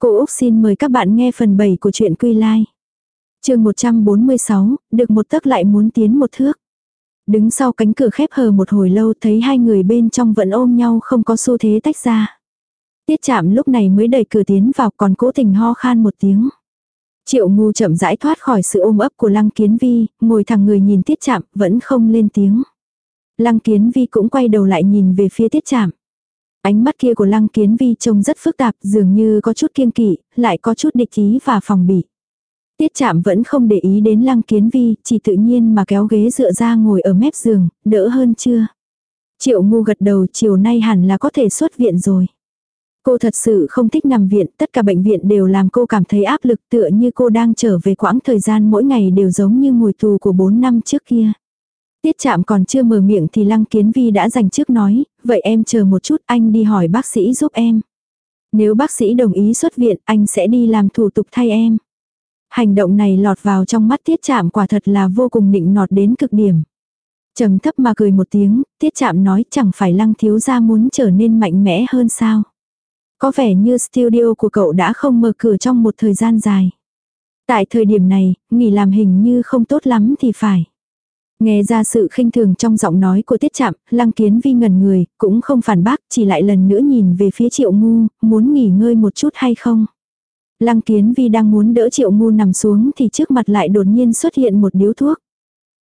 Cô Úc xin mời các bạn nghe phần 7 của truyện Quy Lai. chương 146, được một tấc lại muốn tiến một thước. Đứng sau cánh cửa khép hờ một hồi lâu thấy hai người bên trong vẫn ôm nhau không có xu thế tách ra. Tiết chạm lúc này mới đẩy cửa tiến vào còn cố tình ho khan một tiếng. Triệu ngu chậm rãi thoát khỏi sự ôm ấp của lăng kiến vi, ngồi thẳng người nhìn tiết chạm, vẫn không lên tiếng. Lăng kiến vi cũng quay đầu lại nhìn về phía tiết chạm. Ánh mắt kia của lăng kiến vi trông rất phức tạp, dường như có chút kiêng kỵ, lại có chút địch ý và phòng bị. Tiết chạm vẫn không để ý đến lăng kiến vi, chỉ tự nhiên mà kéo ghế dựa ra ngồi ở mép giường, đỡ hơn chưa? Triệu ngu gật đầu chiều nay hẳn là có thể xuất viện rồi. Cô thật sự không thích nằm viện, tất cả bệnh viện đều làm cô cảm thấy áp lực tựa như cô đang trở về quãng thời gian mỗi ngày đều giống như ngồi tù của 4 năm trước kia. Tiết chạm còn chưa mở miệng thì Lăng Kiến Vi đã dành trước nói, vậy em chờ một chút anh đi hỏi bác sĩ giúp em. Nếu bác sĩ đồng ý xuất viện anh sẽ đi làm thủ tục thay em. Hành động này lọt vào trong mắt tiết chạm quả thật là vô cùng nịnh nọt đến cực điểm. trầm thấp mà cười một tiếng, tiết chạm nói chẳng phải lăng thiếu gia muốn trở nên mạnh mẽ hơn sao. Có vẻ như studio của cậu đã không mở cửa trong một thời gian dài. Tại thời điểm này, nghỉ làm hình như không tốt lắm thì phải. Nghe ra sự khinh thường trong giọng nói của tiết chạm, lăng kiến vi ngẩn người, cũng không phản bác, chỉ lại lần nữa nhìn về phía triệu ngu, muốn nghỉ ngơi một chút hay không. Lăng kiến vi đang muốn đỡ triệu ngu nằm xuống thì trước mặt lại đột nhiên xuất hiện một điếu thuốc.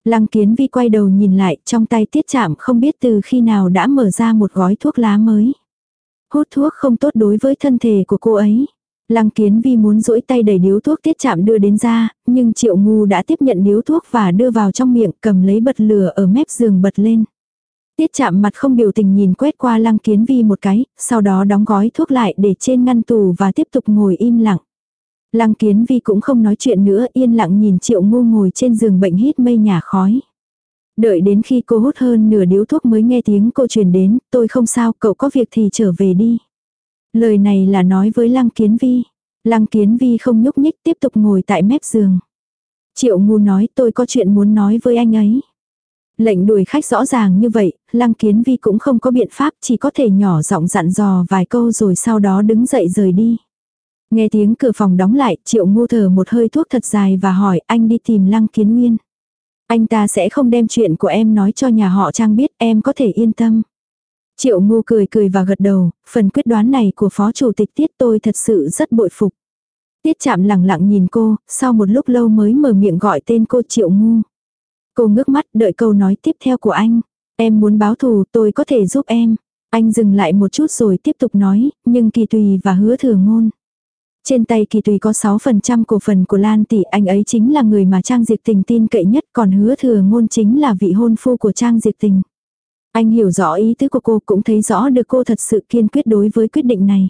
Lăng kiến vi quay đầu nhìn lại, trong tay tiết chạm không biết từ khi nào đã mở ra một gói thuốc lá mới. Hút thuốc không tốt đối với thân thể của cô ấy. Lăng kiến vi muốn rỗi tay đẩy điếu thuốc tiết chạm đưa đến ra, nhưng triệu ngu đã tiếp nhận điếu thuốc và đưa vào trong miệng cầm lấy bật lửa ở mép giường bật lên. Tiết chạm mặt không biểu tình nhìn quét qua lăng kiến vi một cái, sau đó đóng gói thuốc lại để trên ngăn tù và tiếp tục ngồi im lặng. Lăng kiến vi cũng không nói chuyện nữa yên lặng nhìn triệu ngu ngồi trên giường bệnh hít mây nhà khói. Đợi đến khi cô hút hơn nửa điếu thuốc mới nghe tiếng cô truyền đến, tôi không sao, cậu có việc thì trở về đi. Lời này là nói với Lăng Kiến Vi. Lăng Kiến Vi không nhúc nhích tiếp tục ngồi tại mép giường. Triệu ngu nói tôi có chuyện muốn nói với anh ấy. Lệnh đuổi khách rõ ràng như vậy, Lăng Kiến Vi cũng không có biện pháp chỉ có thể nhỏ giọng dặn dò vài câu rồi sau đó đứng dậy rời đi. Nghe tiếng cửa phòng đóng lại, triệu ngu thở một hơi thuốc thật dài và hỏi anh đi tìm Lăng Kiến Nguyên. Anh ta sẽ không đem chuyện của em nói cho nhà họ Trang biết em có thể yên tâm. Triệu ngu cười cười và gật đầu, phần quyết đoán này của phó chủ tịch tiết tôi thật sự rất bội phục. Tiết chạm lặng lặng nhìn cô, sau một lúc lâu mới mở miệng gọi tên cô triệu ngu. Cô ngước mắt đợi câu nói tiếp theo của anh. Em muốn báo thù tôi có thể giúp em. Anh dừng lại một chút rồi tiếp tục nói, nhưng kỳ tùy và hứa thừa ngôn. Trên tay kỳ tùy có 6% cổ phần của Lan tỷ anh ấy chính là người mà Trang Diệp Tình tin cậy nhất còn hứa thừa ngôn chính là vị hôn phu của Trang Diệp Tình. Anh hiểu rõ ý tứ của cô cũng thấy rõ được cô thật sự kiên quyết đối với quyết định này.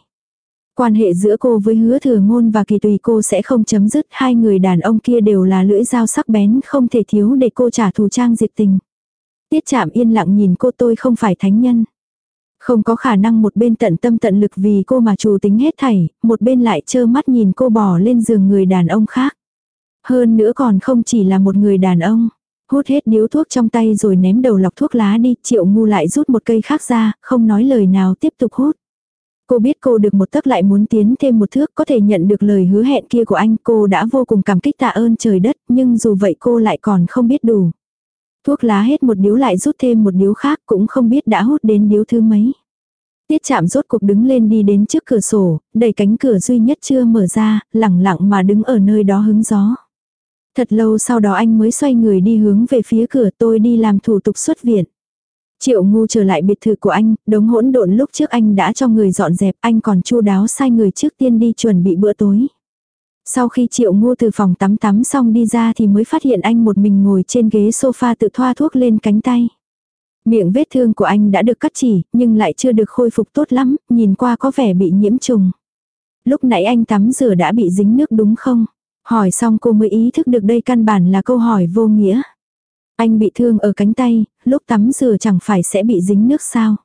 Quan hệ giữa cô với hứa thừa ngôn và kỳ tùy cô sẽ không chấm dứt hai người đàn ông kia đều là lưỡi dao sắc bén không thể thiếu để cô trả thù trang diệt tình. Tiết chạm yên lặng nhìn cô tôi không phải thánh nhân. Không có khả năng một bên tận tâm tận lực vì cô mà chủ tính hết thảy, một bên lại trơ mắt nhìn cô bỏ lên giường người đàn ông khác. Hơn nữa còn không chỉ là một người đàn ông. Hút hết điếu thuốc trong tay rồi ném đầu lọc thuốc lá đi, triệu ngu lại rút một cây khác ra, không nói lời nào tiếp tục hút. Cô biết cô được một tấc lại muốn tiến thêm một thước có thể nhận được lời hứa hẹn kia của anh cô đã vô cùng cảm kích tạ ơn trời đất nhưng dù vậy cô lại còn không biết đủ. Thuốc lá hết một điếu lại rút thêm một điếu khác cũng không biết đã hút đến điếu thứ mấy. Tiết chạm rốt cuộc đứng lên đi đến trước cửa sổ, đẩy cánh cửa duy nhất chưa mở ra, lẳng lặng mà đứng ở nơi đó hứng gió. Thật lâu sau đó anh mới xoay người đi hướng về phía cửa tôi đi làm thủ tục xuất viện. Triệu ngu trở lại biệt thự của anh, đống hỗn độn lúc trước anh đã cho người dọn dẹp, anh còn chu đáo sai người trước tiên đi chuẩn bị bữa tối. Sau khi triệu ngu từ phòng tắm tắm xong đi ra thì mới phát hiện anh một mình ngồi trên ghế sofa tự thoa thuốc lên cánh tay. Miệng vết thương của anh đã được cắt chỉ, nhưng lại chưa được khôi phục tốt lắm, nhìn qua có vẻ bị nhiễm trùng. Lúc nãy anh tắm rửa đã bị dính nước đúng không? Hỏi xong cô mới ý thức được đây căn bản là câu hỏi vô nghĩa. Anh bị thương ở cánh tay, lúc tắm rửa chẳng phải sẽ bị dính nước sao.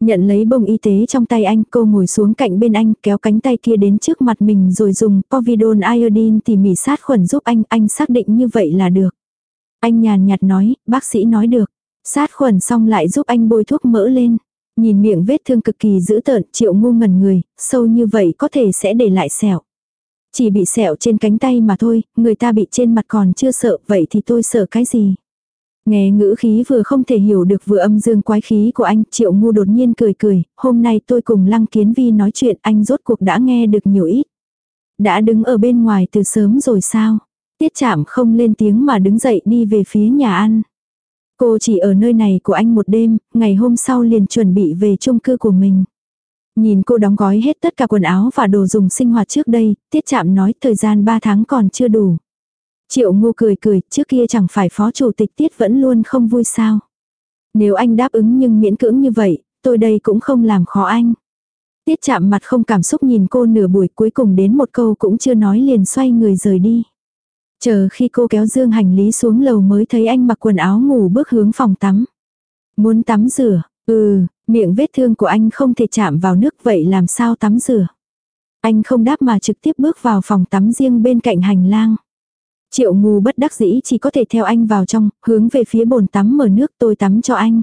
Nhận lấy bông y tế trong tay anh, cô ngồi xuống cạnh bên anh, kéo cánh tay kia đến trước mặt mình rồi dùng povidone iodine tỉ mỉ sát khuẩn giúp anh, anh xác định như vậy là được. Anh nhàn nhạt nói, bác sĩ nói được. Sát khuẩn xong lại giúp anh bôi thuốc mỡ lên. Nhìn miệng vết thương cực kỳ dữ tợn, triệu ngu ngần người, sâu như vậy có thể sẽ để lại sẹo. Chỉ bị sẹo trên cánh tay mà thôi, người ta bị trên mặt còn chưa sợ, vậy thì tôi sợ cái gì? Nghe ngữ khí vừa không thể hiểu được vừa âm dương quái khí của anh, triệu ngu đột nhiên cười cười, hôm nay tôi cùng lăng kiến vi nói chuyện anh rốt cuộc đã nghe được nhiều ít. Đã đứng ở bên ngoài từ sớm rồi sao? Tiết chạm không lên tiếng mà đứng dậy đi về phía nhà ăn. Cô chỉ ở nơi này của anh một đêm, ngày hôm sau liền chuẩn bị về chung cư của mình. Nhìn cô đóng gói hết tất cả quần áo và đồ dùng sinh hoạt trước đây, tiết chạm nói thời gian 3 tháng còn chưa đủ. Triệu ngu cười cười, trước kia chẳng phải phó chủ tịch tiết vẫn luôn không vui sao. Nếu anh đáp ứng nhưng miễn cưỡng như vậy, tôi đây cũng không làm khó anh. Tiết chạm mặt không cảm xúc nhìn cô nửa buổi cuối cùng đến một câu cũng chưa nói liền xoay người rời đi. Chờ khi cô kéo dương hành lý xuống lầu mới thấy anh mặc quần áo ngủ bước hướng phòng tắm. Muốn tắm rửa, ừ, miệng vết thương của anh không thể chạm vào nước vậy làm sao tắm rửa. Anh không đáp mà trực tiếp bước vào phòng tắm riêng bên cạnh hành lang. Triệu ngu bất đắc dĩ chỉ có thể theo anh vào trong, hướng về phía bồn tắm mở nước tôi tắm cho anh.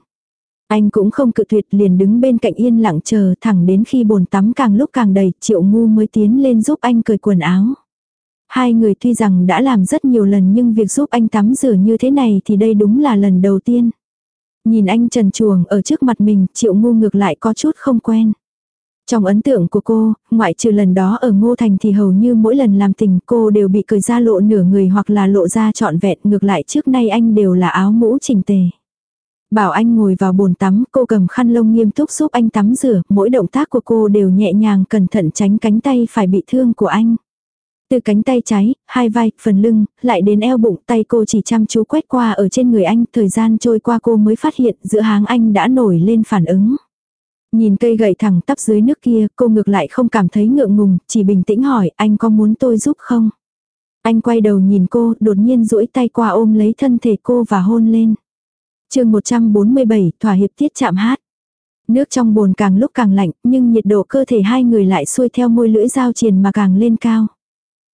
Anh cũng không cự tuyệt liền đứng bên cạnh yên lặng chờ thẳng đến khi bồn tắm càng lúc càng đầy, triệu ngu mới tiến lên giúp anh cởi quần áo. Hai người tuy rằng đã làm rất nhiều lần nhưng việc giúp anh tắm rửa như thế này thì đây đúng là lần đầu tiên. Nhìn anh trần chuồng ở trước mặt mình, triệu ngu ngược lại có chút không quen. Trong ấn tượng của cô, ngoại trừ lần đó ở Ngô Thành thì hầu như mỗi lần làm tình cô đều bị cười ra lộ nửa người hoặc là lộ ra trọn vẹn ngược lại trước nay anh đều là áo mũ chỉnh tề. Bảo anh ngồi vào bồn tắm, cô cầm khăn lông nghiêm túc giúp anh tắm rửa, mỗi động tác của cô đều nhẹ nhàng cẩn thận tránh cánh tay phải bị thương của anh. Từ cánh tay trái, hai vai, phần lưng, lại đến eo bụng tay cô chỉ chăm chú quét qua ở trên người anh, thời gian trôi qua cô mới phát hiện giữa háng anh đã nổi lên phản ứng. Nhìn cây gậy thẳng tắp dưới nước kia, cô ngược lại không cảm thấy ngượng ngùng, chỉ bình tĩnh hỏi anh có muốn tôi giúp không? Anh quay đầu nhìn cô, đột nhiên duỗi tay qua ôm lấy thân thể cô và hôn lên. chương 147, thỏa hiệp tiết chạm hát. Nước trong bồn càng lúc càng lạnh, nhưng nhiệt độ cơ thể hai người lại xuôi theo môi lưỡi dao triền mà càng lên cao.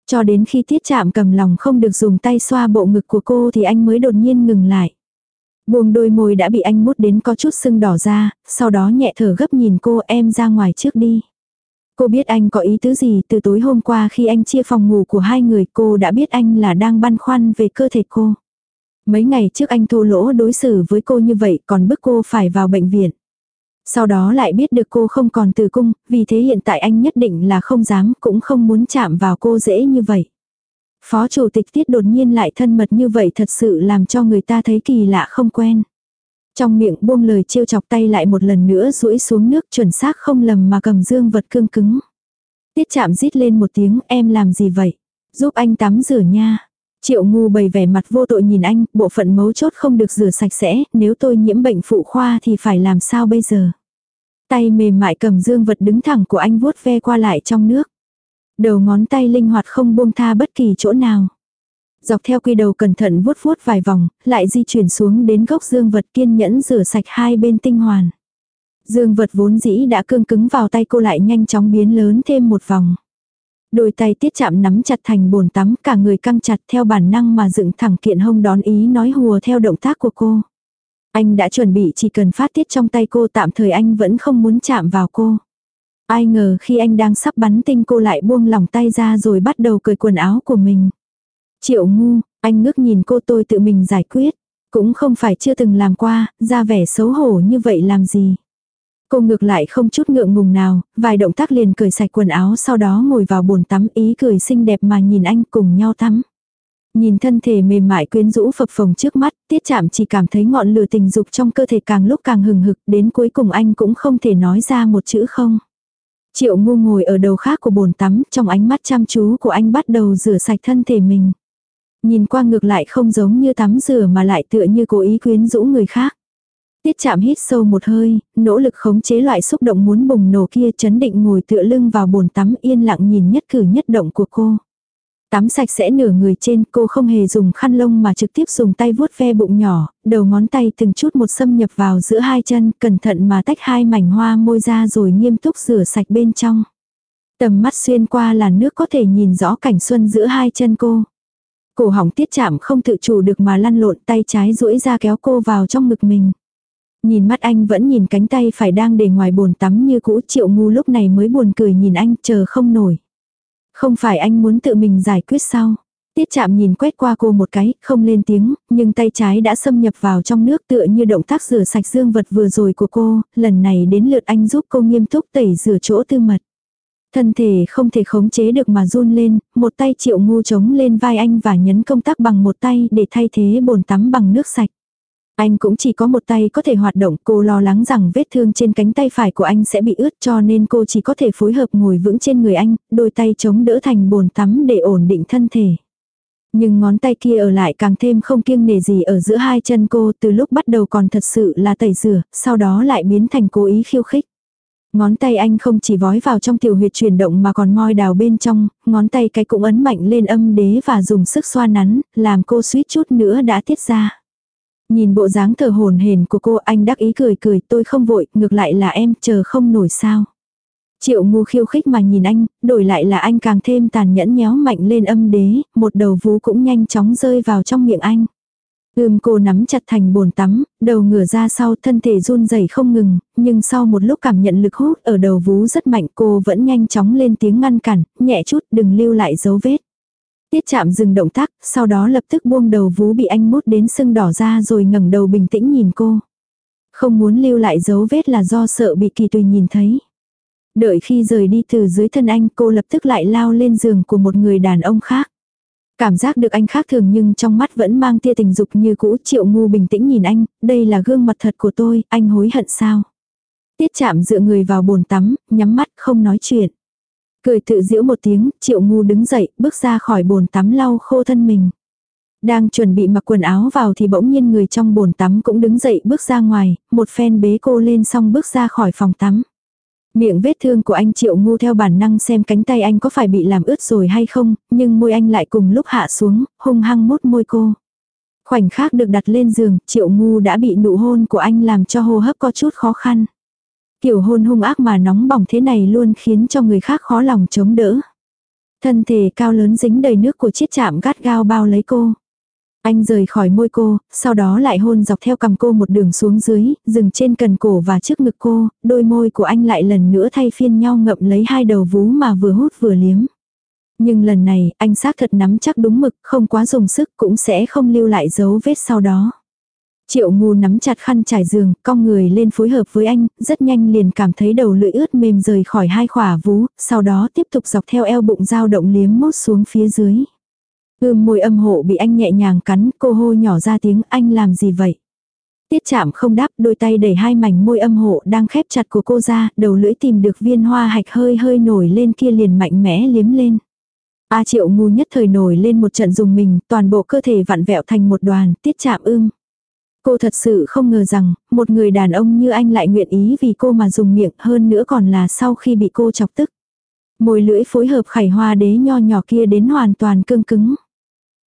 Cho đến khi tiết chạm cầm lòng không được dùng tay xoa bộ ngực của cô thì anh mới đột nhiên ngừng lại. Buông đôi môi đã bị anh mút đến có chút sưng đỏ ra, sau đó nhẹ thở gấp nhìn cô em ra ngoài trước đi. Cô biết anh có ý tứ gì từ tối hôm qua khi anh chia phòng ngủ của hai người cô đã biết anh là đang băn khoăn về cơ thể cô. Mấy ngày trước anh thô lỗ đối xử với cô như vậy còn bức cô phải vào bệnh viện. Sau đó lại biết được cô không còn từ cung, vì thế hiện tại anh nhất định là không dám cũng không muốn chạm vào cô dễ như vậy. Phó chủ tịch tiết đột nhiên lại thân mật như vậy thật sự làm cho người ta thấy kỳ lạ không quen. Trong miệng buông lời trêu chọc tay lại một lần nữa rũi xuống nước chuẩn xác không lầm mà cầm dương vật cương cứng. Tiết chạm rít lên một tiếng em làm gì vậy? Giúp anh tắm rửa nha. Triệu ngu bày vẻ mặt vô tội nhìn anh, bộ phận mấu chốt không được rửa sạch sẽ, nếu tôi nhiễm bệnh phụ khoa thì phải làm sao bây giờ? Tay mềm mại cầm dương vật đứng thẳng của anh vuốt ve qua lại trong nước. Đầu ngón tay linh hoạt không buông tha bất kỳ chỗ nào. Dọc theo quy đầu cẩn thận vuốt vuốt vài vòng, lại di chuyển xuống đến gốc dương vật kiên nhẫn rửa sạch hai bên tinh hoàn. Dương vật vốn dĩ đã cương cứng vào tay cô lại nhanh chóng biến lớn thêm một vòng. Đôi tay tiết chạm nắm chặt thành bồn tắm cả người căng chặt theo bản năng mà dựng thẳng kiện hông đón ý nói hùa theo động tác của cô. Anh đã chuẩn bị chỉ cần phát tiết trong tay cô tạm thời anh vẫn không muốn chạm vào cô. Ai ngờ khi anh đang sắp bắn tinh cô lại buông lỏng tay ra rồi bắt đầu cởi quần áo của mình. Triệu ngu, anh ngước nhìn cô tôi tự mình giải quyết. Cũng không phải chưa từng làm qua, ra vẻ xấu hổ như vậy làm gì. Cô ngược lại không chút ngượng ngùng nào, vài động tác liền cởi sạch quần áo sau đó ngồi vào bồn tắm ý cười xinh đẹp mà nhìn anh cùng nhau tắm. Nhìn thân thể mềm mại quyến rũ phập phồng trước mắt, tiết chạm chỉ cảm thấy ngọn lửa tình dục trong cơ thể càng lúc càng hừng hực, đến cuối cùng anh cũng không thể nói ra một chữ không. Triệu ngu ngồi ở đầu khác của bồn tắm, trong ánh mắt chăm chú của anh bắt đầu rửa sạch thân thể mình. Nhìn qua ngược lại không giống như tắm rửa mà lại tựa như cố ý quyến rũ người khác. Tiết chạm hít sâu một hơi, nỗ lực khống chế loại xúc động muốn bùng nổ kia chấn định ngồi tựa lưng vào bồn tắm yên lặng nhìn nhất cử nhất động của cô. Tắm sạch sẽ nửa người trên cô không hề dùng khăn lông mà trực tiếp dùng tay vuốt ve bụng nhỏ, đầu ngón tay từng chút một xâm nhập vào giữa hai chân, cẩn thận mà tách hai mảnh hoa môi ra rồi nghiêm túc rửa sạch bên trong. Tầm mắt xuyên qua là nước có thể nhìn rõ cảnh xuân giữa hai chân cô. Cổ hỏng tiết chạm không tự chủ được mà lăn lộn tay trái duỗi ra kéo cô vào trong ngực mình. Nhìn mắt anh vẫn nhìn cánh tay phải đang để ngoài bồn tắm như cũ triệu ngu lúc này mới buồn cười nhìn anh chờ không nổi. Không phải anh muốn tự mình giải quyết sao? Tiết chạm nhìn quét qua cô một cái, không lên tiếng, nhưng tay trái đã xâm nhập vào trong nước tựa như động tác rửa sạch dương vật vừa rồi của cô, lần này đến lượt anh giúp cô nghiêm túc tẩy rửa chỗ tư mật. Thân thể không thể khống chế được mà run lên, một tay triệu ngu trống lên vai anh và nhấn công tắc bằng một tay để thay thế bồn tắm bằng nước sạch. Anh cũng chỉ có một tay có thể hoạt động, cô lo lắng rằng vết thương trên cánh tay phải của anh sẽ bị ướt cho nên cô chỉ có thể phối hợp ngồi vững trên người anh, đôi tay chống đỡ thành bồn tắm để ổn định thân thể. Nhưng ngón tay kia ở lại càng thêm không kiêng nề gì ở giữa hai chân cô từ lúc bắt đầu còn thật sự là tẩy rửa, sau đó lại biến thành cố ý khiêu khích. Ngón tay anh không chỉ vói vào trong tiểu huyệt chuyển động mà còn moi đào bên trong, ngón tay cái cũng ấn mạnh lên âm đế và dùng sức xoa nắn, làm cô suýt chút nữa đã tiết ra. Nhìn bộ dáng thở hồn hển của cô anh đắc ý cười cười tôi không vội, ngược lại là em chờ không nổi sao. Triệu ngu khiêu khích mà nhìn anh, đổi lại là anh càng thêm tàn nhẫn nhéo mạnh lên âm đế, một đầu vú cũng nhanh chóng rơi vào trong miệng anh. Ưm cô nắm chặt thành bồn tắm, đầu ngửa ra sau thân thể run rẩy không ngừng, nhưng sau một lúc cảm nhận lực hút ở đầu vú rất mạnh cô vẫn nhanh chóng lên tiếng ngăn cản, nhẹ chút đừng lưu lại dấu vết. Tiết chạm dừng động tác, sau đó lập tức buông đầu vú bị anh mút đến sưng đỏ ra rồi ngẩng đầu bình tĩnh nhìn cô. Không muốn lưu lại dấu vết là do sợ bị kỳ tùy nhìn thấy. Đợi khi rời đi từ dưới thân anh cô lập tức lại lao lên giường của một người đàn ông khác. Cảm giác được anh khác thường nhưng trong mắt vẫn mang tia tình dục như cũ triệu ngu bình tĩnh nhìn anh, đây là gương mặt thật của tôi, anh hối hận sao? Tiết chạm dựa người vào bồn tắm, nhắm mắt không nói chuyện. Cười tự giễu một tiếng, triệu ngu đứng dậy, bước ra khỏi bồn tắm lau khô thân mình. Đang chuẩn bị mặc quần áo vào thì bỗng nhiên người trong bồn tắm cũng đứng dậy bước ra ngoài, một phen bế cô lên xong bước ra khỏi phòng tắm. Miệng vết thương của anh triệu ngu theo bản năng xem cánh tay anh có phải bị làm ướt rồi hay không, nhưng môi anh lại cùng lúc hạ xuống, hung hăng mút môi cô. Khoảnh khắc được đặt lên giường, triệu ngu đã bị nụ hôn của anh làm cho hô hấp có chút khó khăn. Kiểu hôn hung ác mà nóng bỏng thế này luôn khiến cho người khác khó lòng chống đỡ. Thân thể cao lớn dính đầy nước của chiếc chạm gắt gao bao lấy cô. Anh rời khỏi môi cô, sau đó lại hôn dọc theo cằm cô một đường xuống dưới, dừng trên cần cổ và trước ngực cô, đôi môi của anh lại lần nữa thay phiên nhau ngậm lấy hai đầu vú mà vừa hút vừa liếm. Nhưng lần này, anh xác thật nắm chắc đúng mực, không quá dùng sức cũng sẽ không lưu lại dấu vết sau đó. Triệu ngu nắm chặt khăn trải giường, cong người lên phối hợp với anh, rất nhanh liền cảm thấy đầu lưỡi ướt mềm rời khỏi hai khỏa vú, sau đó tiếp tục dọc theo eo bụng dao động liếm mốt xuống phía dưới. Ưm môi âm hộ bị anh nhẹ nhàng cắn, cô hô nhỏ ra tiếng anh làm gì vậy? Tiết chạm không đáp, đôi tay đẩy hai mảnh môi âm hộ đang khép chặt của cô ra, đầu lưỡi tìm được viên hoa hạch hơi hơi nổi lên kia liền mạnh mẽ liếm lên. A triệu ngu nhất thời nổi lên một trận dùng mình, toàn bộ cơ thể vặn vẹo thành một đoàn, tiết chạm ưm. Cô thật sự không ngờ rằng, một người đàn ông như anh lại nguyện ý vì cô mà dùng miệng hơn nữa còn là sau khi bị cô chọc tức. Môi lưỡi phối hợp khải hoa đế nho nhỏ kia đến hoàn toàn cương cứng.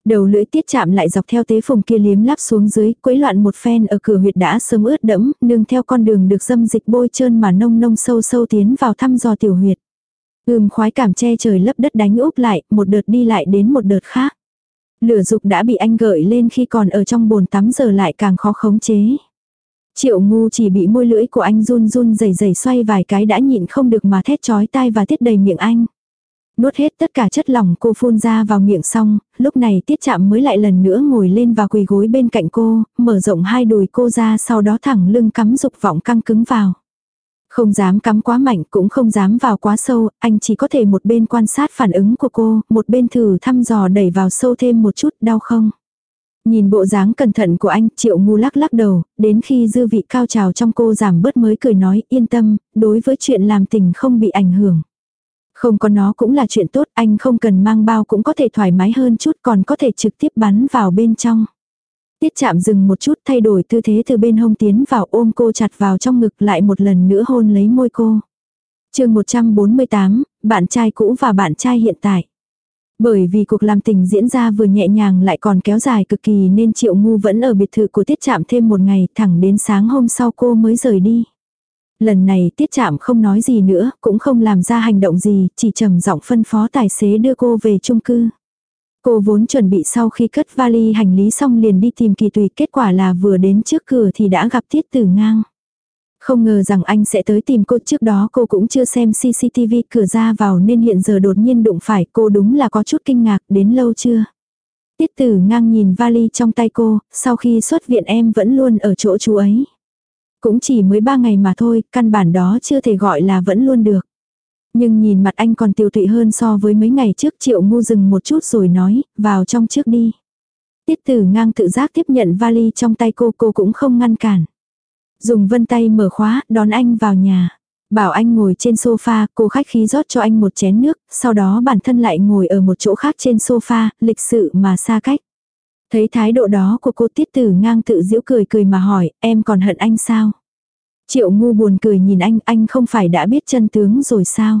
Đầu lưỡi tiết chạm lại dọc theo tế phùng kia liếm lắp xuống dưới, quấy loạn một phen ở cửa huyệt đã sớm ướt đẫm, nương theo con đường được dâm dịch bôi trơn mà nông nông sâu sâu tiến vào thăm dò tiểu huyệt. Ưm khoái cảm che trời lấp đất đánh úp lại, một đợt đi lại đến một đợt khác. Lửa dục đã bị anh gợi lên khi còn ở trong bồn tắm giờ lại càng khó khống chế. Triệu ngu chỉ bị môi lưỡi của anh run run dày dày xoay vài cái đã nhịn không được mà thét chói tai và tiết đầy miệng anh. Nuốt hết tất cả chất lỏng cô phun ra vào miệng xong, lúc này tiết chạm mới lại lần nữa ngồi lên và quỳ gối bên cạnh cô, mở rộng hai đùi cô ra sau đó thẳng lưng cắm dục vọng căng cứng vào. Không dám cắm quá mạnh cũng không dám vào quá sâu, anh chỉ có thể một bên quan sát phản ứng của cô, một bên thử thăm dò đẩy vào sâu thêm một chút đau không. Nhìn bộ dáng cẩn thận của anh, triệu ngu lắc lắc đầu, đến khi dư vị cao trào trong cô giảm bớt mới cười nói yên tâm, đối với chuyện làm tình không bị ảnh hưởng. Không có nó cũng là chuyện tốt, anh không cần mang bao cũng có thể thoải mái hơn chút còn có thể trực tiếp bắn vào bên trong. Tiết chạm dừng một chút thay đổi tư thế từ bên hông tiến vào ôm cô chặt vào trong ngực lại một lần nữa hôn lấy môi cô. chương 148, bạn trai cũ và bạn trai hiện tại. Bởi vì cuộc làm tình diễn ra vừa nhẹ nhàng lại còn kéo dài cực kỳ nên Triệu Ngu vẫn ở biệt thự của Tiết Trạm thêm một ngày thẳng đến sáng hôm sau cô mới rời đi. Lần này Tiết Trạm không nói gì nữa, cũng không làm ra hành động gì, chỉ trầm giọng phân phó tài xế đưa cô về chung cư. Cô vốn chuẩn bị sau khi cất vali hành lý xong liền đi tìm kỳ tùy kết quả là vừa đến trước cửa thì đã gặp Tiết Tử Ngang. Không ngờ rằng anh sẽ tới tìm cô trước đó cô cũng chưa xem CCTV cửa ra vào nên hiện giờ đột nhiên đụng phải cô đúng là có chút kinh ngạc đến lâu chưa. Tiết tử ngang nhìn vali trong tay cô, sau khi xuất viện em vẫn luôn ở chỗ chú ấy. Cũng chỉ mới ba ngày mà thôi, căn bản đó chưa thể gọi là vẫn luôn được. Nhưng nhìn mặt anh còn tiêu tụy hơn so với mấy ngày trước triệu ngu dừng một chút rồi nói, vào trong trước đi. Tiết tử ngang tự giác tiếp nhận vali trong tay cô, cô cũng không ngăn cản. Dùng vân tay mở khóa, đón anh vào nhà. Bảo anh ngồi trên sofa, cô khách khí rót cho anh một chén nước, sau đó bản thân lại ngồi ở một chỗ khác trên sofa, lịch sự mà xa cách. Thấy thái độ đó của cô tiết tử ngang tự giễu cười cười mà hỏi, em còn hận anh sao? Triệu ngu buồn cười nhìn anh, anh không phải đã biết chân tướng rồi sao?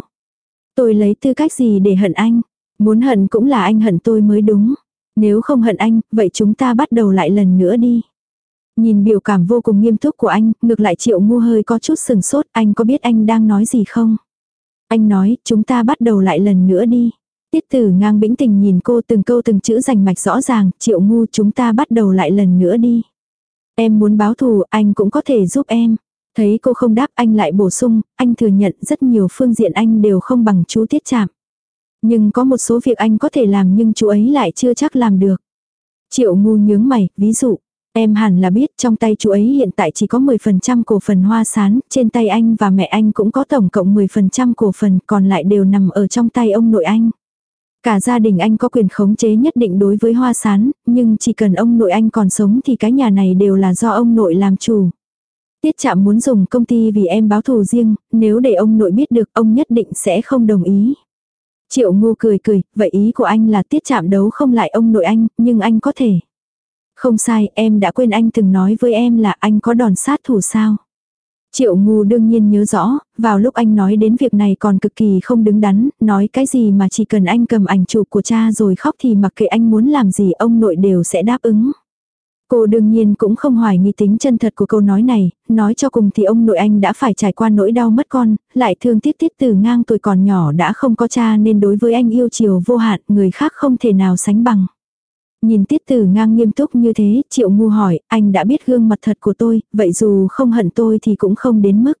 Tôi lấy tư cách gì để hận anh? Muốn hận cũng là anh hận tôi mới đúng. Nếu không hận anh, vậy chúng ta bắt đầu lại lần nữa đi. Nhìn biểu cảm vô cùng nghiêm túc của anh, ngược lại triệu ngu hơi có chút sừng sốt, anh có biết anh đang nói gì không? Anh nói, chúng ta bắt đầu lại lần nữa đi. Tiết tử ngang bĩnh tình nhìn cô từng câu từng chữ rành mạch rõ ràng, triệu ngu chúng ta bắt đầu lại lần nữa đi. Em muốn báo thù, anh cũng có thể giúp em. Thấy cô không đáp anh lại bổ sung, anh thừa nhận rất nhiều phương diện anh đều không bằng chú tiết chạm. Nhưng có một số việc anh có thể làm nhưng chú ấy lại chưa chắc làm được. Triệu ngu nhướng mày, ví dụ, Em hẳn là biết trong tay chú ấy hiện tại chỉ có 10% cổ phần hoa sán, trên tay anh và mẹ anh cũng có tổng cộng 10% cổ phần còn lại đều nằm ở trong tay ông nội anh. Cả gia đình anh có quyền khống chế nhất định đối với hoa sán, nhưng chỉ cần ông nội anh còn sống thì cái nhà này đều là do ông nội làm chủ. Tiết chạm muốn dùng công ty vì em báo thù riêng, nếu để ông nội biết được ông nhất định sẽ không đồng ý. Triệu ngu cười cười, vậy ý của anh là tiết chạm đấu không lại ông nội anh, nhưng anh có thể. Không sai, em đã quên anh từng nói với em là anh có đòn sát thủ sao. Triệu ngu đương nhiên nhớ rõ, vào lúc anh nói đến việc này còn cực kỳ không đứng đắn, nói cái gì mà chỉ cần anh cầm ảnh chụp của cha rồi khóc thì mặc kệ anh muốn làm gì ông nội đều sẽ đáp ứng. Cô đương nhiên cũng không hoài nghi tính chân thật của câu nói này, nói cho cùng thì ông nội anh đã phải trải qua nỗi đau mất con, lại thương tiếc tiết từ ngang tuổi còn nhỏ đã không có cha nên đối với anh yêu chiều vô hạn, người khác không thể nào sánh bằng. Nhìn tiết tử ngang nghiêm túc như thế, triệu ngu hỏi, anh đã biết gương mặt thật của tôi, vậy dù không hận tôi thì cũng không đến mức.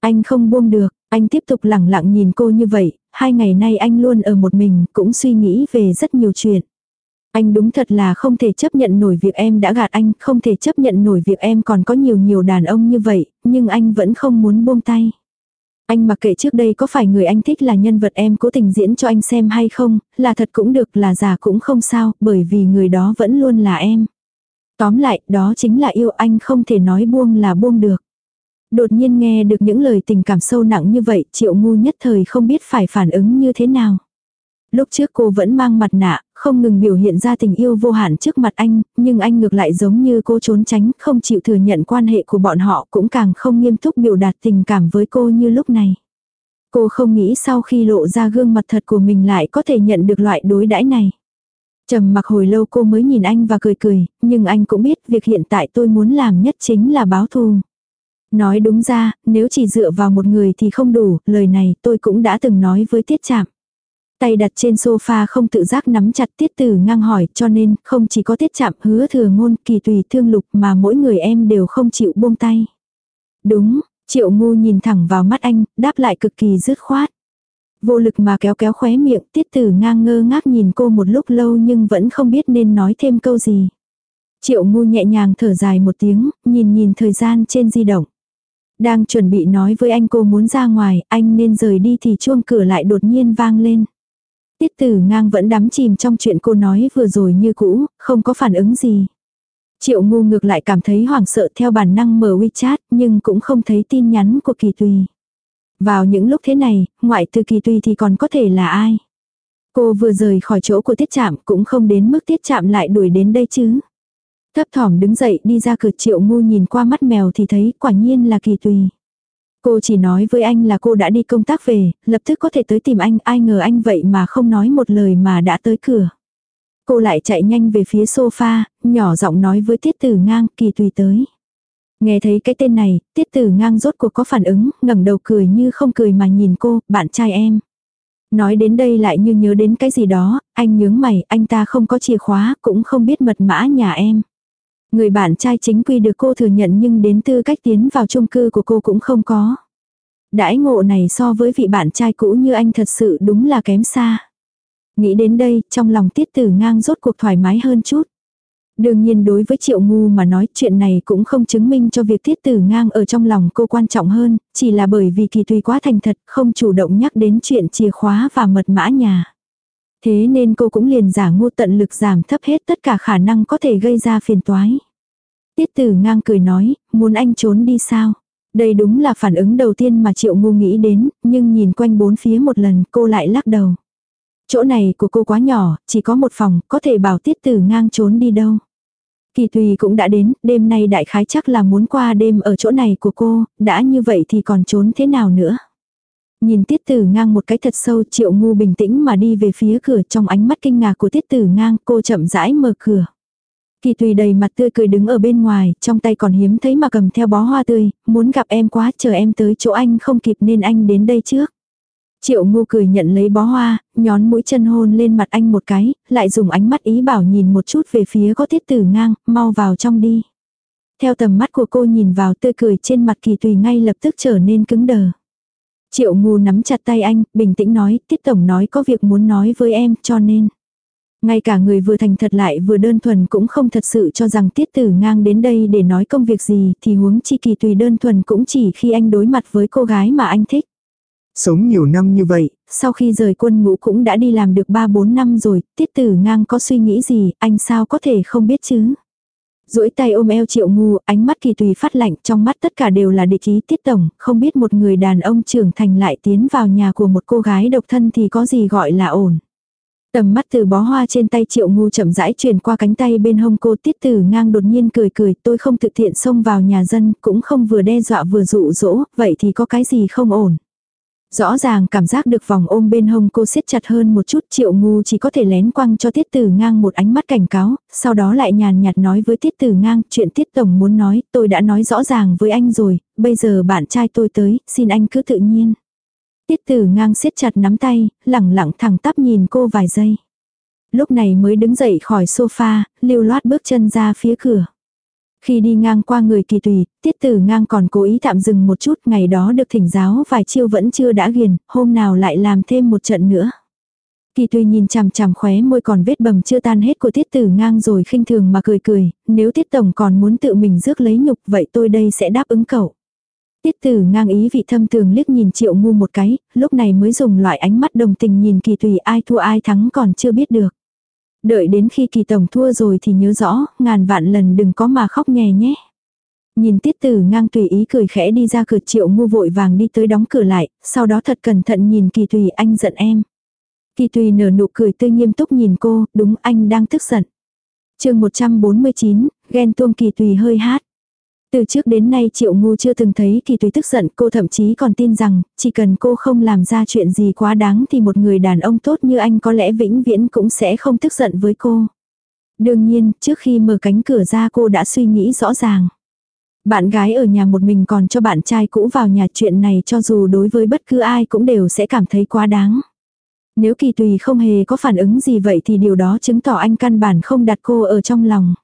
Anh không buông được, anh tiếp tục lẳng lặng nhìn cô như vậy, hai ngày nay anh luôn ở một mình, cũng suy nghĩ về rất nhiều chuyện. Anh đúng thật là không thể chấp nhận nổi việc em đã gạt anh, không thể chấp nhận nổi việc em còn có nhiều nhiều đàn ông như vậy, nhưng anh vẫn không muốn buông tay. Anh mặc kệ trước đây có phải người anh thích là nhân vật em cố tình diễn cho anh xem hay không, là thật cũng được là giả cũng không sao, bởi vì người đó vẫn luôn là em. Tóm lại, đó chính là yêu anh không thể nói buông là buông được. Đột nhiên nghe được những lời tình cảm sâu nặng như vậy, triệu ngu nhất thời không biết phải phản ứng như thế nào. Lúc trước cô vẫn mang mặt nạ, không ngừng biểu hiện ra tình yêu vô hạn trước mặt anh, nhưng anh ngược lại giống như cô trốn tránh, không chịu thừa nhận quan hệ của bọn họ cũng càng không nghiêm túc biểu đạt tình cảm với cô như lúc này. Cô không nghĩ sau khi lộ ra gương mặt thật của mình lại có thể nhận được loại đối đãi này. Trầm mặc hồi lâu cô mới nhìn anh và cười cười, nhưng anh cũng biết việc hiện tại tôi muốn làm nhất chính là báo thù. Nói đúng ra, nếu chỉ dựa vào một người thì không đủ, lời này tôi cũng đã từng nói với Tiết Trạm. Tay đặt trên sofa không tự giác nắm chặt tiết tử ngang hỏi cho nên không chỉ có tiết chạm hứa thừa ngôn kỳ tùy thương lục mà mỗi người em đều không chịu buông tay. Đúng, triệu ngu nhìn thẳng vào mắt anh, đáp lại cực kỳ dứt khoát. Vô lực mà kéo kéo khóe miệng tiết tử ngang ngơ ngác nhìn cô một lúc lâu nhưng vẫn không biết nên nói thêm câu gì. Triệu ngu nhẹ nhàng thở dài một tiếng, nhìn nhìn thời gian trên di động. Đang chuẩn bị nói với anh cô muốn ra ngoài, anh nên rời đi thì chuông cửa lại đột nhiên vang lên. Tiết tử ngang vẫn đắm chìm trong chuyện cô nói vừa rồi như cũ, không có phản ứng gì. Triệu ngu ngược lại cảm thấy hoảng sợ theo bản năng mở WeChat nhưng cũng không thấy tin nhắn của kỳ tùy. Vào những lúc thế này, ngoại từ kỳ tùy thì còn có thể là ai? Cô vừa rời khỏi chỗ của tiết chạm cũng không đến mức tiết chạm lại đuổi đến đây chứ. Thấp thỏm đứng dậy đi ra cửa triệu ngu nhìn qua mắt mèo thì thấy quả nhiên là kỳ tùy. Cô chỉ nói với anh là cô đã đi công tác về, lập tức có thể tới tìm anh, ai ngờ anh vậy mà không nói một lời mà đã tới cửa. Cô lại chạy nhanh về phía sofa, nhỏ giọng nói với tiết tử ngang kỳ tùy tới. Nghe thấy cái tên này, tiết tử ngang rốt cuộc có phản ứng, ngẩng đầu cười như không cười mà nhìn cô, bạn trai em. Nói đến đây lại như nhớ đến cái gì đó, anh nhướng mày, anh ta không có chìa khóa, cũng không biết mật mã nhà em. Người bạn trai chính quy được cô thừa nhận nhưng đến tư cách tiến vào chung cư của cô cũng không có. Đãi ngộ này so với vị bạn trai cũ như anh thật sự đúng là kém xa. Nghĩ đến đây, trong lòng tiết tử ngang rốt cuộc thoải mái hơn chút. Đương nhiên đối với triệu ngu mà nói chuyện này cũng không chứng minh cho việc tiết tử ngang ở trong lòng cô quan trọng hơn, chỉ là bởi vì kỳ tùy quá thành thật không chủ động nhắc đến chuyện chìa khóa và mật mã nhà. Thế nên cô cũng liền giả ngu tận lực giảm thấp hết tất cả khả năng có thể gây ra phiền toái. Tiết tử ngang cười nói, muốn anh trốn đi sao? Đây đúng là phản ứng đầu tiên mà triệu ngu nghĩ đến, nhưng nhìn quanh bốn phía một lần cô lại lắc đầu. Chỗ này của cô quá nhỏ, chỉ có một phòng, có thể bảo tiết tử ngang trốn đi đâu. Kỳ tùy cũng đã đến, đêm nay đại khái chắc là muốn qua đêm ở chỗ này của cô, đã như vậy thì còn trốn thế nào nữa. Nhìn tiết tử ngang một cái thật sâu triệu ngu bình tĩnh mà đi về phía cửa trong ánh mắt kinh ngạc của tiết tử ngang cô chậm rãi mở cửa. Kỳ tùy đầy mặt tươi cười đứng ở bên ngoài, trong tay còn hiếm thấy mà cầm theo bó hoa tươi, muốn gặp em quá chờ em tới chỗ anh không kịp nên anh đến đây trước. Triệu ngu cười nhận lấy bó hoa, nhón mũi chân hôn lên mặt anh một cái, lại dùng ánh mắt ý bảo nhìn một chút về phía có tiết tử ngang, mau vào trong đi. Theo tầm mắt của cô nhìn vào tươi cười trên mặt kỳ tùy ngay lập tức trở nên cứng đờ. Triệu ngu nắm chặt tay anh, bình tĩnh nói, tiết tổng nói có việc muốn nói với em, cho nên. Ngay cả người vừa thành thật lại vừa đơn thuần cũng không thật sự cho rằng tiết tử ngang đến đây để nói công việc gì thì huống chi kỳ tùy đơn thuần cũng chỉ khi anh đối mặt với cô gái mà anh thích. Sống nhiều năm như vậy, sau khi rời quân ngũ cũng đã đi làm được 3-4 năm rồi, tiết tử ngang có suy nghĩ gì, anh sao có thể không biết chứ. duỗi tay ôm eo triệu ngu, ánh mắt kỳ tùy phát lạnh, trong mắt tất cả đều là địch ý tiết tổng, không biết một người đàn ông trưởng thành lại tiến vào nhà của một cô gái độc thân thì có gì gọi là ổn. Tầm mắt từ bó hoa trên tay triệu ngu chậm rãi truyền qua cánh tay bên hông cô tiết tử ngang đột nhiên cười cười tôi không thực thiện xông vào nhà dân cũng không vừa đe dọa vừa dụ dỗ vậy thì có cái gì không ổn. Rõ ràng cảm giác được vòng ôm bên hông cô siết chặt hơn một chút triệu ngu chỉ có thể lén quăng cho tiết tử ngang một ánh mắt cảnh cáo, sau đó lại nhàn nhạt nói với tiết tử ngang chuyện tiết tổng muốn nói tôi đã nói rõ ràng với anh rồi, bây giờ bạn trai tôi tới, xin anh cứ tự nhiên. Tiết tử ngang siết chặt nắm tay, lẳng lặng thẳng tắp nhìn cô vài giây. Lúc này mới đứng dậy khỏi sofa, lưu loát bước chân ra phía cửa. Khi đi ngang qua người kỳ tùy, tiết tử ngang còn cố ý tạm dừng một chút ngày đó được thỉnh giáo vài chiêu vẫn chưa đã ghiền, hôm nào lại làm thêm một trận nữa. Kỳ tùy nhìn chằm chằm khóe môi còn vết bầm chưa tan hết của tiết tử ngang rồi khinh thường mà cười cười, nếu tiết tổng còn muốn tự mình rước lấy nhục vậy tôi đây sẽ đáp ứng cậu. Tiết tử ngang ý vị thâm tường liếc nhìn triệu ngu một cái, lúc này mới dùng loại ánh mắt đồng tình nhìn kỳ tùy ai thua ai thắng còn chưa biết được. Đợi đến khi kỳ tổng thua rồi thì nhớ rõ, ngàn vạn lần đừng có mà khóc nhè nhé. Nhìn tiết tử ngang tùy ý cười khẽ đi ra cửa triệu ngu vội vàng đi tới đóng cửa lại, sau đó thật cẩn thận nhìn kỳ tùy anh giận em. Kỳ tùy nở nụ cười tươi nghiêm túc nhìn cô, đúng anh đang tức giận. chương 149, ghen tuông kỳ tùy hơi hát. Từ trước đến nay Triệu Ngu chưa từng thấy Kỳ Tùy tức giận, cô thậm chí còn tin rằng, chỉ cần cô không làm ra chuyện gì quá đáng thì một người đàn ông tốt như anh có lẽ vĩnh viễn cũng sẽ không tức giận với cô. Đương nhiên, trước khi mở cánh cửa ra cô đã suy nghĩ rõ ràng. Bạn gái ở nhà một mình còn cho bạn trai cũ vào nhà chuyện này cho dù đối với bất cứ ai cũng đều sẽ cảm thấy quá đáng. Nếu kỳ tùy không hề có phản ứng gì vậy thì điều đó chứng tỏ anh căn bản không đặt cô ở trong lòng.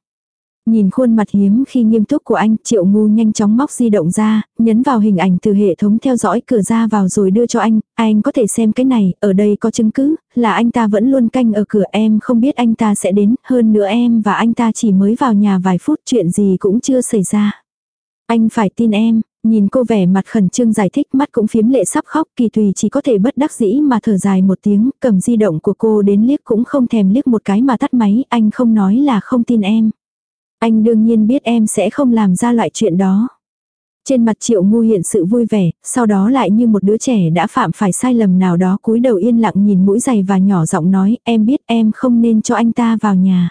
Nhìn khuôn mặt hiếm khi nghiêm túc của anh, triệu ngu nhanh chóng móc di động ra, nhấn vào hình ảnh từ hệ thống theo dõi cửa ra vào rồi đưa cho anh, anh có thể xem cái này, ở đây có chứng cứ, là anh ta vẫn luôn canh ở cửa em không biết anh ta sẽ đến, hơn nữa em và anh ta chỉ mới vào nhà vài phút chuyện gì cũng chưa xảy ra. Anh phải tin em, nhìn cô vẻ mặt khẩn trương giải thích mắt cũng phiếm lệ sắp khóc kỳ tùy chỉ có thể bất đắc dĩ mà thở dài một tiếng, cầm di động của cô đến liếc cũng không thèm liếc một cái mà tắt máy, anh không nói là không tin em. Anh đương nhiên biết em sẽ không làm ra loại chuyện đó. Trên mặt triệu ngu hiện sự vui vẻ, sau đó lại như một đứa trẻ đã phạm phải sai lầm nào đó cúi đầu yên lặng nhìn mũi giày và nhỏ giọng nói em biết em không nên cho anh ta vào nhà.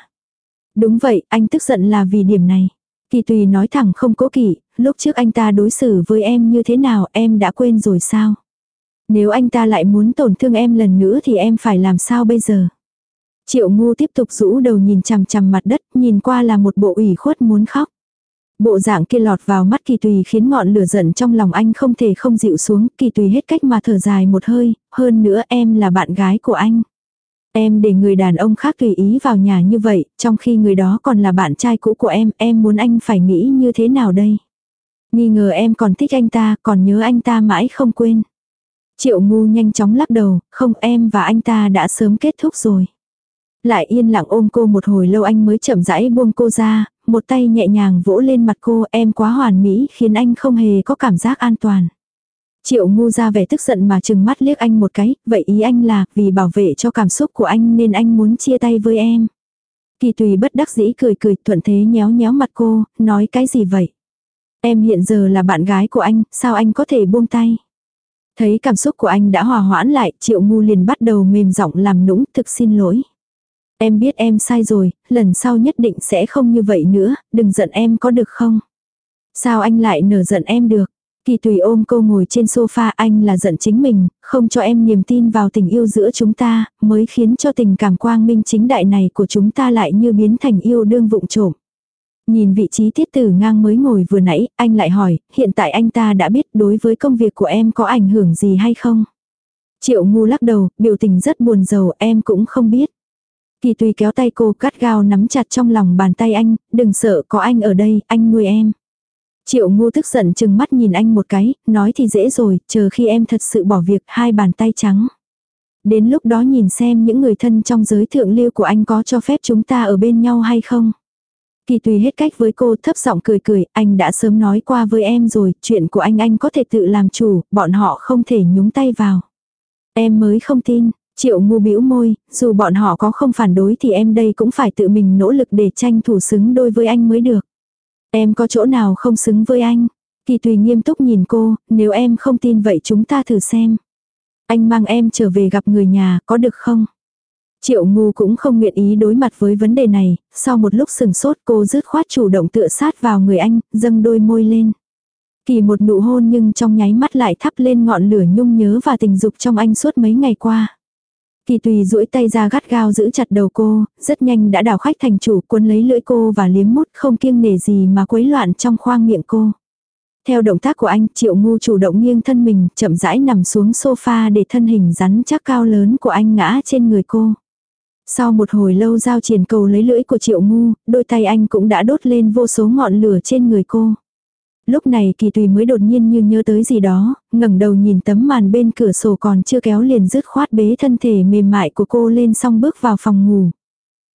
Đúng vậy, anh tức giận là vì điểm này. Kỳ tùy nói thẳng không cố kỵ, lúc trước anh ta đối xử với em như thế nào em đã quên rồi sao? Nếu anh ta lại muốn tổn thương em lần nữa thì em phải làm sao bây giờ? Triệu ngu tiếp tục rũ đầu nhìn chằm chằm mặt đất, nhìn qua là một bộ ủy khuất muốn khóc. Bộ dạng kia lọt vào mắt kỳ tùy khiến ngọn lửa giận trong lòng anh không thể không dịu xuống, kỳ tùy hết cách mà thở dài một hơi, hơn nữa em là bạn gái của anh. Em để người đàn ông khác tùy ý vào nhà như vậy, trong khi người đó còn là bạn trai cũ của em, em muốn anh phải nghĩ như thế nào đây? Nghi ngờ em còn thích anh ta, còn nhớ anh ta mãi không quên. Triệu ngu nhanh chóng lắc đầu, không em và anh ta đã sớm kết thúc rồi. Lại yên lặng ôm cô một hồi lâu anh mới chậm rãi buông cô ra, một tay nhẹ nhàng vỗ lên mặt cô em quá hoàn mỹ khiến anh không hề có cảm giác an toàn. Triệu ngu ra vẻ tức giận mà chừng mắt liếc anh một cái, vậy ý anh là vì bảo vệ cho cảm xúc của anh nên anh muốn chia tay với em. Kỳ tùy bất đắc dĩ cười cười thuận thế nhéo nhéo mặt cô, nói cái gì vậy? Em hiện giờ là bạn gái của anh, sao anh có thể buông tay? Thấy cảm xúc của anh đã hòa hoãn lại, triệu ngu liền bắt đầu mềm giọng làm nũng thực xin lỗi. Em biết em sai rồi, lần sau nhất định sẽ không như vậy nữa, đừng giận em có được không? Sao anh lại nở giận em được? Kỳ tùy ôm cô ngồi trên sofa anh là giận chính mình, không cho em niềm tin vào tình yêu giữa chúng ta, mới khiến cho tình cảm quang minh chính đại này của chúng ta lại như biến thành yêu đương vụng trộm. Nhìn vị trí tiết tử ngang mới ngồi vừa nãy, anh lại hỏi, hiện tại anh ta đã biết đối với công việc của em có ảnh hưởng gì hay không? Triệu ngu lắc đầu, biểu tình rất buồn rầu, em cũng không biết. Kỳ tùy kéo tay cô cắt gao nắm chặt trong lòng bàn tay anh, đừng sợ có anh ở đây, anh nuôi em. Triệu ngu tức giận chừng mắt nhìn anh một cái, nói thì dễ rồi, chờ khi em thật sự bỏ việc hai bàn tay trắng. Đến lúc đó nhìn xem những người thân trong giới thượng lưu của anh có cho phép chúng ta ở bên nhau hay không. Kỳ tùy hết cách với cô thấp giọng cười cười, anh đã sớm nói qua với em rồi, chuyện của anh anh có thể tự làm chủ, bọn họ không thể nhúng tay vào. Em mới không tin, triệu ngu bĩu môi, dù bọn họ có không phản đối thì em đây cũng phải tự mình nỗ lực để tranh thủ xứng đôi với anh mới được. Em có chỗ nào không xứng với anh? Kỳ tùy nghiêm túc nhìn cô, nếu em không tin vậy chúng ta thử xem. Anh mang em trở về gặp người nhà, có được không? Triệu ngu cũng không nguyện ý đối mặt với vấn đề này, sau một lúc sừng sốt cô dứt khoát chủ động tựa sát vào người anh, dâng đôi môi lên. Kỳ một nụ hôn nhưng trong nháy mắt lại thắp lên ngọn lửa nhung nhớ và tình dục trong anh suốt mấy ngày qua. Kỳ tùy duỗi tay ra gắt gao giữ chặt đầu cô, rất nhanh đã đảo khách thành chủ cuốn lấy lưỡi cô và liếm mút không kiêng nể gì mà quấy loạn trong khoang miệng cô. Theo động tác của anh, triệu ngu chủ động nghiêng thân mình, chậm rãi nằm xuống sofa để thân hình rắn chắc cao lớn của anh ngã trên người cô. Sau một hồi lâu giao triển cầu lấy lưỡi của triệu ngu, đôi tay anh cũng đã đốt lên vô số ngọn lửa trên người cô. Lúc này kỳ tùy mới đột nhiên như nhớ tới gì đó, ngẩng đầu nhìn tấm màn bên cửa sổ còn chưa kéo liền dứt khoát bế thân thể mềm mại của cô lên xong bước vào phòng ngủ.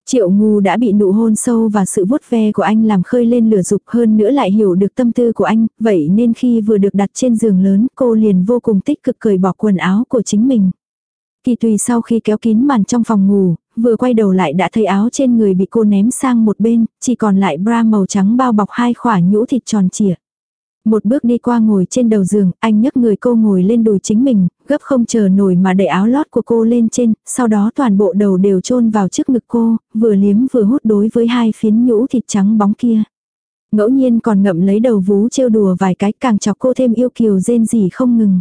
Triệu ngu đã bị nụ hôn sâu và sự vuốt ve của anh làm khơi lên lửa dục hơn nữa lại hiểu được tâm tư của anh, vậy nên khi vừa được đặt trên giường lớn cô liền vô cùng tích cực cởi bỏ quần áo của chính mình. Kỳ tùy sau khi kéo kín màn trong phòng ngủ, vừa quay đầu lại đã thấy áo trên người bị cô ném sang một bên, chỉ còn lại bra màu trắng bao bọc hai khỏa nhũ thịt tròn trịa. Một bước đi qua ngồi trên đầu giường, anh nhấc người cô ngồi lên đùi chính mình, gấp không chờ nổi mà đẩy áo lót của cô lên trên, sau đó toàn bộ đầu đều chôn vào trước ngực cô, vừa liếm vừa hút đối với hai phiến nhũ thịt trắng bóng kia. Ngẫu nhiên còn ngậm lấy đầu vú trêu đùa vài cái càng chọc cô thêm yêu kiều rên rỉ không ngừng.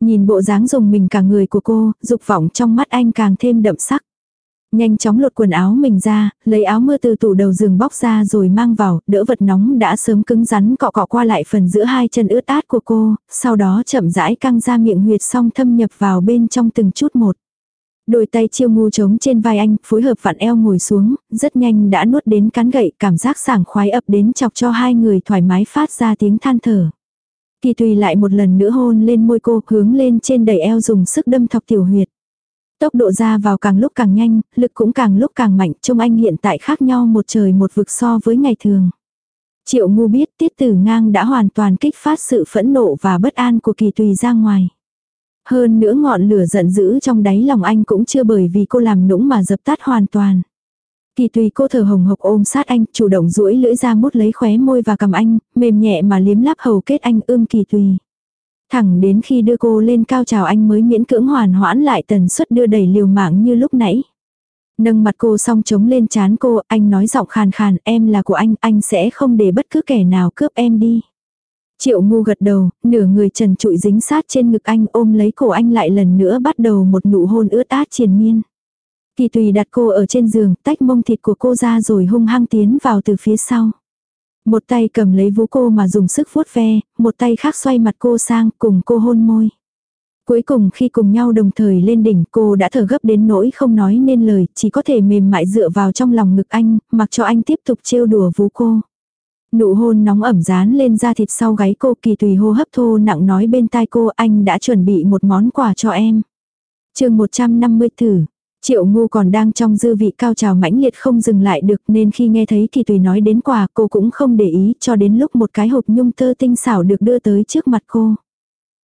Nhìn bộ dáng dùng mình cả người của cô, dục vọng trong mắt anh càng thêm đậm sắc. Nhanh chóng lột quần áo mình ra, lấy áo mưa từ tủ đầu giường bóc ra rồi mang vào, đỡ vật nóng đã sớm cứng rắn cọ cọ qua lại phần giữa hai chân ướt át của cô, sau đó chậm rãi căng ra miệng huyệt xong thâm nhập vào bên trong từng chút một. Đôi tay chiêu ngu trống trên vai anh, phối hợp vặn eo ngồi xuống, rất nhanh đã nuốt đến cắn gậy, cảm giác sảng khoái ập đến chọc cho hai người thoải mái phát ra tiếng than thở. Kỳ tùy lại một lần nữa hôn lên môi cô, hướng lên trên đầy eo dùng sức đâm thọc tiểu huyệt. Tốc độ ra vào càng lúc càng nhanh, lực cũng càng lúc càng mạnh, trông anh hiện tại khác nhau một trời một vực so với ngày thường. Triệu ngu biết tiết tử ngang đã hoàn toàn kích phát sự phẫn nộ và bất an của kỳ tùy ra ngoài. Hơn nữa ngọn lửa giận dữ trong đáy lòng anh cũng chưa bởi vì cô làm nũng mà dập tắt hoàn toàn. Kỳ tùy cô thở hồng hộc ôm sát anh, chủ động duỗi lưỡi ra mút lấy khóe môi và cầm anh, mềm nhẹ mà liếm láp hầu kết anh ưm kỳ tùy. Thẳng đến khi đưa cô lên cao trào anh mới miễn cưỡng hoàn hoãn lại tần suất đưa đẩy liều mạng như lúc nãy. Nâng mặt cô xong chống lên chán cô, anh nói giọng khàn khàn, em là của anh, anh sẽ không để bất cứ kẻ nào cướp em đi. Triệu ngu gật đầu, nửa người trần trụi dính sát trên ngực anh ôm lấy cổ anh lại lần nữa bắt đầu một nụ hôn ướt át triền miên. Kỳ tùy đặt cô ở trên giường, tách mông thịt của cô ra rồi hung hăng tiến vào từ phía sau. Một tay cầm lấy vú cô mà dùng sức vuốt ve, một tay khác xoay mặt cô sang cùng cô hôn môi. Cuối cùng khi cùng nhau đồng thời lên đỉnh cô đã thở gấp đến nỗi không nói nên lời, chỉ có thể mềm mại dựa vào trong lòng ngực anh, mặc cho anh tiếp tục trêu đùa vú cô. Nụ hôn nóng ẩm dán lên da thịt sau gáy cô kỳ tùy hô hấp thô nặng nói bên tai cô anh đã chuẩn bị một món quà cho em. chương 150 thử. Triệu ngu còn đang trong dư vị cao trào mãnh liệt không dừng lại được nên khi nghe thấy kỳ tùy nói đến quà cô cũng không để ý cho đến lúc một cái hộp nhung tơ tinh xảo được đưa tới trước mặt cô.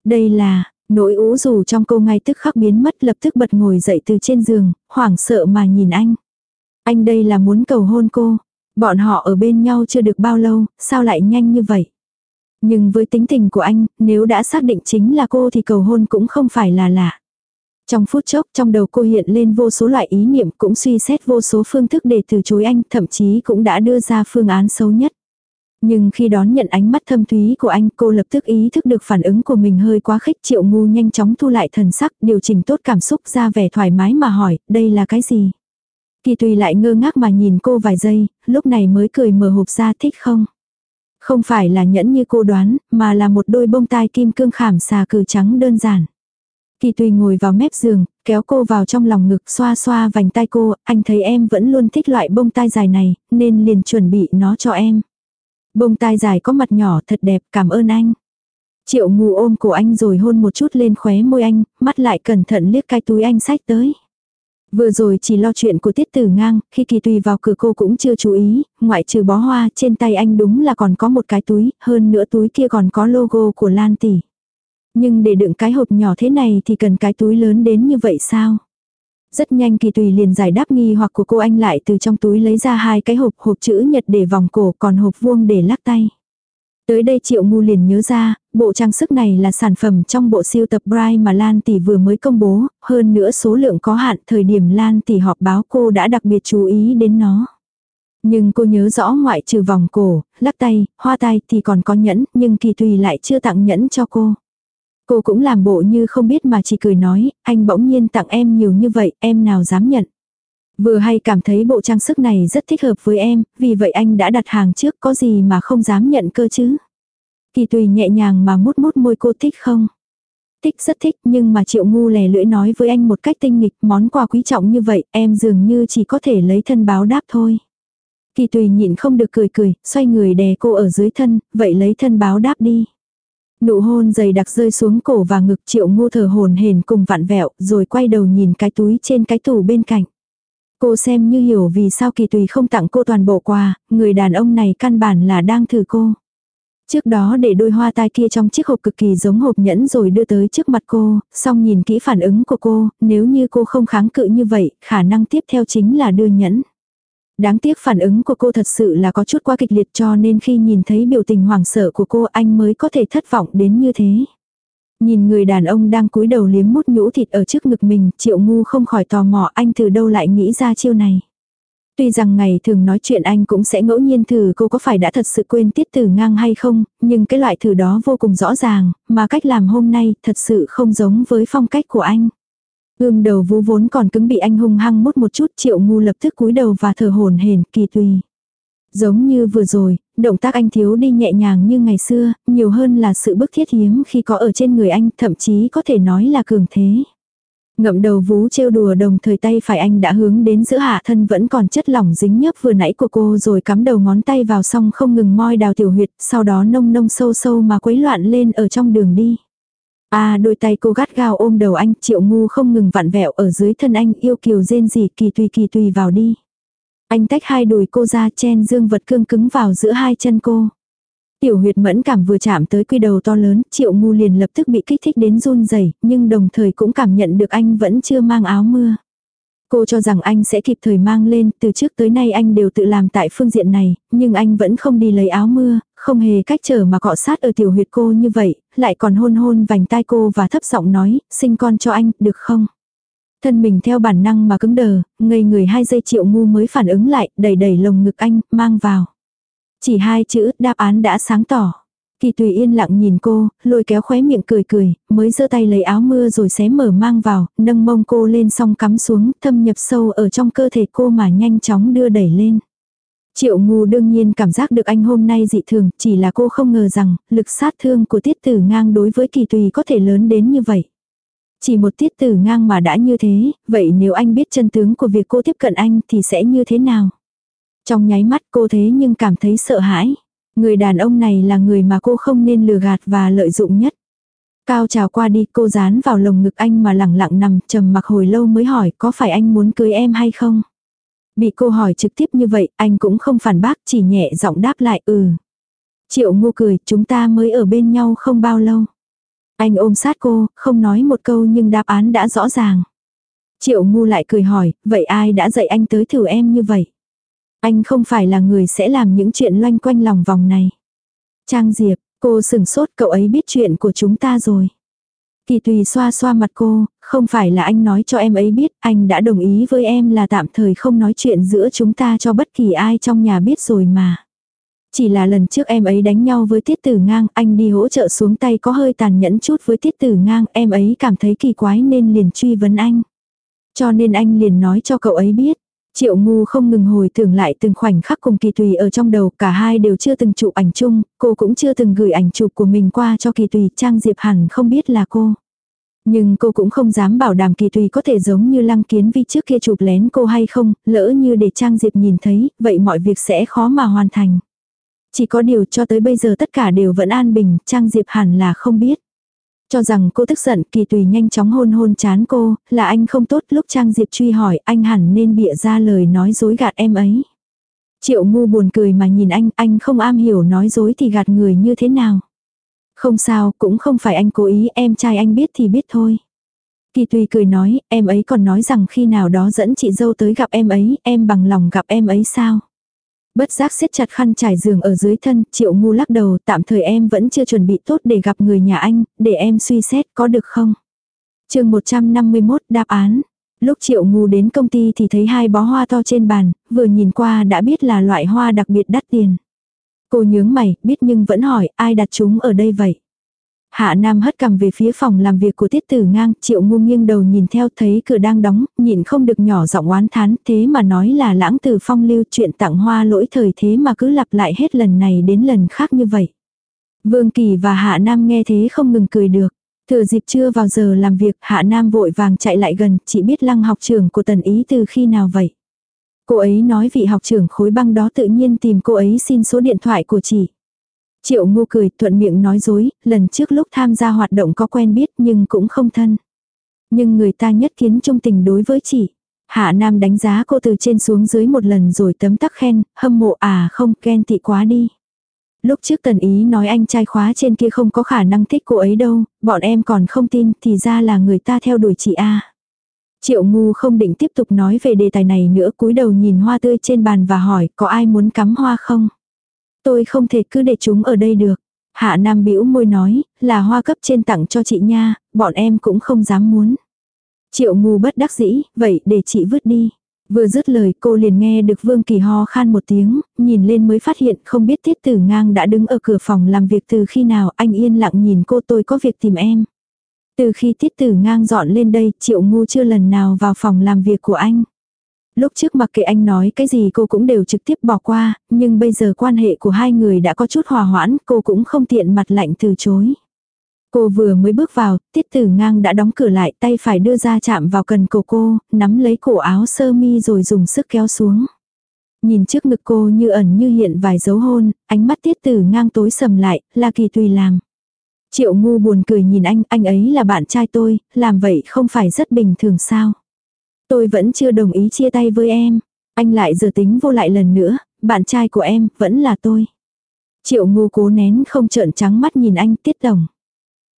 Đây là, nỗi ú dù trong cô ngay tức khắc biến mất lập tức bật ngồi dậy từ trên giường, hoảng sợ mà nhìn anh. Anh đây là muốn cầu hôn cô. Bọn họ ở bên nhau chưa được bao lâu, sao lại nhanh như vậy? Nhưng với tính tình của anh, nếu đã xác định chính là cô thì cầu hôn cũng không phải là lạ. Trong phút chốc trong đầu cô hiện lên vô số loại ý niệm cũng suy xét vô số phương thức để từ chối anh, thậm chí cũng đã đưa ra phương án xấu nhất. Nhưng khi đón nhận ánh mắt thâm thúy của anh cô lập tức ý thức được phản ứng của mình hơi quá khích triệu ngu nhanh chóng thu lại thần sắc điều chỉnh tốt cảm xúc ra vẻ thoải mái mà hỏi đây là cái gì. Kỳ tùy lại ngơ ngác mà nhìn cô vài giây, lúc này mới cười mở hộp ra thích không. Không phải là nhẫn như cô đoán, mà là một đôi bông tai kim cương khảm xà cừ trắng đơn giản. Kỳ tùy ngồi vào mép giường, kéo cô vào trong lòng ngực xoa xoa vành tai cô, anh thấy em vẫn luôn thích loại bông tai dài này, nên liền chuẩn bị nó cho em. Bông tai dài có mặt nhỏ thật đẹp, cảm ơn anh. Triệu ngù ôm cổ anh rồi hôn một chút lên khóe môi anh, mắt lại cẩn thận liếc cái túi anh sách tới. Vừa rồi chỉ lo chuyện của tiết tử ngang, khi kỳ tùy vào cửa cô cũng chưa chú ý, ngoại trừ bó hoa trên tay anh đúng là còn có một cái túi, hơn nữa túi kia còn có logo của Lan Tỷ. Nhưng để đựng cái hộp nhỏ thế này thì cần cái túi lớn đến như vậy sao? Rất nhanh kỳ tùy liền giải đáp nghi hoặc của cô anh lại từ trong túi lấy ra hai cái hộp hộp chữ nhật để vòng cổ còn hộp vuông để lắc tay. Tới đây triệu ngu liền nhớ ra, bộ trang sức này là sản phẩm trong bộ siêu tập Bright mà Lan Tỷ vừa mới công bố, hơn nữa số lượng có hạn thời điểm Lan Tỷ họp báo cô đã đặc biệt chú ý đến nó. Nhưng cô nhớ rõ ngoại trừ vòng cổ, lắc tay, hoa tai thì còn có nhẫn, nhưng kỳ tùy lại chưa tặng nhẫn cho cô. Cô cũng làm bộ như không biết mà chỉ cười nói, anh bỗng nhiên tặng em nhiều như vậy, em nào dám nhận. Vừa hay cảm thấy bộ trang sức này rất thích hợp với em, vì vậy anh đã đặt hàng trước có gì mà không dám nhận cơ chứ. Kỳ tùy nhẹ nhàng mà mút mút môi cô thích không? Thích rất thích nhưng mà triệu ngu lè lưỡi nói với anh một cách tinh nghịch món quà quý trọng như vậy em dường như chỉ có thể lấy thân báo đáp thôi. Kỳ tùy nhịn không được cười cười, xoay người đè cô ở dưới thân, vậy lấy thân báo đáp đi. Nụ hôn dày đặc rơi xuống cổ và ngực triệu ngô thở hồn hển cùng vạn vẹo rồi quay đầu nhìn cái túi trên cái tủ bên cạnh. Cô xem như hiểu vì sao kỳ tùy không tặng cô toàn bộ quà, người đàn ông này căn bản là đang thử cô. Trước đó để đôi hoa tai kia trong chiếc hộp cực kỳ giống hộp nhẫn rồi đưa tới trước mặt cô, xong nhìn kỹ phản ứng của cô, nếu như cô không kháng cự như vậy, khả năng tiếp theo chính là đưa nhẫn. Đáng tiếc phản ứng của cô thật sự là có chút quá kịch liệt cho nên khi nhìn thấy biểu tình hoảng sợ của cô anh mới có thể thất vọng đến như thế. Nhìn người đàn ông đang cúi đầu liếm mút nhũ thịt ở trước ngực mình, triệu ngu không khỏi tò mò anh từ đâu lại nghĩ ra chiêu này. Tuy rằng ngày thường nói chuyện anh cũng sẽ ngẫu nhiên thử cô có phải đã thật sự quên tiết tử ngang hay không, nhưng cái loại thử đó vô cùng rõ ràng, mà cách làm hôm nay thật sự không giống với phong cách của anh. Ươm đầu vú vốn còn cứng bị anh hung hăng mút một chút triệu ngu lập tức cúi đầu và thở hồn hển kỳ tùy. Giống như vừa rồi, động tác anh thiếu đi nhẹ nhàng như ngày xưa, nhiều hơn là sự bức thiết hiếm khi có ở trên người anh, thậm chí có thể nói là cường thế. Ngậm đầu vú trêu đùa đồng thời tay phải anh đã hướng đến giữa hạ thân vẫn còn chất lỏng dính nhớp vừa nãy của cô rồi cắm đầu ngón tay vào xong không ngừng moi đào tiểu huyệt, sau đó nông nông sâu sâu mà quấy loạn lên ở trong đường đi. À đôi tay cô gắt gao ôm đầu anh, triệu ngu không ngừng vặn vẹo ở dưới thân anh yêu kiều rên gì kỳ tùy kỳ tùy vào đi. Anh tách hai đùi cô ra chen dương vật cương cứng vào giữa hai chân cô. Tiểu huyệt mẫn cảm vừa chạm tới quy đầu to lớn, triệu ngu liền lập tức bị kích thích đến run rẩy nhưng đồng thời cũng cảm nhận được anh vẫn chưa mang áo mưa. Cô cho rằng anh sẽ kịp thời mang lên, từ trước tới nay anh đều tự làm tại phương diện này, nhưng anh vẫn không đi lấy áo mưa, không hề cách trở mà cọ sát ở tiểu huyệt cô như vậy, lại còn hôn hôn vành tai cô và thấp giọng nói, sinh con cho anh, được không? Thân mình theo bản năng mà cứng đờ, ngây người hai giây triệu ngu mới phản ứng lại, đẩy đẩy lồng ngực anh, mang vào. Chỉ hai chữ, đáp án đã sáng tỏ. Kỳ tùy yên lặng nhìn cô, lôi kéo khóe miệng cười cười, mới giơ tay lấy áo mưa rồi xé mở mang vào, nâng mông cô lên xong cắm xuống, thâm nhập sâu ở trong cơ thể cô mà nhanh chóng đưa đẩy lên. Triệu ngu đương nhiên cảm giác được anh hôm nay dị thường, chỉ là cô không ngờ rằng, lực sát thương của tiết tử ngang đối với kỳ tùy có thể lớn đến như vậy. Chỉ một tiết tử ngang mà đã như thế, vậy nếu anh biết chân tướng của việc cô tiếp cận anh thì sẽ như thế nào? Trong nháy mắt cô thế nhưng cảm thấy sợ hãi. Người đàn ông này là người mà cô không nên lừa gạt và lợi dụng nhất. Cao trào qua đi cô dán vào lồng ngực anh mà lẳng lặng nằm trầm mặc hồi lâu mới hỏi có phải anh muốn cưới em hay không? Bị cô hỏi trực tiếp như vậy anh cũng không phản bác chỉ nhẹ giọng đáp lại ừ. Triệu ngu cười chúng ta mới ở bên nhau không bao lâu. Anh ôm sát cô, không nói một câu nhưng đáp án đã rõ ràng. Triệu ngu lại cười hỏi, vậy ai đã dạy anh tới thử em như vậy? Anh không phải là người sẽ làm những chuyện loanh quanh lòng vòng này. Trang Diệp, cô sừng sốt cậu ấy biết chuyện của chúng ta rồi. Kỳ tùy xoa xoa mặt cô, không phải là anh nói cho em ấy biết, anh đã đồng ý với em là tạm thời không nói chuyện giữa chúng ta cho bất kỳ ai trong nhà biết rồi mà. Chỉ là lần trước em ấy đánh nhau với tiết tử ngang, anh đi hỗ trợ xuống tay có hơi tàn nhẫn chút với tiết tử ngang, em ấy cảm thấy kỳ quái nên liền truy vấn anh. Cho nên anh liền nói cho cậu ấy biết. Triệu ngu không ngừng hồi tưởng lại từng khoảnh khắc cùng kỳ tùy ở trong đầu, cả hai đều chưa từng chụp ảnh chung, cô cũng chưa từng gửi ảnh chụp của mình qua cho kỳ tùy, Trang Diệp hẳn không biết là cô. Nhưng cô cũng không dám bảo đảm kỳ tùy có thể giống như lăng kiến vi trước kia chụp lén cô hay không, lỡ như để Trang Diệp nhìn thấy, vậy mọi việc sẽ khó mà hoàn thành. Chỉ có điều cho tới bây giờ tất cả đều vẫn an bình, Trang Diệp hẳn là không biết. Cho rằng cô tức giận kỳ tùy nhanh chóng hôn hôn chán cô, là anh không tốt lúc Trang Diệp truy hỏi anh hẳn nên bịa ra lời nói dối gạt em ấy. Triệu ngu buồn cười mà nhìn anh, anh không am hiểu nói dối thì gạt người như thế nào. Không sao, cũng không phải anh cố ý, em trai anh biết thì biết thôi. Kỳ tùy cười nói, em ấy còn nói rằng khi nào đó dẫn chị dâu tới gặp em ấy, em bằng lòng gặp em ấy sao. Bất giác siết chặt khăn trải giường ở dưới thân, triệu ngu lắc đầu, tạm thời em vẫn chưa chuẩn bị tốt để gặp người nhà anh, để em suy xét có được không? chương 151 đáp án. Lúc triệu ngu đến công ty thì thấy hai bó hoa to trên bàn, vừa nhìn qua đã biết là loại hoa đặc biệt đắt tiền. Cô nhướng mày, biết nhưng vẫn hỏi, ai đặt chúng ở đây vậy? Hạ Nam hất cầm về phía phòng làm việc của Tiết Tử Ngang, Triệu Ngu nghiêng đầu nhìn theo thấy cửa đang đóng, nhìn không được nhỏ giọng oán thán, thế mà nói là lãng tử phong lưu chuyện tặng hoa lỗi thời thế mà cứ lặp lại hết lần này đến lần khác như vậy. Vương Kỳ và Hạ Nam nghe thế không ngừng cười được. Thừa dịp chưa vào giờ làm việc, Hạ Nam vội vàng chạy lại gần, chỉ biết lăng học trưởng của tần ý từ khi nào vậy. Cô ấy nói vị học trưởng khối băng đó tự nhiên tìm cô ấy xin số điện thoại của chị. Triệu ngu cười thuận miệng nói dối, lần trước lúc tham gia hoạt động có quen biết nhưng cũng không thân. Nhưng người ta nhất kiến trung tình đối với chị. Hạ Nam đánh giá cô từ trên xuống dưới một lần rồi tấm tắc khen, hâm mộ à không ghen tị quá đi. Lúc trước tần ý nói anh trai khóa trên kia không có khả năng thích cô ấy đâu, bọn em còn không tin thì ra là người ta theo đuổi chị A. Triệu ngu không định tiếp tục nói về đề tài này nữa cúi đầu nhìn hoa tươi trên bàn và hỏi có ai muốn cắm hoa không? Tôi không thể cứ để chúng ở đây được. Hạ Nam bĩu môi nói, là hoa cấp trên tặng cho chị nha, bọn em cũng không dám muốn. Triệu ngu bất đắc dĩ, vậy để chị vứt đi. Vừa dứt lời cô liền nghe được Vương Kỳ ho khan một tiếng, nhìn lên mới phát hiện không biết Tiết Tử Ngang đã đứng ở cửa phòng làm việc từ khi nào anh yên lặng nhìn cô tôi có việc tìm em. Từ khi Tiết Tử Ngang dọn lên đây Triệu Ngu chưa lần nào vào phòng làm việc của anh. Lúc trước mặc kệ anh nói cái gì cô cũng đều trực tiếp bỏ qua, nhưng bây giờ quan hệ của hai người đã có chút hòa hoãn, cô cũng không tiện mặt lạnh từ chối. Cô vừa mới bước vào, tiết tử ngang đã đóng cửa lại tay phải đưa ra chạm vào cần cổ cô, nắm lấy cổ áo sơ mi rồi dùng sức kéo xuống. Nhìn trước ngực cô như ẩn như hiện vài dấu hôn, ánh mắt tiết tử ngang tối sầm lại, là kỳ tùy làm. Triệu ngu buồn cười nhìn anh, anh ấy là bạn trai tôi, làm vậy không phải rất bình thường sao. Tôi vẫn chưa đồng ý chia tay với em. Anh lại giờ tính vô lại lần nữa, bạn trai của em vẫn là tôi. Triệu ngu cố nén không trợn trắng mắt nhìn anh tiết đồng.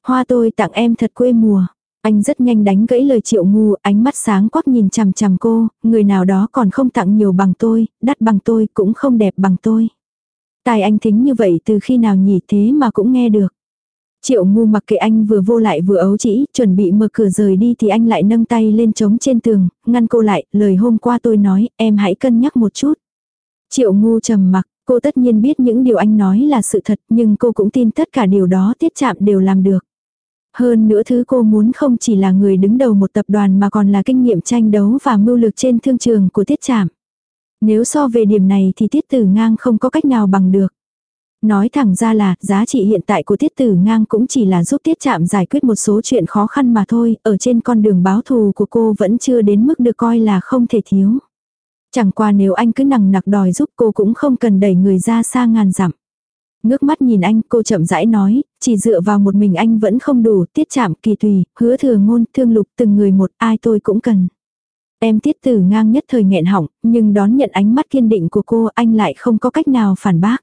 Hoa tôi tặng em thật quê mùa. Anh rất nhanh đánh gãy lời triệu ngu, ánh mắt sáng quắc nhìn chằm chằm cô, người nào đó còn không tặng nhiều bằng tôi, đắt bằng tôi, cũng không đẹp bằng tôi. Tài anh thính như vậy từ khi nào nhỉ thế mà cũng nghe được. Triệu ngu mặc kệ anh vừa vô lại vừa ấu chỉ, chuẩn bị mở cửa rời đi thì anh lại nâng tay lên trống trên tường, ngăn cô lại, lời hôm qua tôi nói, em hãy cân nhắc một chút. Triệu ngu trầm mặc, cô tất nhiên biết những điều anh nói là sự thật nhưng cô cũng tin tất cả điều đó tiết chạm đều làm được. Hơn nữa thứ cô muốn không chỉ là người đứng đầu một tập đoàn mà còn là kinh nghiệm tranh đấu và mưu lược trên thương trường của tiết chạm. Nếu so về điểm này thì tiết tử ngang không có cách nào bằng được. Nói thẳng ra là, giá trị hiện tại của tiết tử ngang cũng chỉ là giúp tiết chạm giải quyết một số chuyện khó khăn mà thôi, ở trên con đường báo thù của cô vẫn chưa đến mức được coi là không thể thiếu. Chẳng qua nếu anh cứ nằng nặc đòi giúp cô cũng không cần đẩy người ra xa ngàn dặm. Ngước mắt nhìn anh, cô chậm rãi nói, chỉ dựa vào một mình anh vẫn không đủ, tiết chạm kỳ tùy, hứa thừa ngôn, thương lục từng người một, ai tôi cũng cần. Em tiết tử ngang nhất thời nghẹn họng, nhưng đón nhận ánh mắt kiên định của cô anh lại không có cách nào phản bác.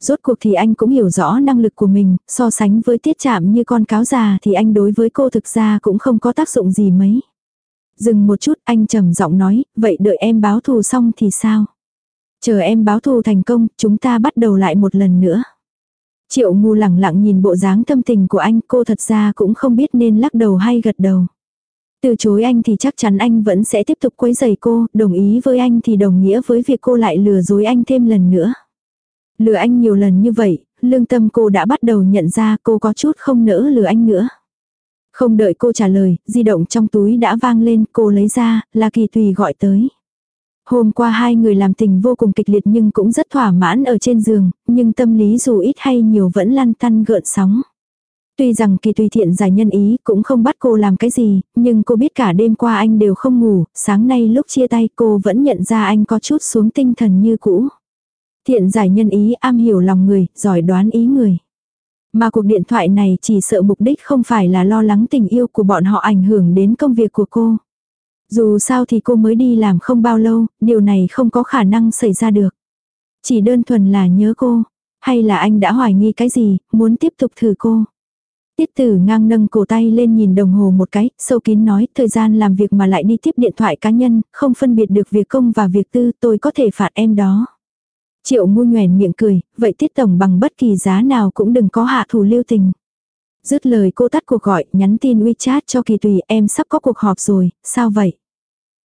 Rốt cuộc thì anh cũng hiểu rõ năng lực của mình, so sánh với tiết chạm như con cáo già thì anh đối với cô thực ra cũng không có tác dụng gì mấy. Dừng một chút anh trầm giọng nói, vậy đợi em báo thù xong thì sao? Chờ em báo thù thành công, chúng ta bắt đầu lại một lần nữa. Triệu ngu lẳng lặng nhìn bộ dáng tâm tình của anh, cô thật ra cũng không biết nên lắc đầu hay gật đầu. Từ chối anh thì chắc chắn anh vẫn sẽ tiếp tục quấy rầy cô, đồng ý với anh thì đồng nghĩa với việc cô lại lừa dối anh thêm lần nữa. Lừa anh nhiều lần như vậy, lương tâm cô đã bắt đầu nhận ra cô có chút không nỡ lừa anh nữa. Không đợi cô trả lời, di động trong túi đã vang lên, cô lấy ra, là kỳ tùy gọi tới. Hôm qua hai người làm tình vô cùng kịch liệt nhưng cũng rất thỏa mãn ở trên giường, nhưng tâm lý dù ít hay nhiều vẫn lăn tăn gợn sóng. Tuy rằng kỳ tùy thiện giải nhân ý cũng không bắt cô làm cái gì, nhưng cô biết cả đêm qua anh đều không ngủ, sáng nay lúc chia tay cô vẫn nhận ra anh có chút xuống tinh thần như cũ. Thiện giải nhân ý am hiểu lòng người, giỏi đoán ý người. Mà cuộc điện thoại này chỉ sợ mục đích không phải là lo lắng tình yêu của bọn họ ảnh hưởng đến công việc của cô. Dù sao thì cô mới đi làm không bao lâu, điều này không có khả năng xảy ra được. Chỉ đơn thuần là nhớ cô, hay là anh đã hoài nghi cái gì, muốn tiếp tục thử cô. Tiết tử ngang nâng cổ tay lên nhìn đồng hồ một cái, sâu kín nói, thời gian làm việc mà lại đi tiếp điện thoại cá nhân, không phân biệt được việc công và việc tư, tôi có thể phạt em đó. Triệu ngu nhoèn miệng cười, vậy tiết tổng bằng bất kỳ giá nào cũng đừng có hạ thủ lưu tình. Dứt lời cô tắt cuộc gọi, nhắn tin WeChat cho Kỳ Tùy em sắp có cuộc họp rồi, sao vậy?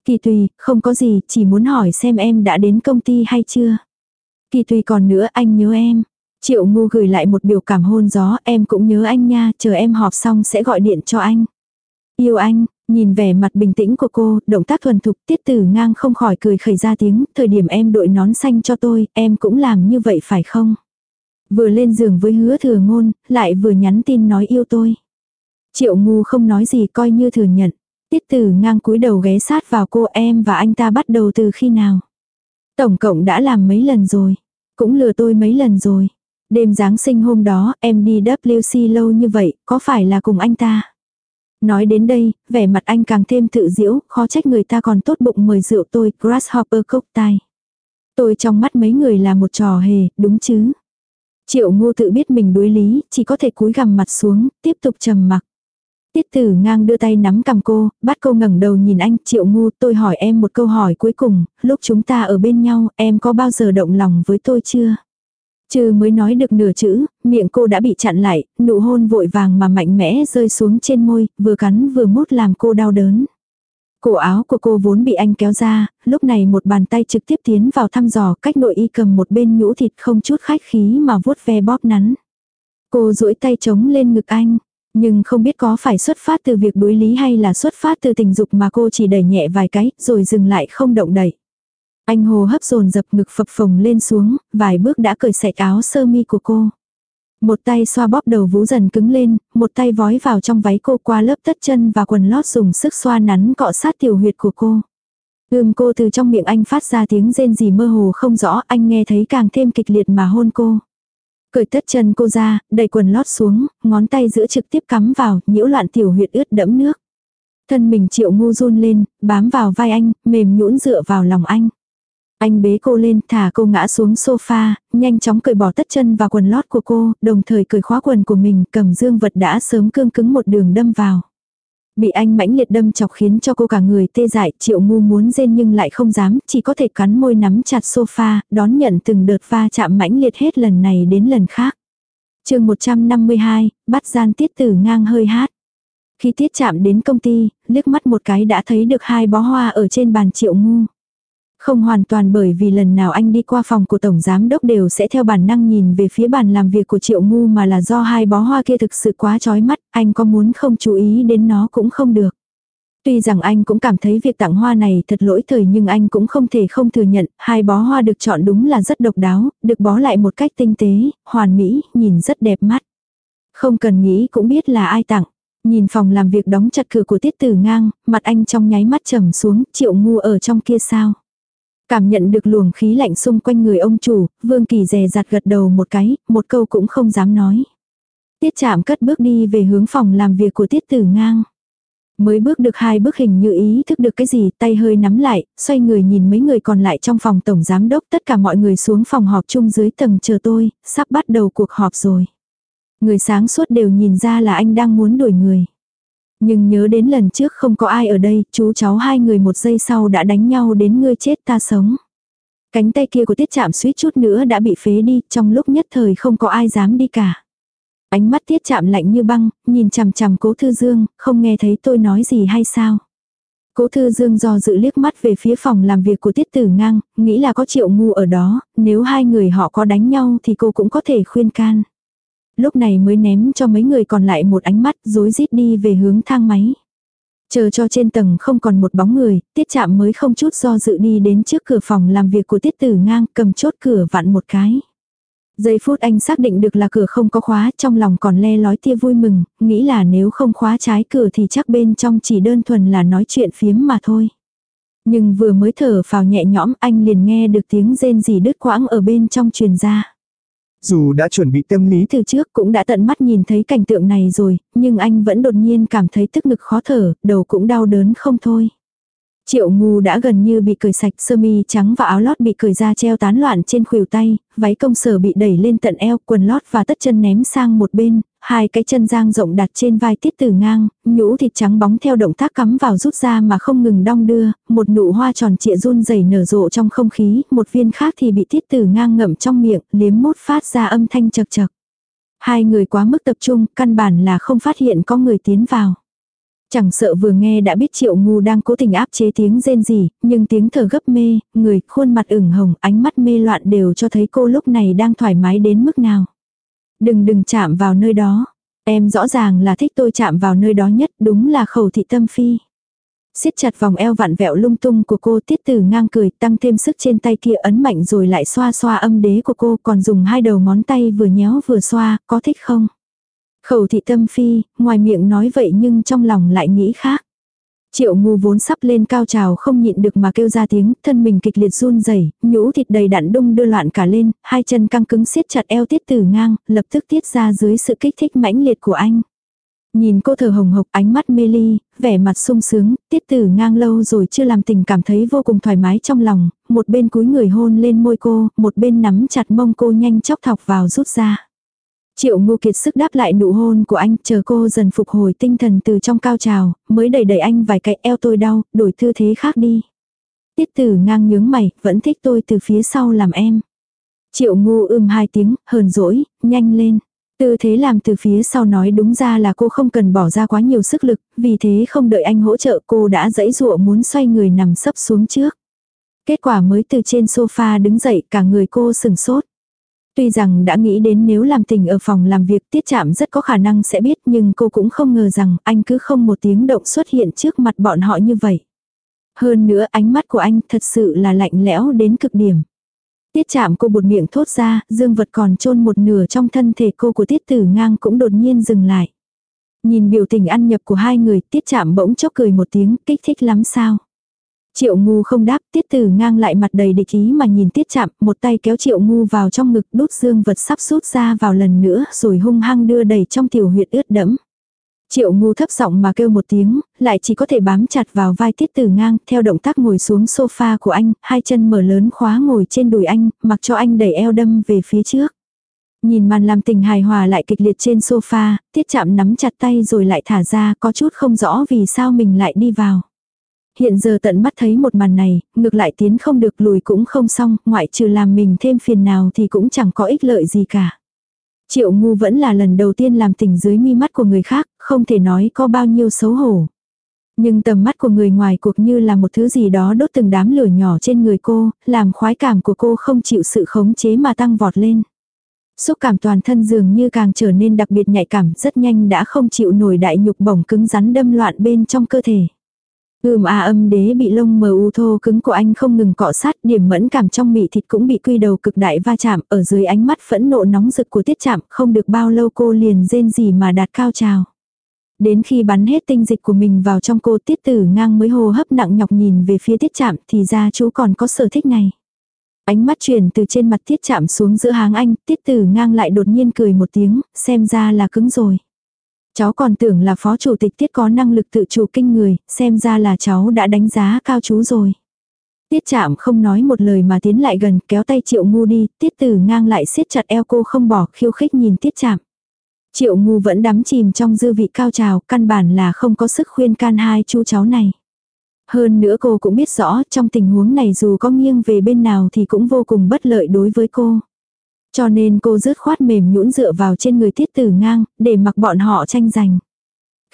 Kỳ Tùy, không có gì, chỉ muốn hỏi xem em đã đến công ty hay chưa? Kỳ Tùy còn nữa anh nhớ em. Triệu ngu gửi lại một biểu cảm hôn gió, em cũng nhớ anh nha, chờ em họp xong sẽ gọi điện cho anh. Yêu anh, nhìn vẻ mặt bình tĩnh của cô, động tác thuần thục tiết tử ngang không khỏi cười khẩy ra tiếng, thời điểm em đội nón xanh cho tôi, em cũng làm như vậy phải không? Vừa lên giường với hứa thừa ngôn, lại vừa nhắn tin nói yêu tôi. Triệu ngu không nói gì coi như thừa nhận. Tiết tử ngang cúi đầu ghé sát vào cô em và anh ta bắt đầu từ khi nào. Tổng cộng đã làm mấy lần rồi. Cũng lừa tôi mấy lần rồi. Đêm Giáng sinh hôm đó em đi WC lâu như vậy, có phải là cùng anh ta? Nói đến đây, vẻ mặt anh càng thêm tự diễu, khó trách người ta còn tốt bụng mời rượu tôi, Grasshopper cốc tai. Tôi trong mắt mấy người là một trò hề, đúng chứ? Triệu ngô tự biết mình đối lý, chỉ có thể cúi gằm mặt xuống, tiếp tục trầm mặc. Tiết tử ngang đưa tay nắm cầm cô, bắt cô ngẩng đầu nhìn anh, triệu ngu tôi hỏi em một câu hỏi cuối cùng, lúc chúng ta ở bên nhau, em có bao giờ động lòng với tôi chưa? Chứ mới nói được nửa chữ, miệng cô đã bị chặn lại, nụ hôn vội vàng mà mạnh mẽ rơi xuống trên môi, vừa cắn vừa mút làm cô đau đớn. Cổ áo của cô vốn bị anh kéo ra, lúc này một bàn tay trực tiếp tiến vào thăm dò cách nội y cầm một bên nhũ thịt không chút khách khí mà vuốt ve bóp nắn. Cô duỗi tay chống lên ngực anh, nhưng không biết có phải xuất phát từ việc đối lý hay là xuất phát từ tình dục mà cô chỉ đẩy nhẹ vài cái rồi dừng lại không động đẩy. Anh hồ hấp dồn dập ngực phập phồng lên xuống, vài bước đã cởi sạch áo sơ mi của cô. Một tay xoa bóp đầu vú dần cứng lên, một tay vói vào trong váy cô qua lớp tất chân và quần lót dùng sức xoa nắn cọ sát tiểu huyệt của cô. Ưm cô từ trong miệng anh phát ra tiếng rên gì mơ hồ không rõ, anh nghe thấy càng thêm kịch liệt mà hôn cô. Cởi tất chân cô ra, đẩy quần lót xuống, ngón tay giữa trực tiếp cắm vào, nhiễu loạn tiểu huyệt ướt đẫm nước. Thân mình triệu ngu run lên, bám vào vai anh, mềm nhũn dựa vào lòng anh. Anh bế cô lên, thả cô ngã xuống sofa, nhanh chóng cởi bỏ tất chân và quần lót của cô, đồng thời cởi khóa quần của mình, cầm dương vật đã sớm cương cứng một đường đâm vào. Bị anh mãnh liệt đâm chọc khiến cho cô cả người tê dại, triệu ngu muốn rên nhưng lại không dám, chỉ có thể cắn môi nắm chặt sofa, đón nhận từng đợt va chạm mãnh liệt hết lần này đến lần khác. chương 152, bắt gian tiết tử ngang hơi hát. Khi tiết chạm đến công ty, liếc mắt một cái đã thấy được hai bó hoa ở trên bàn triệu ngu. Không hoàn toàn bởi vì lần nào anh đi qua phòng của Tổng Giám Đốc đều sẽ theo bản năng nhìn về phía bàn làm việc của Triệu Ngu mà là do hai bó hoa kia thực sự quá chói mắt, anh có muốn không chú ý đến nó cũng không được. Tuy rằng anh cũng cảm thấy việc tặng hoa này thật lỗi thời nhưng anh cũng không thể không thừa nhận, hai bó hoa được chọn đúng là rất độc đáo, được bó lại một cách tinh tế, hoàn mỹ, nhìn rất đẹp mắt. Không cần nghĩ cũng biết là ai tặng. Nhìn phòng làm việc đóng chặt cửa của tiết tử ngang, mặt anh trong nháy mắt trầm xuống, triệu ngu ở trong kia sao. Cảm nhận được luồng khí lạnh xung quanh người ông chủ, Vương Kỳ dè dặt gật đầu một cái, một câu cũng không dám nói. Tiết chạm cất bước đi về hướng phòng làm việc của tiết tử ngang. Mới bước được hai bước hình như ý thức được cái gì, tay hơi nắm lại, xoay người nhìn mấy người còn lại trong phòng tổng giám đốc, tất cả mọi người xuống phòng họp chung dưới tầng chờ tôi, sắp bắt đầu cuộc họp rồi. Người sáng suốt đều nhìn ra là anh đang muốn đuổi người. Nhưng nhớ đến lần trước không có ai ở đây, chú cháu hai người một giây sau đã đánh nhau đến ngươi chết ta sống. Cánh tay kia của tiết chạm suýt chút nữa đã bị phế đi, trong lúc nhất thời không có ai dám đi cả. Ánh mắt tiết chạm lạnh như băng, nhìn chằm chằm cố thư dương, không nghe thấy tôi nói gì hay sao. Cố thư dương do dự liếc mắt về phía phòng làm việc của tiết tử ngang, nghĩ là có triệu ngu ở đó, nếu hai người họ có đánh nhau thì cô cũng có thể khuyên can. Lúc này mới ném cho mấy người còn lại một ánh mắt rối rít đi về hướng thang máy. Chờ cho trên tầng không còn một bóng người, tiết chạm mới không chút do dự đi đến trước cửa phòng làm việc của tiết tử ngang cầm chốt cửa vặn một cái. Giây phút anh xác định được là cửa không có khóa, trong lòng còn le lói tia vui mừng, nghĩ là nếu không khóa trái cửa thì chắc bên trong chỉ đơn thuần là nói chuyện phiếm mà thôi. Nhưng vừa mới thở vào nhẹ nhõm anh liền nghe được tiếng rên rỉ đứt quãng ở bên trong truyền ra. Dù đã chuẩn bị tâm lý từ trước cũng đã tận mắt nhìn thấy cảnh tượng này rồi, nhưng anh vẫn đột nhiên cảm thấy tức ngực khó thở, đầu cũng đau đớn không thôi. Triệu ngu đã gần như bị cởi sạch sơ mi trắng và áo lót bị cởi ra treo tán loạn trên khuỷu tay, váy công sở bị đẩy lên tận eo, quần lót và tất chân ném sang một bên, hai cái chân giang rộng đặt trên vai tiết tử ngang, nhũ thịt trắng bóng theo động tác cắm vào rút ra mà không ngừng đong đưa, một nụ hoa tròn trịa run rẩy nở rộ trong không khí, một viên khác thì bị tiết tử ngang ngậm trong miệng, liếm mốt phát ra âm thanh chật chật. Hai người quá mức tập trung, căn bản là không phát hiện có người tiến vào. Chẳng sợ vừa nghe đã biết triệu ngu đang cố tình áp chế tiếng rên gì, nhưng tiếng thở gấp mê, người, khuôn mặt ửng hồng, ánh mắt mê loạn đều cho thấy cô lúc này đang thoải mái đến mức nào. Đừng đừng chạm vào nơi đó. Em rõ ràng là thích tôi chạm vào nơi đó nhất, đúng là khẩu thị tâm phi. siết chặt vòng eo vặn vẹo lung tung của cô tiết tử ngang cười tăng thêm sức trên tay kia ấn mạnh rồi lại xoa xoa âm đế của cô còn dùng hai đầu ngón tay vừa nhéo vừa xoa, có thích không? Khẩu thị tâm phi, ngoài miệng nói vậy nhưng trong lòng lại nghĩ khác. Triệu ngu vốn sắp lên cao trào không nhịn được mà kêu ra tiếng, thân mình kịch liệt run rẩy, nhũ thịt đầy đặn đung đưa loạn cả lên, hai chân căng cứng siết chặt eo tiết tử ngang, lập tức tiết ra dưới sự kích thích mãnh liệt của anh. Nhìn cô thở hồng hộc ánh mắt mê ly, vẻ mặt sung sướng, tiết tử ngang lâu rồi chưa làm tình cảm thấy vô cùng thoải mái trong lòng, một bên cúi người hôn lên môi cô, một bên nắm chặt mông cô nhanh chóc thọc vào rút ra. Triệu ngu kiệt sức đáp lại nụ hôn của anh, chờ cô dần phục hồi tinh thần từ trong cao trào, mới đẩy đẩy anh vài cái eo tôi đau, đổi tư thế khác đi. Tiết tử ngang nhướng mày, vẫn thích tôi từ phía sau làm em. Triệu ngu ưm hai tiếng, hờn dỗi, nhanh lên. Tư thế làm từ phía sau nói đúng ra là cô không cần bỏ ra quá nhiều sức lực, vì thế không đợi anh hỗ trợ cô đã dãy dụa muốn xoay người nằm sấp xuống trước. Kết quả mới từ trên sofa đứng dậy cả người cô sừng sốt. Tuy rằng đã nghĩ đến nếu làm tình ở phòng làm việc tiết chạm rất có khả năng sẽ biết nhưng cô cũng không ngờ rằng anh cứ không một tiếng động xuất hiện trước mặt bọn họ như vậy. Hơn nữa ánh mắt của anh thật sự là lạnh lẽo đến cực điểm. Tiết chạm cô bột miệng thốt ra, dương vật còn chôn một nửa trong thân thể cô của tiết tử ngang cũng đột nhiên dừng lại. Nhìn biểu tình ăn nhập của hai người tiết chạm bỗng chốc cười một tiếng kích thích lắm sao. Triệu ngu không đáp, tiết tử ngang lại mặt đầy địch ý mà nhìn tiết chạm, một tay kéo triệu ngu vào trong ngực đút dương vật sắp rút ra vào lần nữa rồi hung hăng đưa đầy trong tiểu huyệt ướt đẫm. Triệu ngu thấp giọng mà kêu một tiếng, lại chỉ có thể bám chặt vào vai tiết tử ngang, theo động tác ngồi xuống sofa của anh, hai chân mở lớn khóa ngồi trên đùi anh, mặc cho anh đẩy eo đâm về phía trước. Nhìn màn làm tình hài hòa lại kịch liệt trên sofa, tiết chạm nắm chặt tay rồi lại thả ra có chút không rõ vì sao mình lại đi vào. Hiện giờ tận mắt thấy một màn này, ngược lại tiến không được lùi cũng không xong, ngoại trừ làm mình thêm phiền nào thì cũng chẳng có ích lợi gì cả. Triệu ngu vẫn là lần đầu tiên làm tình dưới mi mắt của người khác, không thể nói có bao nhiêu xấu hổ. Nhưng tầm mắt của người ngoài cuộc như là một thứ gì đó đốt từng đám lửa nhỏ trên người cô, làm khoái cảm của cô không chịu sự khống chế mà tăng vọt lên. Xúc cảm toàn thân dường như càng trở nên đặc biệt nhạy cảm rất nhanh đã không chịu nổi đại nhục bổng cứng rắn đâm loạn bên trong cơ thể. Ưm a à, âm đế bị lông mờ u thô cứng của anh không ngừng cọ sát, điểm mẫn cảm trong mị thịt cũng bị quy đầu cực đại va chạm, ở dưới ánh mắt phẫn nộ nóng rực của tiết chạm, không được bao lâu cô liền rên gì mà đạt cao trào. Đến khi bắn hết tinh dịch của mình vào trong cô tiết tử ngang mới hô hấp nặng nhọc nhìn về phía tiết chạm thì ra chú còn có sở thích này. Ánh mắt chuyển từ trên mặt tiết chạm xuống giữa háng anh, tiết tử ngang lại đột nhiên cười một tiếng, xem ra là cứng rồi. Cháu còn tưởng là phó chủ tịch tiết có năng lực tự chủ kinh người, xem ra là cháu đã đánh giá cao chú rồi. Tiết chạm không nói một lời mà tiến lại gần kéo tay triệu ngu đi, tiết tử ngang lại siết chặt eo cô không bỏ khiêu khích nhìn tiết chạm. Triệu ngu vẫn đắm chìm trong dư vị cao trào, căn bản là không có sức khuyên can hai chú cháu này. Hơn nữa cô cũng biết rõ trong tình huống này dù có nghiêng về bên nào thì cũng vô cùng bất lợi đối với cô. Cho nên cô rớt khoát mềm nhũn dựa vào trên người tiết tử ngang, để mặc bọn họ tranh giành.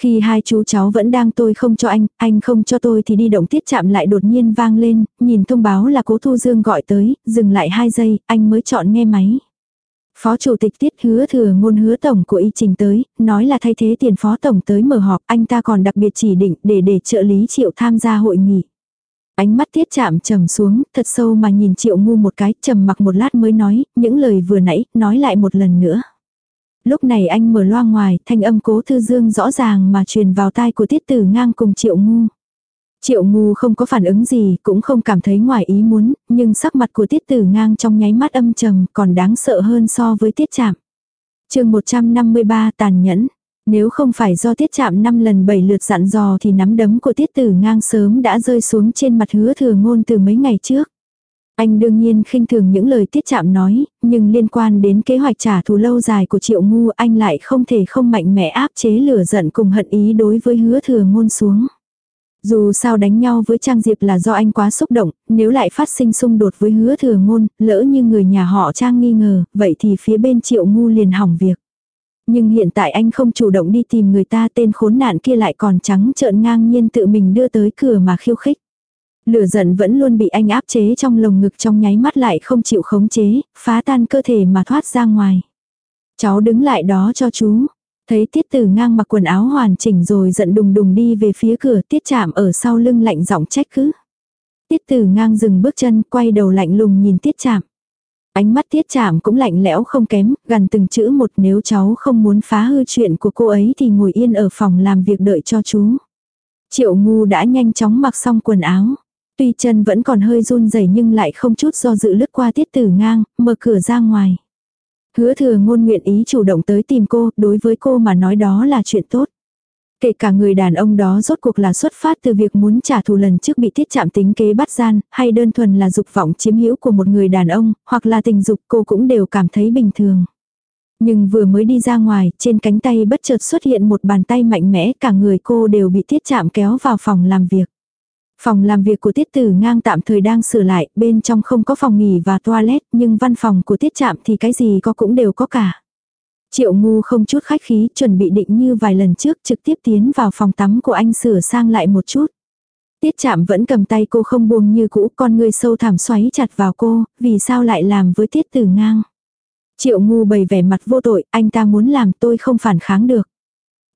Khi hai chú cháu vẫn đang tôi không cho anh, anh không cho tôi thì đi động tiết chạm lại đột nhiên vang lên, nhìn thông báo là cố Thu Dương gọi tới, dừng lại hai giây, anh mới chọn nghe máy. Phó chủ tịch tiết hứa thừa ngôn hứa tổng của y trình tới, nói là thay thế tiền phó tổng tới mở họp, anh ta còn đặc biệt chỉ định để để trợ lý triệu tham gia hội nghị. Ánh mắt tiết chạm trầm xuống, thật sâu mà nhìn triệu ngu một cái, trầm mặc một lát mới nói, những lời vừa nãy, nói lại một lần nữa. Lúc này anh mở loa ngoài, thanh âm cố thư dương rõ ràng mà truyền vào tai của tiết tử ngang cùng triệu ngu. Triệu ngu không có phản ứng gì, cũng không cảm thấy ngoài ý muốn, nhưng sắc mặt của tiết tử ngang trong nháy mắt âm trầm còn đáng sợ hơn so với tiết chạm. chương 153 tàn nhẫn. Nếu không phải do tiết chạm 5 lần 7 lượt dặn dò thì nắm đấm của tiết tử ngang sớm đã rơi xuống trên mặt hứa thừa ngôn từ mấy ngày trước. Anh đương nhiên khinh thường những lời tiết chạm nói, nhưng liên quan đến kế hoạch trả thù lâu dài của triệu ngu anh lại không thể không mạnh mẽ áp chế lửa giận cùng hận ý đối với hứa thừa ngôn xuống. Dù sao đánh nhau với Trang Diệp là do anh quá xúc động, nếu lại phát sinh xung đột với hứa thừa ngôn, lỡ như người nhà họ Trang nghi ngờ, vậy thì phía bên triệu ngu liền hỏng việc. Nhưng hiện tại anh không chủ động đi tìm người ta tên khốn nạn kia lại còn trắng trợn ngang nhiên tự mình đưa tới cửa mà khiêu khích. Lửa giận vẫn luôn bị anh áp chế trong lồng ngực trong nháy mắt lại không chịu khống chế, phá tan cơ thể mà thoát ra ngoài. Cháu đứng lại đó cho chú. Thấy tiết tử ngang mặc quần áo hoàn chỉnh rồi giận đùng đùng đi về phía cửa tiết chạm ở sau lưng lạnh giọng trách cứ. Tiết tử ngang dừng bước chân quay đầu lạnh lùng nhìn tiết chạm. Ánh mắt tiết chạm cũng lạnh lẽo không kém, gần từng chữ một nếu cháu không muốn phá hư chuyện của cô ấy thì ngồi yên ở phòng làm việc đợi cho chú. Triệu ngu đã nhanh chóng mặc xong quần áo. Tuy chân vẫn còn hơi run rẩy nhưng lại không chút do dự lướt qua tiết tử ngang, mở cửa ra ngoài. Hứa thừa ngôn nguyện ý chủ động tới tìm cô, đối với cô mà nói đó là chuyện tốt. Kể cả người đàn ông đó rốt cuộc là xuất phát từ việc muốn trả thù lần trước bị tiết chạm tính kế bắt gian, hay đơn thuần là dục vọng chiếm hữu của một người đàn ông, hoặc là tình dục cô cũng đều cảm thấy bình thường. Nhưng vừa mới đi ra ngoài, trên cánh tay bất chợt xuất hiện một bàn tay mạnh mẽ, cả người cô đều bị tiết chạm kéo vào phòng làm việc. Phòng làm việc của tiết tử ngang tạm thời đang sửa lại, bên trong không có phòng nghỉ và toilet, nhưng văn phòng của tiết chạm thì cái gì có cũng đều có cả. Triệu ngu không chút khách khí, chuẩn bị định như vài lần trước trực tiếp tiến vào phòng tắm của anh sửa sang lại một chút. Tiết chạm vẫn cầm tay cô không buông như cũ, con người sâu thẳm xoáy chặt vào cô, vì sao lại làm với tiết tử ngang. Triệu ngu bày vẻ mặt vô tội, anh ta muốn làm tôi không phản kháng được.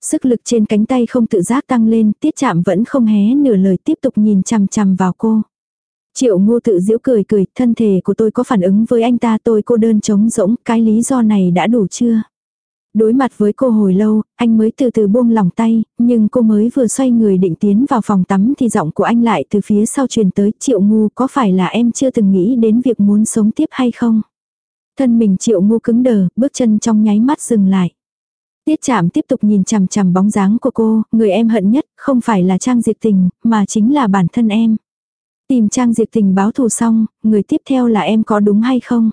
Sức lực trên cánh tay không tự giác tăng lên, tiết chạm vẫn không hé nửa lời tiếp tục nhìn chằm chằm vào cô. Triệu ngu tự giễu cười cười, thân thể của tôi có phản ứng với anh ta tôi cô đơn trống rỗng, cái lý do này đã đủ chưa? Đối mặt với cô hồi lâu, anh mới từ từ buông lòng tay, nhưng cô mới vừa xoay người định tiến vào phòng tắm thì giọng của anh lại từ phía sau truyền tới triệu ngu có phải là em chưa từng nghĩ đến việc muốn sống tiếp hay không? Thân mình triệu ngu cứng đờ, bước chân trong nháy mắt dừng lại. Tiết chạm tiếp tục nhìn chằm chằm bóng dáng của cô, người em hận nhất không phải là Trang Diệp Tình, mà chính là bản thân em. Tìm Trang Diệp Tình báo thù xong, người tiếp theo là em có đúng hay không?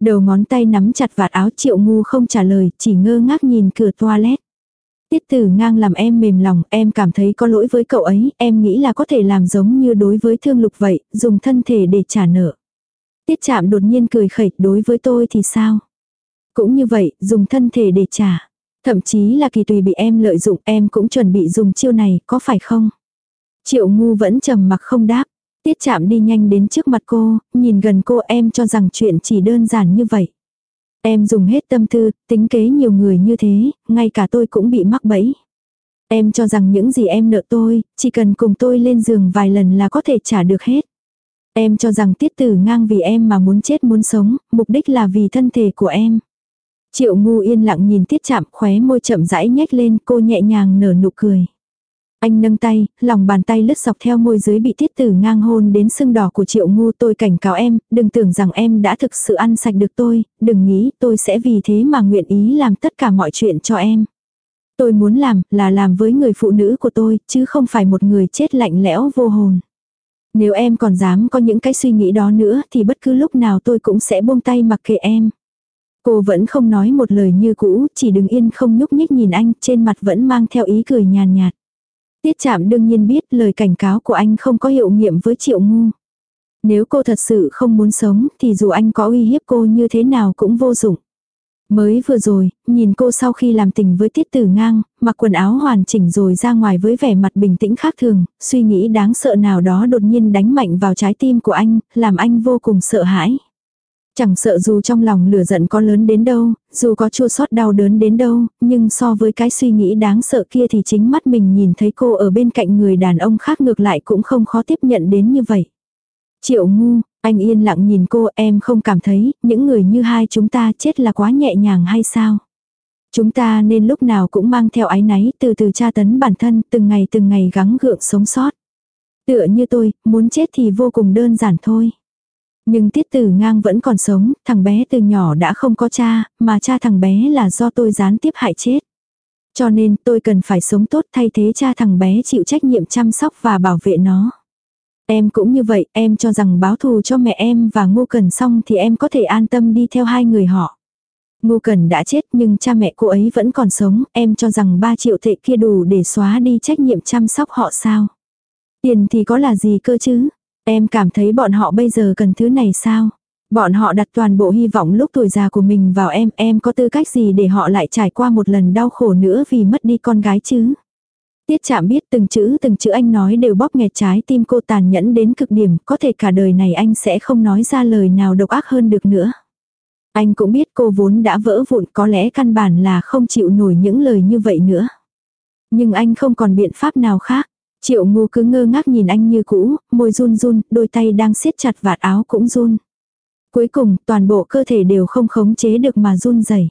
Đầu ngón tay nắm chặt vạt áo triệu ngu không trả lời, chỉ ngơ ngác nhìn cửa toilet. Tiết tử ngang làm em mềm lòng, em cảm thấy có lỗi với cậu ấy, em nghĩ là có thể làm giống như đối với thương lục vậy, dùng thân thể để trả nợ. Tiết chạm đột nhiên cười khẩy, đối với tôi thì sao? Cũng như vậy, dùng thân thể để trả. Thậm chí là kỳ tùy bị em lợi dụng em cũng chuẩn bị dùng chiêu này, có phải không? Triệu ngu vẫn trầm mặc không đáp. Tiết chạm đi nhanh đến trước mặt cô, nhìn gần cô em cho rằng chuyện chỉ đơn giản như vậy. Em dùng hết tâm tư, tính kế nhiều người như thế, ngay cả tôi cũng bị mắc bẫy. Em cho rằng những gì em nợ tôi, chỉ cần cùng tôi lên giường vài lần là có thể trả được hết. Em cho rằng tiết tử ngang vì em mà muốn chết muốn sống, mục đích là vì thân thể của em. Triệu ngu yên lặng nhìn tiết chạm khóe môi chậm rãi nhếch lên cô nhẹ nhàng nở nụ cười. Anh nâng tay, lòng bàn tay lướt dọc theo môi dưới bị tiết tử ngang hôn đến sưng đỏ của triệu ngu tôi cảnh cáo em, đừng tưởng rằng em đã thực sự ăn sạch được tôi, đừng nghĩ tôi sẽ vì thế mà nguyện ý làm tất cả mọi chuyện cho em. Tôi muốn làm là làm với người phụ nữ của tôi, chứ không phải một người chết lạnh lẽo vô hồn. Nếu em còn dám có những cái suy nghĩ đó nữa thì bất cứ lúc nào tôi cũng sẽ buông tay mặc kệ em. Cô vẫn không nói một lời như cũ, chỉ đứng yên không nhúc nhích nhìn anh, trên mặt vẫn mang theo ý cười nhàn nhạt. Tiết chạm đương nhiên biết lời cảnh cáo của anh không có hiệu nghiệm với triệu ngu. Nếu cô thật sự không muốn sống thì dù anh có uy hiếp cô như thế nào cũng vô dụng. Mới vừa rồi, nhìn cô sau khi làm tình với tiết tử ngang, mặc quần áo hoàn chỉnh rồi ra ngoài với vẻ mặt bình tĩnh khác thường, suy nghĩ đáng sợ nào đó đột nhiên đánh mạnh vào trái tim của anh, làm anh vô cùng sợ hãi. Chẳng sợ dù trong lòng lửa giận có lớn đến đâu, dù có chua xót đau đớn đến đâu, nhưng so với cái suy nghĩ đáng sợ kia thì chính mắt mình nhìn thấy cô ở bên cạnh người đàn ông khác ngược lại cũng không khó tiếp nhận đến như vậy. Triệu ngu, anh yên lặng nhìn cô em không cảm thấy những người như hai chúng ta chết là quá nhẹ nhàng hay sao? Chúng ta nên lúc nào cũng mang theo ái náy từ từ tra tấn bản thân từng ngày từng ngày gắng gượng sống sót. Tựa như tôi, muốn chết thì vô cùng đơn giản thôi. Nhưng tiết tử ngang vẫn còn sống, thằng bé từ nhỏ đã không có cha, mà cha thằng bé là do tôi gián tiếp hại chết. Cho nên tôi cần phải sống tốt thay thế cha thằng bé chịu trách nhiệm chăm sóc và bảo vệ nó. Em cũng như vậy, em cho rằng báo thù cho mẹ em và Ngô Cần xong thì em có thể an tâm đi theo hai người họ. Ngô Cần đã chết nhưng cha mẹ cô ấy vẫn còn sống, em cho rằng 3 triệu tệ kia đủ để xóa đi trách nhiệm chăm sóc họ sao? Tiền thì có là gì cơ chứ? Em cảm thấy bọn họ bây giờ cần thứ này sao? Bọn họ đặt toàn bộ hy vọng lúc tuổi già của mình vào em, em có tư cách gì để họ lại trải qua một lần đau khổ nữa vì mất đi con gái chứ? Tiết chạm biết từng chữ từng chữ anh nói đều bóp nghẹt trái tim cô tàn nhẫn đến cực điểm, có thể cả đời này anh sẽ không nói ra lời nào độc ác hơn được nữa. Anh cũng biết cô vốn đã vỡ vụn có lẽ căn bản là không chịu nổi những lời như vậy nữa. Nhưng anh không còn biện pháp nào khác. Triệu ngu cứ ngơ ngác nhìn anh như cũ, môi run run, đôi tay đang siết chặt vạt áo cũng run. Cuối cùng, toàn bộ cơ thể đều không khống chế được mà run rẩy.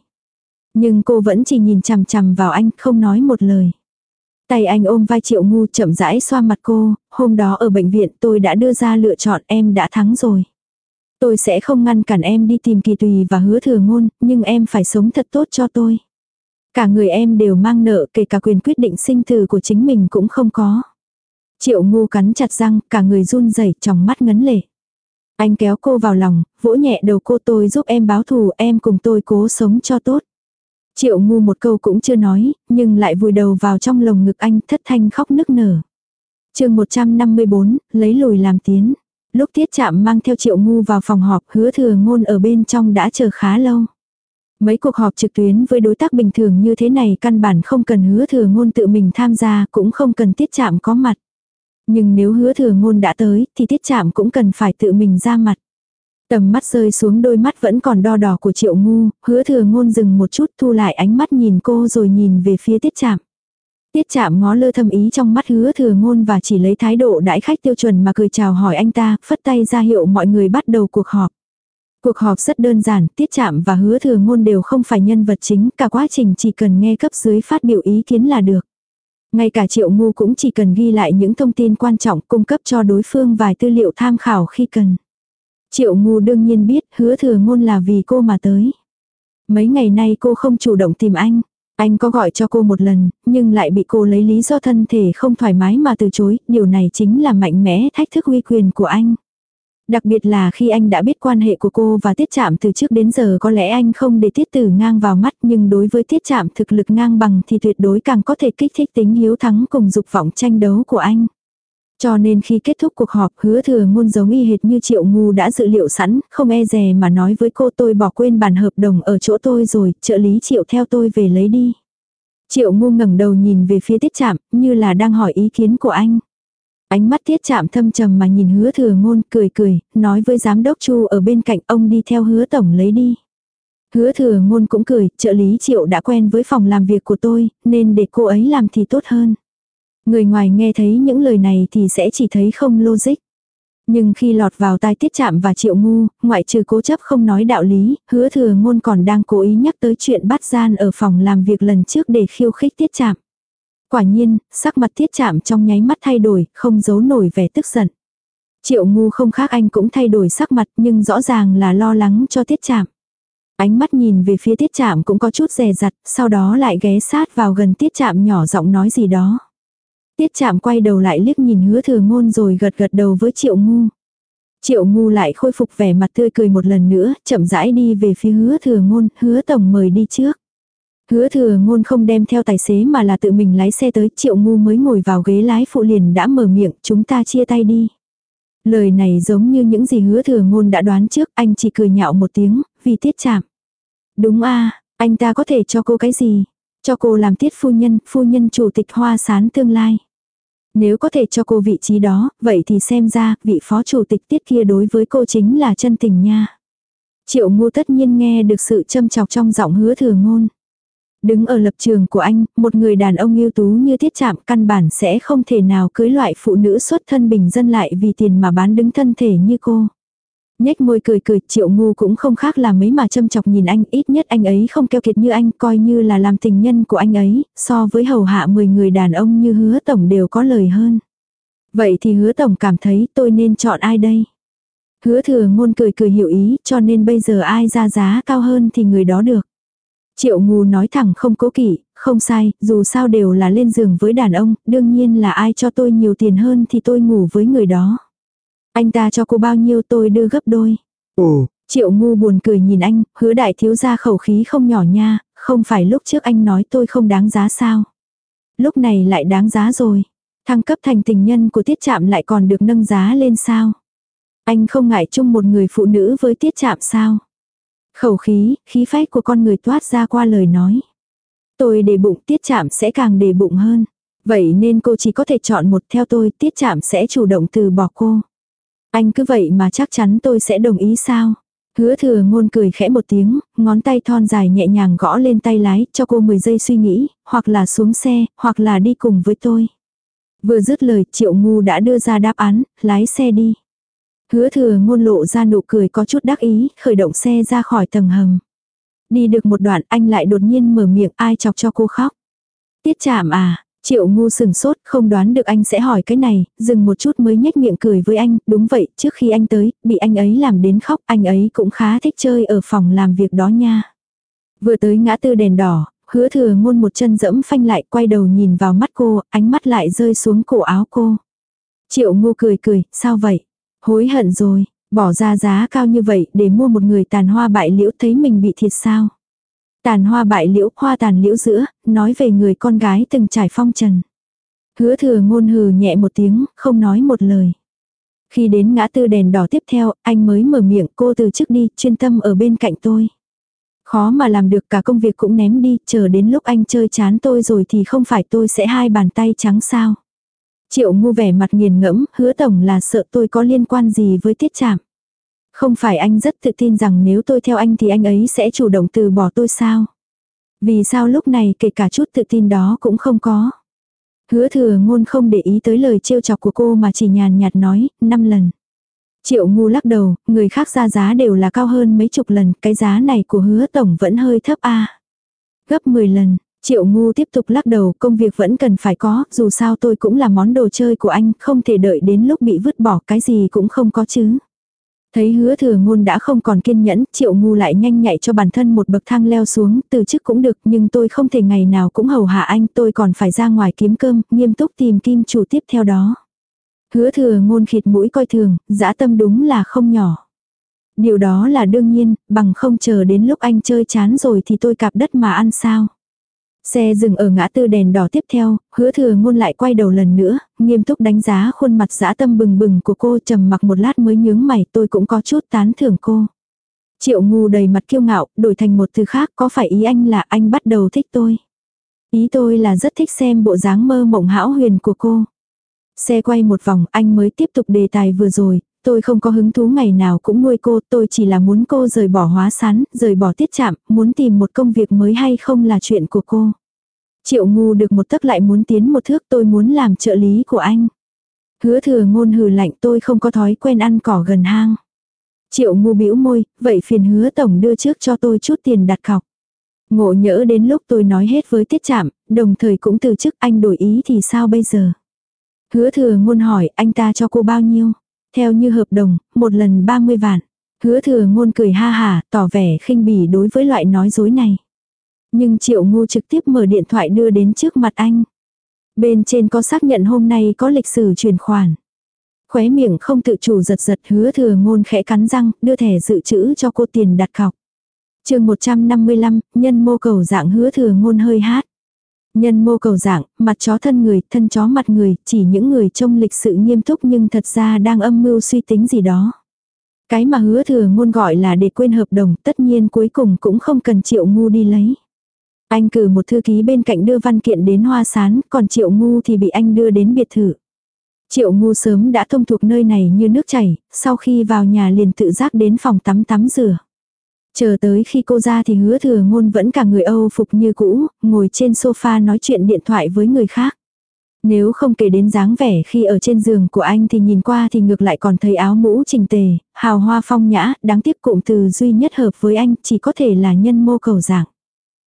Nhưng cô vẫn chỉ nhìn chằm chằm vào anh, không nói một lời. Tay anh ôm vai triệu ngu chậm rãi xoa mặt cô, hôm đó ở bệnh viện tôi đã đưa ra lựa chọn em đã thắng rồi. Tôi sẽ không ngăn cản em đi tìm kỳ tùy và hứa thừa ngôn, nhưng em phải sống thật tốt cho tôi. Cả người em đều mang nợ kể cả quyền quyết định sinh tử của chính mình cũng không có. Triệu ngu cắn chặt răng, cả người run rẩy trong mắt ngấn lệ. Anh kéo cô vào lòng, vỗ nhẹ đầu cô tôi giúp em báo thù, em cùng tôi cố sống cho tốt. Triệu ngu một câu cũng chưa nói, nhưng lại vùi đầu vào trong lồng ngực anh thất thanh khóc nức nở. chương 154, lấy lùi làm tiến. Lúc tiết chạm mang theo triệu ngu vào phòng họp hứa thừa ngôn ở bên trong đã chờ khá lâu. Mấy cuộc họp trực tuyến với đối tác bình thường như thế này căn bản không cần hứa thừa ngôn tự mình tham gia cũng không cần tiết chạm có mặt. Nhưng nếu hứa thừa ngôn đã tới thì tiết chạm cũng cần phải tự mình ra mặt. Tầm mắt rơi xuống đôi mắt vẫn còn đo đỏ của triệu ngu, hứa thừa ngôn dừng một chút thu lại ánh mắt nhìn cô rồi nhìn về phía tiết chạm. Tiết chạm ngó lơ thâm ý trong mắt hứa thừa ngôn và chỉ lấy thái độ đãi khách tiêu chuẩn mà cười chào hỏi anh ta, phất tay ra hiệu mọi người bắt đầu cuộc họp. Cuộc họp rất đơn giản, tiết chạm và hứa thừa ngôn đều không phải nhân vật chính, cả quá trình chỉ cần nghe cấp dưới phát biểu ý kiến là được. Ngay cả triệu ngu cũng chỉ cần ghi lại những thông tin quan trọng cung cấp cho đối phương vài tư liệu tham khảo khi cần. Triệu ngu đương nhiên biết hứa thừa ngôn là vì cô mà tới. Mấy ngày nay cô không chủ động tìm anh. Anh có gọi cho cô một lần, nhưng lại bị cô lấy lý do thân thể không thoải mái mà từ chối, điều này chính là mạnh mẽ thách thức uy quyền của anh. Đặc biệt là khi anh đã biết quan hệ của cô và tiết chạm từ trước đến giờ có lẽ anh không để tiết tử ngang vào mắt nhưng đối với tiết chạm thực lực ngang bằng thì tuyệt đối càng có thể kích thích tính hiếu thắng cùng dục vọng tranh đấu của anh. Cho nên khi kết thúc cuộc họp hứa thừa ngôn giống y hệt như triệu ngu đã dự liệu sẵn, không e dè mà nói với cô tôi bỏ quên bản hợp đồng ở chỗ tôi rồi, trợ lý triệu theo tôi về lấy đi. Triệu ngu ngẩng đầu nhìn về phía tiết chạm, như là đang hỏi ý kiến của anh. Ánh mắt tiết chạm thâm trầm mà nhìn hứa thừa ngôn cười cười, nói với giám đốc chu ở bên cạnh ông đi theo hứa tổng lấy đi. Hứa thừa ngôn cũng cười, trợ lý triệu đã quen với phòng làm việc của tôi, nên để cô ấy làm thì tốt hơn. Người ngoài nghe thấy những lời này thì sẽ chỉ thấy không logic. Nhưng khi lọt vào tai tiết chạm và triệu ngu, ngoại trừ cố chấp không nói đạo lý, hứa thừa ngôn còn đang cố ý nhắc tới chuyện bắt gian ở phòng làm việc lần trước để khiêu khích tiết chạm. Quả nhiên, sắc mặt tiết chạm trong nháy mắt thay đổi, không giấu nổi vẻ tức giận. Triệu ngu không khác anh cũng thay đổi sắc mặt nhưng rõ ràng là lo lắng cho tiết chạm. Ánh mắt nhìn về phía tiết chạm cũng có chút rè rặt, sau đó lại ghé sát vào gần tiết chạm nhỏ giọng nói gì đó. Tiết chạm quay đầu lại liếc nhìn hứa thừa ngôn rồi gật gật đầu với triệu ngu. Triệu ngu lại khôi phục vẻ mặt tươi cười một lần nữa, chậm rãi đi về phía hứa thừa ngôn, hứa tổng mời đi trước. Hứa thừa ngôn không đem theo tài xế mà là tự mình lái xe tới, triệu ngu mới ngồi vào ghế lái phụ liền đã mở miệng, chúng ta chia tay đi. Lời này giống như những gì hứa thừa ngôn đã đoán trước, anh chỉ cười nhạo một tiếng, vì tiết chạm. Đúng a anh ta có thể cho cô cái gì? Cho cô làm tiết phu nhân, phu nhân chủ tịch hoa sán tương lai. Nếu có thể cho cô vị trí đó, vậy thì xem ra, vị phó chủ tịch tiết kia đối với cô chính là chân tình nha. Triệu ngu tất nhiên nghe được sự châm chọc trong giọng hứa thừa ngôn. Đứng ở lập trường của anh, một người đàn ông ưu tú như tiết chạm căn bản sẽ không thể nào cưới loại phụ nữ xuất thân bình dân lại vì tiền mà bán đứng thân thể như cô. Nhếch môi cười cười, triệu ngu cũng không khác là mấy mà châm chọc nhìn anh, ít nhất anh ấy không keo kiệt như anh, coi như là làm tình nhân của anh ấy, so với hầu hạ 10 người đàn ông như hứa tổng đều có lời hơn. Vậy thì hứa tổng cảm thấy tôi nên chọn ai đây? Hứa thừa ngôn cười cười hiểu ý, cho nên bây giờ ai ra giá cao hơn thì người đó được. Triệu ngu nói thẳng không cố kỵ, không sai, dù sao đều là lên giường với đàn ông, đương nhiên là ai cho tôi nhiều tiền hơn thì tôi ngủ với người đó. Anh ta cho cô bao nhiêu tôi đưa gấp đôi. Ồ, Triệu ngu buồn cười nhìn anh, hứa đại thiếu gia khẩu khí không nhỏ nha, không phải lúc trước anh nói tôi không đáng giá sao. Lúc này lại đáng giá rồi. Thăng cấp thành tình nhân của tiết chạm lại còn được nâng giá lên sao. Anh không ngại chung một người phụ nữ với tiết chạm sao. Khẩu khí, khí phách của con người toát ra qua lời nói. Tôi để bụng tiết chạm sẽ càng để bụng hơn. Vậy nên cô chỉ có thể chọn một theo tôi tiết chạm sẽ chủ động từ bỏ cô. Anh cứ vậy mà chắc chắn tôi sẽ đồng ý sao? Hứa thừa ngôn cười khẽ một tiếng, ngón tay thon dài nhẹ nhàng gõ lên tay lái, cho cô 10 giây suy nghĩ, hoặc là xuống xe, hoặc là đi cùng với tôi. Vừa dứt lời, triệu ngu đã đưa ra đáp án, lái xe đi. Hứa thừa ngôn lộ ra nụ cười có chút đắc ý, khởi động xe ra khỏi tầng hầm. Đi được một đoạn anh lại đột nhiên mở miệng ai chọc cho cô khóc. Tiết chạm à, Triệu ngu sừng sốt, không đoán được anh sẽ hỏi cái này, dừng một chút mới nhếch miệng cười với anh, đúng vậy, trước khi anh tới, bị anh ấy làm đến khóc, anh ấy cũng khá thích chơi ở phòng làm việc đó nha. Vừa tới ngã tư đèn đỏ, hứa thừa ngôn một chân dẫm phanh lại, quay đầu nhìn vào mắt cô, ánh mắt lại rơi xuống cổ áo cô. Triệu ngu cười cười, sao vậy? Hối hận rồi, bỏ ra giá cao như vậy để mua một người tàn hoa bại liễu thấy mình bị thiệt sao? Tàn hoa bại liễu, hoa tàn liễu giữa, nói về người con gái từng trải phong trần. Hứa thừa ngôn hừ nhẹ một tiếng, không nói một lời. Khi đến ngã tư đèn đỏ tiếp theo, anh mới mở miệng cô từ trước đi, chuyên tâm ở bên cạnh tôi. Khó mà làm được cả công việc cũng ném đi, chờ đến lúc anh chơi chán tôi rồi thì không phải tôi sẽ hai bàn tay trắng sao. Triệu ngu vẻ mặt nghiền ngẫm, hứa tổng là sợ tôi có liên quan gì với tiết chạm. Không phải anh rất tự tin rằng nếu tôi theo anh thì anh ấy sẽ chủ động từ bỏ tôi sao? Vì sao lúc này kể cả chút tự tin đó cũng không có? Hứa thừa ngôn không để ý tới lời trêu chọc của cô mà chỉ nhàn nhạt nói, năm lần. Triệu ngu lắc đầu, người khác ra giá đều là cao hơn mấy chục lần, cái giá này của hứa tổng vẫn hơi thấp a Gấp 10 lần, triệu ngu tiếp tục lắc đầu, công việc vẫn cần phải có, dù sao tôi cũng là món đồ chơi của anh, không thể đợi đến lúc bị vứt bỏ cái gì cũng không có chứ. Thấy hứa thừa ngôn đã không còn kiên nhẫn, triệu ngu lại nhanh nhạy cho bản thân một bậc thang leo xuống, từ chức cũng được, nhưng tôi không thể ngày nào cũng hầu hạ anh, tôi còn phải ra ngoài kiếm cơm, nghiêm túc tìm kim chủ tiếp theo đó. Hứa thừa ngôn khịt mũi coi thường, dã tâm đúng là không nhỏ. Điều đó là đương nhiên, bằng không chờ đến lúc anh chơi chán rồi thì tôi cạp đất mà ăn sao. Xe dừng ở ngã tư đèn đỏ tiếp theo, hứa thừa ngôn lại quay đầu lần nữa, nghiêm túc đánh giá khuôn mặt dã tâm bừng bừng của cô trầm mặc một lát mới nhướng mày tôi cũng có chút tán thưởng cô. Triệu ngu đầy mặt kiêu ngạo, đổi thành một từ khác có phải ý anh là anh bắt đầu thích tôi. Ý tôi là rất thích xem bộ dáng mơ mộng hão huyền của cô. Xe quay một vòng anh mới tiếp tục đề tài vừa rồi, tôi không có hứng thú ngày nào cũng nuôi cô, tôi chỉ là muốn cô rời bỏ hóa sán, rời bỏ tiết chạm, muốn tìm một công việc mới hay không là chuyện của cô. Triệu ngu được một tấc lại muốn tiến một thước tôi muốn làm trợ lý của anh. Hứa thừa ngôn hừ lạnh tôi không có thói quen ăn cỏ gần hang. Triệu ngu bĩu môi, vậy phiền hứa tổng đưa trước cho tôi chút tiền đặt cọc. Ngộ nhỡ đến lúc tôi nói hết với tiết chạm, đồng thời cũng từ chức anh đổi ý thì sao bây giờ? Hứa thừa ngôn hỏi anh ta cho cô bao nhiêu? Theo như hợp đồng, một lần 30 vạn. Hứa thừa ngôn cười ha hà, tỏ vẻ khinh bỉ đối với loại nói dối này. Nhưng triệu ngu trực tiếp mở điện thoại đưa đến trước mặt anh. Bên trên có xác nhận hôm nay có lịch sử chuyển khoản. Khóe miệng không tự chủ giật giật hứa thừa ngôn khẽ cắn răng, đưa thẻ dự trữ cho cô tiền đặt cọc. chương 155, nhân mô cầu dạng hứa thừa ngôn hơi hát. Nhân mô cầu dạng, mặt chó thân người, thân chó mặt người, chỉ những người trông lịch sự nghiêm túc nhưng thật ra đang âm mưu suy tính gì đó. Cái mà hứa thừa ngôn gọi là để quên hợp đồng tất nhiên cuối cùng cũng không cần triệu ngu đi lấy. Anh cử một thư ký bên cạnh đưa văn kiện đến hoa sán, còn triệu ngu thì bị anh đưa đến biệt thự. Triệu ngu sớm đã thông thuộc nơi này như nước chảy, sau khi vào nhà liền tự giác đến phòng tắm tắm rửa. Chờ tới khi cô ra thì hứa thừa ngôn vẫn cả người Âu phục như cũ, ngồi trên sofa nói chuyện điện thoại với người khác. Nếu không kể đến dáng vẻ khi ở trên giường của anh thì nhìn qua thì ngược lại còn thấy áo mũ trình tề, hào hoa phong nhã, đáng tiếc cụm từ duy nhất hợp với anh chỉ có thể là nhân mô cầu dạng.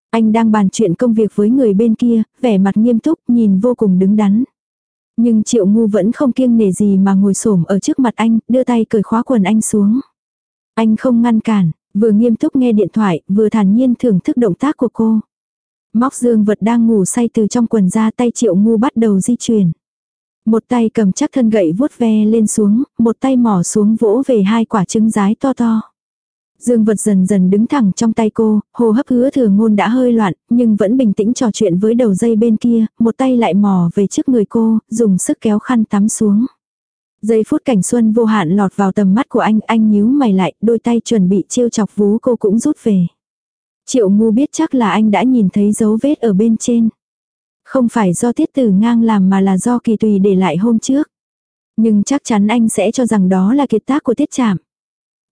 Anh đang bàn chuyện công việc với người bên kia, vẻ mặt nghiêm túc, nhìn vô cùng đứng đắn. Nhưng triệu ngu vẫn không kiêng nể gì mà ngồi xổm ở trước mặt anh, đưa tay cởi khóa quần anh xuống. Anh không ngăn cản, vừa nghiêm túc nghe điện thoại, vừa thản nhiên thưởng thức động tác của cô. Móc dương vật đang ngủ say từ trong quần ra tay triệu ngu bắt đầu di chuyển. Một tay cầm chắc thân gậy vuốt ve lên xuống, một tay mỏ xuống vỗ về hai quả trứng rái to to. Dương vật dần dần đứng thẳng trong tay cô, hồ hấp hứa thừa ngôn đã hơi loạn, nhưng vẫn bình tĩnh trò chuyện với đầu dây bên kia, một tay lại mò về trước người cô, dùng sức kéo khăn tắm xuống. Giây phút cảnh xuân vô hạn lọt vào tầm mắt của anh, anh nhíu mày lại, đôi tay chuẩn bị chiêu chọc vú cô cũng rút về. Triệu ngu biết chắc là anh đã nhìn thấy dấu vết ở bên trên. Không phải do tiết tử ngang làm mà là do kỳ tùy để lại hôm trước. Nhưng chắc chắn anh sẽ cho rằng đó là kiệt tác của tiết chạm.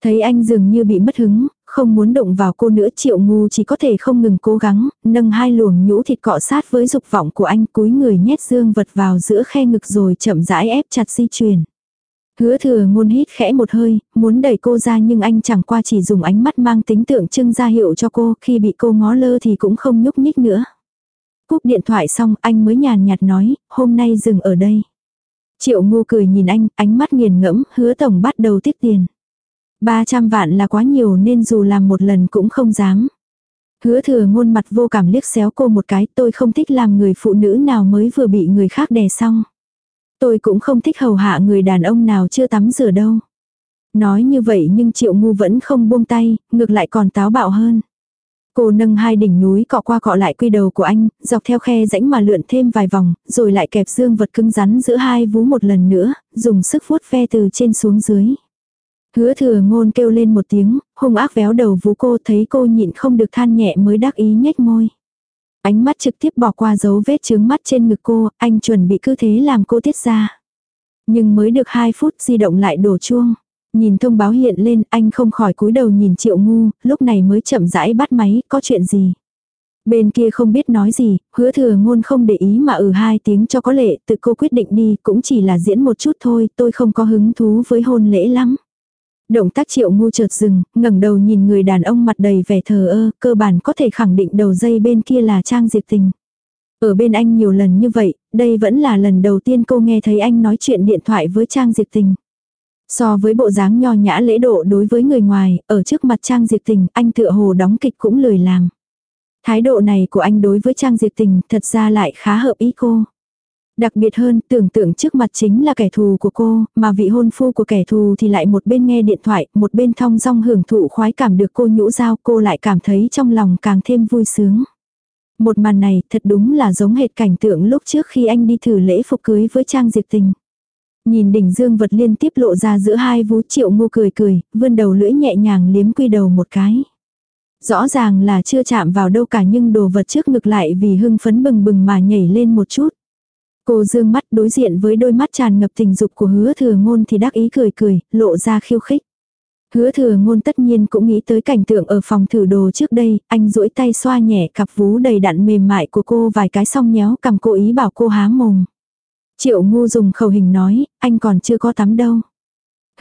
Thấy anh dường như bị mất hứng, không muốn động vào cô nữa triệu ngu chỉ có thể không ngừng cố gắng, nâng hai luồng nhũ thịt cọ sát với dục vọng của anh cúi người nhét dương vật vào giữa khe ngực rồi chậm rãi ép chặt di chuyển. Hứa thừa ngôn hít khẽ một hơi, muốn đẩy cô ra nhưng anh chẳng qua chỉ dùng ánh mắt mang tính tượng trưng ra hiệu cho cô, khi bị cô ngó lơ thì cũng không nhúc nhích nữa. Cúp điện thoại xong anh mới nhàn nhạt nói, hôm nay dừng ở đây. Triệu ngu cười nhìn anh, ánh mắt nghiền ngẫm, hứa tổng bắt đầu tiếp tiền. 300 vạn là quá nhiều nên dù làm một lần cũng không dám. Hứa thừa ngôn mặt vô cảm liếc xéo cô một cái tôi không thích làm người phụ nữ nào mới vừa bị người khác đè xong. Tôi cũng không thích hầu hạ người đàn ông nào chưa tắm rửa đâu. Nói như vậy nhưng triệu ngu vẫn không buông tay, ngược lại còn táo bạo hơn. Cô nâng hai đỉnh núi cọ qua cọ lại quy đầu của anh, dọc theo khe rãnh mà lượn thêm vài vòng, rồi lại kẹp dương vật cứng rắn giữa hai vú một lần nữa, dùng sức vuốt ve từ trên xuống dưới. Hứa thừa ngôn kêu lên một tiếng, hung ác véo đầu vú cô thấy cô nhịn không được than nhẹ mới đắc ý nhếch môi. Ánh mắt trực tiếp bỏ qua dấu vết chướng mắt trên ngực cô, anh chuẩn bị cứ thế làm cô tiết ra. Nhưng mới được 2 phút di động lại đổ chuông. Nhìn thông báo hiện lên anh không khỏi cúi đầu nhìn triệu ngu, lúc này mới chậm rãi bắt máy, có chuyện gì. Bên kia không biết nói gì, hứa thừa ngôn không để ý mà ừ hai tiếng cho có lệ, tự cô quyết định đi, cũng chỉ là diễn một chút thôi, tôi không có hứng thú với hôn lễ lắm. Động tác triệu ngu chợt dừng, ngẩng đầu nhìn người đàn ông mặt đầy vẻ thờ ơ, cơ bản có thể khẳng định đầu dây bên kia là Trang Diệp Tình. Ở bên anh nhiều lần như vậy, đây vẫn là lần đầu tiên cô nghe thấy anh nói chuyện điện thoại với Trang Diệp Tình. So với bộ dáng nho nhã lễ độ đối với người ngoài, ở trước mặt Trang Diệp Tình, anh tựa hồ đóng kịch cũng lười làm. Thái độ này của anh đối với Trang Diệp Tình thật ra lại khá hợp ý cô. Đặc biệt hơn, tưởng tượng trước mặt chính là kẻ thù của cô, mà vị hôn phu của kẻ thù thì lại một bên nghe điện thoại, một bên thong dong hưởng thụ khoái cảm được cô nhũ giao, cô lại cảm thấy trong lòng càng thêm vui sướng. Một màn này thật đúng là giống hệt cảnh tượng lúc trước khi anh đi thử lễ phục cưới với Trang Diệp Tình. Nhìn đỉnh dương vật liên tiếp lộ ra giữa hai vú triệu ngô cười cười, vươn đầu lưỡi nhẹ nhàng liếm quy đầu một cái. Rõ ràng là chưa chạm vào đâu cả nhưng đồ vật trước ngực lại vì hưng phấn bừng bừng mà nhảy lên một chút. Cô dương mắt đối diện với đôi mắt tràn ngập tình dục của hứa thừa ngôn thì đắc ý cười cười, lộ ra khiêu khích. Hứa thừa ngôn tất nhiên cũng nghĩ tới cảnh tượng ở phòng thử đồ trước đây, anh duỗi tay xoa nhẹ cặp vú đầy đặn mềm mại của cô vài cái xong nhéo cầm cô ý bảo cô há mồm. Triệu ngu dùng khẩu hình nói, anh còn chưa có tắm đâu.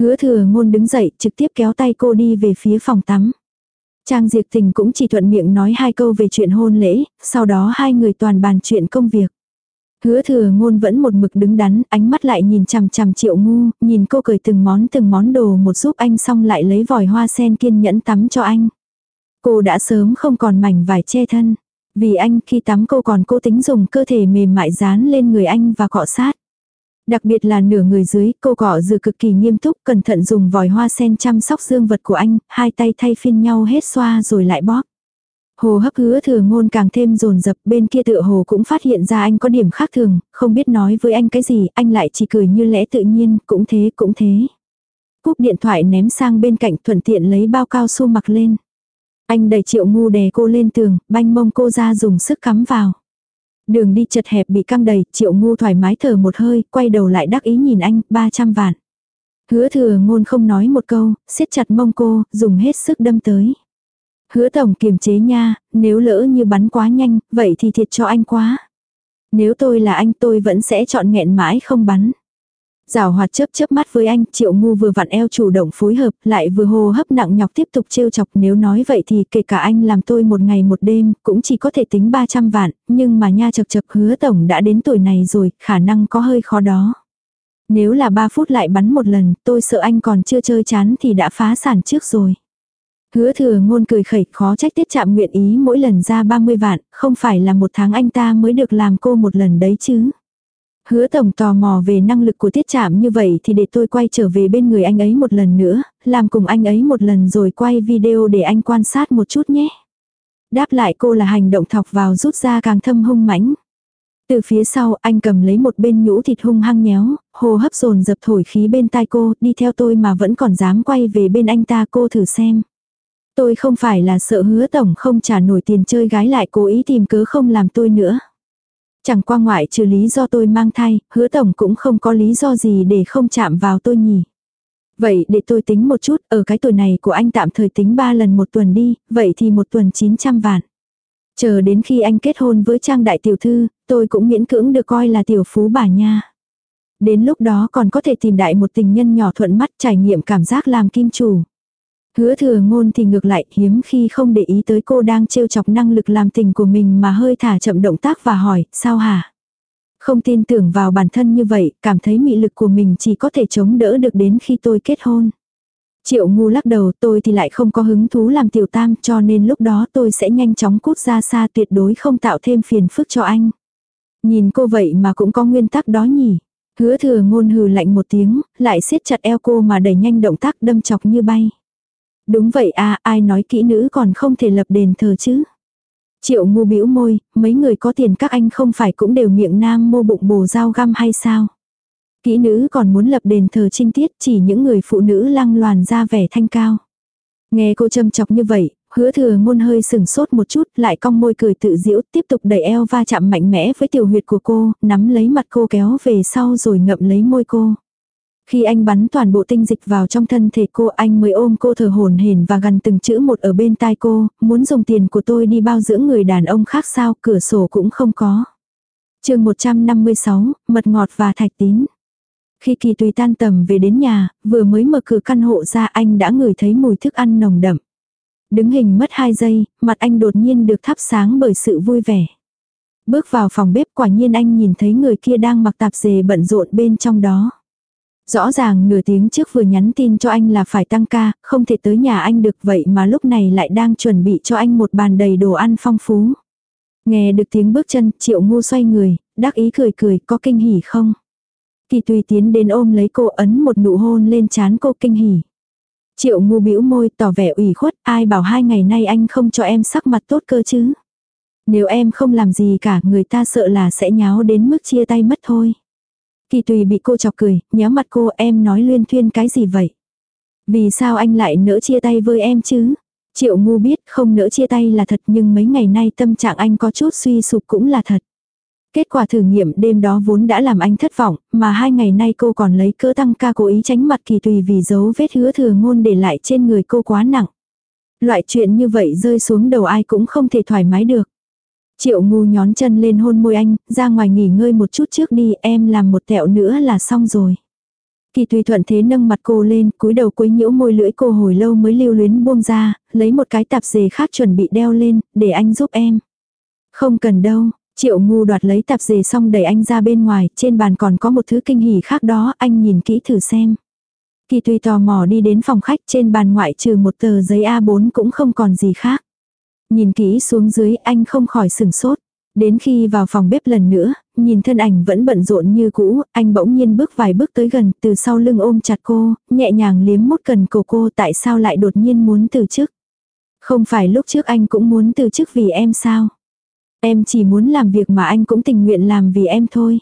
Hứa thừa ngôn đứng dậy trực tiếp kéo tay cô đi về phía phòng tắm. Trang Diệp Tình cũng chỉ thuận miệng nói hai câu về chuyện hôn lễ, sau đó hai người toàn bàn chuyện công việc. Hứa thừa ngôn vẫn một mực đứng đắn, ánh mắt lại nhìn chằm chằm triệu ngu, nhìn cô cười từng món từng món đồ một giúp anh xong lại lấy vòi hoa sen kiên nhẫn tắm cho anh. Cô đã sớm không còn mảnh vải che thân. Vì anh khi tắm cô còn cố tính dùng cơ thể mềm mại dán lên người anh và cọ sát. Đặc biệt là nửa người dưới, cô cọ dừa cực kỳ nghiêm túc, cẩn thận dùng vòi hoa sen chăm sóc dương vật của anh, hai tay thay phiên nhau hết xoa rồi lại bóp. Hồ hấp hứa thừa ngôn càng thêm rồn rập bên kia tựa hồ cũng phát hiện ra anh có điểm khác thường, không biết nói với anh cái gì, anh lại chỉ cười như lẽ tự nhiên, cũng thế cũng thế. Cúp điện thoại ném sang bên cạnh thuận tiện lấy bao cao su mặc lên. Anh đẩy triệu ngu đè cô lên tường, banh mông cô ra dùng sức cắm vào. Đường đi chật hẹp bị căng đầy, triệu ngu thoải mái thở một hơi, quay đầu lại đắc ý nhìn anh, 300 vạn. Hứa thừa ngôn không nói một câu, siết chặt mông cô, dùng hết sức đâm tới. Hứa tổng kiềm chế nha, nếu lỡ như bắn quá nhanh, vậy thì thiệt cho anh quá. Nếu tôi là anh tôi vẫn sẽ chọn nghẹn mãi không bắn. Giảo hoạt chớp chớp mắt với anh, triệu ngu vừa vặn eo chủ động phối hợp, lại vừa hô hấp nặng nhọc tiếp tục trêu chọc nếu nói vậy thì kể cả anh làm tôi một ngày một đêm, cũng chỉ có thể tính 300 vạn, nhưng mà nha chật chật hứa tổng đã đến tuổi này rồi, khả năng có hơi khó đó. Nếu là 3 phút lại bắn một lần, tôi sợ anh còn chưa chơi chán thì đã phá sản trước rồi. Hứa thừa ngôn cười khẩy khó trách tiết chạm nguyện ý mỗi lần ra 30 vạn, không phải là một tháng anh ta mới được làm cô một lần đấy chứ. Hứa tổng tò mò về năng lực của tiết chạm như vậy thì để tôi quay trở về bên người anh ấy một lần nữa, làm cùng anh ấy một lần rồi quay video để anh quan sát một chút nhé. Đáp lại cô là hành động thọc vào rút ra càng thâm hung mãnh. Từ phía sau anh cầm lấy một bên nhũ thịt hung hăng nhéo, hồ hấp dồn dập thổi khí bên tai cô, đi theo tôi mà vẫn còn dám quay về bên anh ta cô thử xem. Tôi không phải là sợ hứa tổng không trả nổi tiền chơi gái lại cố ý tìm cớ không làm tôi nữa. Chẳng qua ngoại trừ lý do tôi mang thai, hứa tổng cũng không có lý do gì để không chạm vào tôi nhỉ. Vậy để tôi tính một chút, ở cái tuổi này của anh tạm thời tính 3 lần một tuần đi, vậy thì một tuần 900 vạn. Chờ đến khi anh kết hôn với Trang Đại Tiểu Thư, tôi cũng miễn cưỡng được coi là tiểu phú bà nha. Đến lúc đó còn có thể tìm đại một tình nhân nhỏ thuận mắt trải nghiệm cảm giác làm kim chủ. Hứa thừa ngôn thì ngược lại hiếm khi không để ý tới cô đang trêu chọc năng lực làm tình của mình mà hơi thả chậm động tác và hỏi, sao hả? Không tin tưởng vào bản thân như vậy, cảm thấy mị lực của mình chỉ có thể chống đỡ được đến khi tôi kết hôn. Triệu ngu lắc đầu tôi thì lại không có hứng thú làm tiểu tam cho nên lúc đó tôi sẽ nhanh chóng cút ra xa tuyệt đối không tạo thêm phiền phức cho anh. Nhìn cô vậy mà cũng có nguyên tắc đó nhỉ. Hứa thừa ngôn hừ lạnh một tiếng, lại siết chặt eo cô mà đẩy nhanh động tác đâm chọc như bay. Đúng vậy à, ai nói kỹ nữ còn không thể lập đền thờ chứ. Triệu ngu bĩu môi, mấy người có tiền các anh không phải cũng đều miệng nam mô bụng bồ dao găm hay sao? Kỹ nữ còn muốn lập đền thờ trinh tiết chỉ những người phụ nữ lăng loàn ra vẻ thanh cao. Nghe cô châm chọc như vậy, hứa thừa ngôn hơi sừng sốt một chút, lại cong môi cười tự diễu, tiếp tục đẩy eo va chạm mạnh mẽ với tiểu huyệt của cô, nắm lấy mặt cô kéo về sau rồi ngậm lấy môi cô. Khi anh bắn toàn bộ tinh dịch vào trong thân thể cô anh mới ôm cô thở hồn hển và gần từng chữ một ở bên tai cô, muốn dùng tiền của tôi đi bao dưỡng người đàn ông khác sao, cửa sổ cũng không có. chương 156, mật ngọt và thạch tín. Khi kỳ tùy tan tầm về đến nhà, vừa mới mở cửa căn hộ ra anh đã ngửi thấy mùi thức ăn nồng đậm. Đứng hình mất 2 giây, mặt anh đột nhiên được thắp sáng bởi sự vui vẻ. Bước vào phòng bếp quả nhiên anh nhìn thấy người kia đang mặc tạp dề bận rộn bên trong đó. Rõ ràng nửa tiếng trước vừa nhắn tin cho anh là phải tăng ca, không thể tới nhà anh được vậy mà lúc này lại đang chuẩn bị cho anh một bàn đầy đồ ăn phong phú. Nghe được tiếng bước chân, triệu ngu xoay người, đắc ý cười cười, có kinh hỉ không? Kỳ tùy tiến đến ôm lấy cô ấn một nụ hôn lên chán cô kinh hỉ. Triệu ngu bĩu môi tỏ vẻ ủy khuất, ai bảo hai ngày nay anh không cho em sắc mặt tốt cơ chứ. Nếu em không làm gì cả người ta sợ là sẽ nháo đến mức chia tay mất thôi. Kỳ tùy bị cô chọc cười, nhéo mặt cô em nói luyên thuyên cái gì vậy? Vì sao anh lại nỡ chia tay với em chứ? Triệu ngu biết không nỡ chia tay là thật nhưng mấy ngày nay tâm trạng anh có chút suy sụp cũng là thật. Kết quả thử nghiệm đêm đó vốn đã làm anh thất vọng, mà hai ngày nay cô còn lấy cỡ tăng ca cố ý tránh mặt kỳ tùy vì dấu vết hứa thừa ngôn để lại trên người cô quá nặng. Loại chuyện như vậy rơi xuống đầu ai cũng không thể thoải mái được. Triệu ngu nhón chân lên hôn môi anh, ra ngoài nghỉ ngơi một chút trước đi, em làm một tẹo nữa là xong rồi. Kỳ tùy thuận thế nâng mặt cô lên, cúi đầu quấy nhiễu môi lưỡi cô hồi lâu mới lưu luyến buông ra, lấy một cái tạp dề khác chuẩn bị đeo lên, để anh giúp em. Không cần đâu, triệu ngu đoạt lấy tạp dề xong đẩy anh ra bên ngoài, trên bàn còn có một thứ kinh hỉ khác đó, anh nhìn kỹ thử xem. Kỳ tùy tò mò đi đến phòng khách trên bàn ngoại trừ một tờ giấy A4 cũng không còn gì khác. Nhìn kỹ xuống dưới anh không khỏi sừng sốt. Đến khi vào phòng bếp lần nữa, nhìn thân ảnh vẫn bận rộn như cũ, anh bỗng nhiên bước vài bước tới gần, từ sau lưng ôm chặt cô, nhẹ nhàng liếm mút cần cổ cô tại sao lại đột nhiên muốn từ chức. Không phải lúc trước anh cũng muốn từ chức vì em sao? Em chỉ muốn làm việc mà anh cũng tình nguyện làm vì em thôi.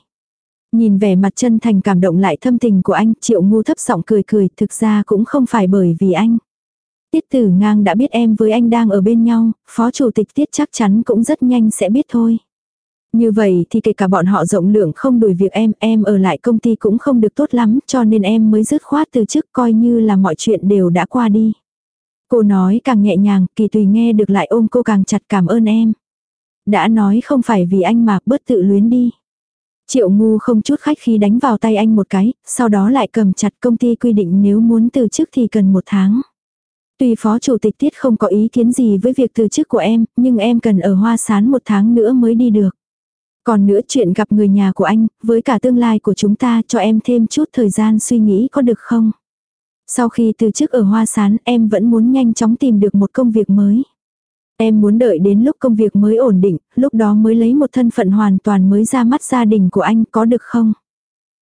Nhìn vẻ mặt chân thành cảm động lại thâm tình của anh, triệu ngu thấp giọng cười cười, thực ra cũng không phải bởi vì anh. Tiết tử ngang đã biết em với anh đang ở bên nhau, phó chủ tịch tiết chắc chắn cũng rất nhanh sẽ biết thôi. Như vậy thì kể cả bọn họ rộng lượng không đuổi việc em, em ở lại công ty cũng không được tốt lắm, cho nên em mới dứt khoát từ chức coi như là mọi chuyện đều đã qua đi. Cô nói càng nhẹ nhàng, kỳ tùy nghe được lại ôm cô càng chặt cảm ơn em. Đã nói không phải vì anh mà bớt tự luyến đi. Triệu ngu không chút khách khi đánh vào tay anh một cái, sau đó lại cầm chặt công ty quy định nếu muốn từ chức thì cần một tháng. Tuy phó chủ tịch tiết không có ý kiến gì với việc từ chức của em, nhưng em cần ở hoa sán một tháng nữa mới đi được. Còn nữa chuyện gặp người nhà của anh, với cả tương lai của chúng ta cho em thêm chút thời gian suy nghĩ có được không? Sau khi từ chức ở hoa sán em vẫn muốn nhanh chóng tìm được một công việc mới. Em muốn đợi đến lúc công việc mới ổn định, lúc đó mới lấy một thân phận hoàn toàn mới ra mắt gia đình của anh có được không?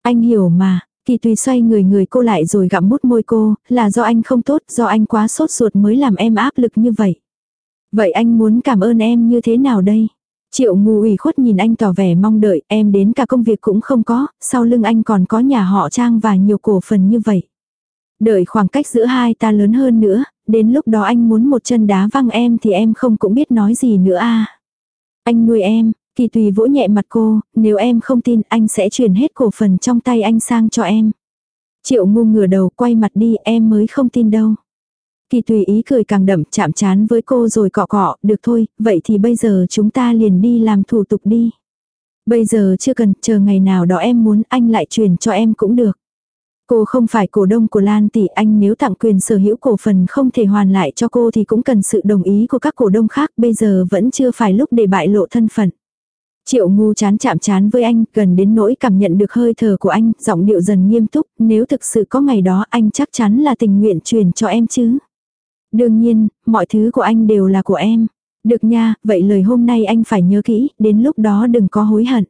Anh hiểu mà, Kỳ tùy xoay người người cô lại rồi gặm mút môi cô, là do anh không tốt, do anh quá sốt ruột mới làm em áp lực như vậy. Vậy anh muốn cảm ơn em như thế nào đây? Triệu ngu ủy khuất nhìn anh tỏ vẻ mong đợi, em đến cả công việc cũng không có, sau lưng anh còn có nhà họ trang và nhiều cổ phần như vậy. Đợi khoảng cách giữa hai ta lớn hơn nữa, đến lúc đó anh muốn một chân đá văng em thì em không cũng biết nói gì nữa a Anh nuôi em, Kỳ tùy vỗ nhẹ mặt cô, nếu em không tin anh sẽ chuyển hết cổ phần trong tay anh sang cho em. Triệu ngu ngửa đầu quay mặt đi em mới không tin đâu. Kỳ tùy ý cười càng đậm chạm chán với cô rồi cọ cọ, được thôi, vậy thì bây giờ chúng ta liền đi làm thủ tục đi. Bây giờ chưa cần, chờ ngày nào đó em muốn anh lại truyền cho em cũng được. Cô không phải cổ đông của Lan tỷ anh nếu tặng quyền sở hữu cổ phần không thể hoàn lại cho cô thì cũng cần sự đồng ý của các cổ đông khác bây giờ vẫn chưa phải lúc để bại lộ thân phận. Triệu ngu chán chạm chán với anh, gần đến nỗi cảm nhận được hơi thở của anh, giọng điệu dần nghiêm túc, nếu thực sự có ngày đó anh chắc chắn là tình nguyện truyền cho em chứ. Đương nhiên, mọi thứ của anh đều là của em. Được nha, vậy lời hôm nay anh phải nhớ kỹ, đến lúc đó đừng có hối hận.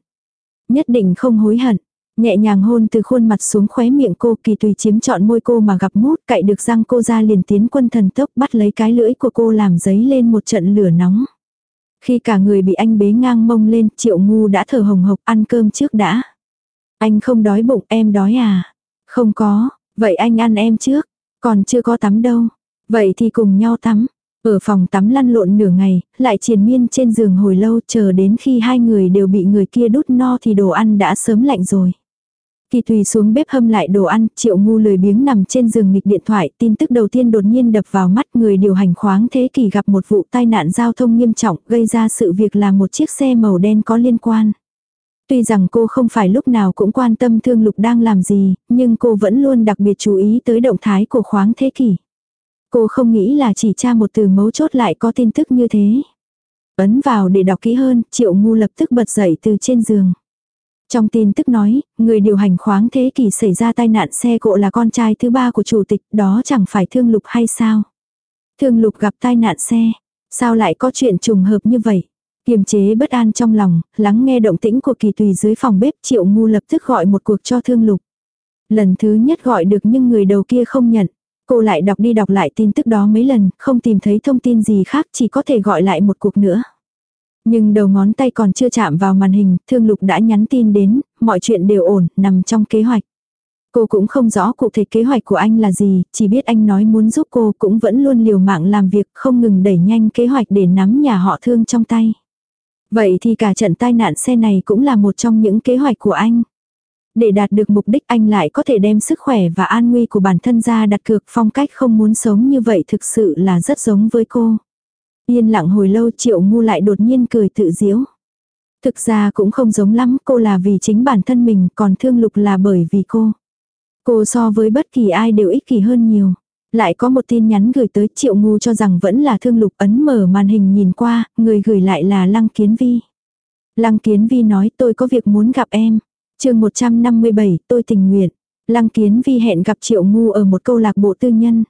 Nhất định không hối hận. Nhẹ nhàng hôn từ khuôn mặt xuống khóe miệng cô kỳ tùy chiếm chọn môi cô mà gặp mút cậy được răng cô ra liền tiến quân thần tốc bắt lấy cái lưỡi của cô làm giấy lên một trận lửa nóng. Khi cả người bị anh bế ngang mông lên, triệu ngu đã thở hồng hộc ăn cơm trước đã. Anh không đói bụng, em đói à? Không có, vậy anh ăn em trước. Còn chưa có tắm đâu. Vậy thì cùng nhau tắm. Ở phòng tắm lăn lộn nửa ngày, lại triền miên trên giường hồi lâu chờ đến khi hai người đều bị người kia đút no thì đồ ăn đã sớm lạnh rồi. Kỳ tùy xuống bếp hâm lại đồ ăn, triệu ngu lười biếng nằm trên giường nghịch điện thoại, tin tức đầu tiên đột nhiên đập vào mắt người điều hành khoáng thế kỷ gặp một vụ tai nạn giao thông nghiêm trọng gây ra sự việc là một chiếc xe màu đen có liên quan. Tuy rằng cô không phải lúc nào cũng quan tâm thương lục đang làm gì, nhưng cô vẫn luôn đặc biệt chú ý tới động thái của khoáng thế kỷ. Cô không nghĩ là chỉ tra một từ mấu chốt lại có tin tức như thế. Ấn vào để đọc kỹ hơn, triệu ngu lập tức bật dậy từ trên giường. Trong tin tức nói, người điều hành khoáng thế kỷ xảy ra tai nạn xe cộ là con trai thứ ba của chủ tịch, đó chẳng phải thương lục hay sao? Thương lục gặp tai nạn xe, sao lại có chuyện trùng hợp như vậy? Kiềm chế bất an trong lòng, lắng nghe động tĩnh của kỳ tùy dưới phòng bếp triệu ngu lập tức gọi một cuộc cho thương lục. Lần thứ nhất gọi được nhưng người đầu kia không nhận. Cô lại đọc đi đọc lại tin tức đó mấy lần, không tìm thấy thông tin gì khác chỉ có thể gọi lại một cuộc nữa. Nhưng đầu ngón tay còn chưa chạm vào màn hình, thương lục đã nhắn tin đến, mọi chuyện đều ổn, nằm trong kế hoạch. Cô cũng không rõ cụ thể kế hoạch của anh là gì, chỉ biết anh nói muốn giúp cô cũng vẫn luôn liều mạng làm việc không ngừng đẩy nhanh kế hoạch để nắm nhà họ thương trong tay. Vậy thì cả trận tai nạn xe này cũng là một trong những kế hoạch của anh. Để đạt được mục đích anh lại có thể đem sức khỏe và an nguy của bản thân ra đặt cược phong cách không muốn sống như vậy thực sự là rất giống với cô. Yên lặng hồi lâu triệu ngu lại đột nhiên cười tự diễu. Thực ra cũng không giống lắm, cô là vì chính bản thân mình, còn thương lục là bởi vì cô. Cô so với bất kỳ ai đều ích kỷ hơn nhiều. Lại có một tin nhắn gửi tới triệu ngu cho rằng vẫn là thương lục ấn mở màn hình nhìn qua, người gửi lại là Lăng Kiến Vi. Lăng Kiến Vi nói tôi có việc muốn gặp em. chương 157 tôi tình nguyện. Lăng Kiến Vi hẹn gặp triệu ngu ở một câu lạc bộ tư nhân.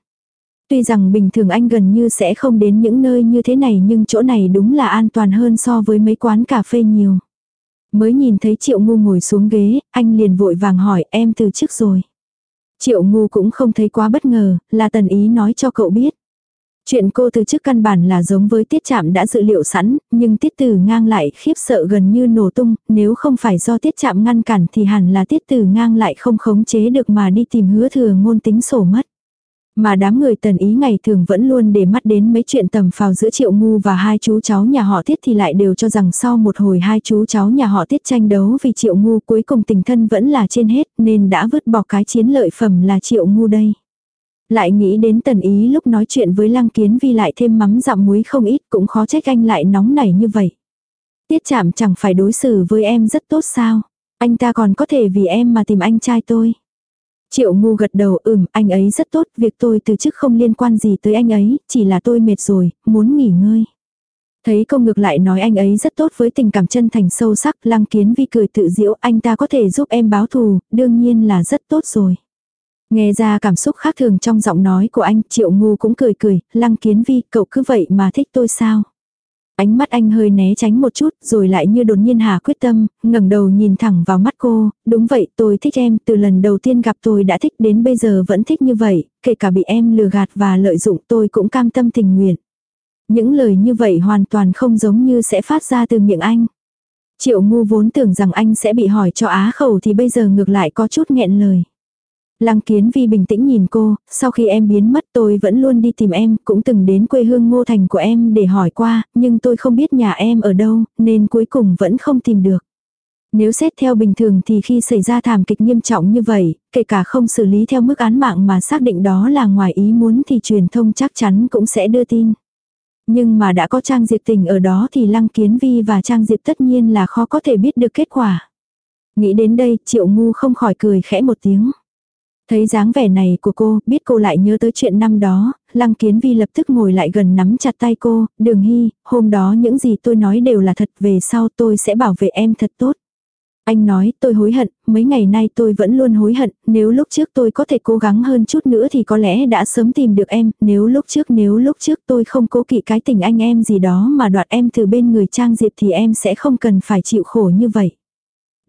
Tuy rằng bình thường anh gần như sẽ không đến những nơi như thế này nhưng chỗ này đúng là an toàn hơn so với mấy quán cà phê nhiều. Mới nhìn thấy triệu ngu ngồi xuống ghế, anh liền vội vàng hỏi em từ trước rồi. Triệu ngu cũng không thấy quá bất ngờ, là tần ý nói cho cậu biết. Chuyện cô từ trước căn bản là giống với tiết chạm đã dự liệu sẵn, nhưng tiết tử ngang lại khiếp sợ gần như nổ tung, nếu không phải do tiết chạm ngăn cản thì hẳn là tiết tử ngang lại không khống chế được mà đi tìm hứa thừa ngôn tính sổ mất. Mà đám người tần ý ngày thường vẫn luôn để mắt đến mấy chuyện tầm phào giữa triệu ngu và hai chú cháu nhà họ tiết thì lại đều cho rằng sau một hồi hai chú cháu nhà họ tiết tranh đấu vì triệu ngu cuối cùng tình thân vẫn là trên hết nên đã vứt bỏ cái chiến lợi phẩm là triệu ngu đây. Lại nghĩ đến tần ý lúc nói chuyện với lăng kiến vi lại thêm mắm dặm muối không ít cũng khó trách anh lại nóng nảy như vậy. Tiết chạm chẳng phải đối xử với em rất tốt sao. Anh ta còn có thể vì em mà tìm anh trai tôi. Triệu ngu gật đầu ừm anh ấy rất tốt, việc tôi từ chức không liên quan gì tới anh ấy, chỉ là tôi mệt rồi, muốn nghỉ ngơi. Thấy công ngược lại nói anh ấy rất tốt với tình cảm chân thành sâu sắc, lăng kiến vi cười tự diễu anh ta có thể giúp em báo thù, đương nhiên là rất tốt rồi. Nghe ra cảm xúc khác thường trong giọng nói của anh, triệu ngu cũng cười cười, lăng kiến vi, cậu cứ vậy mà thích tôi sao? Ánh mắt anh hơi né tránh một chút, rồi lại như đột nhiên hà quyết tâm, ngẩng đầu nhìn thẳng vào mắt cô, đúng vậy tôi thích em, từ lần đầu tiên gặp tôi đã thích đến bây giờ vẫn thích như vậy, kể cả bị em lừa gạt và lợi dụng tôi cũng cam tâm tình nguyện. Những lời như vậy hoàn toàn không giống như sẽ phát ra từ miệng anh. Triệu ngu vốn tưởng rằng anh sẽ bị hỏi cho á khẩu thì bây giờ ngược lại có chút nghẹn lời. Lăng kiến vi bình tĩnh nhìn cô, sau khi em biến mất tôi vẫn luôn đi tìm em, cũng từng đến quê hương ngô thành của em để hỏi qua, nhưng tôi không biết nhà em ở đâu, nên cuối cùng vẫn không tìm được. Nếu xét theo bình thường thì khi xảy ra thảm kịch nghiêm trọng như vậy, kể cả không xử lý theo mức án mạng mà xác định đó là ngoài ý muốn thì truyền thông chắc chắn cũng sẽ đưa tin. Nhưng mà đã có Trang Diệp tình ở đó thì Lăng Kiến Vi và Trang Diệp tất nhiên là khó có thể biết được kết quả. Nghĩ đến đây, Triệu Ngu không khỏi cười khẽ một tiếng. Thấy dáng vẻ này của cô, biết cô lại nhớ tới chuyện năm đó, Lăng Kiến Vi lập tức ngồi lại gần nắm chặt tay cô, đường hy, hôm đó những gì tôi nói đều là thật, về sau tôi sẽ bảo vệ em thật tốt. Anh nói, tôi hối hận, mấy ngày nay tôi vẫn luôn hối hận, nếu lúc trước tôi có thể cố gắng hơn chút nữa thì có lẽ đã sớm tìm được em, nếu lúc trước nếu lúc trước tôi không cố kỵ cái tình anh em gì đó mà đoạt em từ bên người Trang Diệp thì em sẽ không cần phải chịu khổ như vậy.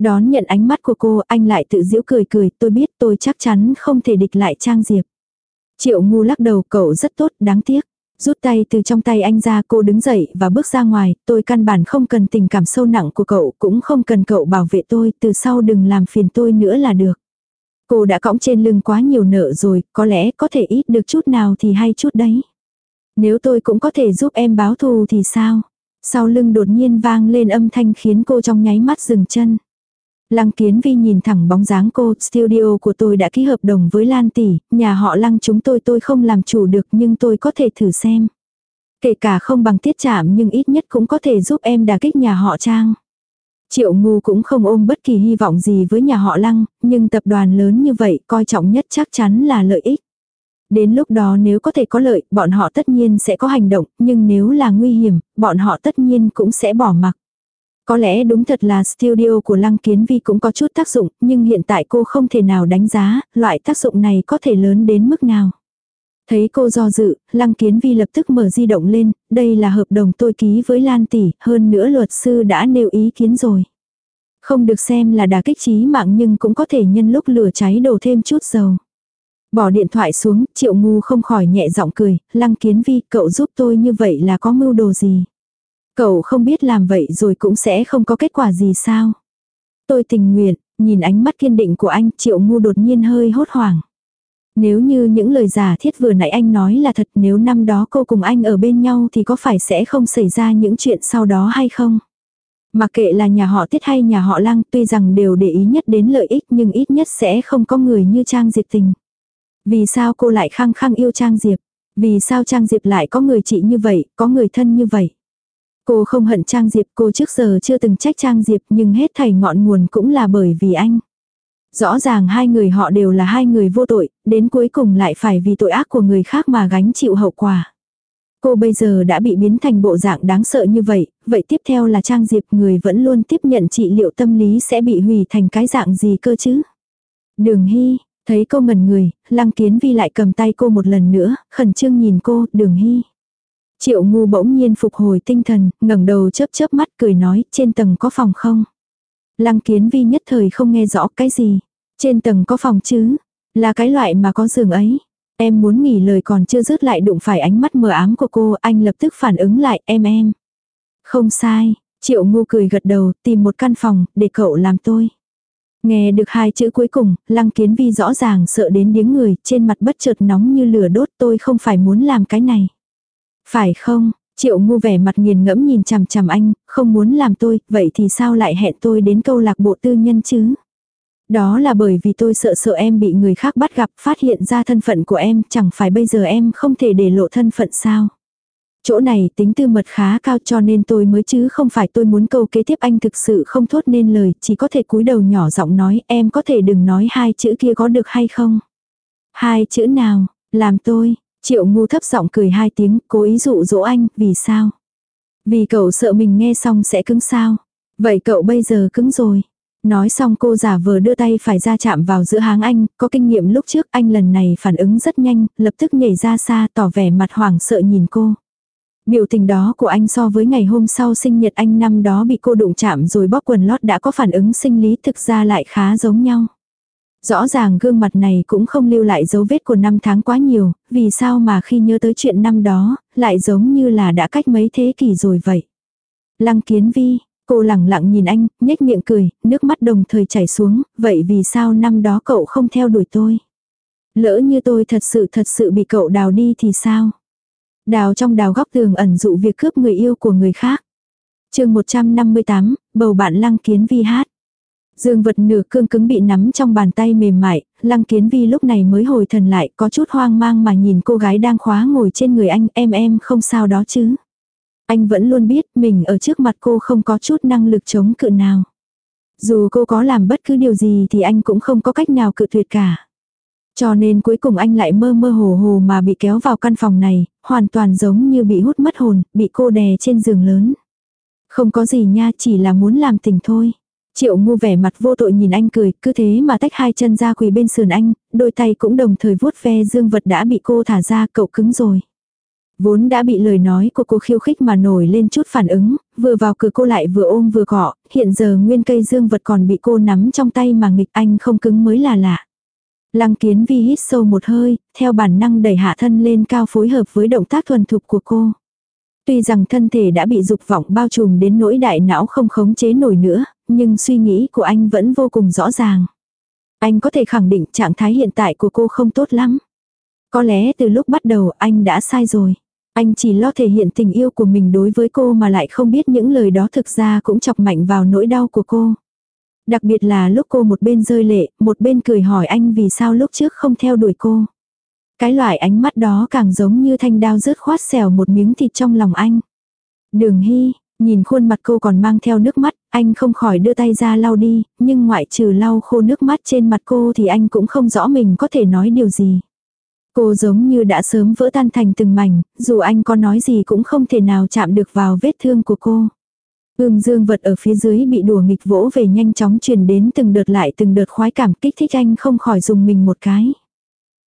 Đón nhận ánh mắt của cô, anh lại tự giễu cười cười, tôi biết tôi chắc chắn không thể địch lại Trang Diệp. Triệu ngu lắc đầu cậu rất tốt, đáng tiếc. Rút tay từ trong tay anh ra cô đứng dậy và bước ra ngoài, tôi căn bản không cần tình cảm sâu nặng của cậu, cũng không cần cậu bảo vệ tôi, từ sau đừng làm phiền tôi nữa là được. Cô đã cõng trên lưng quá nhiều nợ rồi, có lẽ có thể ít được chút nào thì hay chút đấy. Nếu tôi cũng có thể giúp em báo thù thì sao? Sau lưng đột nhiên vang lên âm thanh khiến cô trong nháy mắt dừng chân. Lăng Kiến Vi nhìn thẳng bóng dáng cô, studio của tôi đã ký hợp đồng với Lan Tỷ, nhà họ Lăng chúng tôi tôi không làm chủ được nhưng tôi có thể thử xem. Kể cả không bằng tiết chạm nhưng ít nhất cũng có thể giúp em đả kích nhà họ Trang. Triệu ngu cũng không ôm bất kỳ hy vọng gì với nhà họ Lăng, nhưng tập đoàn lớn như vậy coi trọng nhất chắc chắn là lợi ích. Đến lúc đó nếu có thể có lợi, bọn họ tất nhiên sẽ có hành động, nhưng nếu là nguy hiểm, bọn họ tất nhiên cũng sẽ bỏ mặc. Có lẽ đúng thật là studio của Lăng Kiến Vi cũng có chút tác dụng, nhưng hiện tại cô không thể nào đánh giá, loại tác dụng này có thể lớn đến mức nào. Thấy cô do dự, Lăng Kiến Vi lập tức mở di động lên, đây là hợp đồng tôi ký với Lan Tỷ, hơn nữa luật sư đã nêu ý kiến rồi. Không được xem là đà kích trí mạng nhưng cũng có thể nhân lúc lửa cháy đổ thêm chút dầu. Bỏ điện thoại xuống, triệu ngu không khỏi nhẹ giọng cười, Lăng Kiến Vi, cậu giúp tôi như vậy là có mưu đồ gì? Cậu không biết làm vậy rồi cũng sẽ không có kết quả gì sao. Tôi tình nguyện, nhìn ánh mắt kiên định của anh triệu ngu đột nhiên hơi hốt hoảng. Nếu như những lời giả thiết vừa nãy anh nói là thật nếu năm đó cô cùng anh ở bên nhau thì có phải sẽ không xảy ra những chuyện sau đó hay không? Mặc kệ là nhà họ tiết hay nhà họ lăng tuy rằng đều để ý nhất đến lợi ích nhưng ít nhất sẽ không có người như Trang Diệp tình. Vì sao cô lại khăng khăng yêu Trang Diệp? Vì sao Trang Diệp lại có người chị như vậy, có người thân như vậy? Cô không hận Trang Diệp, cô trước giờ chưa từng trách Trang Diệp nhưng hết thảy ngọn nguồn cũng là bởi vì anh. Rõ ràng hai người họ đều là hai người vô tội, đến cuối cùng lại phải vì tội ác của người khác mà gánh chịu hậu quả. Cô bây giờ đã bị biến thành bộ dạng đáng sợ như vậy, vậy tiếp theo là Trang Diệp người vẫn luôn tiếp nhận trị liệu tâm lý sẽ bị hủy thành cái dạng gì cơ chứ? Đường Hy, thấy cô ngẩn người, Lăng Kiến Vi lại cầm tay cô một lần nữa, khẩn trương nhìn cô, Đường Hy. Triệu ngu bỗng nhiên phục hồi tinh thần, ngẩng đầu chớp chớp mắt cười nói, trên tầng có phòng không? Lăng Kiến Vi nhất thời không nghe rõ cái gì. Trên tầng có phòng chứ? Là cái loại mà có giường ấy. Em muốn nghỉ lời còn chưa dứt lại đụng phải ánh mắt mờ ám của cô, anh lập tức phản ứng lại, em em. Không sai, triệu ngu cười gật đầu, tìm một căn phòng, để cậu làm tôi. Nghe được hai chữ cuối cùng, lăng kiến vi rõ ràng sợ đến điếng người, trên mặt bất chợt nóng như lửa đốt tôi không phải muốn làm cái này. Phải không, triệu ngu vẻ mặt nghiền ngẫm nhìn chằm chằm anh, không muốn làm tôi, vậy thì sao lại hẹn tôi đến câu lạc bộ tư nhân chứ? Đó là bởi vì tôi sợ sợ em bị người khác bắt gặp phát hiện ra thân phận của em, chẳng phải bây giờ em không thể để lộ thân phận sao. Chỗ này tính tư mật khá cao cho nên tôi mới chứ không phải tôi muốn câu kế tiếp anh thực sự không thốt nên lời, chỉ có thể cúi đầu nhỏ giọng nói em có thể đừng nói hai chữ kia có được hay không. Hai chữ nào, làm tôi, triệu ngu thấp giọng cười hai tiếng, cố ý dụ dỗ anh, vì sao? Vì cậu sợ mình nghe xong sẽ cứng sao. Vậy cậu bây giờ cứng rồi. Nói xong cô giả vờ đưa tay phải ra chạm vào giữa háng anh, có kinh nghiệm lúc trước anh lần này phản ứng rất nhanh, lập tức nhảy ra xa tỏ vẻ mặt hoảng sợ nhìn cô. Biểu tình đó của anh so với ngày hôm sau sinh nhật anh năm đó bị cô đụng chạm rồi bóp quần lót đã có phản ứng sinh lý thực ra lại khá giống nhau. Rõ ràng gương mặt này cũng không lưu lại dấu vết của năm tháng quá nhiều, vì sao mà khi nhớ tới chuyện năm đó, lại giống như là đã cách mấy thế kỷ rồi vậy. Lăng kiến vi, Cô lẳng lặng nhìn anh, nhếch miệng cười, nước mắt đồng thời chảy xuống, vậy vì sao năm đó cậu không theo đuổi tôi? Lỡ như tôi thật sự thật sự bị cậu đào đi thì sao? Đào trong đào góc tường ẩn dụ việc cướp người yêu của người khác. chương 158, bầu bạn lăng kiến vi hát. Dương vật nửa cương cứng bị nắm trong bàn tay mềm mại, lăng kiến vi lúc này mới hồi thần lại có chút hoang mang mà nhìn cô gái đang khóa ngồi trên người anh em em không sao đó chứ. Anh vẫn luôn biết mình ở trước mặt cô không có chút năng lực chống cự nào. Dù cô có làm bất cứ điều gì thì anh cũng không có cách nào cự tuyệt cả. Cho nên cuối cùng anh lại mơ mơ hồ hồ mà bị kéo vào căn phòng này, hoàn toàn giống như bị hút mất hồn, bị cô đè trên giường lớn. Không có gì nha, chỉ là muốn làm tình thôi. Triệu ngu vẻ mặt vô tội nhìn anh cười, cứ thế mà tách hai chân ra quỳ bên sườn anh, đôi tay cũng đồng thời vuốt ve dương vật đã bị cô thả ra, cậu cứng rồi. Vốn đã bị lời nói của cô khiêu khích mà nổi lên chút phản ứng, vừa vào cửa cô lại vừa ôm vừa cọ, hiện giờ nguyên cây dương vật còn bị cô nắm trong tay mà nghịch anh không cứng mới là lạ. Lăng kiến vi hít sâu một hơi, theo bản năng đẩy hạ thân lên cao phối hợp với động tác thuần thục của cô. Tuy rằng thân thể đã bị dục vọng bao trùm đến nỗi đại não không khống chế nổi nữa, nhưng suy nghĩ của anh vẫn vô cùng rõ ràng. Anh có thể khẳng định trạng thái hiện tại của cô không tốt lắm. Có lẽ từ lúc bắt đầu anh đã sai rồi. Anh chỉ lo thể hiện tình yêu của mình đối với cô mà lại không biết những lời đó thực ra cũng chọc mạnh vào nỗi đau của cô. Đặc biệt là lúc cô một bên rơi lệ, một bên cười hỏi anh vì sao lúc trước không theo đuổi cô. Cái loại ánh mắt đó càng giống như thanh đao rớt khoát xẻo một miếng thịt trong lòng anh. Đường Hy, nhìn khuôn mặt cô còn mang theo nước mắt, anh không khỏi đưa tay ra lau đi, nhưng ngoại trừ lau khô nước mắt trên mặt cô thì anh cũng không rõ mình có thể nói điều gì. Cô giống như đã sớm vỡ tan thành từng mảnh, dù anh có nói gì cũng không thể nào chạm được vào vết thương của cô. Ưm dương vật ở phía dưới bị đùa nghịch vỗ về nhanh chóng truyền đến từng đợt lại từng đợt khoái cảm kích thích anh không khỏi dùng mình một cái.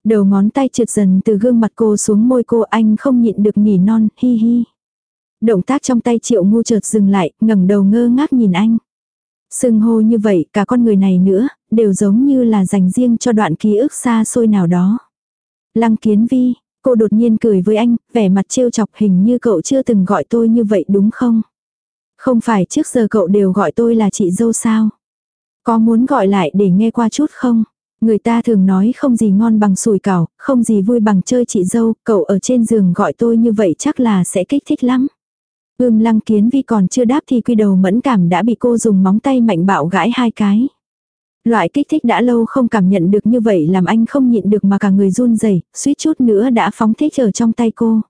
Đầu ngón tay trượt dần từ gương mặt cô xuống môi cô anh không nhịn được nỉ non, hi hi. Động tác trong tay triệu ngu chợt dừng lại, ngẩng đầu ngơ ngác nhìn anh. Sưng hô như vậy, cả con người này nữa, đều giống như là dành riêng cho đoạn ký ức xa xôi nào đó. Lăng kiến vi, cô đột nhiên cười với anh, vẻ mặt trêu chọc hình như cậu chưa từng gọi tôi như vậy đúng không? Không phải trước giờ cậu đều gọi tôi là chị dâu sao? Có muốn gọi lại để nghe qua chút không? Người ta thường nói không gì ngon bằng sủi cảo, không gì vui bằng chơi chị dâu, cậu ở trên giường gọi tôi như vậy chắc là sẽ kích thích lắm. Ưm lăng kiến vi còn chưa đáp thì quy đầu mẫn cảm đã bị cô dùng móng tay mạnh bạo gãi hai cái. Loại kích thích đã lâu không cảm nhận được như vậy làm anh không nhịn được mà cả người run rẩy suýt chút nữa đã phóng thích ở trong tay cô.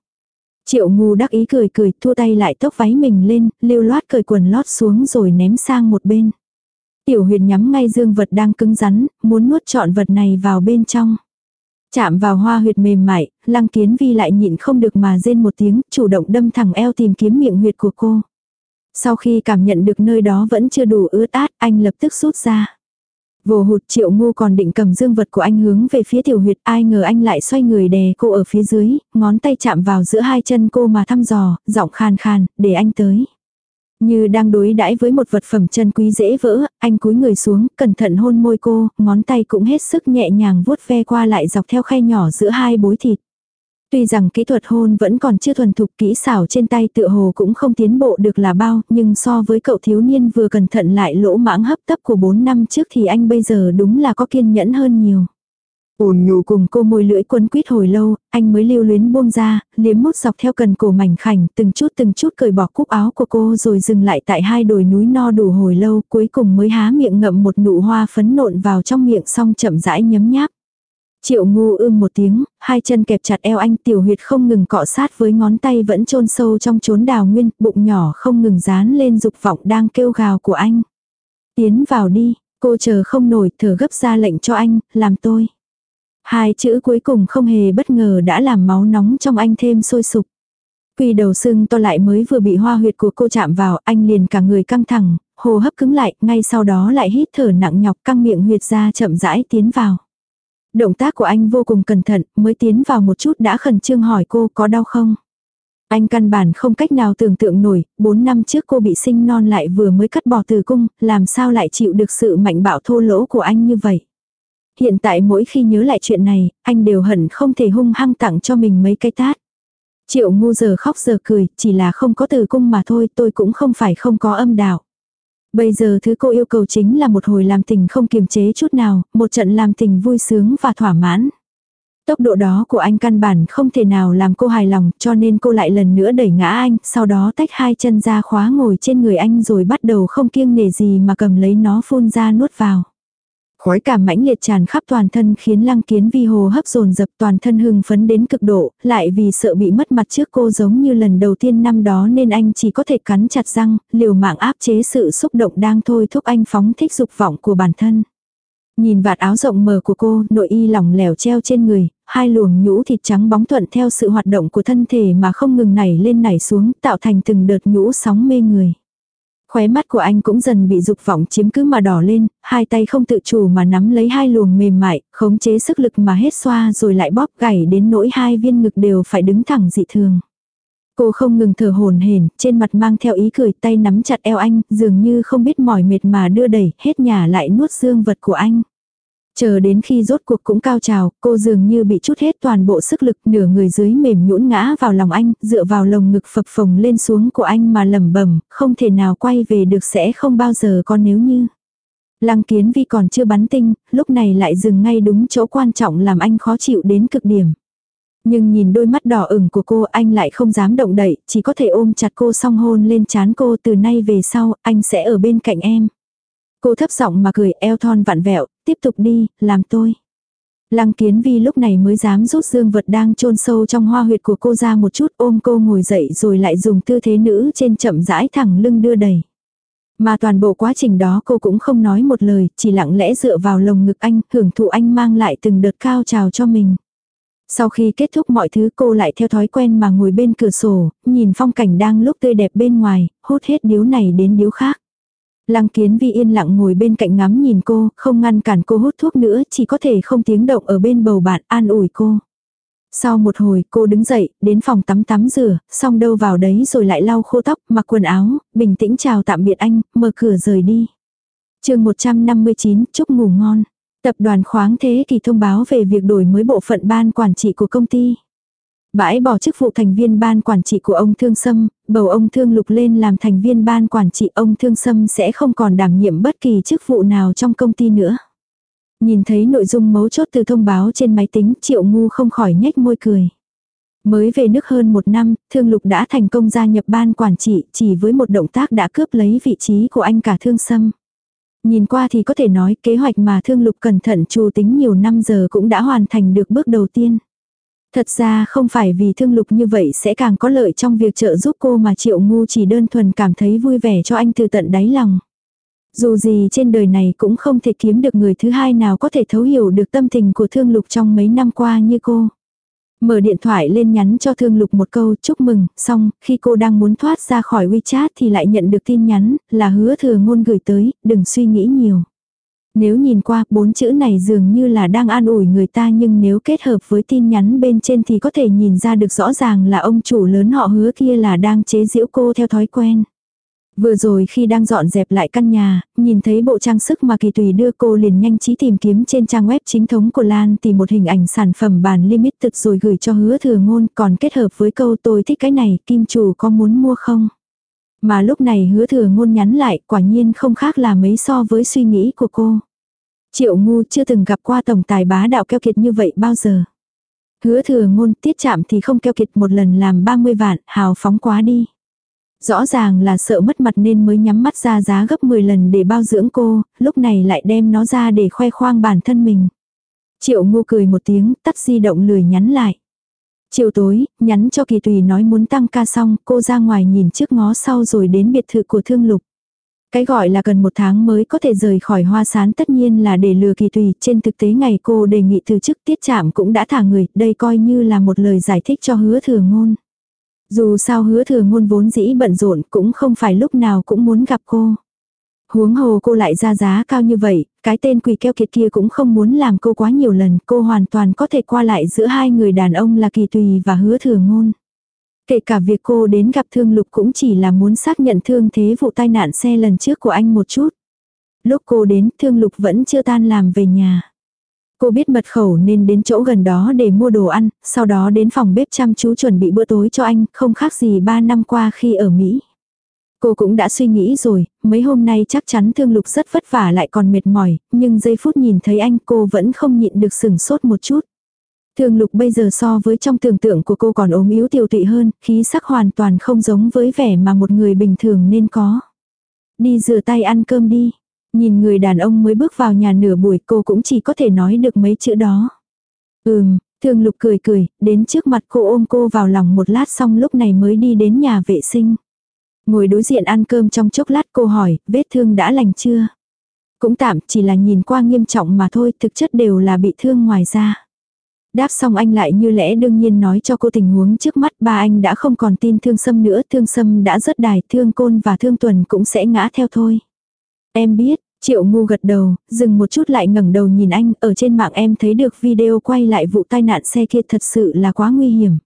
Triệu ngu đắc ý cười cười thua tay lại tóc váy mình lên, lưu loát cởi quần lót xuống rồi ném sang một bên. Tiểu Huyền nhắm ngay dương vật đang cứng rắn, muốn nuốt trọn vật này vào bên trong. Chạm vào hoa huyệt mềm mại, lăng kiến vi lại nhịn không được mà rên một tiếng, chủ động đâm thẳng eo tìm kiếm miệng huyệt của cô. Sau khi cảm nhận được nơi đó vẫn chưa đủ ướt át, anh lập tức rút ra. Vồ hụt triệu ngu còn định cầm dương vật của anh hướng về phía tiểu huyệt, ai ngờ anh lại xoay người đè cô ở phía dưới, ngón tay chạm vào giữa hai chân cô mà thăm dò, giọng khàn khàn, để anh tới. Như đang đối đãi với một vật phẩm chân quý dễ vỡ, anh cúi người xuống, cẩn thận hôn môi cô, ngón tay cũng hết sức nhẹ nhàng vuốt ve qua lại dọc theo khe nhỏ giữa hai bối thịt. Tuy rằng kỹ thuật hôn vẫn còn chưa thuần thục kỹ xảo trên tay tựa hồ cũng không tiến bộ được là bao, nhưng so với cậu thiếu niên vừa cẩn thận lại lỗ mãng hấp tấp của 4 năm trước thì anh bây giờ đúng là có kiên nhẫn hơn nhiều. Ôn nhu cùng cô môi lưỡi quấn quýt hồi lâu, anh mới lưu luyến buông ra, liếm mút dọc theo cần cổ mảnh khảnh, từng chút từng chút cởi bỏ cúc áo của cô rồi dừng lại tại hai đồi núi no đủ hồi lâu, cuối cùng mới há miệng ngậm một nụ hoa phấn nộn vào trong miệng xong chậm rãi nhấm nháp. Triệu ngu ưm một tiếng, hai chân kẹp chặt eo anh tiểu huyệt không ngừng cọ sát với ngón tay vẫn chôn sâu trong chốn đào nguyên, bụng nhỏ không ngừng dán lên dục vọng đang kêu gào của anh. Tiến vào đi, cô chờ không nổi thở gấp ra lệnh cho anh, làm tôi. Hai chữ cuối cùng không hề bất ngờ đã làm máu nóng trong anh thêm sôi sục. Quỳ đầu sưng to lại mới vừa bị hoa huyệt của cô chạm vào, anh liền cả người căng thẳng, hô hấp cứng lại, ngay sau đó lại hít thở nặng nhọc căng miệng huyệt ra chậm rãi tiến vào. Động tác của anh vô cùng cẩn thận, mới tiến vào một chút đã khẩn trương hỏi cô có đau không. Anh căn bản không cách nào tưởng tượng nổi, 4 năm trước cô bị sinh non lại vừa mới cắt bỏ từ cung, làm sao lại chịu được sự mạnh bạo thô lỗ của anh như vậy. Hiện tại mỗi khi nhớ lại chuyện này, anh đều hận không thể hung hăng tặng cho mình mấy cái tát. Triệu ngu giờ khóc giờ cười, chỉ là không có từ cung mà thôi, tôi cũng không phải không có âm đạo. Bây giờ thứ cô yêu cầu chính là một hồi làm tình không kiềm chế chút nào, một trận làm tình vui sướng và thỏa mãn. Tốc độ đó của anh căn bản không thể nào làm cô hài lòng cho nên cô lại lần nữa đẩy ngã anh, sau đó tách hai chân ra khóa ngồi trên người anh rồi bắt đầu không kiêng nể gì mà cầm lấy nó phun ra nuốt vào. Khói cảm mãnh liệt tràn khắp toàn thân khiến lăng kiến vi hồ hấp dồn dập toàn thân hưng phấn đến cực độ, lại vì sợ bị mất mặt trước cô giống như lần đầu tiên năm đó nên anh chỉ có thể cắn chặt răng, liều mạng áp chế sự xúc động đang thôi thúc anh phóng thích dục vọng của bản thân. Nhìn vạt áo rộng mờ của cô, nội y lỏng lẻo treo trên người, hai luồng nhũ thịt trắng bóng thuận theo sự hoạt động của thân thể mà không ngừng nảy lên nảy xuống, tạo thành từng đợt nhũ sóng mê người. Khóe mắt của anh cũng dần bị dục vọng chiếm cứ mà đỏ lên, hai tay không tự chủ mà nắm lấy hai luồng mềm mại, khống chế sức lực mà hết xoa rồi lại bóp gảy đến nỗi hai viên ngực đều phải đứng thẳng dị thường. Cô không ngừng thở hồn hển, trên mặt mang theo ý cười tay nắm chặt eo anh, dường như không biết mỏi mệt mà đưa đẩy, hết nhà lại nuốt dương vật của anh. Chờ đến khi rốt cuộc cũng cao trào, cô dường như bị chút hết toàn bộ sức lực nửa người dưới mềm nhũn ngã vào lòng anh, dựa vào lồng ngực phập phồng lên xuống của anh mà lẩm bẩm không thể nào quay về được sẽ không bao giờ con nếu như. Lăng kiến vi còn chưa bắn tinh, lúc này lại dừng ngay đúng chỗ quan trọng làm anh khó chịu đến cực điểm. Nhưng nhìn đôi mắt đỏ ửng của cô anh lại không dám động đậy, chỉ có thể ôm chặt cô song hôn lên chán cô từ nay về sau, anh sẽ ở bên cạnh em. Cô thấp giọng mà cười eo thon vặn vẹo, tiếp tục đi, làm tôi. Lăng kiến vi lúc này mới dám rút dương vật đang chôn sâu trong hoa huyệt của cô ra một chút ôm cô ngồi dậy rồi lại dùng tư thế nữ trên chậm rãi thẳng lưng đưa đẩy. Mà toàn bộ quá trình đó cô cũng không nói một lời, chỉ lặng lẽ dựa vào lồng ngực anh, hưởng thụ anh mang lại từng đợt cao trào cho mình. Sau khi kết thúc mọi thứ cô lại theo thói quen mà ngồi bên cửa sổ, nhìn phong cảnh đang lúc tươi đẹp bên ngoài, hút hết điếu này đến điếu khác. Lăng kiến vi yên lặng ngồi bên cạnh ngắm nhìn cô, không ngăn cản cô hút thuốc nữa, chỉ có thể không tiếng động ở bên bầu bạn an ủi cô. Sau một hồi cô đứng dậy, đến phòng tắm tắm rửa, xong đâu vào đấy rồi lại lau khô tóc, mặc quần áo, bình tĩnh chào tạm biệt anh, mở cửa rời đi. chương 159, chúc ngủ ngon. Tập đoàn khoáng thế kỳ thông báo về việc đổi mới bộ phận ban quản trị của công ty. Bãi bỏ chức vụ thành viên ban quản trị của ông Thương Sâm, bầu ông Thương Lục lên làm thành viên ban quản trị ông Thương Sâm sẽ không còn đảm nhiệm bất kỳ chức vụ nào trong công ty nữa. Nhìn thấy nội dung mấu chốt từ thông báo trên máy tính triệu ngu không khỏi nhếch môi cười. Mới về nước hơn một năm, Thương Lục đã thành công gia nhập ban quản trị, chỉ với một động tác đã cướp lấy vị trí của anh cả Thương Sâm. Nhìn qua thì có thể nói kế hoạch mà Thương Lục cẩn thận chủ tính nhiều năm giờ cũng đã hoàn thành được bước đầu tiên. Thật ra không phải vì Thương Lục như vậy sẽ càng có lợi trong việc trợ giúp cô mà Triệu Ngu chỉ đơn thuần cảm thấy vui vẻ cho anh từ tận đáy lòng. Dù gì trên đời này cũng không thể kiếm được người thứ hai nào có thể thấu hiểu được tâm tình của Thương Lục trong mấy năm qua như cô. Mở điện thoại lên nhắn cho Thương Lục một câu chúc mừng, xong, khi cô đang muốn thoát ra khỏi WeChat thì lại nhận được tin nhắn, là hứa thừa ngôn gửi tới, đừng suy nghĩ nhiều. Nếu nhìn qua, bốn chữ này dường như là đang an ủi người ta nhưng nếu kết hợp với tin nhắn bên trên thì có thể nhìn ra được rõ ràng là ông chủ lớn họ hứa kia là đang chế giễu cô theo thói quen. Vừa rồi khi đang dọn dẹp lại căn nhà, nhìn thấy bộ trang sức mà kỳ tùy đưa cô liền nhanh trí tìm kiếm trên trang web chính thống của Lan tìm một hình ảnh sản phẩm bản thực rồi gửi cho hứa thừa ngôn còn kết hợp với câu tôi thích cái này, kim chủ có muốn mua không? Mà lúc này hứa thừa ngôn nhắn lại quả nhiên không khác là mấy so với suy nghĩ của cô. Triệu ngu chưa từng gặp qua tổng tài bá đạo keo kiệt như vậy bao giờ. Hứa thừa ngôn tiết chạm thì không keo kiệt một lần làm 30 vạn, hào phóng quá đi. Rõ ràng là sợ mất mặt nên mới nhắm mắt ra giá gấp 10 lần để bao dưỡng cô, lúc này lại đem nó ra để khoe khoang bản thân mình. Triệu ngu cười một tiếng, tắt di động lười nhắn lại. Chiều tối, nhắn cho kỳ tùy nói muốn tăng ca xong, cô ra ngoài nhìn trước ngó sau rồi đến biệt thự của thương lục. Cái gọi là gần một tháng mới có thể rời khỏi hoa sán tất nhiên là để lừa kỳ tùy, trên thực tế ngày cô đề nghị từ chức tiết chạm cũng đã thả người, đây coi như là một lời giải thích cho hứa thừa ngôn. Dù sao hứa thừa ngôn vốn dĩ bận rộn cũng không phải lúc nào cũng muốn gặp cô. Huống hồ cô lại ra giá cao như vậy, cái tên quỷ keo kiệt kia cũng không muốn làm cô quá nhiều lần, cô hoàn toàn có thể qua lại giữa hai người đàn ông là kỳ tùy và hứa thừa ngôn. Kể cả việc cô đến gặp thương lục cũng chỉ là muốn xác nhận thương thế vụ tai nạn xe lần trước của anh một chút. Lúc cô đến thương lục vẫn chưa tan làm về nhà. Cô biết mật khẩu nên đến chỗ gần đó để mua đồ ăn, sau đó đến phòng bếp chăm chú chuẩn bị bữa tối cho anh, không khác gì 3 năm qua khi ở Mỹ. Cô cũng đã suy nghĩ rồi, mấy hôm nay chắc chắn thương lục rất vất vả lại còn mệt mỏi, nhưng giây phút nhìn thấy anh cô vẫn không nhịn được sừng sốt một chút. Thương lục bây giờ so với trong tưởng tượng của cô còn ốm yếu tiêu tụy hơn, khí sắc hoàn toàn không giống với vẻ mà một người bình thường nên có. Đi rửa tay ăn cơm đi. Nhìn người đàn ông mới bước vào nhà nửa buổi cô cũng chỉ có thể nói được mấy chữ đó. Ừm, thương lục cười cười, đến trước mặt cô ôm cô vào lòng một lát xong lúc này mới đi đến nhà vệ sinh. Ngồi đối diện ăn cơm trong chốc lát cô hỏi, vết thương đã lành chưa? Cũng tạm, chỉ là nhìn qua nghiêm trọng mà thôi, thực chất đều là bị thương ngoài ra. Đáp xong anh lại như lẽ đương nhiên nói cho cô tình huống trước mắt ba anh đã không còn tin thương sâm nữa, thương sâm đã rất đài, thương côn và thương tuần cũng sẽ ngã theo thôi. Em biết, Triệu ngu gật đầu, dừng một chút lại ngẩng đầu nhìn anh, ở trên mạng em thấy được video quay lại vụ tai nạn xe kia thật sự là quá nguy hiểm.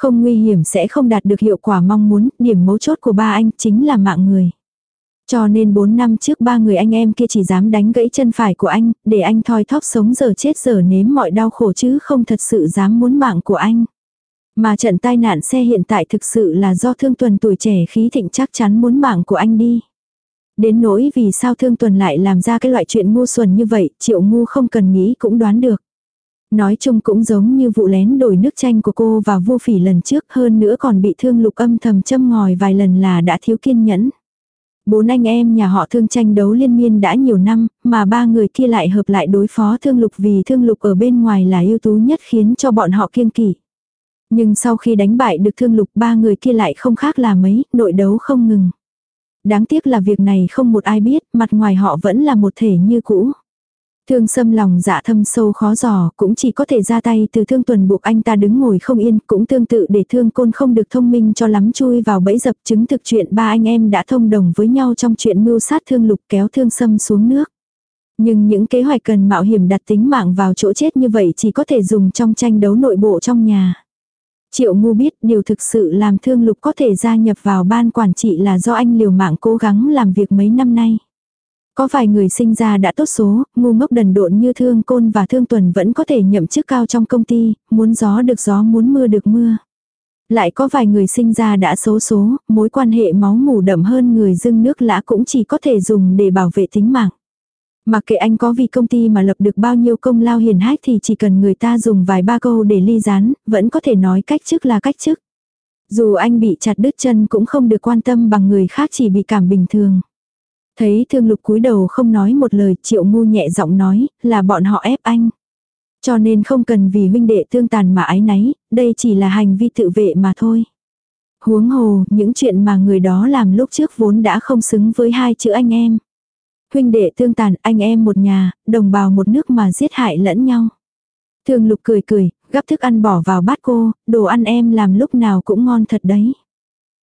Không nguy hiểm sẽ không đạt được hiệu quả mong muốn, điểm mấu chốt của ba anh chính là mạng người. Cho nên 4 năm trước ba người anh em kia chỉ dám đánh gãy chân phải của anh, để anh thoi thóp sống giờ chết giờ nếm mọi đau khổ chứ không thật sự dám muốn mạng của anh. Mà trận tai nạn xe hiện tại thực sự là do thương tuần tuổi trẻ khí thịnh chắc chắn muốn mạng của anh đi. Đến nỗi vì sao thương tuần lại làm ra cái loại chuyện ngu xuẩn như vậy, triệu ngu không cần nghĩ cũng đoán được. Nói chung cũng giống như vụ lén đổi nước chanh của cô và vô phỉ lần trước hơn nữa còn bị thương lục âm thầm châm ngòi vài lần là đã thiếu kiên nhẫn. Bốn anh em nhà họ thương tranh đấu liên miên đã nhiều năm, mà ba người kia lại hợp lại đối phó thương lục vì thương lục ở bên ngoài là ưu tú nhất khiến cho bọn họ kiên kỵ. Nhưng sau khi đánh bại được thương lục ba người kia lại không khác là mấy, nội đấu không ngừng. Đáng tiếc là việc này không một ai biết, mặt ngoài họ vẫn là một thể như cũ. Thương xâm lòng dạ thâm sâu khó giò cũng chỉ có thể ra tay từ thương tuần buộc anh ta đứng ngồi không yên, cũng tương tự để thương côn không được thông minh cho lắm chui vào bẫy dập chứng thực chuyện ba anh em đã thông đồng với nhau trong chuyện mưu sát thương lục kéo thương xâm xuống nước. Nhưng những kế hoạch cần mạo hiểm đặt tính mạng vào chỗ chết như vậy chỉ có thể dùng trong tranh đấu nội bộ trong nhà. Triệu ngu biết điều thực sự làm thương lục có thể gia nhập vào ban quản trị là do anh liều mạng cố gắng làm việc mấy năm nay. Có vài người sinh ra đã tốt số, ngu ngốc đần độn như thương côn và thương tuần vẫn có thể nhậm chức cao trong công ty, muốn gió được gió muốn mưa được mưa. Lại có vài người sinh ra đã xấu số, mối quan hệ máu mủ đậm hơn người dưng nước lã cũng chỉ có thể dùng để bảo vệ tính mạng. Mặc kệ anh có vì công ty mà lập được bao nhiêu công lao hiền hách thì chỉ cần người ta dùng vài ba câu để ly rán, vẫn có thể nói cách chức là cách chức. Dù anh bị chặt đứt chân cũng không được quan tâm bằng người khác chỉ bị cảm bình thường. Thấy thương lục cúi đầu không nói một lời triệu ngu nhẹ giọng nói là bọn họ ép anh. Cho nên không cần vì huynh đệ tương tàn mà ái náy, đây chỉ là hành vi tự vệ mà thôi. Huống hồ, những chuyện mà người đó làm lúc trước vốn đã không xứng với hai chữ anh em. Huynh đệ tương tàn, anh em một nhà, đồng bào một nước mà giết hại lẫn nhau. Thương lục cười cười, gắp thức ăn bỏ vào bát cô, đồ ăn em làm lúc nào cũng ngon thật đấy.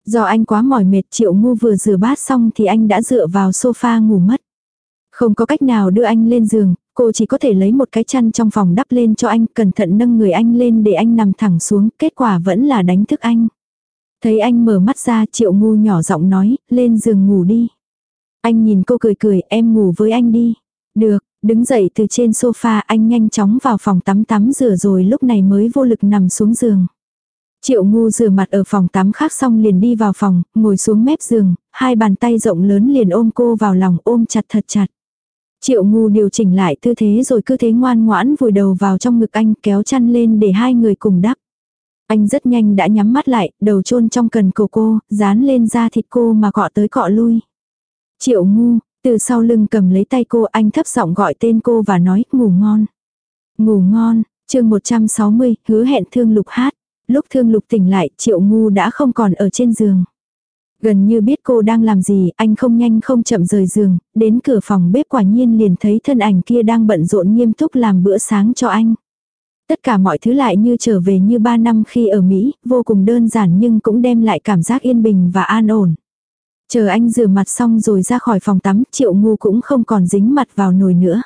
Do anh quá mỏi mệt triệu ngu vừa rửa bát xong thì anh đã dựa vào sofa ngủ mất. Không có cách nào đưa anh lên giường, cô chỉ có thể lấy một cái chăn trong phòng đắp lên cho anh, cẩn thận nâng người anh lên để anh nằm thẳng xuống, kết quả vẫn là đánh thức anh. Thấy anh mở mắt ra triệu ngu nhỏ giọng nói, lên giường ngủ đi. Anh nhìn cô cười cười, em ngủ với anh đi. Được, đứng dậy từ trên sofa anh nhanh chóng vào phòng tắm tắm rửa rồi lúc này mới vô lực nằm xuống giường. Triệu ngu rửa mặt ở phòng tắm khác xong liền đi vào phòng, ngồi xuống mép giường, hai bàn tay rộng lớn liền ôm cô vào lòng ôm chặt thật chặt. Triệu ngu điều chỉnh lại tư thế rồi cứ thế ngoan ngoãn vùi đầu vào trong ngực anh kéo chăn lên để hai người cùng đắp. Anh rất nhanh đã nhắm mắt lại, đầu chôn trong cần cổ cô, dán lên da thịt cô mà cọ tới cọ lui. Triệu ngu, từ sau lưng cầm lấy tay cô anh thấp giọng gọi tên cô và nói ngủ ngon. Ngủ ngon, chương 160, hứa hẹn thương lục hát. Lúc thương lục tỉnh lại, triệu ngu đã không còn ở trên giường. Gần như biết cô đang làm gì, anh không nhanh không chậm rời giường, đến cửa phòng bếp quả nhiên liền thấy thân ảnh kia đang bận rộn nghiêm túc làm bữa sáng cho anh. Tất cả mọi thứ lại như trở về như ba năm khi ở Mỹ, vô cùng đơn giản nhưng cũng đem lại cảm giác yên bình và an ổn. Chờ anh rửa mặt xong rồi ra khỏi phòng tắm, triệu ngu cũng không còn dính mặt vào nồi nữa.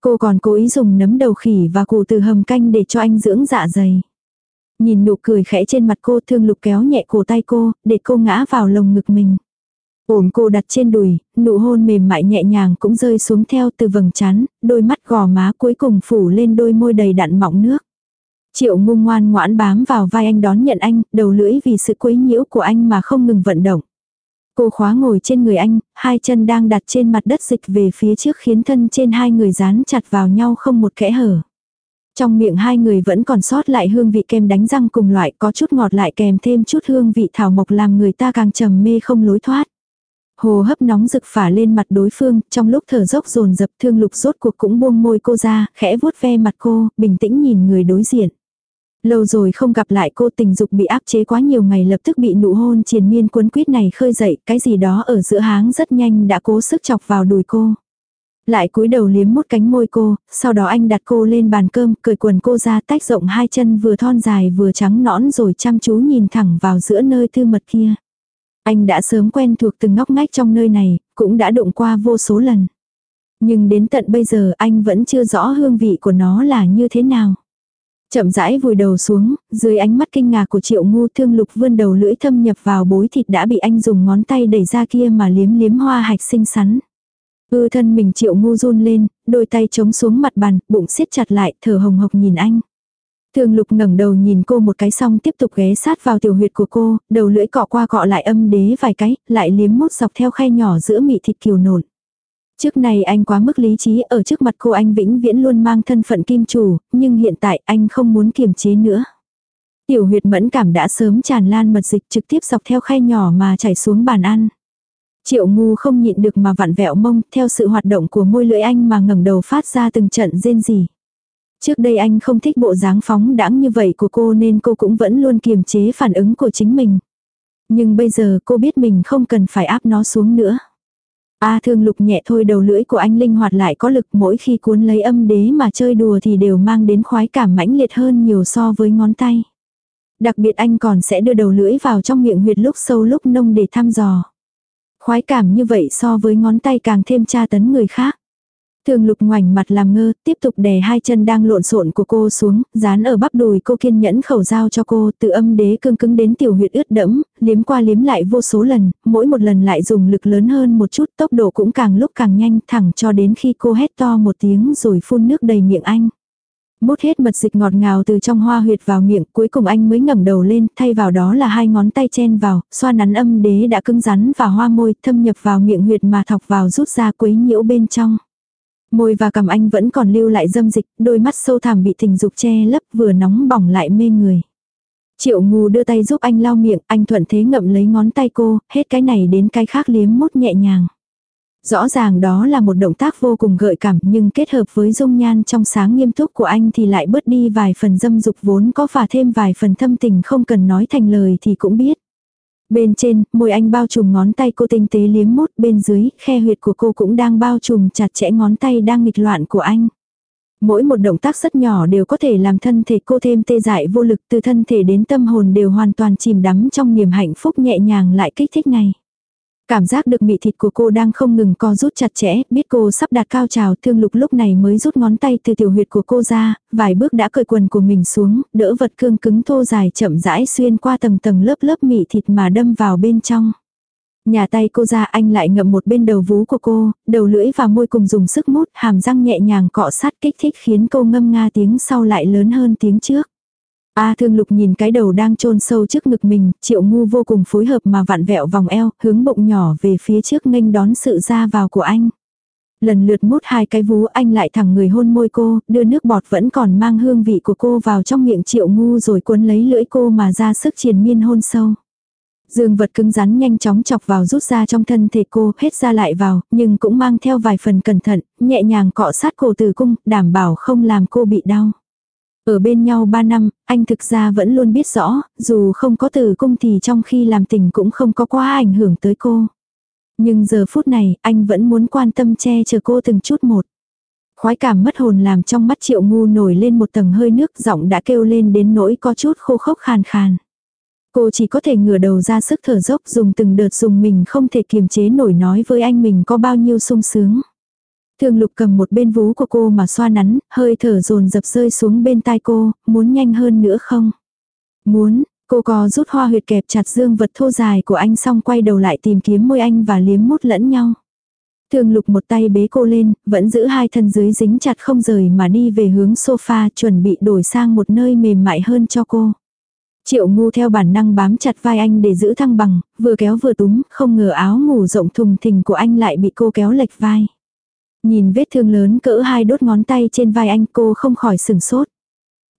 Cô còn cố ý dùng nấm đầu khỉ và củ từ hầm canh để cho anh dưỡng dạ dày. Nhìn nụ cười khẽ trên mặt cô thương lục kéo nhẹ cổ tay cô, để cô ngã vào lồng ngực mình. Ổn cô đặt trên đùi, nụ hôn mềm mại nhẹ nhàng cũng rơi xuống theo từ vầng trán, đôi mắt gò má cuối cùng phủ lên đôi môi đầy đặn mọng nước. Triệu ngu ngoan ngoãn bám vào vai anh đón nhận anh, đầu lưỡi vì sự quấy nhiễu của anh mà không ngừng vận động. Cô khóa ngồi trên người anh, hai chân đang đặt trên mặt đất dịch về phía trước khiến thân trên hai người dán chặt vào nhau không một kẽ hở. Trong miệng hai người vẫn còn sót lại hương vị kem đánh răng cùng loại có chút ngọt lại kèm thêm chút hương vị thảo mộc làm người ta càng trầm mê không lối thoát. Hồ hấp nóng rực phả lên mặt đối phương, trong lúc thở dốc dồn dập thương lục rốt cuộc cũng buông môi cô ra, khẽ vuốt ve mặt cô, bình tĩnh nhìn người đối diện. Lâu rồi không gặp lại cô tình dục bị áp chế quá nhiều ngày lập tức bị nụ hôn triền miên cuốn quýt này khơi dậy, cái gì đó ở giữa háng rất nhanh đã cố sức chọc vào đùi cô. Lại cúi đầu liếm mút cánh môi cô, sau đó anh đặt cô lên bàn cơm, cởi quần cô ra tách rộng hai chân vừa thon dài vừa trắng nõn rồi chăm chú nhìn thẳng vào giữa nơi tư mật kia. Anh đã sớm quen thuộc từng ngóc ngách trong nơi này, cũng đã đụng qua vô số lần. Nhưng đến tận bây giờ anh vẫn chưa rõ hương vị của nó là như thế nào. Chậm rãi vùi đầu xuống, dưới ánh mắt kinh ngạc của triệu ngu thương lục vươn đầu lưỡi thâm nhập vào bối thịt đã bị anh dùng ngón tay đẩy ra kia mà liếm liếm hoa hạch xinh xắn. Ư thân mình triệu ngu run lên, đôi tay chống xuống mặt bàn, bụng siết chặt lại, thở hồng hộc nhìn anh. Thường lục ngẩng đầu nhìn cô một cái xong tiếp tục ghé sát vào tiểu huyệt của cô, đầu lưỡi cọ qua cọ lại âm đế vài cái, lại liếm mút dọc theo khe nhỏ giữa mị thịt kiều nộn. Trước này anh quá mức lý trí ở trước mặt cô anh vĩnh viễn luôn mang thân phận kim chủ, nhưng hiện tại anh không muốn kiềm chế nữa. Tiểu huyệt mẫn cảm đã sớm tràn lan mật dịch trực tiếp dọc theo khe nhỏ mà chảy xuống bàn ăn. Triệu ngu không nhịn được mà vặn vẹo mông, theo sự hoạt động của môi lưỡi anh mà ngẩng đầu phát ra từng trận rên rỉ. Trước đây anh không thích bộ dáng phóng đãng như vậy của cô nên cô cũng vẫn luôn kiềm chế phản ứng của chính mình. Nhưng bây giờ cô biết mình không cần phải áp nó xuống nữa. A à, thương lục nhẹ thôi đầu lưỡi của anh linh hoạt lại có lực, mỗi khi cuốn lấy âm đế mà chơi đùa thì đều mang đến khoái cảm mãnh liệt hơn nhiều so với ngón tay. Đặc biệt anh còn sẽ đưa đầu lưỡi vào trong miệng huyệt lúc sâu lúc nông để thăm dò. Khoái cảm như vậy so với ngón tay càng thêm tra tấn người khác. Thường lục ngoảnh mặt làm ngơ, tiếp tục đè hai chân đang lộn xộn của cô xuống, dán ở bắp đùi cô kiên nhẫn khẩu dao cho cô, từ âm đế cương cứng đến tiểu huyệt ướt đẫm, liếm qua liếm lại vô số lần, mỗi một lần lại dùng lực lớn hơn một chút, tốc độ cũng càng lúc càng nhanh, thẳng cho đến khi cô hét to một tiếng rồi phun nước đầy miệng anh. Mút hết mật dịch ngọt ngào từ trong hoa huyệt vào miệng, cuối cùng anh mới ngẩng đầu lên, thay vào đó là hai ngón tay chen vào, xoa nắn âm đế đã cứng rắn và hoa môi, thâm nhập vào miệng huyệt mà thọc vào rút ra quấy nhiễu bên trong. Môi và cằm anh vẫn còn lưu lại dâm dịch, đôi mắt sâu thẳm bị tình dục che lấp vừa nóng bỏng lại mê người. Triệu ngu đưa tay giúp anh lau miệng, anh thuận thế ngậm lấy ngón tay cô, hết cái này đến cái khác liếm mút nhẹ nhàng. Rõ ràng đó là một động tác vô cùng gợi cảm nhưng kết hợp với dung nhan trong sáng nghiêm túc của anh thì lại bớt đi vài phần dâm dục vốn có và thêm vài phần thâm tình không cần nói thành lời thì cũng biết. Bên trên, môi anh bao trùm ngón tay cô tinh tế liếm mút, bên dưới, khe huyệt của cô cũng đang bao trùm chặt chẽ ngón tay đang nghịch loạn của anh. Mỗi một động tác rất nhỏ đều có thể làm thân thể cô thêm tê dại vô lực từ thân thể đến tâm hồn đều hoàn toàn chìm đắm trong niềm hạnh phúc nhẹ nhàng lại kích thích này. Cảm giác được mị thịt của cô đang không ngừng co rút chặt chẽ, biết cô sắp đạt cao trào, thương lục lúc này mới rút ngón tay từ tiểu huyệt của cô ra, vài bước đã cởi quần của mình xuống, đỡ vật cương cứng thô dài chậm rãi xuyên qua tầng tầng lớp lớp mị thịt mà đâm vào bên trong. Nhà tay cô ra anh lại ngậm một bên đầu vú của cô, đầu lưỡi và môi cùng dùng sức mút, hàm răng nhẹ nhàng cọ sát kích thích khiến cô ngâm nga tiếng sau lại lớn hơn tiếng trước. A thương lục nhìn cái đầu đang chôn sâu trước ngực mình, triệu ngu vô cùng phối hợp mà vặn vẹo vòng eo, hướng bụng nhỏ về phía trước nghênh đón sự ra vào của anh. Lần lượt mút hai cái vú anh lại thẳng người hôn môi cô, đưa nước bọt vẫn còn mang hương vị của cô vào trong miệng triệu ngu rồi cuốn lấy lưỡi cô mà ra sức triền miên hôn sâu. Dương vật cứng rắn nhanh chóng chọc vào rút ra trong thân thể cô, hết ra lại vào, nhưng cũng mang theo vài phần cẩn thận, nhẹ nhàng cọ sát cổ tử cung, đảm bảo không làm cô bị đau. Ở bên nhau 3 năm, anh thực ra vẫn luôn biết rõ, dù không có tử cung thì trong khi làm tình cũng không có quá ảnh hưởng tới cô. Nhưng giờ phút này, anh vẫn muốn quan tâm che chở cô từng chút một. Khoái cảm mất hồn làm trong mắt triệu ngu nổi lên một tầng hơi nước giọng đã kêu lên đến nỗi có chút khô khốc khàn khàn. Cô chỉ có thể ngửa đầu ra sức thở dốc dùng từng đợt dùng mình không thể kiềm chế nổi nói với anh mình có bao nhiêu sung sướng. Thường lục cầm một bên vú của cô mà xoa nắn, hơi thở dồn dập rơi xuống bên tai cô, muốn nhanh hơn nữa không? Muốn, cô có rút hoa huyệt kẹp chặt dương vật thô dài của anh xong quay đầu lại tìm kiếm môi anh và liếm mút lẫn nhau. Thường lục một tay bế cô lên, vẫn giữ hai thân dưới dính chặt không rời mà đi về hướng sofa chuẩn bị đổi sang một nơi mềm mại hơn cho cô. Triệu ngu theo bản năng bám chặt vai anh để giữ thăng bằng, vừa kéo vừa túm, không ngờ áo ngủ rộng thùng thình của anh lại bị cô kéo lệch vai. Nhìn vết thương lớn cỡ hai đốt ngón tay trên vai anh cô không khỏi sừng sốt.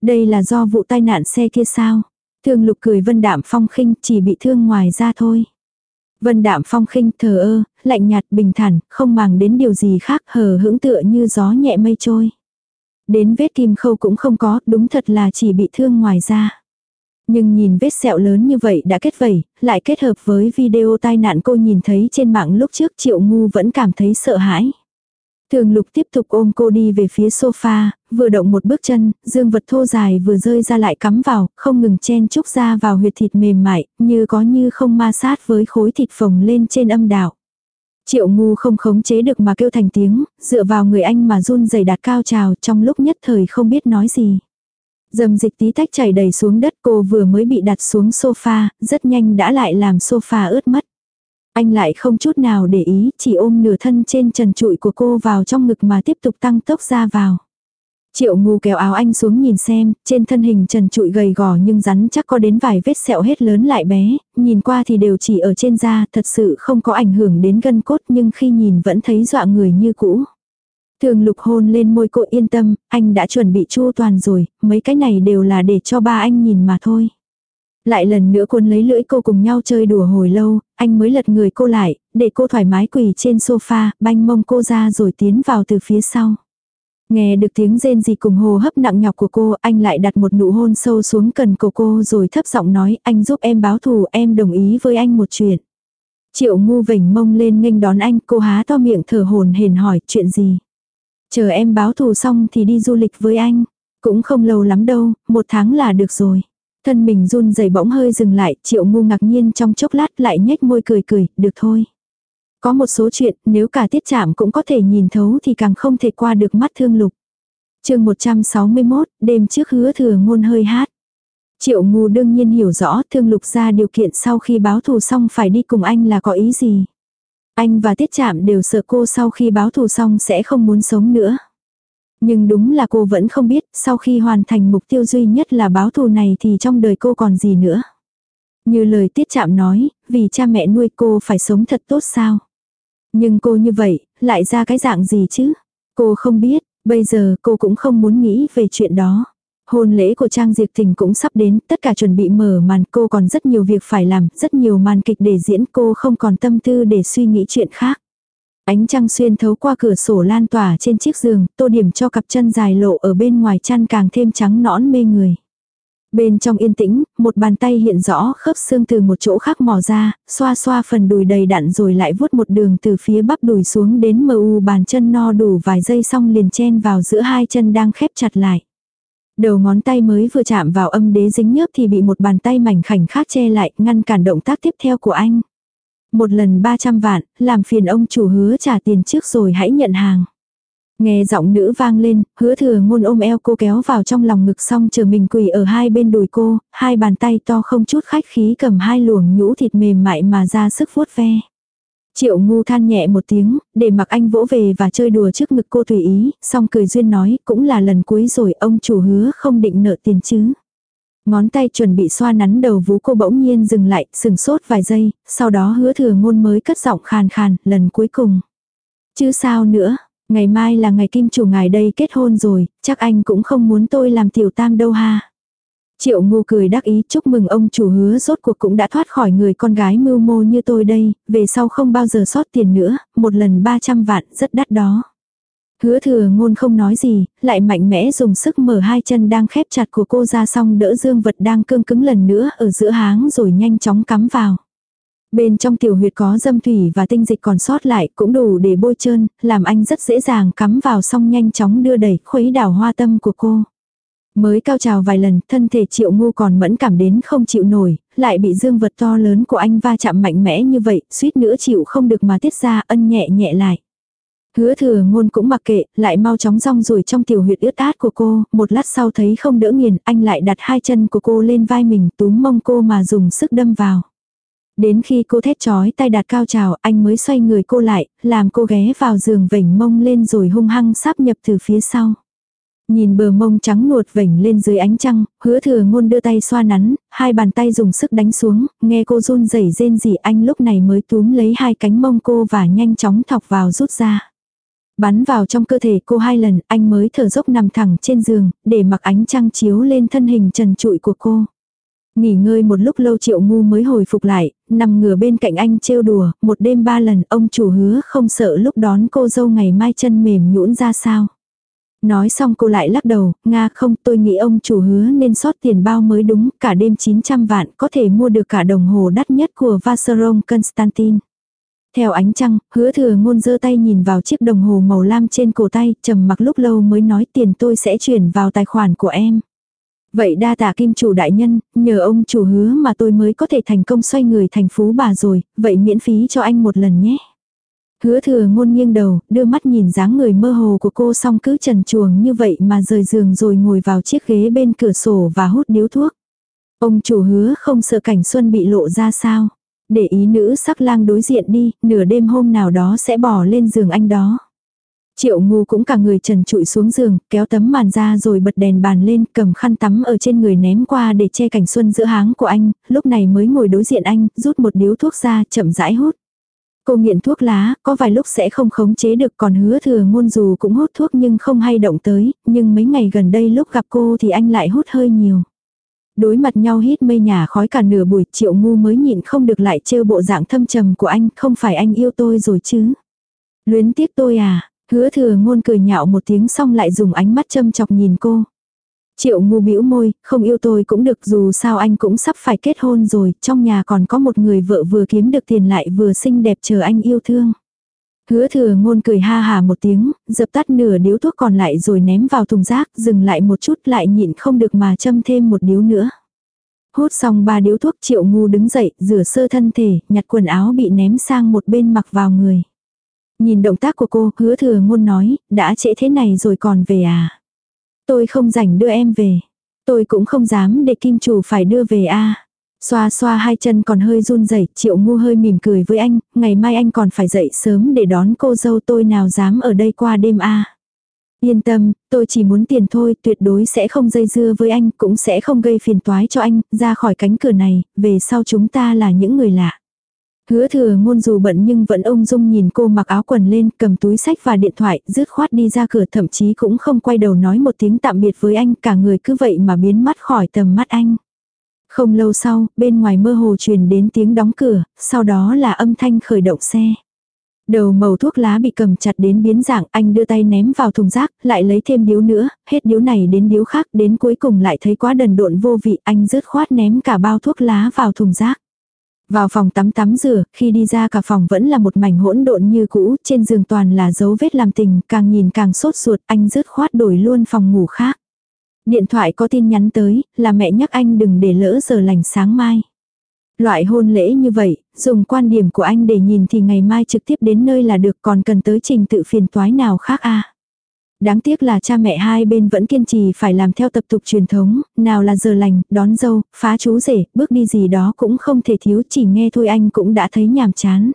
Đây là do vụ tai nạn xe kia sao? Thương lục cười vân đạm phong khinh chỉ bị thương ngoài ra thôi. Vân đạm phong khinh thờ ơ, lạnh nhạt bình thản, không màng đến điều gì khác hờ hững tựa như gió nhẹ mây trôi. Đến vết kim khâu cũng không có, đúng thật là chỉ bị thương ngoài ra. Nhưng nhìn vết sẹo lớn như vậy đã kết vẩy, lại kết hợp với video tai nạn cô nhìn thấy trên mạng lúc trước triệu ngu vẫn cảm thấy sợ hãi. Thường lục tiếp tục ôm cô đi về phía sofa, vừa động một bước chân, dương vật thô dài vừa rơi ra lại cắm vào, không ngừng chen chúc ra vào huyệt thịt mềm mại, như có như không ma sát với khối thịt phồng lên trên âm đạo. Triệu ngu không khống chế được mà kêu thành tiếng, dựa vào người anh mà run rẩy đạt cao trào trong lúc nhất thời không biết nói gì. Dầm dịch tí tách chảy đầy xuống đất cô vừa mới bị đặt xuống sofa, rất nhanh đã lại làm sofa ướt mất. Anh lại không chút nào để ý, chỉ ôm nửa thân trên trần trụi của cô vào trong ngực mà tiếp tục tăng tốc ra vào. Triệu ngu kéo áo anh xuống nhìn xem, trên thân hình trần trụi gầy gò nhưng rắn chắc có đến vài vết sẹo hết lớn lại bé, nhìn qua thì đều chỉ ở trên da, thật sự không có ảnh hưởng đến gân cốt nhưng khi nhìn vẫn thấy dọa người như cũ. Thường lục hôn lên môi cô yên tâm, anh đã chuẩn bị chu toàn rồi, mấy cái này đều là để cho ba anh nhìn mà thôi. Lại lần nữa cuốn lấy lưỡi cô cùng nhau chơi đùa hồi lâu, anh mới lật người cô lại, để cô thoải mái quỳ trên sofa, banh mông cô ra rồi tiến vào từ phía sau. Nghe được tiếng rên gì cùng hồ hấp nặng nhọc của cô, anh lại đặt một nụ hôn sâu xuống cần cổ cô rồi thấp giọng nói, anh giúp em báo thù, em đồng ý với anh một chuyện. Triệu ngu vỉnh mông lên nghênh đón anh, cô há to miệng thở hồn hển hỏi, chuyện gì? Chờ em báo thù xong thì đi du lịch với anh. Cũng không lâu lắm đâu, một tháng là được rồi. Thân mình run rẩy bỗng hơi dừng lại, triệu ngu ngạc nhiên trong chốc lát lại nhếch môi cười cười, được thôi. Có một số chuyện, nếu cả tiết chạm cũng có thể nhìn thấu thì càng không thể qua được mắt thương lục. chương 161, đêm trước hứa thừa ngôn hơi hát. Triệu ngu đương nhiên hiểu rõ thương lục ra điều kiện sau khi báo thù xong phải đi cùng anh là có ý gì. Anh và tiết chạm đều sợ cô sau khi báo thù xong sẽ không muốn sống nữa. Nhưng đúng là cô vẫn không biết, sau khi hoàn thành mục tiêu duy nhất là báo thù này thì trong đời cô còn gì nữa. Như lời tiết chạm nói, vì cha mẹ nuôi cô phải sống thật tốt sao. Nhưng cô như vậy, lại ra cái dạng gì chứ? Cô không biết, bây giờ cô cũng không muốn nghĩ về chuyện đó. Hôn lễ của Trang Diệp Tình cũng sắp đến, tất cả chuẩn bị mở màn cô còn rất nhiều việc phải làm, rất nhiều màn kịch để diễn cô không còn tâm tư để suy nghĩ chuyện khác. Ánh trăng xuyên thấu qua cửa sổ lan tỏa trên chiếc giường, tô điểm cho cặp chân dài lộ ở bên ngoài chăn càng thêm trắng nõn mê người. Bên trong yên tĩnh, một bàn tay hiện rõ khớp xương từ một chỗ khác mò ra, xoa xoa phần đùi đầy đặn rồi lại vuốt một đường từ phía bắp đùi xuống đến mờ u bàn chân no đủ vài giây xong liền chen vào giữa hai chân đang khép chặt lại. Đầu ngón tay mới vừa chạm vào âm đế dính nhớp thì bị một bàn tay mảnh khảnh khác che lại, ngăn cản động tác tiếp theo của anh. Một lần 300 vạn, làm phiền ông chủ hứa trả tiền trước rồi hãy nhận hàng. Nghe giọng nữ vang lên, hứa thừa ngôn ôm eo cô kéo vào trong lòng ngực xong chờ mình quỳ ở hai bên đùi cô, hai bàn tay to không chút khách khí cầm hai luồng nhũ thịt mềm mại mà ra sức vuốt ve. Triệu ngu than nhẹ một tiếng, để mặc anh vỗ về và chơi đùa trước ngực cô tùy ý, xong cười duyên nói, cũng là lần cuối rồi ông chủ hứa không định nợ tiền chứ. Ngón tay chuẩn bị xoa nắn đầu vú cô bỗng nhiên dừng lại, sừng sốt vài giây, sau đó hứa thừa ngôn mới cất giọng khàn khàn, lần cuối cùng. Chứ sao nữa, ngày mai là ngày kim chủ ngài đây kết hôn rồi, chắc anh cũng không muốn tôi làm tiểu tam đâu ha. Triệu ngu cười đắc ý chúc mừng ông chủ hứa rốt cuộc cũng đã thoát khỏi người con gái mưu mô như tôi đây, về sau không bao giờ sót tiền nữa, một lần 300 vạn rất đắt đó. Hứa thừa ngôn không nói gì, lại mạnh mẽ dùng sức mở hai chân đang khép chặt của cô ra xong đỡ dương vật đang cương cứng lần nữa ở giữa háng rồi nhanh chóng cắm vào. Bên trong tiểu huyệt có dâm thủy và tinh dịch còn sót lại cũng đủ để bôi trơn, làm anh rất dễ dàng cắm vào xong nhanh chóng đưa đẩy khuấy đảo hoa tâm của cô. Mới cao trào vài lần, thân thể triệu ngu còn mẫn cảm đến không chịu nổi, lại bị dương vật to lớn của anh va chạm mạnh mẽ như vậy, suýt nữa chịu không được mà tiết ra ân nhẹ nhẹ lại. Hứa thừa ngôn cũng mặc kệ, lại mau chóng rong rủi trong tiểu huyệt ướt át của cô, một lát sau thấy không đỡ nghiền, anh lại đặt hai chân của cô lên vai mình túm mông cô mà dùng sức đâm vào. Đến khi cô thét chói tay đạt cao trào, anh mới xoay người cô lại, làm cô ghé vào giường vểnh mông lên rồi hung hăng sáp nhập từ phía sau. Nhìn bờ mông trắng nuột vểnh lên dưới ánh trăng, hứa thừa ngôn đưa tay xoa nắn, hai bàn tay dùng sức đánh xuống, nghe cô run rẩy rên rỉ anh lúc này mới túm lấy hai cánh mông cô và nhanh chóng thọc vào rút ra. Bắn vào trong cơ thể cô hai lần, anh mới thở dốc nằm thẳng trên giường, để mặc ánh trăng chiếu lên thân hình trần trụi của cô. Nghỉ ngơi một lúc lâu triệu ngu mới hồi phục lại, nằm ngửa bên cạnh anh trêu đùa, một đêm ba lần ông chủ hứa không sợ lúc đón cô dâu ngày mai chân mềm nhũn ra sao. Nói xong cô lại lắc đầu, Nga không tôi nghĩ ông chủ hứa nên sót tiền bao mới đúng, cả đêm 900 vạn có thể mua được cả đồng hồ đắt nhất của Vacheron Constantin. Theo ánh trăng, hứa thừa ngôn giơ tay nhìn vào chiếc đồng hồ màu lam trên cổ tay, trầm mặc lúc lâu mới nói tiền tôi sẽ chuyển vào tài khoản của em. Vậy đa tạ kim chủ đại nhân, nhờ ông chủ hứa mà tôi mới có thể thành công xoay người thành phú bà rồi, vậy miễn phí cho anh một lần nhé. Hứa thừa ngôn nghiêng đầu, đưa mắt nhìn dáng người mơ hồ của cô xong cứ trần chuồng như vậy mà rời giường rồi ngồi vào chiếc ghế bên cửa sổ và hút điếu thuốc. Ông chủ hứa không sợ cảnh xuân bị lộ ra sao. Để ý nữ sắc lang đối diện đi, nửa đêm hôm nào đó sẽ bỏ lên giường anh đó. Triệu ngu cũng cả người trần trụi xuống giường, kéo tấm màn ra rồi bật đèn bàn lên, cầm khăn tắm ở trên người ném qua để che cảnh xuân giữa háng của anh, lúc này mới ngồi đối diện anh, rút một điếu thuốc ra, chậm rãi hút. Cô nghiện thuốc lá, có vài lúc sẽ không khống chế được còn hứa thừa ngôn dù cũng hút thuốc nhưng không hay động tới, nhưng mấy ngày gần đây lúc gặp cô thì anh lại hút hơi nhiều. Đối mặt nhau hít mây nhà khói cả nửa buổi triệu ngu mới nhịn không được lại trêu bộ dạng thâm trầm của anh, không phải anh yêu tôi rồi chứ. Luyến tiếc tôi à, hứa thừa ngôn cười nhạo một tiếng xong lại dùng ánh mắt châm chọc nhìn cô. Triệu ngu bĩu môi, không yêu tôi cũng được dù sao anh cũng sắp phải kết hôn rồi, trong nhà còn có một người vợ vừa kiếm được tiền lại vừa xinh đẹp chờ anh yêu thương. Hứa thừa ngôn cười ha hà một tiếng, dập tắt nửa điếu thuốc còn lại rồi ném vào thùng rác, dừng lại một chút lại nhịn không được mà châm thêm một điếu nữa. Hút xong ba điếu thuốc triệu ngu đứng dậy, rửa sơ thân thể, nhặt quần áo bị ném sang một bên mặc vào người. Nhìn động tác của cô, hứa thừa ngôn nói, đã trễ thế này rồi còn về à. Tôi không rảnh đưa em về. Tôi cũng không dám để kim chủ phải đưa về a Xoa xoa hai chân còn hơi run rẩy triệu ngu hơi mỉm cười với anh, ngày mai anh còn phải dậy sớm để đón cô dâu tôi nào dám ở đây qua đêm a Yên tâm, tôi chỉ muốn tiền thôi, tuyệt đối sẽ không dây dưa với anh, cũng sẽ không gây phiền toái cho anh, ra khỏi cánh cửa này, về sau chúng ta là những người lạ. Hứa thừa ngôn dù bận nhưng vẫn ung dung nhìn cô mặc áo quần lên, cầm túi sách và điện thoại, rứt khoát đi ra cửa thậm chí cũng không quay đầu nói một tiếng tạm biệt với anh, cả người cứ vậy mà biến mất khỏi tầm mắt anh. Không lâu sau, bên ngoài mơ hồ truyền đến tiếng đóng cửa, sau đó là âm thanh khởi động xe. Đầu màu thuốc lá bị cầm chặt đến biến dạng, anh đưa tay ném vào thùng rác, lại lấy thêm điếu nữa, hết điếu này đến điếu khác, đến cuối cùng lại thấy quá đần độn vô vị, anh rớt khoát ném cả bao thuốc lá vào thùng rác. Vào phòng tắm tắm rửa, khi đi ra cả phòng vẫn là một mảnh hỗn độn như cũ, trên giường toàn là dấu vết làm tình, càng nhìn càng sốt ruột, anh rớt khoát đổi luôn phòng ngủ khác. Điện thoại có tin nhắn tới, là mẹ nhắc anh đừng để lỡ giờ lành sáng mai. Loại hôn lễ như vậy, dùng quan điểm của anh để nhìn thì ngày mai trực tiếp đến nơi là được còn cần tới trình tự phiền toái nào khác à. Đáng tiếc là cha mẹ hai bên vẫn kiên trì phải làm theo tập tục truyền thống, nào là giờ lành, đón dâu, phá chú rể, bước đi gì đó cũng không thể thiếu chỉ nghe thôi anh cũng đã thấy nhàm chán.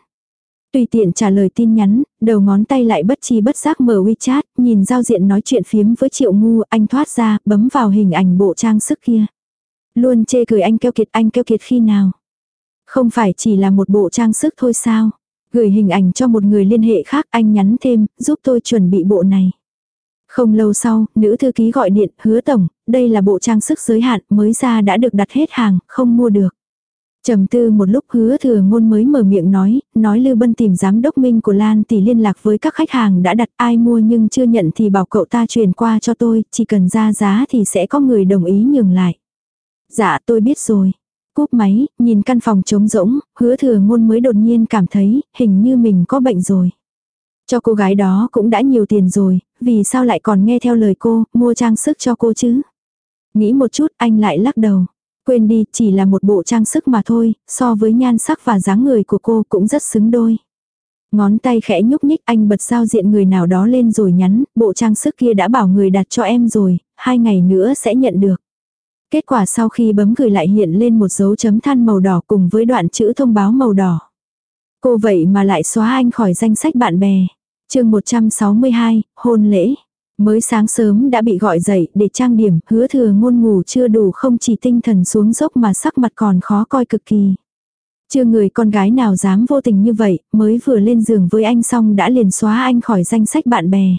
Tùy tiện trả lời tin nhắn, đầu ngón tay lại bất chi bất giác mở WeChat, nhìn giao diện nói chuyện phiếm với triệu ngu, anh thoát ra, bấm vào hình ảnh bộ trang sức kia. Luôn chê cười anh keo kiệt anh keo kiệt khi nào. Không phải chỉ là một bộ trang sức thôi sao. Gửi hình ảnh cho một người liên hệ khác anh nhắn thêm, giúp tôi chuẩn bị bộ này. Không lâu sau, nữ thư ký gọi điện, hứa tổng, đây là bộ trang sức giới hạn, mới ra đã được đặt hết hàng, không mua được trầm tư một lúc hứa thừa ngôn mới mở miệng nói, nói Lư Bân tìm giám đốc minh của Lan tỷ liên lạc với các khách hàng đã đặt ai mua nhưng chưa nhận thì bảo cậu ta truyền qua cho tôi, chỉ cần ra giá thì sẽ có người đồng ý nhường lại. Dạ tôi biết rồi. Cúp máy, nhìn căn phòng trống rỗng, hứa thừa ngôn mới đột nhiên cảm thấy, hình như mình có bệnh rồi. Cho cô gái đó cũng đã nhiều tiền rồi, vì sao lại còn nghe theo lời cô, mua trang sức cho cô chứ? Nghĩ một chút anh lại lắc đầu. Quên đi, chỉ là một bộ trang sức mà thôi, so với nhan sắc và dáng người của cô cũng rất xứng đôi. Ngón tay khẽ nhúc nhích anh bật giao diện người nào đó lên rồi nhắn, bộ trang sức kia đã bảo người đặt cho em rồi, hai ngày nữa sẽ nhận được. Kết quả sau khi bấm gửi lại hiện lên một dấu chấm than màu đỏ cùng với đoạn chữ thông báo màu đỏ. Cô vậy mà lại xóa anh khỏi danh sách bạn bè chương 162, hôn lễ. Mới sáng sớm đã bị gọi dậy để trang điểm, hứa thừa ngôn ngủ chưa đủ không chỉ tinh thần xuống dốc mà sắc mặt còn khó coi cực kỳ. Chưa người con gái nào dám vô tình như vậy, mới vừa lên giường với anh xong đã liền xóa anh khỏi danh sách bạn bè.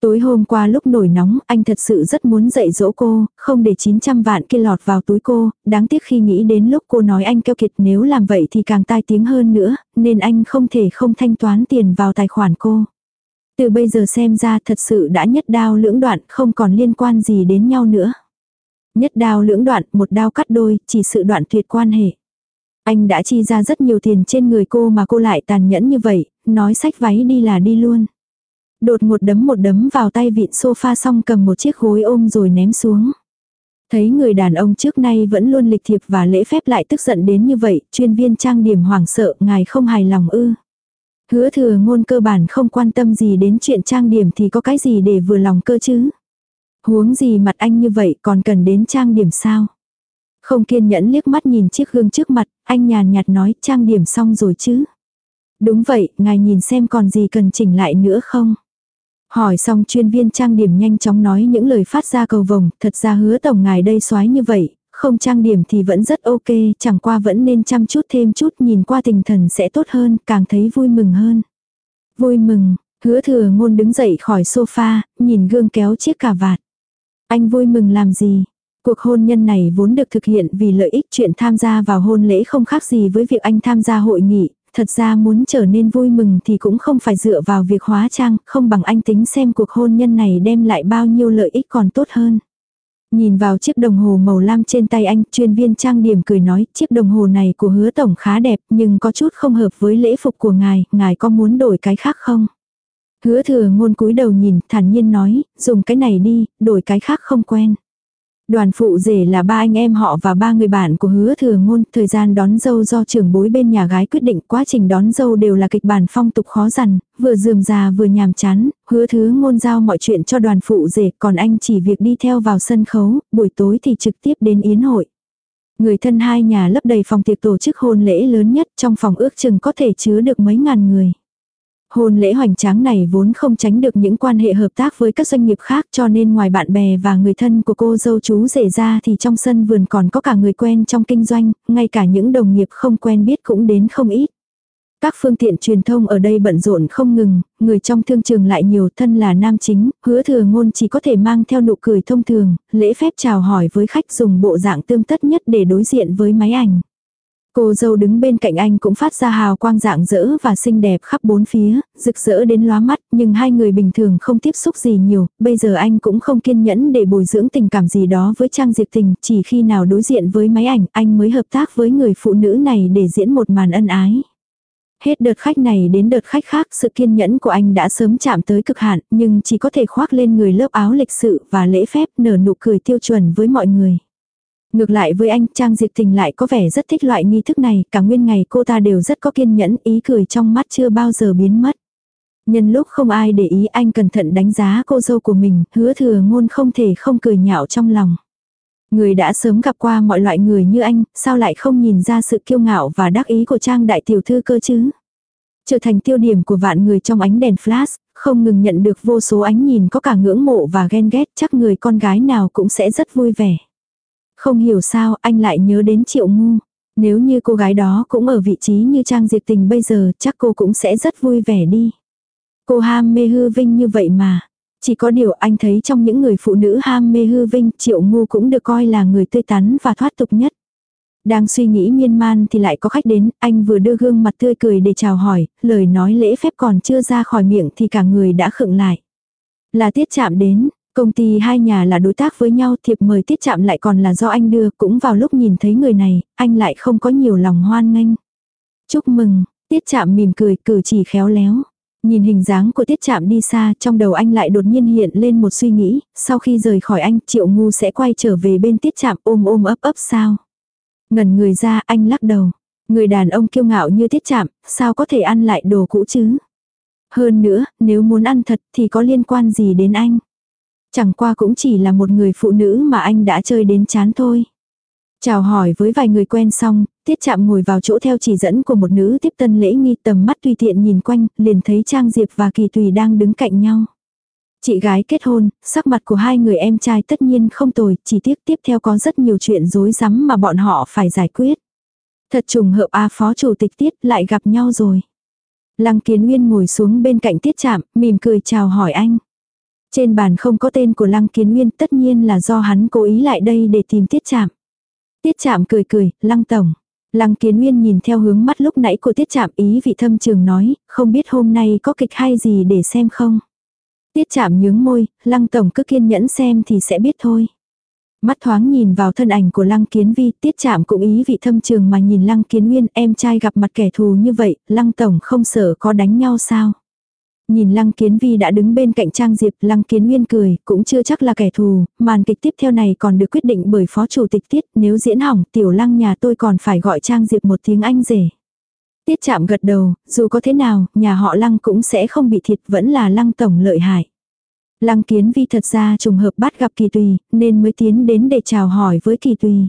Tối hôm qua lúc nổi nóng, anh thật sự rất muốn dạy dỗ cô, không để 900 vạn kia lọt vào túi cô, đáng tiếc khi nghĩ đến lúc cô nói anh keo kiệt nếu làm vậy thì càng tai tiếng hơn nữa, nên anh không thể không thanh toán tiền vào tài khoản cô. Từ bây giờ xem ra thật sự đã nhất đao lưỡng đoạn, không còn liên quan gì đến nhau nữa. Nhất đao lưỡng đoạn, một đao cắt đôi, chỉ sự đoạn tuyệt quan hệ. Anh đã chi ra rất nhiều tiền trên người cô mà cô lại tàn nhẫn như vậy, nói sách váy đi là đi luôn. Đột một đấm một đấm vào tay vịn sofa xong cầm một chiếc gối ôm rồi ném xuống. Thấy người đàn ông trước nay vẫn luôn lịch thiệp và lễ phép lại tức giận đến như vậy, chuyên viên trang điểm hoảng sợ, ngài không hài lòng ư. Hứa thừa ngôn cơ bản không quan tâm gì đến chuyện trang điểm thì có cái gì để vừa lòng cơ chứ. Huống gì mặt anh như vậy còn cần đến trang điểm sao. Không kiên nhẫn liếc mắt nhìn chiếc gương trước mặt, anh nhàn nhạt nói trang điểm xong rồi chứ. Đúng vậy, ngài nhìn xem còn gì cần chỉnh lại nữa không. Hỏi xong chuyên viên trang điểm nhanh chóng nói những lời phát ra cầu vồng, thật ra hứa tổng ngài đây xoái như vậy, không trang điểm thì vẫn rất ok, chẳng qua vẫn nên chăm chút thêm chút nhìn qua tinh thần sẽ tốt hơn, càng thấy vui mừng hơn. Vui mừng, hứa thừa ngôn đứng dậy khỏi sofa, nhìn gương kéo chiếc cà vạt. Anh vui mừng làm gì? Cuộc hôn nhân này vốn được thực hiện vì lợi ích chuyện tham gia vào hôn lễ không khác gì với việc anh tham gia hội nghị, thật ra muốn trở nên vui mừng thì cũng không phải dựa vào việc hóa trang, không bằng anh tính xem cuộc hôn nhân này đem lại bao nhiêu lợi ích còn tốt hơn. Nhìn vào chiếc đồng hồ màu lam trên tay anh, chuyên viên trang điểm cười nói, chiếc đồng hồ này của hứa tổng khá đẹp, nhưng có chút không hợp với lễ phục của ngài, ngài có muốn đổi cái khác không? Hứa thừa ngôn cúi đầu nhìn, thản nhiên nói, dùng cái này đi, đổi cái khác không quen. Đoàn phụ rể là ba anh em họ và ba người bạn của hứa thừa ngôn, thời gian đón dâu do trưởng bối bên nhà gái quyết định quá trình đón dâu đều là kịch bản phong tục khó dằn, vừa dườm già vừa nhàm chán, hứa thứ ngôn giao mọi chuyện cho đoàn phụ rể, còn anh chỉ việc đi theo vào sân khấu, buổi tối thì trực tiếp đến yến hội. Người thân hai nhà lấp đầy phòng tiệc tổ chức hôn lễ lớn nhất trong phòng ước chừng có thể chứa được mấy ngàn người. Hôn lễ hoành tráng này vốn không tránh được những quan hệ hợp tác với các doanh nghiệp khác cho nên ngoài bạn bè và người thân của cô dâu chú rể ra thì trong sân vườn còn có cả người quen trong kinh doanh, ngay cả những đồng nghiệp không quen biết cũng đến không ít. Các phương tiện truyền thông ở đây bận rộn không ngừng, người trong thương trường lại nhiều thân là nam chính, hứa thừa ngôn chỉ có thể mang theo nụ cười thông thường, lễ phép chào hỏi với khách dùng bộ dạng tươm tất nhất để đối diện với máy ảnh. Cô dâu đứng bên cạnh anh cũng phát ra hào quang rạng rỡ và xinh đẹp khắp bốn phía, rực rỡ đến lóa mắt, nhưng hai người bình thường không tiếp xúc gì nhiều, bây giờ anh cũng không kiên nhẫn để bồi dưỡng tình cảm gì đó với Trang Diệp Tình, chỉ khi nào đối diện với máy ảnh, anh mới hợp tác với người phụ nữ này để diễn một màn ân ái. Hết đợt khách này đến đợt khách khác, sự kiên nhẫn của anh đã sớm chạm tới cực hạn, nhưng chỉ có thể khoác lên người lớp áo lịch sự và lễ phép nở nụ cười tiêu chuẩn với mọi người. Ngược lại với anh, Trang Diệp Tình lại có vẻ rất thích loại nghi thức này, cả nguyên ngày cô ta đều rất có kiên nhẫn, ý cười trong mắt chưa bao giờ biến mất. Nhân lúc không ai để ý anh cẩn thận đánh giá cô dâu của mình, hứa thừa ngôn không thể không cười nhạo trong lòng. Người đã sớm gặp qua mọi loại người như anh, sao lại không nhìn ra sự kiêu ngạo và đắc ý của Trang đại tiểu thư cơ chứ? Trở thành tiêu điểm của vạn người trong ánh đèn flash, không ngừng nhận được vô số ánh nhìn có cả ngưỡng mộ và ghen ghét, chắc người con gái nào cũng sẽ rất vui vẻ. Không hiểu sao anh lại nhớ đến triệu ngu. Nếu như cô gái đó cũng ở vị trí như Trang Diệp Tình bây giờ chắc cô cũng sẽ rất vui vẻ đi. Cô ham mê hư vinh như vậy mà. Chỉ có điều anh thấy trong những người phụ nữ ham mê hư vinh triệu ngu cũng được coi là người tươi tắn và thoát tục nhất. Đang suy nghĩ miên man thì lại có khách đến, anh vừa đưa gương mặt tươi cười để chào hỏi, lời nói lễ phép còn chưa ra khỏi miệng thì cả người đã khựng lại. Là tiết chạm đến, Công ty hai nhà là đối tác với nhau thiệp mời tiết chạm lại còn là do anh đưa cũng vào lúc nhìn thấy người này, anh lại không có nhiều lòng hoan nghênh. Chúc mừng, tiết chạm mỉm cười cử chỉ khéo léo. Nhìn hình dáng của tiết chạm đi xa trong đầu anh lại đột nhiên hiện lên một suy nghĩ, sau khi rời khỏi anh triệu ngu sẽ quay trở về bên tiết chạm ôm ôm ấp ấp sao. Ngần người ra anh lắc đầu. Người đàn ông kiêu ngạo như tiết chạm, sao có thể ăn lại đồ cũ chứ? Hơn nữa, nếu muốn ăn thật thì có liên quan gì đến anh? Chẳng qua cũng chỉ là một người phụ nữ mà anh đã chơi đến chán thôi. Chào hỏi với vài người quen xong, tiết chạm ngồi vào chỗ theo chỉ dẫn của một nữ tiếp tân lễ nghi tầm mắt tùy tiện nhìn quanh, liền thấy Trang Diệp và Kỳ Tùy đang đứng cạnh nhau. Chị gái kết hôn, sắc mặt của hai người em trai tất nhiên không tồi, chỉ tiếc tiếp theo có rất nhiều chuyện rối rắm mà bọn họ phải giải quyết. Thật trùng hợp A phó chủ tịch tiết lại gặp nhau rồi. Lăng kiến nguyên ngồi xuống bên cạnh tiết chạm, mỉm cười chào hỏi anh. Trên bàn không có tên của Lăng Kiến Nguyên tất nhiên là do hắn cố ý lại đây để tìm Tiết Chạm. Tiết Chạm cười cười, Lăng Tổng. Lăng Kiến Nguyên nhìn theo hướng mắt lúc nãy của Tiết Chạm ý vị thâm trường nói, không biết hôm nay có kịch hay gì để xem không. Tiết Chạm nhướng môi, Lăng Tổng cứ kiên nhẫn xem thì sẽ biết thôi. Mắt thoáng nhìn vào thân ảnh của Lăng Kiến Vi, Tiết Chạm cũng ý vị thâm trường mà nhìn Lăng Kiến Nguyên, em trai gặp mặt kẻ thù như vậy, Lăng Tổng không sợ có đánh nhau sao. Nhìn Lăng Kiến Vi đã đứng bên cạnh Trang Diệp, Lăng Kiến Nguyên cười, cũng chưa chắc là kẻ thù, màn kịch tiếp theo này còn được quyết định bởi Phó Chủ tịch Tiết, nếu diễn hỏng, tiểu Lăng nhà tôi còn phải gọi Trang Diệp một tiếng anh rể. Tiết chạm gật đầu, dù có thế nào, nhà họ Lăng cũng sẽ không bị thiệt, vẫn là Lăng Tổng lợi hại. Lăng Kiến Vi thật ra trùng hợp bắt gặp Kỳ Tùy, nên mới tiến đến để chào hỏi với Kỳ Tùy.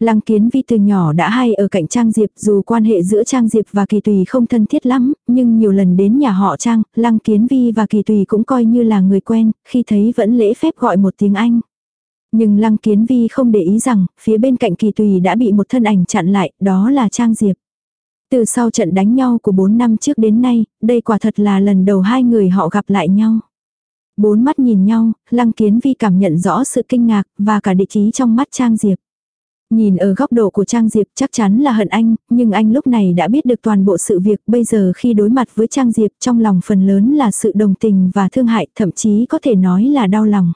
Lăng Kiến Vi từ nhỏ đã hay ở cạnh Trang Diệp dù quan hệ giữa Trang Diệp và Kỳ Tùy không thân thiết lắm, nhưng nhiều lần đến nhà họ Trang, Lăng Kiến Vi và Kỳ Tùy cũng coi như là người quen, khi thấy vẫn lễ phép gọi một tiếng Anh. Nhưng Lăng Kiến Vi không để ý rằng, phía bên cạnh Kỳ Tùy đã bị một thân ảnh chặn lại, đó là Trang Diệp. Từ sau trận đánh nhau của 4 năm trước đến nay, đây quả thật là lần đầu hai người họ gặp lại nhau. Bốn mắt nhìn nhau, Lăng Kiến Vi cảm nhận rõ sự kinh ngạc và cả địa chí trong mắt Trang Diệp. Nhìn ở góc độ của Trang Diệp chắc chắn là hận anh, nhưng anh lúc này đã biết được toàn bộ sự việc bây giờ khi đối mặt với Trang Diệp trong lòng phần lớn là sự đồng tình và thương hại, thậm chí có thể nói là đau lòng.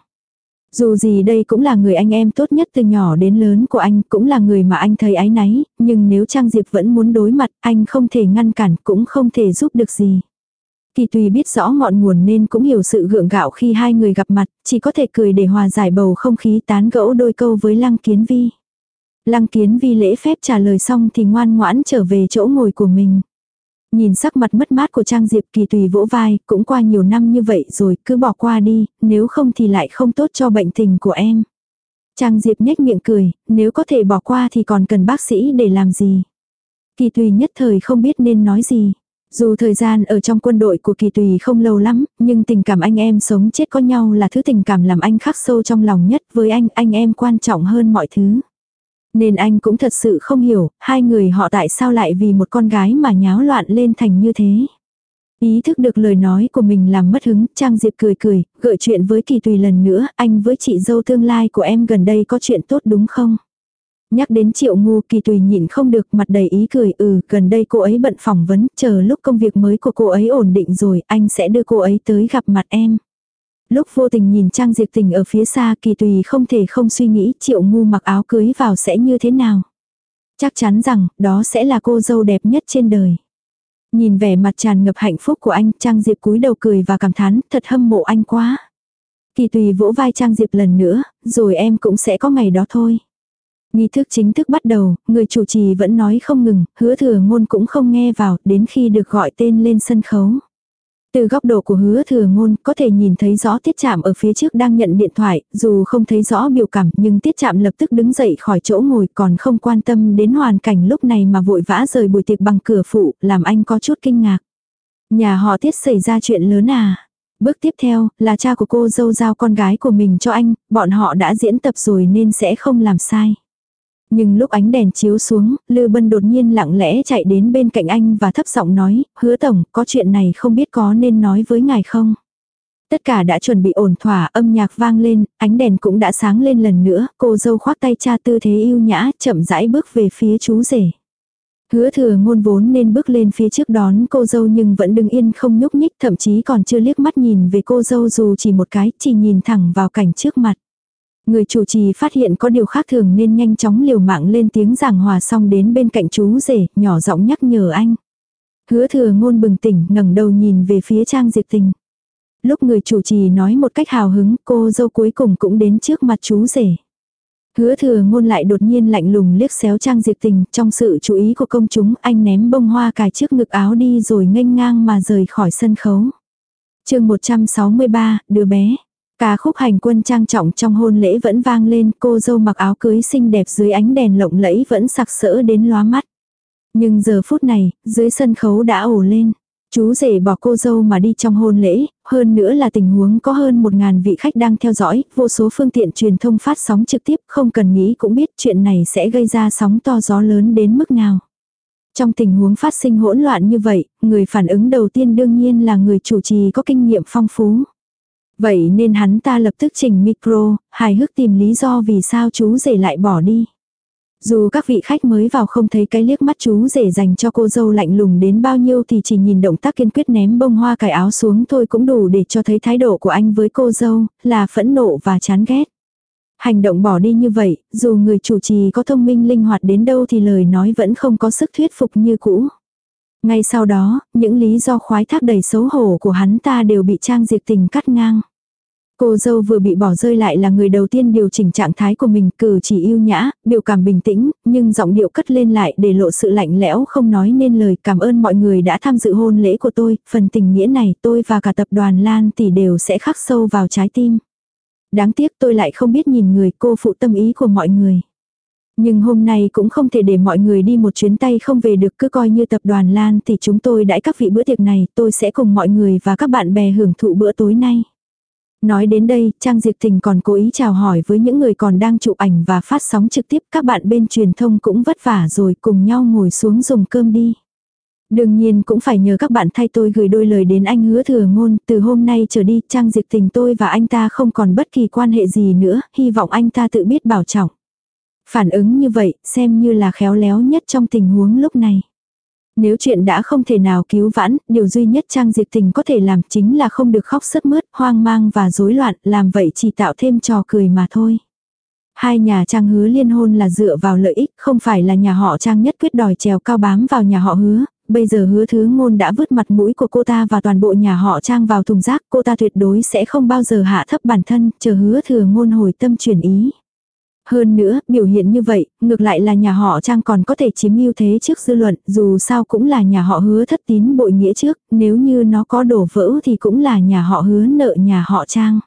Dù gì đây cũng là người anh em tốt nhất từ nhỏ đến lớn của anh, cũng là người mà anh thấy ái náy, nhưng nếu Trang Diệp vẫn muốn đối mặt, anh không thể ngăn cản, cũng không thể giúp được gì. Kỳ tùy biết rõ ngọn nguồn nên cũng hiểu sự gượng gạo khi hai người gặp mặt, chỉ có thể cười để hòa giải bầu không khí tán gẫu đôi câu với Lăng Kiến Vi. Lăng kiến vi lễ phép trả lời xong thì ngoan ngoãn trở về chỗ ngồi của mình. Nhìn sắc mặt mất mát của Trang Diệp kỳ tùy vỗ vai, cũng qua nhiều năm như vậy rồi, cứ bỏ qua đi, nếu không thì lại không tốt cho bệnh tình của em. Trang Diệp nhếch miệng cười, nếu có thể bỏ qua thì còn cần bác sĩ để làm gì. Kỳ tùy nhất thời không biết nên nói gì. Dù thời gian ở trong quân đội của kỳ tùy không lâu lắm, nhưng tình cảm anh em sống chết có nhau là thứ tình cảm làm anh khắc sâu trong lòng nhất với anh, anh em quan trọng hơn mọi thứ. Nên anh cũng thật sự không hiểu, hai người họ tại sao lại vì một con gái mà nháo loạn lên thành như thế. Ý thức được lời nói của mình làm mất hứng, Trang Diệp cười cười, gợi chuyện với Kỳ Tùy lần nữa, anh với chị dâu tương lai của em gần đây có chuyện tốt đúng không? Nhắc đến triệu ngu Kỳ Tùy nhịn không được mặt đầy ý cười, ừ, gần đây cô ấy bận phỏng vấn, chờ lúc công việc mới của cô ấy ổn định rồi, anh sẽ đưa cô ấy tới gặp mặt em. Lúc vô tình nhìn Trang Diệp Tình ở phía xa Kỳ Tùy không thể không suy nghĩ triệu ngu mặc áo cưới vào sẽ như thế nào. Chắc chắn rằng, đó sẽ là cô dâu đẹp nhất trên đời. Nhìn vẻ mặt tràn ngập hạnh phúc của anh, Trang Diệp cúi đầu cười và cảm thán, thật hâm mộ anh quá. Kỳ tùy vỗ vai Trang Diệp lần nữa, rồi em cũng sẽ có ngày đó thôi. Nghi thức chính thức bắt đầu, người chủ trì vẫn nói không ngừng, hứa thừa ngôn cũng không nghe vào, đến khi được gọi tên lên sân khấu. Từ góc độ của hứa thừa ngôn có thể nhìn thấy rõ tiết chạm ở phía trước đang nhận điện thoại, dù không thấy rõ biểu cảm nhưng tiết chạm lập tức đứng dậy khỏi chỗ ngồi còn không quan tâm đến hoàn cảnh lúc này mà vội vã rời buổi tiệc bằng cửa phụ, làm anh có chút kinh ngạc. Nhà họ tiết xảy ra chuyện lớn à? Bước tiếp theo là cha của cô dâu giao con gái của mình cho anh, bọn họ đã diễn tập rồi nên sẽ không làm sai. Nhưng lúc ánh đèn chiếu xuống, Lư Bân đột nhiên lặng lẽ chạy đến bên cạnh anh và thấp giọng nói, hứa tổng, có chuyện này không biết có nên nói với ngài không? Tất cả đã chuẩn bị ổn thỏa, âm nhạc vang lên, ánh đèn cũng đã sáng lên lần nữa, cô dâu khoác tay cha tư thế yêu nhã, chậm rãi bước về phía chú rể. Hứa thừa ngôn vốn nên bước lên phía trước đón cô dâu nhưng vẫn đứng yên không nhúc nhích thậm chí còn chưa liếc mắt nhìn về cô dâu dù chỉ một cái, chỉ nhìn thẳng vào cảnh trước mặt. Người chủ trì phát hiện có điều khác thường nên nhanh chóng liều mạng lên tiếng giảng hòa xong đến bên cạnh chú rể, nhỏ giọng nhắc nhở anh. Hứa thừa ngôn bừng tỉnh ngẩng đầu nhìn về phía trang diệt tình. Lúc người chủ trì nói một cách hào hứng cô dâu cuối cùng cũng đến trước mặt chú rể. Hứa thừa ngôn lại đột nhiên lạnh lùng liếc xéo trang diệt tình trong sự chú ý của công chúng anh ném bông hoa cài trước ngực áo đi rồi nghênh ngang mà rời khỏi sân khấu. chương 163, đứa bé. Ca khúc hành quân trang trọng trong hôn lễ vẫn vang lên, cô dâu mặc áo cưới xinh đẹp dưới ánh đèn lộng lẫy vẫn sặc sỡ đến lóa mắt. Nhưng giờ phút này, dưới sân khấu đã ổ lên. Chú rể bỏ cô dâu mà đi trong hôn lễ, hơn nữa là tình huống có hơn một ngàn vị khách đang theo dõi, vô số phương tiện truyền thông phát sóng trực tiếp, không cần nghĩ cũng biết chuyện này sẽ gây ra sóng to gió lớn đến mức nào. Trong tình huống phát sinh hỗn loạn như vậy, người phản ứng đầu tiên đương nhiên là người chủ trì có kinh nghiệm phong phú. Vậy nên hắn ta lập tức chỉnh micro, hài hước tìm lý do vì sao chú rể lại bỏ đi. Dù các vị khách mới vào không thấy cái liếc mắt chú rể dành cho cô dâu lạnh lùng đến bao nhiêu thì chỉ nhìn động tác kiên quyết ném bông hoa cài áo xuống thôi cũng đủ để cho thấy thái độ của anh với cô dâu, là phẫn nộ và chán ghét. Hành động bỏ đi như vậy, dù người chủ trì có thông minh linh hoạt đến đâu thì lời nói vẫn không có sức thuyết phục như cũ. Ngay sau đó, những lý do khoái thác đầy xấu hổ của hắn ta đều bị Trang Diệp Tình cắt ngang. Cô dâu vừa bị bỏ rơi lại là người đầu tiên điều chỉnh trạng thái của mình, cử chỉ yêu nhã, biểu cảm bình tĩnh, nhưng giọng điệu cất lên lại để lộ sự lạnh lẽo không nói nên lời cảm ơn mọi người đã tham dự hôn lễ của tôi, phần tình nghĩa này tôi và cả tập đoàn Lan tỷ đều sẽ khắc sâu vào trái tim. Đáng tiếc tôi lại không biết nhìn người cô phụ tâm ý của mọi người. Nhưng hôm nay cũng không thể để mọi người đi một chuyến tay không về được cứ coi như tập đoàn Lan thì chúng tôi đãi các vị bữa tiệc này tôi sẽ cùng mọi người và các bạn bè hưởng thụ bữa tối nay. Nói đến đây, Trang Diệp Tình còn cố ý chào hỏi với những người còn đang chụp ảnh và phát sóng trực tiếp. Các bạn bên truyền thông cũng vất vả rồi cùng nhau ngồi xuống dùng cơm đi. Đương nhiên cũng phải nhờ các bạn thay tôi gửi đôi lời đến anh hứa thừa ngôn. Từ hôm nay trở đi, Trang Diệp Tình tôi và anh ta không còn bất kỳ quan hệ gì nữa. Hy vọng anh ta tự biết bảo trọng. Phản ứng như vậy, xem như là khéo léo nhất trong tình huống lúc này. Nếu chuyện đã không thể nào cứu vãn, điều duy nhất Trang Diệp Tình có thể làm chính là không được khóc sướt mướt, hoang mang và rối loạn, làm vậy chỉ tạo thêm trò cười mà thôi. Hai nhà Trang hứa liên hôn là dựa vào lợi ích, không phải là nhà họ Trang nhất quyết đòi trèo cao bám vào nhà họ hứa. Bây giờ hứa thứ ngôn đã vứt mặt mũi của cô ta và toàn bộ nhà họ Trang vào thùng rác, cô ta tuyệt đối sẽ không bao giờ hạ thấp bản thân, chờ hứa thừa ngôn hồi tâm chuyển ý. Hơn nữa, biểu hiện như vậy, ngược lại là nhà họ Trang còn có thể chiếm ưu thế trước dư luận, dù sao cũng là nhà họ hứa thất tín bội nghĩa trước, nếu như nó có đổ vỡ thì cũng là nhà họ hứa nợ nhà họ Trang.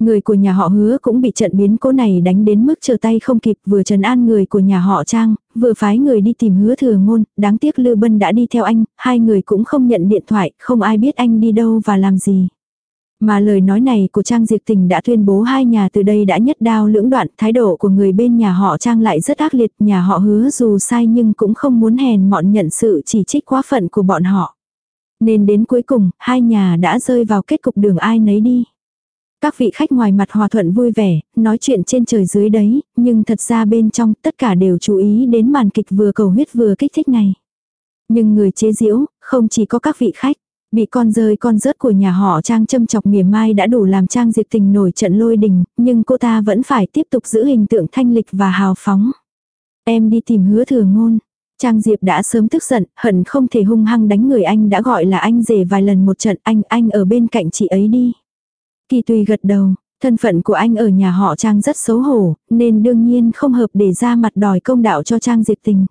Người của nhà họ hứa cũng bị trận biến cố này đánh đến mức trở tay không kịp vừa trần an người của nhà họ Trang, vừa phái người đi tìm hứa thừa ngôn, đáng tiếc Lư Bân đã đi theo anh, hai người cũng không nhận điện thoại, không ai biết anh đi đâu và làm gì. Mà lời nói này của Trang Diệp Tình đã tuyên bố hai nhà từ đây đã nhất đao lưỡng đoạn, thái độ của người bên nhà họ Trang lại rất ác liệt, nhà họ hứa dù sai nhưng cũng không muốn hèn mọn nhận sự chỉ trích quá phận của bọn họ. Nên đến cuối cùng, hai nhà đã rơi vào kết cục đường ai nấy đi. Các vị khách ngoài mặt hòa thuận vui vẻ, nói chuyện trên trời dưới đấy, nhưng thật ra bên trong tất cả đều chú ý đến màn kịch vừa cầu huyết vừa kích thích này. Nhưng người chế giễu, không chỉ có các vị khách. Bị con rơi con rớt của nhà họ Trang châm chọc mỉa mai đã đủ làm Trang Diệp Tình nổi trận lôi đình, nhưng cô ta vẫn phải tiếp tục giữ hình tượng thanh lịch và hào phóng. Em đi tìm hứa thừa ngôn. Trang Diệp đã sớm tức giận, hận không thể hung hăng đánh người anh đã gọi là anh rể vài lần một trận anh, anh ở bên cạnh chị ấy đi. Kỳ tùy gật đầu, thân phận của anh ở nhà họ Trang rất xấu hổ, nên đương nhiên không hợp để ra mặt đòi công đạo cho Trang Diệp Tình.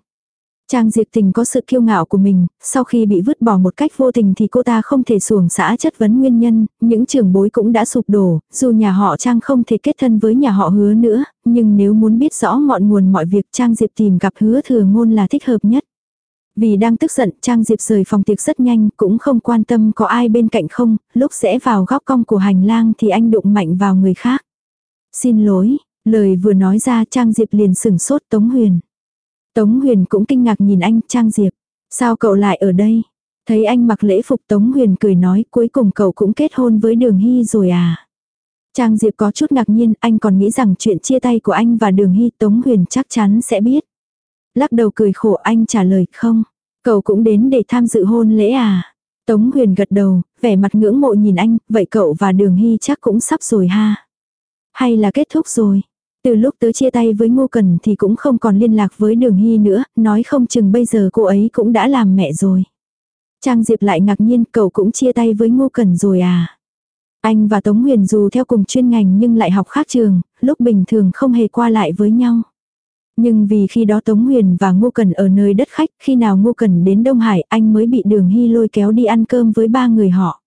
Trang Diệp Tình có sự kiêu ngạo của mình, sau khi bị vứt bỏ một cách vô tình thì cô ta không thể xuồng xã chất vấn nguyên nhân, những trường bối cũng đã sụp đổ, dù nhà họ Trang không thể kết thân với nhà họ hứa nữa, nhưng nếu muốn biết rõ ngọn nguồn mọi việc Trang Diệp tìm gặp hứa thừa ngôn là thích hợp nhất. Vì đang tức giận Trang Diệp rời phòng tiệc rất nhanh cũng không quan tâm có ai bên cạnh không, lúc sẽ vào góc cong của hành lang thì anh đụng mạnh vào người khác. Xin lỗi, lời vừa nói ra Trang Diệp liền sửng sốt Tống Huyền. Tống Huyền cũng kinh ngạc nhìn anh, Trang Diệp. Sao cậu lại ở đây? Thấy anh mặc lễ phục Tống Huyền cười nói cuối cùng cậu cũng kết hôn với Đường Hy rồi à? Trang Diệp có chút ngạc nhiên, anh còn nghĩ rằng chuyện chia tay của anh và Đường Hy Tống Huyền chắc chắn sẽ biết. Lắc đầu cười khổ anh trả lời không. Cậu cũng đến để tham dự hôn lễ à? Tống Huyền gật đầu, vẻ mặt ngưỡng mộ nhìn anh, vậy cậu và Đường Hy chắc cũng sắp rồi ha? Hay là kết thúc rồi? Từ lúc tớ chia tay với Ngô Cần thì cũng không còn liên lạc với Đường Hy nữa, nói không chừng bây giờ cô ấy cũng đã làm mẹ rồi. Trang Diệp lại ngạc nhiên cậu cũng chia tay với Ngô Cần rồi à. Anh và Tống Huyền dù theo cùng chuyên ngành nhưng lại học khác trường, lúc bình thường không hề qua lại với nhau. Nhưng vì khi đó Tống Huyền và Ngô Cần ở nơi đất khách, khi nào Ngô Cần đến Đông Hải anh mới bị Đường Hy lôi kéo đi ăn cơm với ba người họ.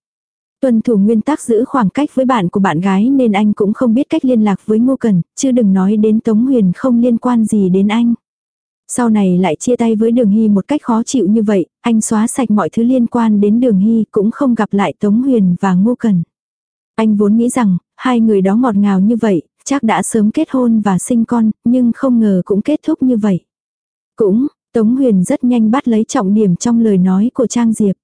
Tuân thủ nguyên tắc giữ khoảng cách với bạn của bạn gái nên anh cũng không biết cách liên lạc với Ngô Cần, chứ đừng nói đến Tống Huyền không liên quan gì đến anh. Sau này lại chia tay với Đường Hy một cách khó chịu như vậy, anh xóa sạch mọi thứ liên quan đến Đường Hy cũng không gặp lại Tống Huyền và Ngô Cần. Anh vốn nghĩ rằng, hai người đó ngọt ngào như vậy, chắc đã sớm kết hôn và sinh con, nhưng không ngờ cũng kết thúc như vậy. Cũng, Tống Huyền rất nhanh bắt lấy trọng điểm trong lời nói của Trang Diệp.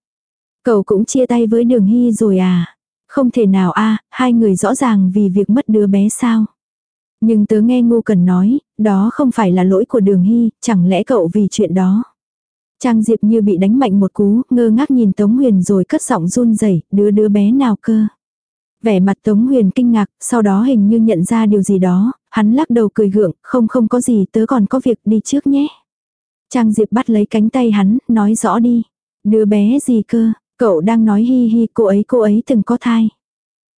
Cậu cũng chia tay với đường hy rồi à? Không thể nào a hai người rõ ràng vì việc mất đứa bé sao? Nhưng tớ nghe ngu cần nói, đó không phải là lỗi của đường hy, chẳng lẽ cậu vì chuyện đó? Trang Diệp như bị đánh mạnh một cú, ngơ ngác nhìn Tống Huyền rồi cất giọng run rẩy đứa đứa bé nào cơ? Vẻ mặt Tống Huyền kinh ngạc, sau đó hình như nhận ra điều gì đó, hắn lắc đầu cười gượng, không không có gì tớ còn có việc đi trước nhé. Trang Diệp bắt lấy cánh tay hắn, nói rõ đi. Đứa bé gì cơ, Cậu đang nói hi hi cô ấy cô ấy từng có thai.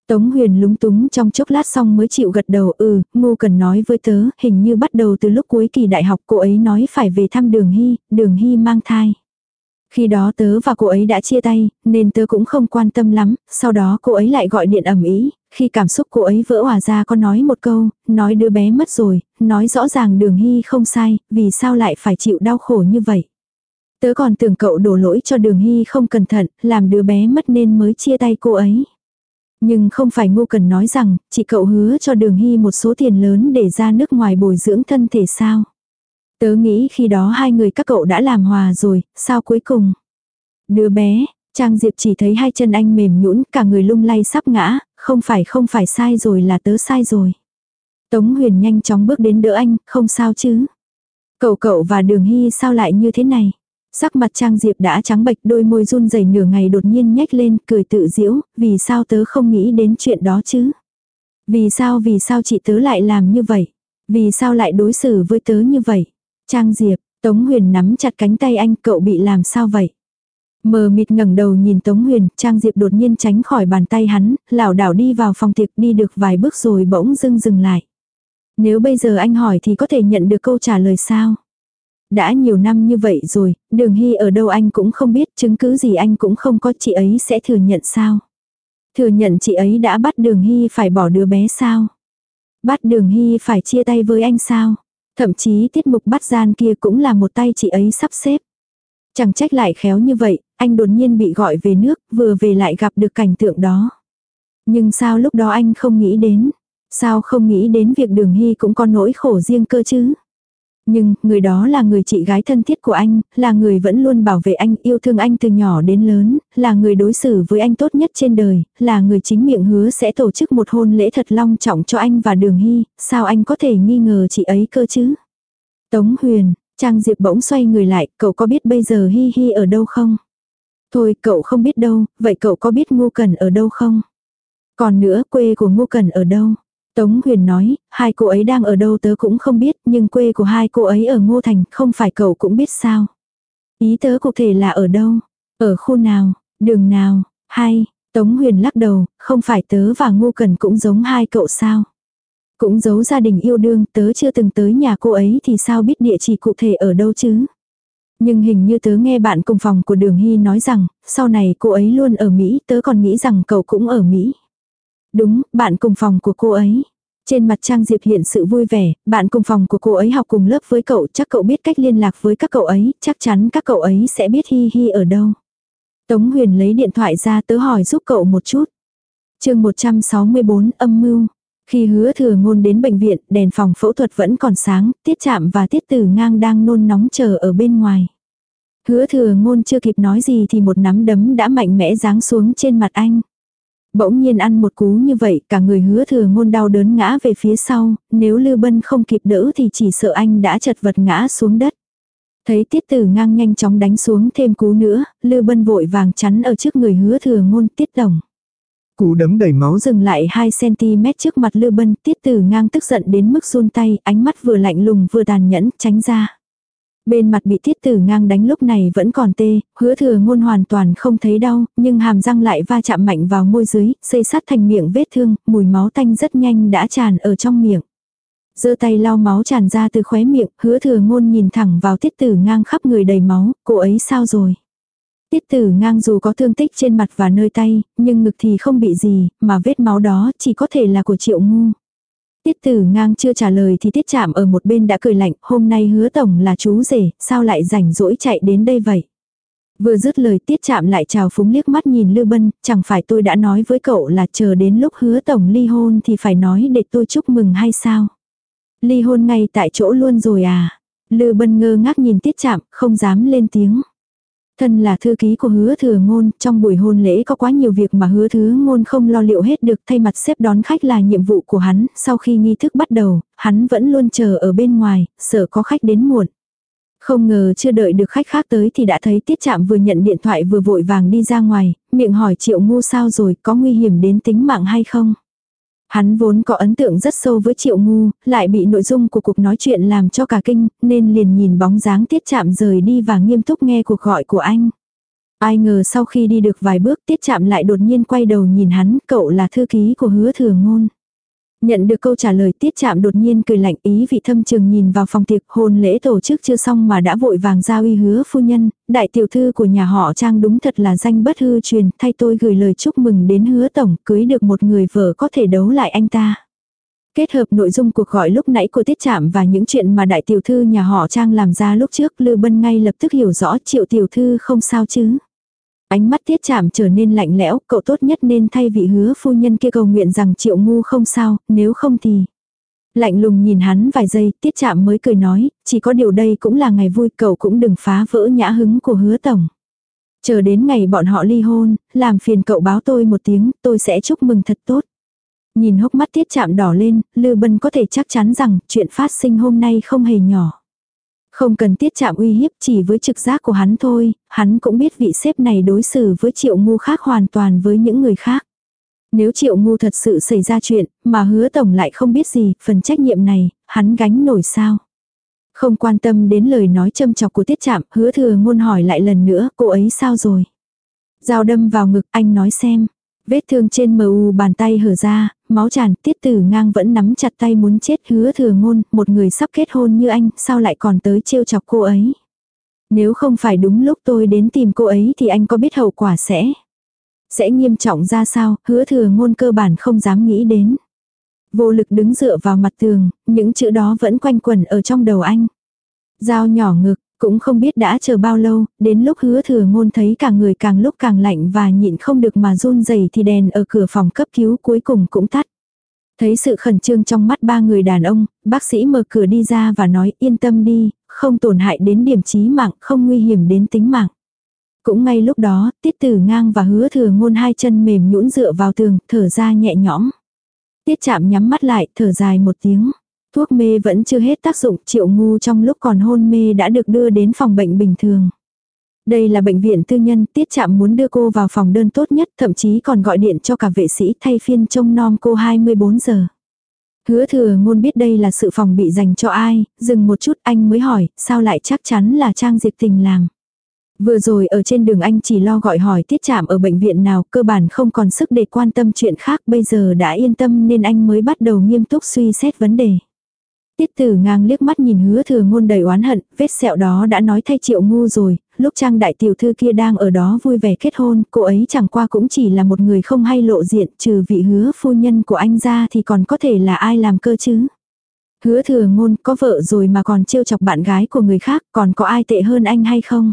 Tống huyền lúng túng trong chốc lát xong mới chịu gật đầu ừ, ngu cần nói với tớ, hình như bắt đầu từ lúc cuối kỳ đại học cô ấy nói phải về thăm đường hy, đường hy mang thai. Khi đó tớ và cô ấy đã chia tay, nên tớ cũng không quan tâm lắm, sau đó cô ấy lại gọi điện ẩm ý, khi cảm xúc cô ấy vỡ hòa ra có nói một câu, nói đứa bé mất rồi, nói rõ ràng đường hy không sai, vì sao lại phải chịu đau khổ như vậy. Tớ còn tưởng cậu đổ lỗi cho đường hy không cẩn thận, làm đứa bé mất nên mới chia tay cô ấy. Nhưng không phải ngu cần nói rằng, chị cậu hứa cho đường hy một số tiền lớn để ra nước ngoài bồi dưỡng thân thể sao. Tớ nghĩ khi đó hai người các cậu đã làm hòa rồi, sao cuối cùng. Đứa bé, Trang Diệp chỉ thấy hai chân anh mềm nhũn cả người lung lay sắp ngã, không phải không phải sai rồi là tớ sai rồi. Tống huyền nhanh chóng bước đến đỡ anh, không sao chứ. Cậu cậu và đường hy sao lại như thế này. Sắc mặt Trang Diệp đã trắng bệch đôi môi run rẩy nửa ngày đột nhiên nhếch lên cười tự diễu, vì sao tớ không nghĩ đến chuyện đó chứ? Vì sao vì sao chị tớ lại làm như vậy? Vì sao lại đối xử với tớ như vậy? Trang Diệp, Tống Huyền nắm chặt cánh tay anh cậu bị làm sao vậy? Mờ mịt ngẩng đầu nhìn Tống Huyền, Trang Diệp đột nhiên tránh khỏi bàn tay hắn, lảo đảo đi vào phòng tiệc đi được vài bước rồi bỗng dưng dừng lại. Nếu bây giờ anh hỏi thì có thể nhận được câu trả lời sao? Đã nhiều năm như vậy rồi, đường hy ở đâu anh cũng không biết, chứng cứ gì anh cũng không có, chị ấy sẽ thừa nhận sao? Thừa nhận chị ấy đã bắt đường hy phải bỏ đứa bé sao? Bắt đường hy phải chia tay với anh sao? Thậm chí tiết mục bắt gian kia cũng là một tay chị ấy sắp xếp. Chẳng trách lại khéo như vậy, anh đột nhiên bị gọi về nước, vừa về lại gặp được cảnh tượng đó. Nhưng sao lúc đó anh không nghĩ đến? Sao không nghĩ đến việc đường hy cũng có nỗi khổ riêng cơ chứ? Nhưng, người đó là người chị gái thân thiết của anh, là người vẫn luôn bảo vệ anh, yêu thương anh từ nhỏ đến lớn, là người đối xử với anh tốt nhất trên đời, là người chính miệng hứa sẽ tổ chức một hôn lễ thật long trọng cho anh và Đường Hy, sao anh có thể nghi ngờ chị ấy cơ chứ? Tống Huyền, Trang Diệp bỗng xoay người lại, cậu có biết bây giờ Hi Hi ở đâu không? Thôi, cậu không biết đâu, vậy cậu có biết Ngô Cần ở đâu không? Còn nữa, quê của Ngô Cần ở đâu? Tống Huyền nói, hai cô ấy đang ở đâu tớ cũng không biết, nhưng quê của hai cô ấy ở Ngô Thành, không phải cậu cũng biết sao. Ý tớ cụ thể là ở đâu? Ở khu nào? Đường nào? Hay? Tống Huyền lắc đầu, không phải tớ và Ngô Cần cũng giống hai cậu sao? Cũng giấu gia đình yêu đương, tớ chưa từng tới nhà cô ấy thì sao biết địa chỉ cụ thể ở đâu chứ? Nhưng hình như tớ nghe bạn cùng phòng của Đường Hy nói rằng, sau này cô ấy luôn ở Mỹ, tớ còn nghĩ rằng cậu cũng ở Mỹ. Đúng, bạn cùng phòng của cô ấy. Trên mặt Trang Diệp hiện sự vui vẻ, bạn cùng phòng của cô ấy học cùng lớp với cậu, chắc cậu biết cách liên lạc với các cậu ấy, chắc chắn các cậu ấy sẽ biết Hi Hi ở đâu. Tống Huyền lấy điện thoại ra tớ hỏi giúp cậu một chút. chương 164 âm mưu. Khi hứa thừa ngôn đến bệnh viện, đèn phòng phẫu thuật vẫn còn sáng, tiết chạm và tiết tử ngang đang nôn nóng chờ ở bên ngoài. Hứa thừa ngôn chưa kịp nói gì thì một nắm đấm đã mạnh mẽ giáng xuống trên mặt anh. Bỗng nhiên ăn một cú như vậy, cả người hứa thừa ngôn đau đớn ngã về phía sau, nếu Lư Bân không kịp đỡ thì chỉ sợ anh đã chật vật ngã xuống đất. Thấy tiết tử ngang nhanh chóng đánh xuống thêm cú nữa, Lư Bân vội vàng chắn ở trước người hứa thừa ngôn tiết đồng. Cú đấm đầy máu dừng lại 2cm trước mặt Lư Bân, tiết tử ngang tức giận đến mức run tay, ánh mắt vừa lạnh lùng vừa tàn nhẫn, tránh ra. Bên mặt bị thiết tử ngang đánh lúc này vẫn còn tê, hứa thừa ngôn hoàn toàn không thấy đau, nhưng hàm răng lại va chạm mạnh vào môi dưới, xây sát thành miệng vết thương, mùi máu tanh rất nhanh đã tràn ở trong miệng. giơ tay lau máu tràn ra từ khóe miệng, hứa thừa ngôn nhìn thẳng vào tiết tử ngang khắp người đầy máu, cô ấy sao rồi? Tiết tử ngang dù có thương tích trên mặt và nơi tay, nhưng ngực thì không bị gì, mà vết máu đó chỉ có thể là của triệu ngu. Tiết tử ngang chưa trả lời thì tiết chạm ở một bên đã cười lạnh, hôm nay hứa tổng là chú rể, sao lại rảnh rỗi chạy đến đây vậy? Vừa dứt lời tiết chạm lại chào phúng liếc mắt nhìn Lưu Bân, chẳng phải tôi đã nói với cậu là chờ đến lúc hứa tổng ly hôn thì phải nói để tôi chúc mừng hay sao? Ly hôn ngay tại chỗ luôn rồi à? Lưu Bân ngơ ngác nhìn tiết chạm, không dám lên tiếng. Thân là thư ký của hứa thừa ngôn, trong buổi hôn lễ có quá nhiều việc mà hứa thứ ngôn không lo liệu hết được thay mặt xếp đón khách là nhiệm vụ của hắn, sau khi nghi thức bắt đầu, hắn vẫn luôn chờ ở bên ngoài, sợ có khách đến muộn. Không ngờ chưa đợi được khách khác tới thì đã thấy tiết chạm vừa nhận điện thoại vừa vội vàng đi ra ngoài, miệng hỏi triệu ngu sao rồi, có nguy hiểm đến tính mạng hay không? Hắn vốn có ấn tượng rất sâu với triệu ngu, lại bị nội dung của cuộc nói chuyện làm cho cả kinh, nên liền nhìn bóng dáng tiết chạm rời đi và nghiêm túc nghe cuộc gọi của anh. Ai ngờ sau khi đi được vài bước tiết chạm lại đột nhiên quay đầu nhìn hắn, cậu là thư ký của hứa thừa ngôn. Nhận được câu trả lời tiết chạm đột nhiên cười lạnh ý vị thâm trường nhìn vào phòng tiệc hôn lễ tổ chức chưa xong mà đã vội vàng giao uy hứa phu nhân, đại tiểu thư của nhà họ Trang đúng thật là danh bất hư truyền, thay tôi gửi lời chúc mừng đến hứa tổng cưới được một người vợ có thể đấu lại anh ta. Kết hợp nội dung cuộc gọi lúc nãy của Tiết chạm và những chuyện mà đại tiểu thư nhà họ Trang làm ra lúc trước Lư Bân ngay lập tức hiểu rõ triệu tiểu thư không sao chứ. Ánh mắt tiết chạm trở nên lạnh lẽo, cậu tốt nhất nên thay vị hứa phu nhân kia cầu nguyện rằng triệu ngu không sao, nếu không thì... Lạnh lùng nhìn hắn vài giây, tiết chạm mới cười nói, chỉ có điều đây cũng là ngày vui, cậu cũng đừng phá vỡ nhã hứng của hứa tổng. Chờ đến ngày bọn họ ly hôn, làm phiền cậu báo tôi một tiếng, tôi sẽ chúc mừng thật tốt. Nhìn hốc mắt tiết chạm đỏ lên, Lư Bân có thể chắc chắn rằng chuyện phát sinh hôm nay không hề nhỏ. Không cần tiết chạm uy hiếp chỉ với trực giác của hắn thôi, hắn cũng biết vị sếp này đối xử với triệu ngu khác hoàn toàn với những người khác. Nếu triệu ngu thật sự xảy ra chuyện, mà hứa tổng lại không biết gì, phần trách nhiệm này, hắn gánh nổi sao. Không quan tâm đến lời nói châm chọc của tiết chạm, hứa thừa ngôn hỏi lại lần nữa, cô ấy sao rồi? Dao đâm vào ngực, anh nói xem. Vết thương trên mờ u bàn tay hở ra, máu tràn, tiết tử ngang vẫn nắm chặt tay muốn chết hứa thừa ngôn, một người sắp kết hôn như anh, sao lại còn tới trêu chọc cô ấy. Nếu không phải đúng lúc tôi đến tìm cô ấy thì anh có biết hậu quả sẽ. Sẽ nghiêm trọng ra sao, hứa thừa ngôn cơ bản không dám nghĩ đến. Vô lực đứng dựa vào mặt tường, những chữ đó vẫn quanh quẩn ở trong đầu anh. Dao nhỏ ngực, cũng không biết đã chờ bao lâu, đến lúc hứa thừa ngôn thấy cả người càng lúc càng lạnh và nhịn không được mà run rẩy thì đèn ở cửa phòng cấp cứu cuối cùng cũng tắt. Thấy sự khẩn trương trong mắt ba người đàn ông, bác sĩ mở cửa đi ra và nói yên tâm đi, không tổn hại đến điểm chí mạng, không nguy hiểm đến tính mạng. Cũng ngay lúc đó, tiết tử ngang và hứa thừa ngôn hai chân mềm nhũn dựa vào tường, thở ra nhẹ nhõm. Tiết chạm nhắm mắt lại, thở dài một tiếng. Thuốc mê vẫn chưa hết tác dụng, triệu ngu trong lúc còn hôn mê đã được đưa đến phòng bệnh bình thường. Đây là bệnh viện tư nhân, tiết chạm muốn đưa cô vào phòng đơn tốt nhất, thậm chí còn gọi điện cho cả vệ sĩ thay phiên trông nom cô 24 giờ. Hứa thừa ngôn biết đây là sự phòng bị dành cho ai, dừng một chút anh mới hỏi, sao lại chắc chắn là Trang Diệp Tình làm. Vừa rồi ở trên đường anh chỉ lo gọi hỏi tiết chạm ở bệnh viện nào cơ bản không còn sức để quan tâm chuyện khác bây giờ đã yên tâm nên anh mới bắt đầu nghiêm túc suy xét vấn đề. Tiết tử ngang liếc mắt nhìn hứa thừa ngôn đầy oán hận, vết sẹo đó đã nói thay triệu ngu rồi, lúc trang đại tiểu thư kia đang ở đó vui vẻ kết hôn, cô ấy chẳng qua cũng chỉ là một người không hay lộ diện, trừ vị hứa phu nhân của anh ra thì còn có thể là ai làm cơ chứ. Hứa thừa ngôn có vợ rồi mà còn trêu chọc bạn gái của người khác, còn có ai tệ hơn anh hay không?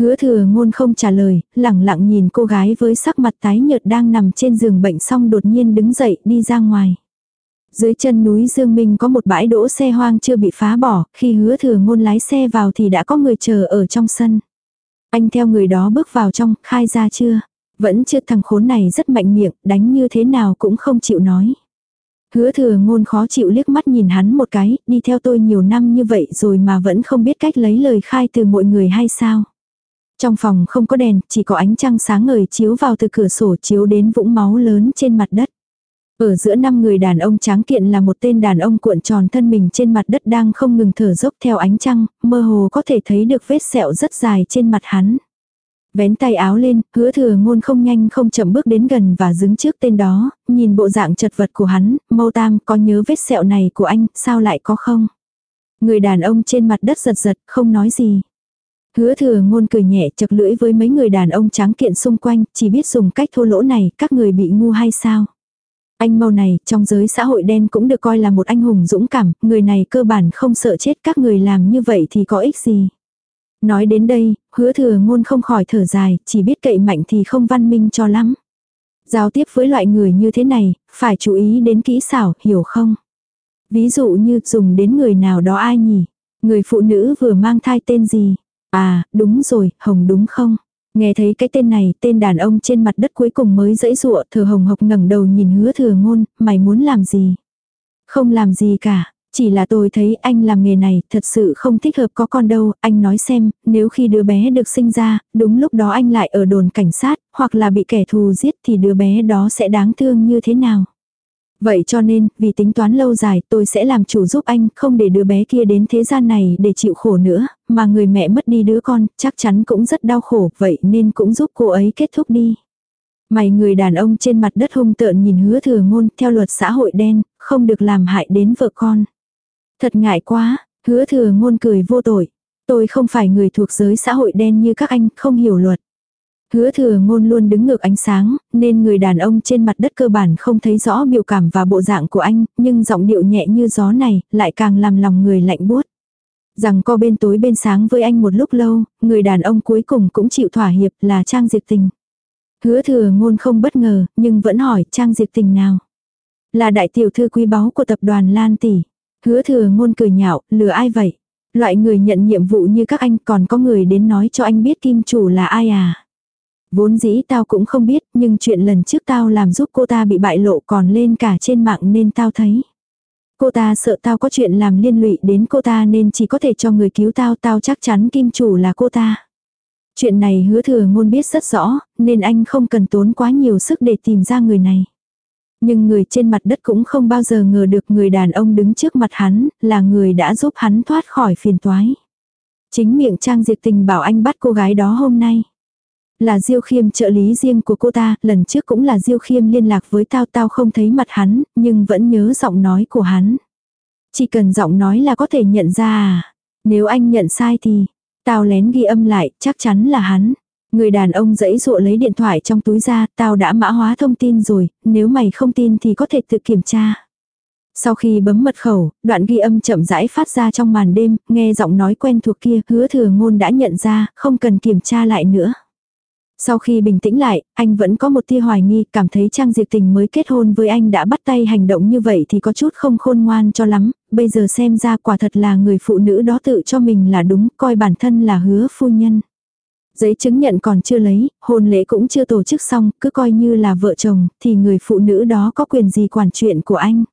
Hứa thừa ngôn không trả lời, lẳng lặng nhìn cô gái với sắc mặt tái nhợt đang nằm trên giường bệnh xong đột nhiên đứng dậy đi ra ngoài. Dưới chân núi Dương Minh có một bãi đỗ xe hoang chưa bị phá bỏ, khi hứa thừa ngôn lái xe vào thì đã có người chờ ở trong sân. Anh theo người đó bước vào trong, khai ra chưa? Vẫn chưa thằng khốn này rất mạnh miệng, đánh như thế nào cũng không chịu nói. Hứa thừa ngôn khó chịu liếc mắt nhìn hắn một cái, đi theo tôi nhiều năm như vậy rồi mà vẫn không biết cách lấy lời khai từ mọi người hay sao. Trong phòng không có đèn, chỉ có ánh trăng sáng ngời chiếu vào từ cửa sổ chiếu đến vũng máu lớn trên mặt đất. Ở giữa năm người đàn ông tráng kiện là một tên đàn ông cuộn tròn thân mình trên mặt đất đang không ngừng thở dốc theo ánh trăng, mơ hồ có thể thấy được vết sẹo rất dài trên mặt hắn. Vén tay áo lên, hứa thừa ngôn không nhanh không chậm bước đến gần và đứng trước tên đó, nhìn bộ dạng chật vật của hắn, mâu tam có nhớ vết sẹo này của anh, sao lại có không? Người đàn ông trên mặt đất giật giật, không nói gì. Hứa thừa ngôn cười nhẹ chật lưỡi với mấy người đàn ông tráng kiện xung quanh, chỉ biết dùng cách thô lỗ này, các người bị ngu hay sao? Anh mau này, trong giới xã hội đen cũng được coi là một anh hùng dũng cảm, người này cơ bản không sợ chết các người làm như vậy thì có ích gì. Nói đến đây, hứa thừa ngôn không khỏi thở dài, chỉ biết cậy mạnh thì không văn minh cho lắm. Giao tiếp với loại người như thế này, phải chú ý đến kỹ xảo, hiểu không? Ví dụ như dùng đến người nào đó ai nhỉ? Người phụ nữ vừa mang thai tên gì? À, đúng rồi, Hồng đúng không? Nghe thấy cái tên này, tên đàn ông trên mặt đất cuối cùng mới dẫy dụa, thừa hồng hộc ngẩng đầu nhìn hứa thừa ngôn, mày muốn làm gì? Không làm gì cả, chỉ là tôi thấy anh làm nghề này thật sự không thích hợp có con đâu, anh nói xem, nếu khi đứa bé được sinh ra, đúng lúc đó anh lại ở đồn cảnh sát, hoặc là bị kẻ thù giết thì đứa bé đó sẽ đáng thương như thế nào? Vậy cho nên, vì tính toán lâu dài tôi sẽ làm chủ giúp anh, không để đứa bé kia đến thế gian này để chịu khổ nữa, mà người mẹ mất đi đứa con, chắc chắn cũng rất đau khổ, vậy nên cũng giúp cô ấy kết thúc đi. Mày người đàn ông trên mặt đất hung tợn nhìn hứa thừa ngôn, theo luật xã hội đen, không được làm hại đến vợ con. Thật ngại quá, hứa thừa ngôn cười vô tội. Tôi không phải người thuộc giới xã hội đen như các anh, không hiểu luật. Hứa thừa ngôn luôn đứng ngược ánh sáng, nên người đàn ông trên mặt đất cơ bản không thấy rõ biểu cảm và bộ dạng của anh, nhưng giọng điệu nhẹ như gió này, lại càng làm lòng người lạnh buốt. Rằng co bên tối bên sáng với anh một lúc lâu, người đàn ông cuối cùng cũng chịu thỏa hiệp là Trang Diệp Tình. Hứa thừa ngôn không bất ngờ, nhưng vẫn hỏi Trang Diệp Tình nào. Là đại tiểu thư quý báu của tập đoàn Lan Tỷ. Hứa thừa ngôn cười nhạo, lừa ai vậy? Loại người nhận nhiệm vụ như các anh còn có người đến nói cho anh biết kim chủ là ai à? Vốn dĩ tao cũng không biết, nhưng chuyện lần trước tao làm giúp cô ta bị bại lộ còn lên cả trên mạng nên tao thấy. Cô ta sợ tao có chuyện làm liên lụy đến cô ta nên chỉ có thể cho người cứu tao, tao chắc chắn kim chủ là cô ta. Chuyện này hứa thừa ngôn biết rất rõ, nên anh không cần tốn quá nhiều sức để tìm ra người này. Nhưng người trên mặt đất cũng không bao giờ ngờ được người đàn ông đứng trước mặt hắn, là người đã giúp hắn thoát khỏi phiền toái. Chính miệng Trang Diệp Tình bảo anh bắt cô gái đó hôm nay. Là Diêu Khiêm trợ lý riêng của cô ta, lần trước cũng là Diêu Khiêm liên lạc với tao tao không thấy mặt hắn, nhưng vẫn nhớ giọng nói của hắn. Chỉ cần giọng nói là có thể nhận ra à. Nếu anh nhận sai thì, tao lén ghi âm lại, chắc chắn là hắn. Người đàn ông dẫy dụa lấy điện thoại trong túi ra, tao đã mã hóa thông tin rồi, nếu mày không tin thì có thể tự kiểm tra. Sau khi bấm mật khẩu, đoạn ghi âm chậm rãi phát ra trong màn đêm, nghe giọng nói quen thuộc kia, hứa thừa ngôn đã nhận ra, không cần kiểm tra lại nữa. Sau khi bình tĩnh lại, anh vẫn có một tia hoài nghi, cảm thấy Trang Diệp Tình mới kết hôn với anh đã bắt tay hành động như vậy thì có chút không khôn ngoan cho lắm, bây giờ xem ra quả thật là người phụ nữ đó tự cho mình là đúng, coi bản thân là hứa phu nhân. Giấy chứng nhận còn chưa lấy, hôn lễ cũng chưa tổ chức xong, cứ coi như là vợ chồng, thì người phụ nữ đó có quyền gì quản chuyện của anh.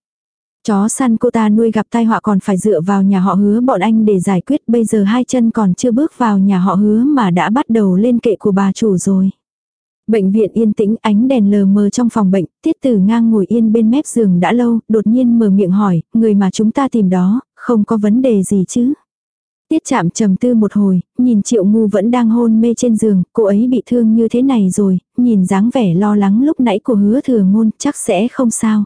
Chó săn cô ta nuôi gặp tai họa còn phải dựa vào nhà họ hứa bọn anh để giải quyết bây giờ hai chân còn chưa bước vào nhà họ hứa mà đã bắt đầu lên kệ của bà chủ rồi. Bệnh viện yên tĩnh ánh đèn lờ mờ trong phòng bệnh, tiết tử ngang ngồi yên bên mép giường đã lâu, đột nhiên mở miệng hỏi, người mà chúng ta tìm đó, không có vấn đề gì chứ. Tiết chạm trầm tư một hồi, nhìn triệu ngu vẫn đang hôn mê trên giường, cô ấy bị thương như thế này rồi, nhìn dáng vẻ lo lắng lúc nãy của hứa thừa ngôn chắc sẽ không sao.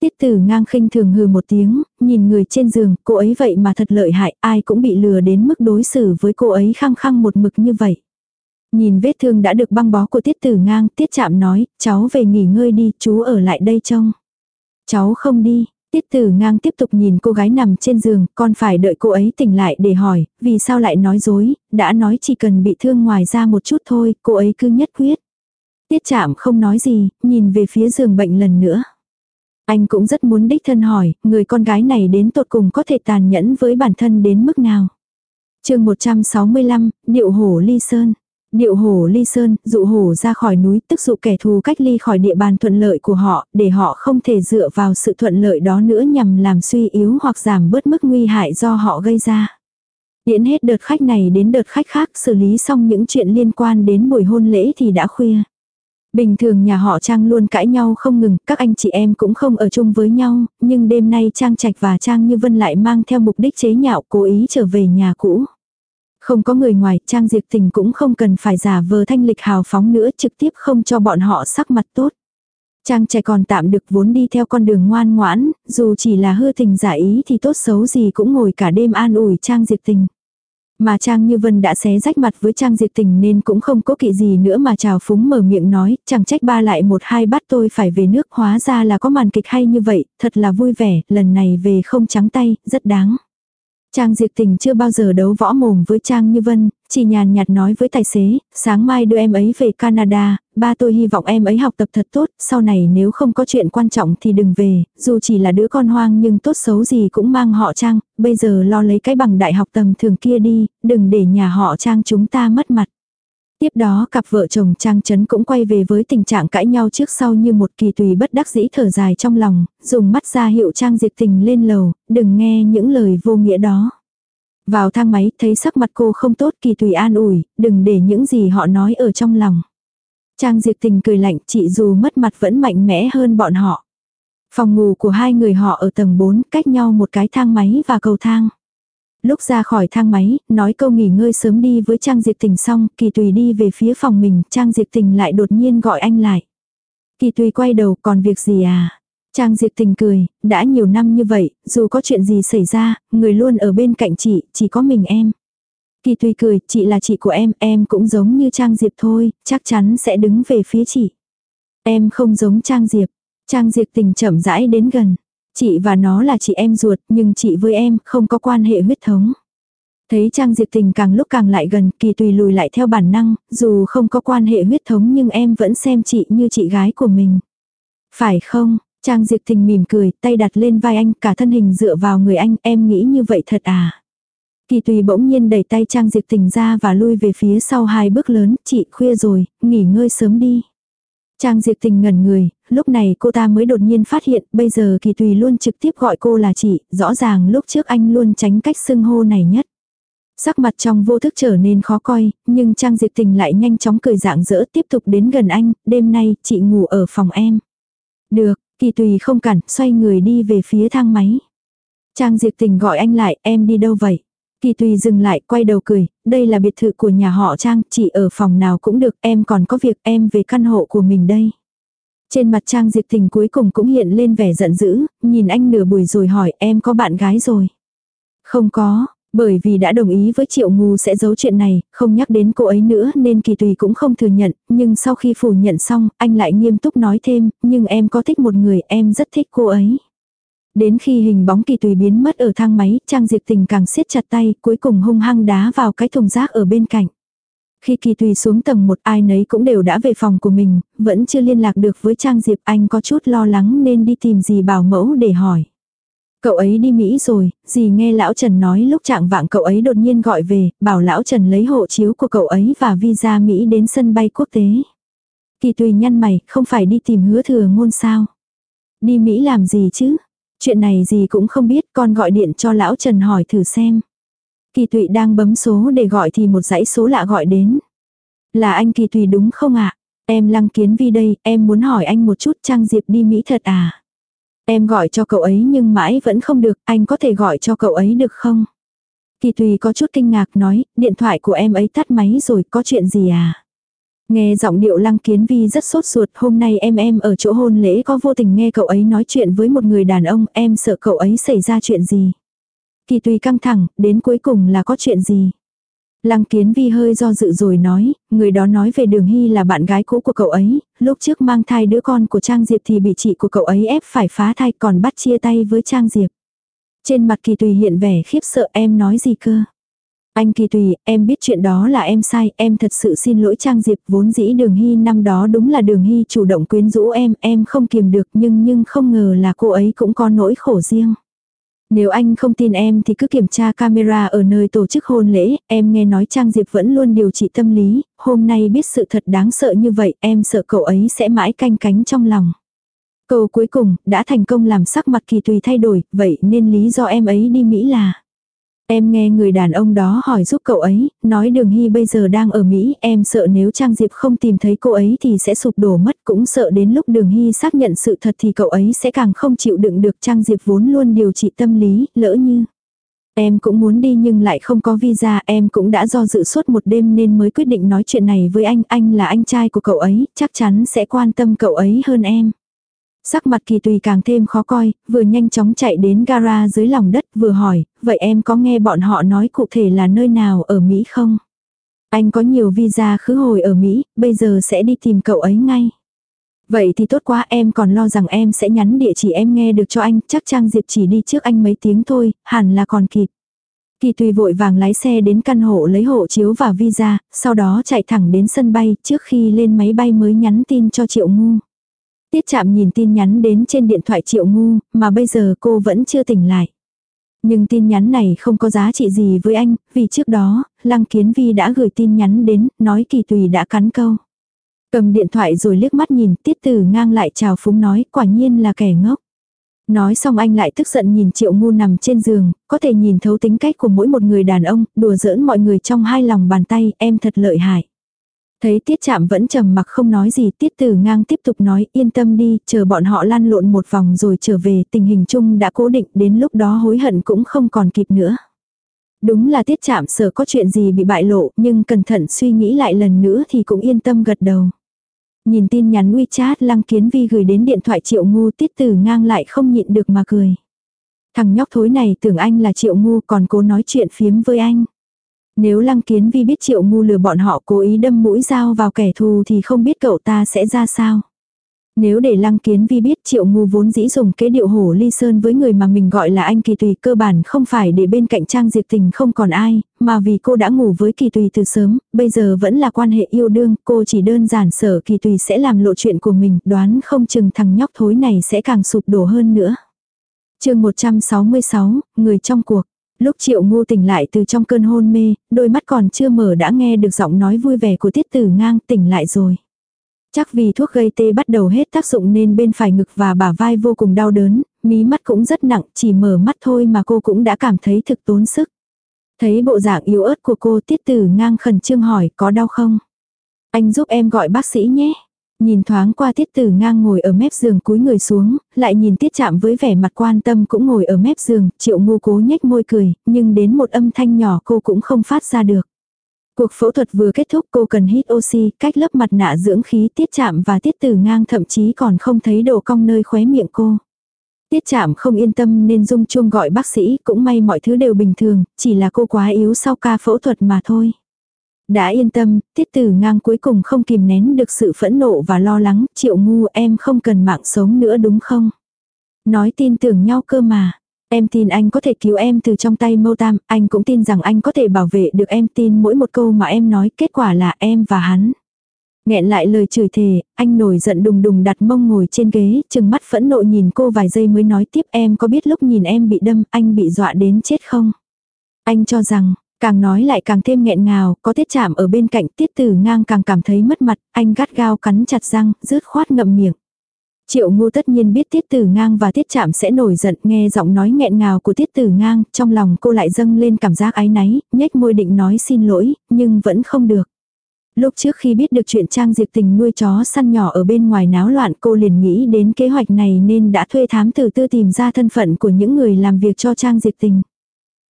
Tiết tử ngang khinh thường hừ một tiếng, nhìn người trên giường, cô ấy vậy mà thật lợi hại, ai cũng bị lừa đến mức đối xử với cô ấy khăng khăng một mực như vậy. Nhìn vết thương đã được băng bó của tiết tử ngang, tiết chạm nói, cháu về nghỉ ngơi đi, chú ở lại đây trông. Cháu không đi, tiết tử ngang tiếp tục nhìn cô gái nằm trên giường, con phải đợi cô ấy tỉnh lại để hỏi, vì sao lại nói dối, đã nói chỉ cần bị thương ngoài ra một chút thôi, cô ấy cứ nhất quyết. Tiết chạm không nói gì, nhìn về phía giường bệnh lần nữa. Anh cũng rất muốn đích thân hỏi, người con gái này đến tột cùng có thể tàn nhẫn với bản thân đến mức nào. chương 165, Điệu Hổ Ly Sơn. Điệu hổ ly sơn, dụ hổ ra khỏi núi, tức dụ kẻ thù cách ly khỏi địa bàn thuận lợi của họ, để họ không thể dựa vào sự thuận lợi đó nữa nhằm làm suy yếu hoặc giảm bớt mức nguy hại do họ gây ra. Điễn hết đợt khách này đến đợt khách khác xử lý xong những chuyện liên quan đến buổi hôn lễ thì đã khuya. Bình thường nhà họ Trang luôn cãi nhau không ngừng, các anh chị em cũng không ở chung với nhau, nhưng đêm nay Trang Trạch và Trang Như Vân lại mang theo mục đích chế nhạo cố ý trở về nhà cũ. Không có người ngoài, Trang Diệp Tình cũng không cần phải giả vờ thanh lịch hào phóng nữa trực tiếp không cho bọn họ sắc mặt tốt. Trang trẻ còn tạm được vốn đi theo con đường ngoan ngoãn, dù chỉ là hư tình giả ý thì tốt xấu gì cũng ngồi cả đêm an ủi Trang Diệp Tình. Mà Trang Như Vân đã xé rách mặt với Trang Diệp Tình nên cũng không có kỵ gì nữa mà chào phúng mở miệng nói, chẳng trách ba lại một hai bắt tôi phải về nước hóa ra là có màn kịch hay như vậy, thật là vui vẻ, lần này về không trắng tay, rất đáng. Trang Diệp Tình chưa bao giờ đấu võ mồm với Trang Như Vân, chỉ nhàn nhạt nói với tài xế, sáng mai đưa em ấy về Canada, ba tôi hy vọng em ấy học tập thật tốt, sau này nếu không có chuyện quan trọng thì đừng về, dù chỉ là đứa con hoang nhưng tốt xấu gì cũng mang họ Trang, bây giờ lo lấy cái bằng đại học tầm thường kia đi, đừng để nhà họ Trang chúng ta mất mặt. Tiếp đó cặp vợ chồng Trang Trấn cũng quay về với tình trạng cãi nhau trước sau như một kỳ tùy bất đắc dĩ thở dài trong lòng, dùng mắt ra hiệu Trang Diệp Tình lên lầu, đừng nghe những lời vô nghĩa đó. Vào thang máy thấy sắc mặt cô không tốt kỳ tùy an ủi, đừng để những gì họ nói ở trong lòng. Trang Diệp Tình cười lạnh chị dù mất mặt vẫn mạnh mẽ hơn bọn họ. Phòng ngủ của hai người họ ở tầng 4 cách nhau một cái thang máy và cầu thang. Lúc ra khỏi thang máy, nói câu nghỉ ngơi sớm đi với Trang Diệp Tình xong, Kỳ Tùy đi về phía phòng mình, Trang Diệp Tình lại đột nhiên gọi anh lại. Kỳ Tùy quay đầu, còn việc gì à? Trang Diệp Tình cười, đã nhiều năm như vậy, dù có chuyện gì xảy ra, người luôn ở bên cạnh chị, chỉ có mình em. Kỳ Tùy cười, chị là chị của em, em cũng giống như Trang Diệp thôi, chắc chắn sẽ đứng về phía chị. Em không giống Trang Diệp. Trang Diệp Tình chậm rãi đến gần. Chị và nó là chị em ruột, nhưng chị với em không có quan hệ huyết thống. Thấy Trang Diệp Tình càng lúc càng lại gần, kỳ tùy lùi lại theo bản năng, dù không có quan hệ huyết thống nhưng em vẫn xem chị như chị gái của mình. Phải không? Trang Diệp Tình mỉm cười, tay đặt lên vai anh, cả thân hình dựa vào người anh, em nghĩ như vậy thật à? Kỳ tùy bỗng nhiên đẩy tay Trang Diệp Tình ra và lui về phía sau hai bước lớn, chị khuya rồi, nghỉ ngơi sớm đi. Trang Diệp Tình ngẩn người, lúc này cô ta mới đột nhiên phát hiện, bây giờ Kỳ Tùy luôn trực tiếp gọi cô là chị, rõ ràng lúc trước anh luôn tránh cách xưng hô này nhất. Sắc mặt trong vô thức trở nên khó coi, nhưng Trang Diệp Tình lại nhanh chóng cười dạng dỡ tiếp tục đến gần anh, đêm nay chị ngủ ở phòng em. Được, Kỳ Tùy không cản, xoay người đi về phía thang máy. Trang Diệp Tình gọi anh lại, em đi đâu vậy? Kỳ tùy dừng lại, quay đầu cười, đây là biệt thự của nhà họ Trang, chỉ ở phòng nào cũng được, em còn có việc em về căn hộ của mình đây. Trên mặt Trang Diệp Tình cuối cùng cũng hiện lên vẻ giận dữ, nhìn anh nửa buổi rồi hỏi em có bạn gái rồi. Không có, bởi vì đã đồng ý với Triệu Ngu sẽ giấu chuyện này, không nhắc đến cô ấy nữa nên Kỳ Tùy cũng không thừa nhận, nhưng sau khi phủ nhận xong, anh lại nghiêm túc nói thêm, nhưng em có thích một người, em rất thích cô ấy. Đến khi hình bóng kỳ tùy biến mất ở thang máy, Trang Diệp Tình càng siết chặt tay, cuối cùng hung hăng đá vào cái thùng rác ở bên cạnh. Khi kỳ tùy xuống tầng một ai nấy cũng đều đã về phòng của mình, vẫn chưa liên lạc được với Trang Diệp anh có chút lo lắng nên đi tìm gì bảo mẫu để hỏi. Cậu ấy đi Mỹ rồi, dì nghe lão Trần nói lúc trạng vạng cậu ấy đột nhiên gọi về, bảo lão Trần lấy hộ chiếu của cậu ấy và visa Mỹ đến sân bay quốc tế. Kỳ tùy nhăn mày, không phải đi tìm hứa thừa ngôn sao. Đi Mỹ làm gì chứ? Chuyện này gì cũng không biết, con gọi điện cho lão Trần hỏi thử xem. Kỳ tụy đang bấm số để gọi thì một dãy số lạ gọi đến. Là anh Kỳ tùy đúng không ạ? Em lăng kiến vi đây, em muốn hỏi anh một chút Trang Diệp đi Mỹ thật à? Em gọi cho cậu ấy nhưng mãi vẫn không được, anh có thể gọi cho cậu ấy được không? Kỳ tùy có chút kinh ngạc nói, điện thoại của em ấy tắt máy rồi, có chuyện gì à? Nghe giọng điệu lăng kiến vi rất sốt ruột, hôm nay em em ở chỗ hôn lễ có vô tình nghe cậu ấy nói chuyện với một người đàn ông, em sợ cậu ấy xảy ra chuyện gì. Kỳ tùy căng thẳng, đến cuối cùng là có chuyện gì. Lăng kiến vi hơi do dự rồi nói, người đó nói về đường hy là bạn gái cũ của cậu ấy, lúc trước mang thai đứa con của Trang Diệp thì bị chị của cậu ấy ép phải phá thai còn bắt chia tay với Trang Diệp. Trên mặt kỳ tùy hiện vẻ khiếp sợ em nói gì cơ. Anh Kỳ Tùy, em biết chuyện đó là em sai, em thật sự xin lỗi Trang Diệp, vốn dĩ Đường Hy năm đó đúng là Đường Hy chủ động quyến rũ em, em không kiềm được nhưng nhưng không ngờ là cô ấy cũng có nỗi khổ riêng. Nếu anh không tin em thì cứ kiểm tra camera ở nơi tổ chức hôn lễ, em nghe nói Trang Diệp vẫn luôn điều trị tâm lý, hôm nay biết sự thật đáng sợ như vậy, em sợ cậu ấy sẽ mãi canh cánh trong lòng. Câu cuối cùng, đã thành công làm sắc mặt kỳ tùy thay đổi, vậy nên lý do em ấy đi Mỹ là Em nghe người đàn ông đó hỏi giúp cậu ấy, nói đường hy bây giờ đang ở Mỹ, em sợ nếu Trang Diệp không tìm thấy cô ấy thì sẽ sụp đổ mất, cũng sợ đến lúc đường hy xác nhận sự thật thì cậu ấy sẽ càng không chịu đựng được Trang Diệp vốn luôn điều trị tâm lý, lỡ như. Em cũng muốn đi nhưng lại không có visa, em cũng đã do dự suốt một đêm nên mới quyết định nói chuyện này với anh, anh là anh trai của cậu ấy, chắc chắn sẽ quan tâm cậu ấy hơn em. Sắc mặt kỳ tùy càng thêm khó coi, vừa nhanh chóng chạy đến gara dưới lòng đất vừa hỏi, vậy em có nghe bọn họ nói cụ thể là nơi nào ở Mỹ không? Anh có nhiều visa khứ hồi ở Mỹ, bây giờ sẽ đi tìm cậu ấy ngay. Vậy thì tốt quá em còn lo rằng em sẽ nhắn địa chỉ em nghe được cho anh, chắc Trang Diệp chỉ đi trước anh mấy tiếng thôi, hẳn là còn kịp. Kỳ tùy vội vàng lái xe đến căn hộ lấy hộ chiếu và visa, sau đó chạy thẳng đến sân bay trước khi lên máy bay mới nhắn tin cho Triệu Ngu. Tiết chạm nhìn tin nhắn đến trên điện thoại triệu ngu, mà bây giờ cô vẫn chưa tỉnh lại. Nhưng tin nhắn này không có giá trị gì với anh, vì trước đó, Lăng Kiến Vi đã gửi tin nhắn đến, nói kỳ tùy đã cắn câu. Cầm điện thoại rồi liếc mắt nhìn, tiết tử ngang lại chào phúng nói, quả nhiên là kẻ ngốc. Nói xong anh lại tức giận nhìn triệu ngu nằm trên giường, có thể nhìn thấu tính cách của mỗi một người đàn ông, đùa giỡn mọi người trong hai lòng bàn tay, em thật lợi hại. Thấy tiết chạm vẫn trầm mặc không nói gì tiết tử ngang tiếp tục nói yên tâm đi, chờ bọn họ lan lộn một vòng rồi trở về tình hình chung đã cố định đến lúc đó hối hận cũng không còn kịp nữa. Đúng là tiết chạm sợ có chuyện gì bị bại lộ nhưng cẩn thận suy nghĩ lại lần nữa thì cũng yên tâm gật đầu. Nhìn tin nhắn WeChat lăng kiến vi gửi đến điện thoại triệu ngu tiết tử ngang lại không nhịn được mà cười. Thằng nhóc thối này tưởng anh là triệu ngu còn cố nói chuyện phiếm với anh. Nếu lăng kiến vi biết triệu ngu lừa bọn họ cố ý đâm mũi dao vào kẻ thù thì không biết cậu ta sẽ ra sao. Nếu để lăng kiến vi biết triệu ngu vốn dĩ dùng kế điệu hổ ly sơn với người mà mình gọi là anh kỳ tùy cơ bản không phải để bên cạnh trang diệt tình không còn ai, mà vì cô đã ngủ với kỳ tùy từ sớm, bây giờ vẫn là quan hệ yêu đương, cô chỉ đơn giản sở kỳ tùy sẽ làm lộ chuyện của mình, đoán không chừng thằng nhóc thối này sẽ càng sụp đổ hơn nữa. chương 166, người trong cuộc. Lúc triệu ngu tỉnh lại từ trong cơn hôn mê, đôi mắt còn chưa mở đã nghe được giọng nói vui vẻ của tiết tử ngang tỉnh lại rồi. Chắc vì thuốc gây tê bắt đầu hết tác dụng nên bên phải ngực và bả vai vô cùng đau đớn, mí mắt cũng rất nặng, chỉ mở mắt thôi mà cô cũng đã cảm thấy thực tốn sức. Thấy bộ dạng yếu ớt của cô tiết tử ngang khẩn trương hỏi có đau không? Anh giúp em gọi bác sĩ nhé. Nhìn thoáng qua tiết tử ngang ngồi ở mép giường cúi người xuống, lại nhìn tiết chạm với vẻ mặt quan tâm cũng ngồi ở mép giường, triệu ngu cố nhếch môi cười, nhưng đến một âm thanh nhỏ cô cũng không phát ra được. Cuộc phẫu thuật vừa kết thúc cô cần hít oxy, cách lớp mặt nạ dưỡng khí tiết chạm và tiết tử ngang thậm chí còn không thấy độ cong nơi khóe miệng cô. Tiết chạm không yên tâm nên dung chuông gọi bác sĩ, cũng may mọi thứ đều bình thường, chỉ là cô quá yếu sau ca phẫu thuật mà thôi. Đã yên tâm, tiết tử ngang cuối cùng không kìm nén được sự phẫn nộ và lo lắng, triệu ngu em không cần mạng sống nữa đúng không? Nói tin tưởng nhau cơ mà. Em tin anh có thể cứu em từ trong tay mâu tam, anh cũng tin rằng anh có thể bảo vệ được em tin mỗi một câu mà em nói, kết quả là em và hắn. Nghẹn lại lời chửi thề, anh nổi giận đùng đùng đặt mông ngồi trên ghế, chừng mắt phẫn nộ nhìn cô vài giây mới nói tiếp em có biết lúc nhìn em bị đâm, anh bị dọa đến chết không? Anh cho rằng, càng nói lại càng thêm nghẹn ngào, có tiết chạm ở bên cạnh tiết tử ngang càng cảm thấy mất mặt, anh gắt gao cắn chặt răng, rứt khoát ngậm miệng. Triệu ngu tất nhiên biết tiết tử ngang và tiết chạm sẽ nổi giận nghe giọng nói nghẹn ngào của tiết tử ngang, trong lòng cô lại dâng lên cảm giác áy náy, nhếch môi định nói xin lỗi, nhưng vẫn không được. Lúc trước khi biết được chuyện Trang Diệp Tình nuôi chó săn nhỏ ở bên ngoài náo loạn cô liền nghĩ đến kế hoạch này nên đã thuê thám tử tư tìm ra thân phận của những người làm việc cho Trang Diệp Tình.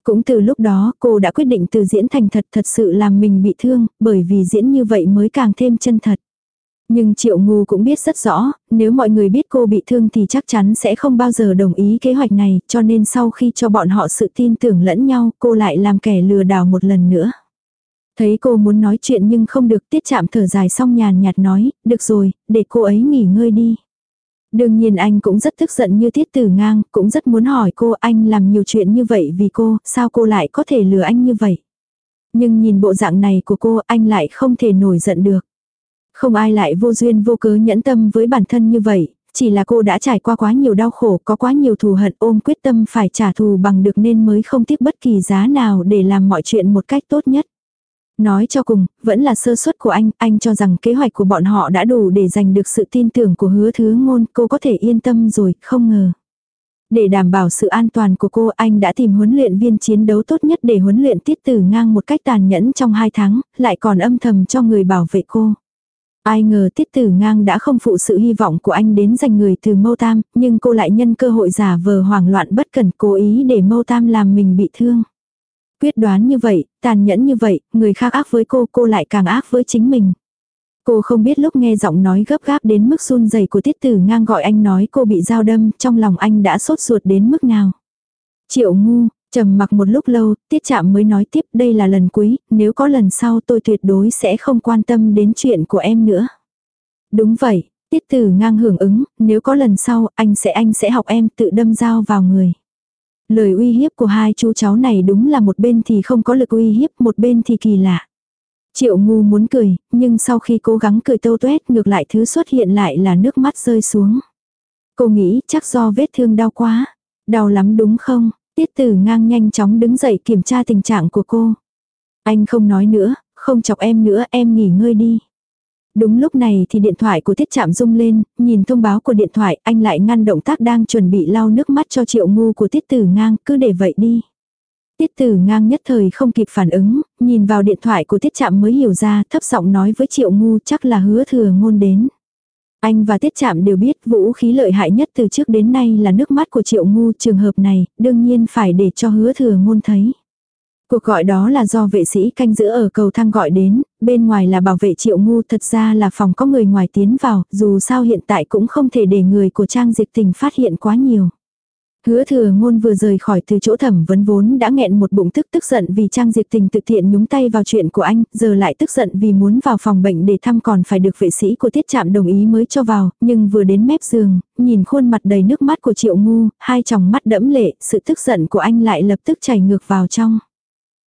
Cũng từ lúc đó cô đã quyết định từ diễn thành thật thật sự làm mình bị thương, bởi vì diễn như vậy mới càng thêm chân thật. Nhưng Triệu Ngu cũng biết rất rõ, nếu mọi người biết cô bị thương thì chắc chắn sẽ không bao giờ đồng ý kế hoạch này, cho nên sau khi cho bọn họ sự tin tưởng lẫn nhau, cô lại làm kẻ lừa đảo một lần nữa. Thấy cô muốn nói chuyện nhưng không được tiết chạm thở dài xong nhàn nhạt nói, được rồi, để cô ấy nghỉ ngơi đi. Đương nhiên anh cũng rất tức giận như tiết tử ngang, cũng rất muốn hỏi cô anh làm nhiều chuyện như vậy vì cô, sao cô lại có thể lừa anh như vậy. Nhưng nhìn bộ dạng này của cô anh lại không thể nổi giận được. Không ai lại vô duyên vô cớ nhẫn tâm với bản thân như vậy, chỉ là cô đã trải qua quá nhiều đau khổ, có quá nhiều thù hận ôm quyết tâm phải trả thù bằng được nên mới không tiếc bất kỳ giá nào để làm mọi chuyện một cách tốt nhất. Nói cho cùng, vẫn là sơ suất của anh, anh cho rằng kế hoạch của bọn họ đã đủ để giành được sự tin tưởng của hứa thứ ngôn, cô có thể yên tâm rồi, không ngờ. Để đảm bảo sự an toàn của cô, anh đã tìm huấn luyện viên chiến đấu tốt nhất để huấn luyện tiết tử ngang một cách tàn nhẫn trong hai tháng, lại còn âm thầm cho người bảo vệ cô. Ai ngờ tiết tử ngang đã không phụ sự hy vọng của anh đến giành người từ mâu tam, nhưng cô lại nhân cơ hội giả vờ hoảng loạn bất cần cố ý để mâu tam làm mình bị thương. Quyết đoán như vậy, tàn nhẫn như vậy, người khác ác với cô, cô lại càng ác với chính mình. Cô không biết lúc nghe giọng nói gấp gáp đến mức run rẩy của tiết tử ngang gọi anh nói cô bị dao đâm, trong lòng anh đã sốt ruột đến mức nào. Triệu ngu, trầm mặc một lúc lâu, tiết chạm mới nói tiếp đây là lần cuối, nếu có lần sau tôi tuyệt đối sẽ không quan tâm đến chuyện của em nữa. Đúng vậy, tiết tử ngang hưởng ứng, nếu có lần sau, anh sẽ anh sẽ học em tự đâm dao vào người. Lời uy hiếp của hai chú cháu này đúng là một bên thì không có lực uy hiếp, một bên thì kỳ lạ. Triệu ngu muốn cười, nhưng sau khi cố gắng cười tâu tuét ngược lại thứ xuất hiện lại là nước mắt rơi xuống. Cô nghĩ chắc do vết thương đau quá. Đau lắm đúng không? Tiết tử ngang nhanh chóng đứng dậy kiểm tra tình trạng của cô. Anh không nói nữa, không chọc em nữa, em nghỉ ngơi đi. Đúng lúc này thì điện thoại của Tiết Trạm rung lên, nhìn thông báo của điện thoại, anh lại ngăn động tác đang chuẩn bị lau nước mắt cho triệu ngu của Tiết Tử Ngang, cứ để vậy đi. Tiết Tử Ngang nhất thời không kịp phản ứng, nhìn vào điện thoại của Tiết Trạm mới hiểu ra, thấp giọng nói với triệu ngu chắc là hứa thừa ngôn đến. Anh và Tiết Trạm đều biết vũ khí lợi hại nhất từ trước đến nay là nước mắt của triệu ngu trường hợp này, đương nhiên phải để cho hứa thừa ngôn thấy. Cuộc gọi đó là do vệ sĩ canh giữ ở cầu thang gọi đến, bên ngoài là bảo vệ triệu ngu thật ra là phòng có người ngoài tiến vào, dù sao hiện tại cũng không thể để người của Trang Diệp Tình phát hiện quá nhiều. Hứa thừa ngôn vừa rời khỏi từ chỗ thẩm vấn vốn đã nghẹn một bụng tức tức giận vì Trang Diệp Tình tự tiện nhúng tay vào chuyện của anh, giờ lại tức giận vì muốn vào phòng bệnh để thăm còn phải được vệ sĩ của tiết trạm đồng ý mới cho vào, nhưng vừa đến mép giường, nhìn khuôn mặt đầy nước mắt của triệu ngu, hai tròng mắt đẫm lệ, sự tức giận của anh lại lập tức chảy ngược vào trong.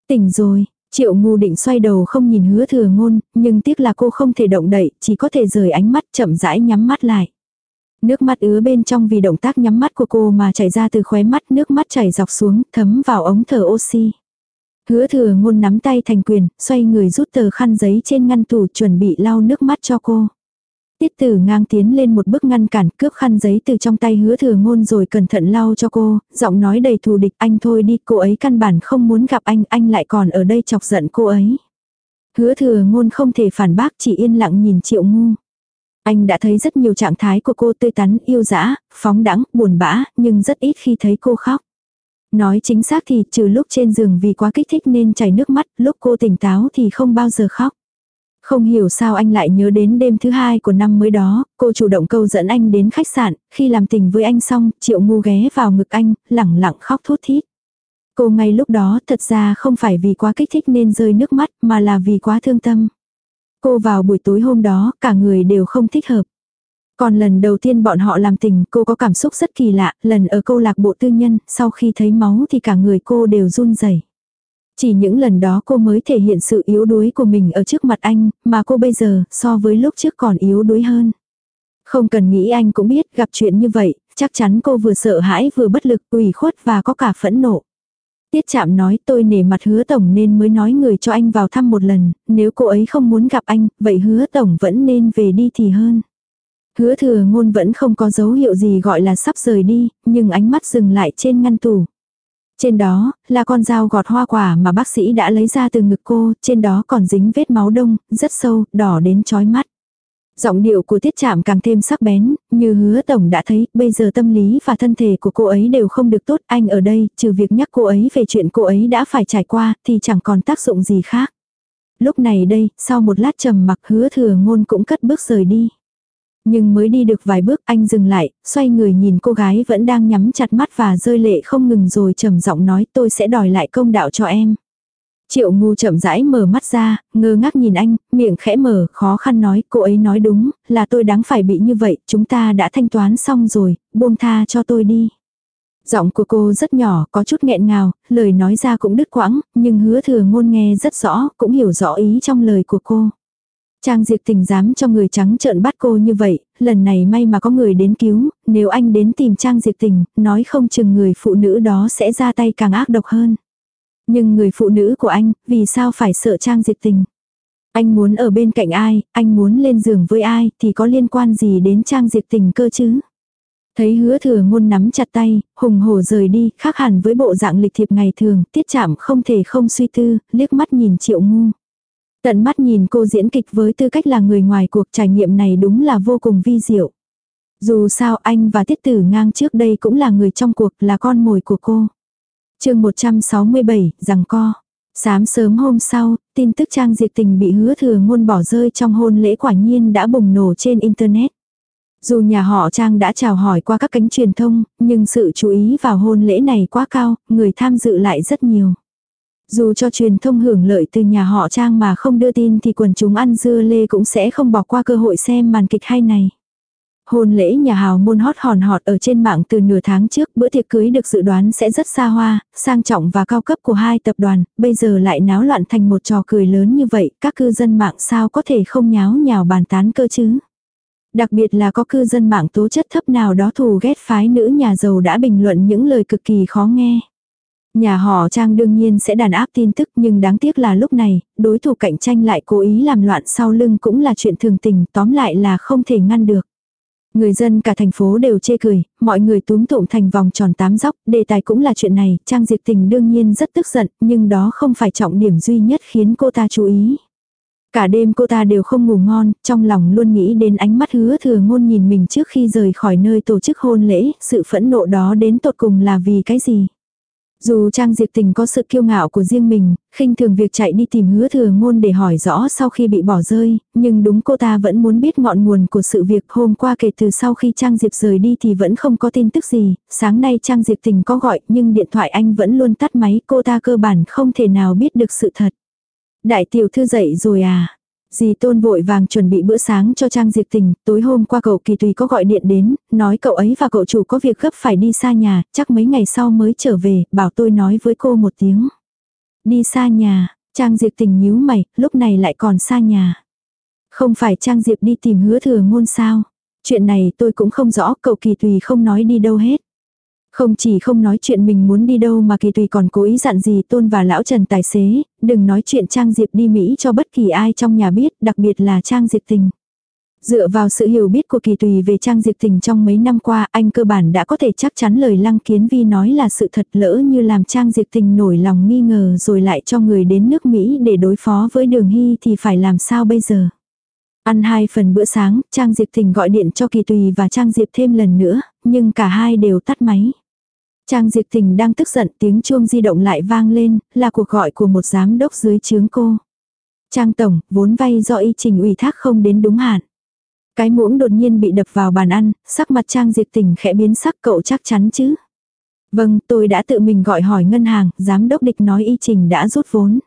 Tỉnh rồi, triệu ngu định xoay đầu không nhìn hứa thừa ngôn, nhưng tiếc là cô không thể động đậy, chỉ có thể rời ánh mắt chậm rãi nhắm mắt lại. Nước mắt ứa bên trong vì động tác nhắm mắt của cô mà chảy ra từ khóe mắt, nước mắt chảy dọc xuống, thấm vào ống thở oxy. Hứa thừa ngôn nắm tay thành quyền, xoay người rút tờ khăn giấy trên ngăn tủ chuẩn bị lau nước mắt cho cô. Tiết tử ngang tiến lên một bước ngăn cản cướp khăn giấy từ trong tay hứa thừa ngôn rồi cẩn thận lau cho cô, giọng nói đầy thù địch anh thôi đi cô ấy căn bản không muốn gặp anh, anh lại còn ở đây chọc giận cô ấy. Hứa thừa ngôn không thể phản bác chỉ yên lặng nhìn triệu ngu. Anh đã thấy rất nhiều trạng thái của cô tươi tắn, yêu dã, phóng đẳng, buồn bã, nhưng rất ít khi thấy cô khóc. Nói chính xác thì trừ lúc trên giường vì quá kích thích nên chảy nước mắt, lúc cô tỉnh táo thì không bao giờ khóc. Không hiểu sao anh lại nhớ đến đêm thứ hai của năm mới đó, cô chủ động câu dẫn anh đến khách sạn, khi làm tình với anh xong, triệu ngu ghé vào ngực anh, lẳng lặng khóc thút thít. Cô ngay lúc đó thật ra không phải vì quá kích thích nên rơi nước mắt mà là vì quá thương tâm. Cô vào buổi tối hôm đó, cả người đều không thích hợp. Còn lần đầu tiên bọn họ làm tình cô có cảm xúc rất kỳ lạ, lần ở câu lạc bộ tư nhân, sau khi thấy máu thì cả người cô đều run rẩy. Chỉ những lần đó cô mới thể hiện sự yếu đuối của mình ở trước mặt anh, mà cô bây giờ so với lúc trước còn yếu đuối hơn. Không cần nghĩ anh cũng biết gặp chuyện như vậy, chắc chắn cô vừa sợ hãi vừa bất lực, ủy khuất và có cả phẫn nộ. Tiết chạm nói tôi nể mặt hứa tổng nên mới nói người cho anh vào thăm một lần, nếu cô ấy không muốn gặp anh, vậy hứa tổng vẫn nên về đi thì hơn. Hứa thừa ngôn vẫn không có dấu hiệu gì gọi là sắp rời đi, nhưng ánh mắt dừng lại trên ngăn tủ. Trên đó, là con dao gọt hoa quả mà bác sĩ đã lấy ra từ ngực cô, trên đó còn dính vết máu đông, rất sâu, đỏ đến chói mắt. Giọng điệu của tiết chạm càng thêm sắc bén, như hứa tổng đã thấy, bây giờ tâm lý và thân thể của cô ấy đều không được tốt, anh ở đây, trừ việc nhắc cô ấy về chuyện cô ấy đã phải trải qua, thì chẳng còn tác dụng gì khác. Lúc này đây, sau một lát trầm mặc hứa thừa ngôn cũng cất bước rời đi. Nhưng mới đi được vài bước anh dừng lại, xoay người nhìn cô gái vẫn đang nhắm chặt mắt và rơi lệ không ngừng rồi trầm giọng nói tôi sẽ đòi lại công đạo cho em. Triệu ngu chậm rãi mở mắt ra, ngơ ngác nhìn anh, miệng khẽ mở, khó khăn nói, cô ấy nói đúng, là tôi đáng phải bị như vậy, chúng ta đã thanh toán xong rồi, buông tha cho tôi đi. Giọng của cô rất nhỏ, có chút nghẹn ngào, lời nói ra cũng đứt quãng, nhưng hứa thừa ngôn nghe rất rõ, cũng hiểu rõ ý trong lời của cô. Trang Diệp tình dám cho người trắng trợn bắt cô như vậy, lần này may mà có người đến cứu, nếu anh đến tìm Trang Diệp tình, nói không chừng người phụ nữ đó sẽ ra tay càng ác độc hơn. Nhưng người phụ nữ của anh, vì sao phải sợ Trang Diệp tình? Anh muốn ở bên cạnh ai, anh muốn lên giường với ai, thì có liên quan gì đến Trang Diệp tình cơ chứ? Thấy hứa thừa ngôn nắm chặt tay, hùng hổ rời đi, khác hẳn với bộ dạng lịch thiệp ngày thường, tiết chạm không thể không suy tư, liếc mắt nhìn triệu ngu. Tận mắt nhìn cô diễn kịch với tư cách là người ngoài cuộc trải nghiệm này đúng là vô cùng vi diệu. Dù sao anh và tiết tử ngang trước đây cũng là người trong cuộc là con mồi của cô. chương 167, rằng co. Sáng sớm hôm sau, tin tức Trang Diệp Tình bị hứa thừa ngôn bỏ rơi trong hôn lễ quả nhiên đã bùng nổ trên Internet. Dù nhà họ Trang đã chào hỏi qua các cánh truyền thông, nhưng sự chú ý vào hôn lễ này quá cao, người tham dự lại rất nhiều. Dù cho truyền thông hưởng lợi từ nhà họ Trang mà không đưa tin thì quần chúng ăn dưa lê cũng sẽ không bỏ qua cơ hội xem màn kịch hay này. Hôn lễ nhà hào môn hót hòn họt ở trên mạng từ nửa tháng trước, bữa tiệc cưới được dự đoán sẽ rất xa hoa, sang trọng và cao cấp của hai tập đoàn, bây giờ lại náo loạn thành một trò cười lớn như vậy, các cư dân mạng sao có thể không nháo nhào bàn tán cơ chứ. Đặc biệt là có cư dân mạng tố chất thấp nào đó thù ghét phái nữ nhà giàu đã bình luận những lời cực kỳ khó nghe. Nhà họ Trang đương nhiên sẽ đàn áp tin tức nhưng đáng tiếc là lúc này, đối thủ cạnh tranh lại cố ý làm loạn sau lưng cũng là chuyện thường tình, tóm lại là không thể ngăn được. Người dân cả thành phố đều chê cười, mọi người túm tụm thành vòng tròn tám dóc, đề tài cũng là chuyện này, Trang Diệp Tình đương nhiên rất tức giận, nhưng đó không phải trọng điểm duy nhất khiến cô ta chú ý. Cả đêm cô ta đều không ngủ ngon, trong lòng luôn nghĩ đến ánh mắt hứa thừa ngôn nhìn mình trước khi rời khỏi nơi tổ chức hôn lễ, sự phẫn nộ đó đến tột cùng là vì cái gì. Dù Trang Diệp Tình có sự kiêu ngạo của riêng mình, khinh thường việc chạy đi tìm hứa thừa ngôn để hỏi rõ sau khi bị bỏ rơi, nhưng đúng cô ta vẫn muốn biết ngọn nguồn của sự việc hôm qua kể từ sau khi Trang Diệp rời đi thì vẫn không có tin tức gì, sáng nay Trang Diệp Tình có gọi nhưng điện thoại anh vẫn luôn tắt máy cô ta cơ bản không thể nào biết được sự thật. Đại tiểu thư dậy rồi à? Dì Tôn vội vàng chuẩn bị bữa sáng cho Trang Diệp Tình, tối hôm qua cậu Kỳ Tùy có gọi điện đến, nói cậu ấy và cậu chủ có việc gấp phải đi xa nhà, chắc mấy ngày sau mới trở về, bảo tôi nói với cô một tiếng. Đi xa nhà, Trang Diệp Tình nhíu mày, lúc này lại còn xa nhà. Không phải Trang Diệp đi tìm hứa thừa ngôn sao? Chuyện này tôi cũng không rõ, cậu Kỳ Tùy không nói đi đâu hết. Không chỉ không nói chuyện mình muốn đi đâu mà kỳ tùy còn cố ý dặn gì tôn và lão Trần tài xế, đừng nói chuyện Trang Diệp đi Mỹ cho bất kỳ ai trong nhà biết, đặc biệt là Trang Diệp tình. Dựa vào sự hiểu biết của kỳ tùy về Trang Diệp tình trong mấy năm qua, anh cơ bản đã có thể chắc chắn lời Lăng Kiến Vi nói là sự thật lỡ như làm Trang Diệp tình nổi lòng nghi ngờ rồi lại cho người đến nước Mỹ để đối phó với Đường Hy thì phải làm sao bây giờ. Ăn hai phần bữa sáng, Trang Diệp Tình gọi điện cho Kỳ Tùy và Trang Diệp thêm lần nữa, nhưng cả hai đều tắt máy. Trang Diệp Tình đang tức giận tiếng chuông di động lại vang lên, là cuộc gọi của một giám đốc dưới chướng cô. Trang Tổng, vốn vay do y trình ủy thác không đến đúng hạn. Cái muỗng đột nhiên bị đập vào bàn ăn, sắc mặt Trang Diệp Tình khẽ biến sắc cậu chắc chắn chứ. Vâng, tôi đã tự mình gọi hỏi ngân hàng, giám đốc địch nói y trình đã rút vốn.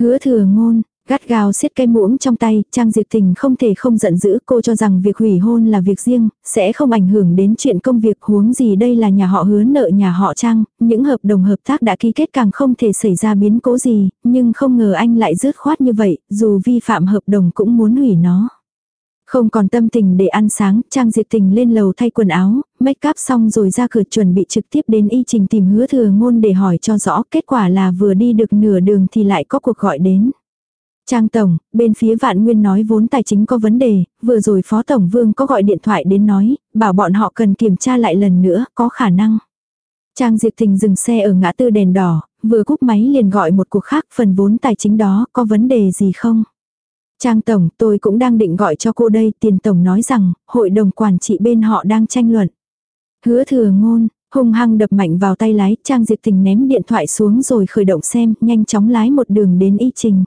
Hứa thừa ngôn, Gắt gao siết cái muỗng trong tay, Trang Diệp Tình không thể không giận dữ, cô cho rằng việc hủy hôn là việc riêng, sẽ không ảnh hưởng đến chuyện công việc huống gì đây là nhà họ hứa nợ nhà họ Trang, những hợp đồng hợp tác đã ký kết càng không thể xảy ra biến cố gì, nhưng không ngờ anh lại dứt khoát như vậy, dù vi phạm hợp đồng cũng muốn hủy nó. Không còn tâm tình để ăn sáng, Trang Diệp Tình lên lầu thay quần áo, make up xong rồi ra cửa chuẩn bị trực tiếp đến y trình tìm hứa thừa ngôn để hỏi cho rõ kết quả là vừa đi được nửa đường thì lại có cuộc gọi đến. Trang Tổng, bên phía Vạn Nguyên nói vốn tài chính có vấn đề, vừa rồi Phó Tổng Vương có gọi điện thoại đến nói, bảo bọn họ cần kiểm tra lại lần nữa, có khả năng. Trang Diệp Tình dừng xe ở ngã tư đèn đỏ, vừa cúp máy liền gọi một cuộc khác, phần vốn tài chính đó có vấn đề gì không? Trang Tổng, tôi cũng đang định gọi cho cô đây, tiền Tổng nói rằng, hội đồng quản trị bên họ đang tranh luận. Hứa thừa ngôn, hung hăng đập mạnh vào tay lái, Trang Diệp Tình ném điện thoại xuống rồi khởi động xem, nhanh chóng lái một đường đến y trình.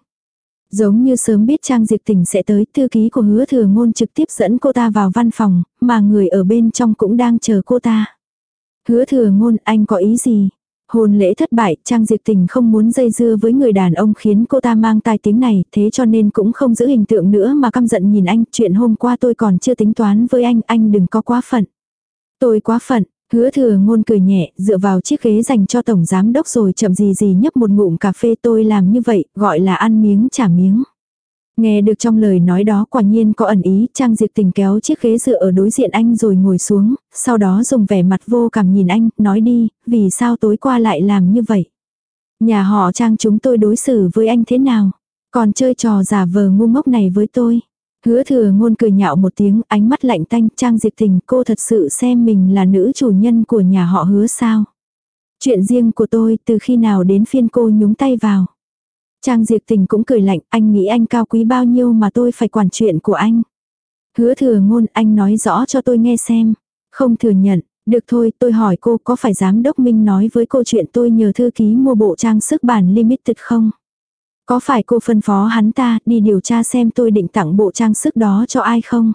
Giống như sớm biết Trang Diệp Tình sẽ tới, thư ký của hứa thừa ngôn trực tiếp dẫn cô ta vào văn phòng, mà người ở bên trong cũng đang chờ cô ta. Hứa thừa ngôn, anh có ý gì? Hôn lễ thất bại, Trang Diệp Tình không muốn dây dưa với người đàn ông khiến cô ta mang tai tiếng này, thế cho nên cũng không giữ hình tượng nữa mà căm giận nhìn anh, chuyện hôm qua tôi còn chưa tính toán với anh, anh đừng có quá phận. Tôi quá phận, hứa thừa ngôn cười nhẹ, dựa vào chiếc ghế dành cho tổng giám đốc rồi chậm gì gì nhấp một ngụm cà phê tôi làm như vậy, gọi là ăn miếng trả miếng. Nghe được trong lời nói đó quả nhiên có ẩn ý, Trang Diệp Tình kéo chiếc ghế dựa ở đối diện anh rồi ngồi xuống, sau đó dùng vẻ mặt vô cảm nhìn anh, nói đi, vì sao tối qua lại làm như vậy? Nhà họ Trang chúng tôi đối xử với anh thế nào? Còn chơi trò giả vờ ngu ngốc này với tôi? Hứa thừa ngôn cười nhạo một tiếng, ánh mắt lạnh tanh, Trang Diệp Tình cô thật sự xem mình là nữ chủ nhân của nhà họ hứa sao? Chuyện riêng của tôi từ khi nào đến phiên cô nhúng tay vào? Trang Diệp Tình cũng cười lạnh, anh nghĩ anh cao quý bao nhiêu mà tôi phải quản chuyện của anh. Hứa thừa ngôn anh nói rõ cho tôi nghe xem. Không thừa nhận, được thôi tôi hỏi cô có phải giám đốc Minh nói với cô chuyện tôi nhờ thư ký mua bộ trang sức bản limited không? Có phải cô phân phó hắn ta đi điều tra xem tôi định tặng bộ trang sức đó cho ai không?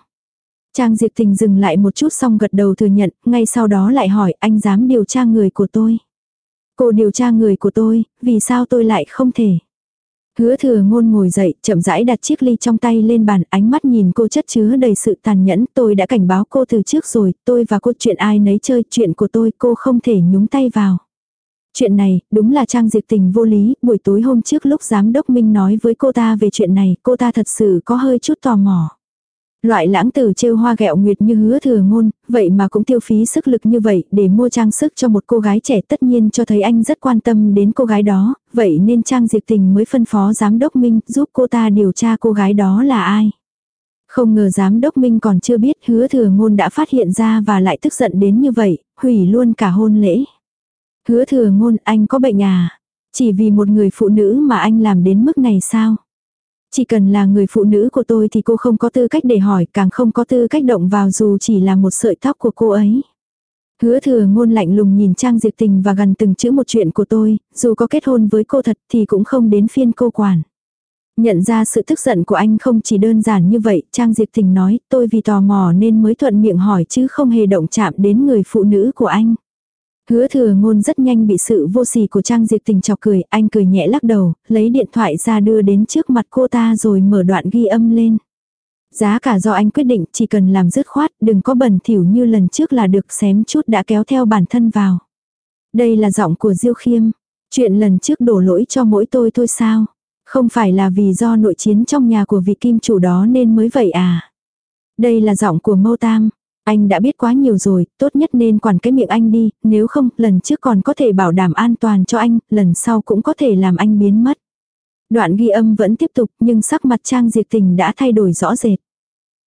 Trang Diệp Tình dừng lại một chút xong gật đầu thừa nhận, ngay sau đó lại hỏi anh dám điều tra người của tôi. Cô điều tra người của tôi, vì sao tôi lại không thể? Hứa thừa ngôn ngồi dậy, chậm rãi đặt chiếc ly trong tay lên bàn, ánh mắt nhìn cô chất chứa đầy sự tàn nhẫn, tôi đã cảnh báo cô từ trước rồi, tôi và cô chuyện ai nấy chơi, chuyện của tôi cô không thể nhúng tay vào. Chuyện này, đúng là Trang Diệp Tình vô lý, buổi tối hôm trước lúc giám đốc Minh nói với cô ta về chuyện này, cô ta thật sự có hơi chút tò mò. Loại lãng tử trêu hoa gẹo nguyệt như hứa thừa ngôn, vậy mà cũng tiêu phí sức lực như vậy để mua trang sức cho một cô gái trẻ tất nhiên cho thấy anh rất quan tâm đến cô gái đó, vậy nên Trang Diệp Tình mới phân phó giám đốc Minh giúp cô ta điều tra cô gái đó là ai. Không ngờ giám đốc Minh còn chưa biết hứa thừa ngôn đã phát hiện ra và lại tức giận đến như vậy, hủy luôn cả hôn lễ. Hứa thừa ngôn anh có bệnh à? Chỉ vì một người phụ nữ mà anh làm đến mức này sao? Chỉ cần là người phụ nữ của tôi thì cô không có tư cách để hỏi, càng không có tư cách động vào dù chỉ là một sợi tóc của cô ấy. Hứa thừa ngôn lạnh lùng nhìn Trang Diệp Tình và gần từng chữ một chuyện của tôi, dù có kết hôn với cô thật thì cũng không đến phiên cô quản. Nhận ra sự tức giận của anh không chỉ đơn giản như vậy, Trang Diệp Tình nói, tôi vì tò mò nên mới thuận miệng hỏi chứ không hề động chạm đến người phụ nữ của anh. Hứa thừa ngôn rất nhanh bị sự vô sỉ của Trang Diệp Tình chọc cười, anh cười nhẹ lắc đầu, lấy điện thoại ra đưa đến trước mặt cô ta rồi mở đoạn ghi âm lên. Giá cả do anh quyết định chỉ cần làm dứt khoát, đừng có bẩn thỉu như lần trước là được xém chút đã kéo theo bản thân vào. Đây là giọng của Diêu Khiêm. Chuyện lần trước đổ lỗi cho mỗi tôi thôi sao? Không phải là vì do nội chiến trong nhà của vị kim chủ đó nên mới vậy à? Đây là giọng của Mâu Tam. Anh đã biết quá nhiều rồi, tốt nhất nên quản cái miệng anh đi, nếu không, lần trước còn có thể bảo đảm an toàn cho anh, lần sau cũng có thể làm anh biến mất. Đoạn ghi âm vẫn tiếp tục, nhưng sắc mặt Trang Diệp Tình đã thay đổi rõ rệt.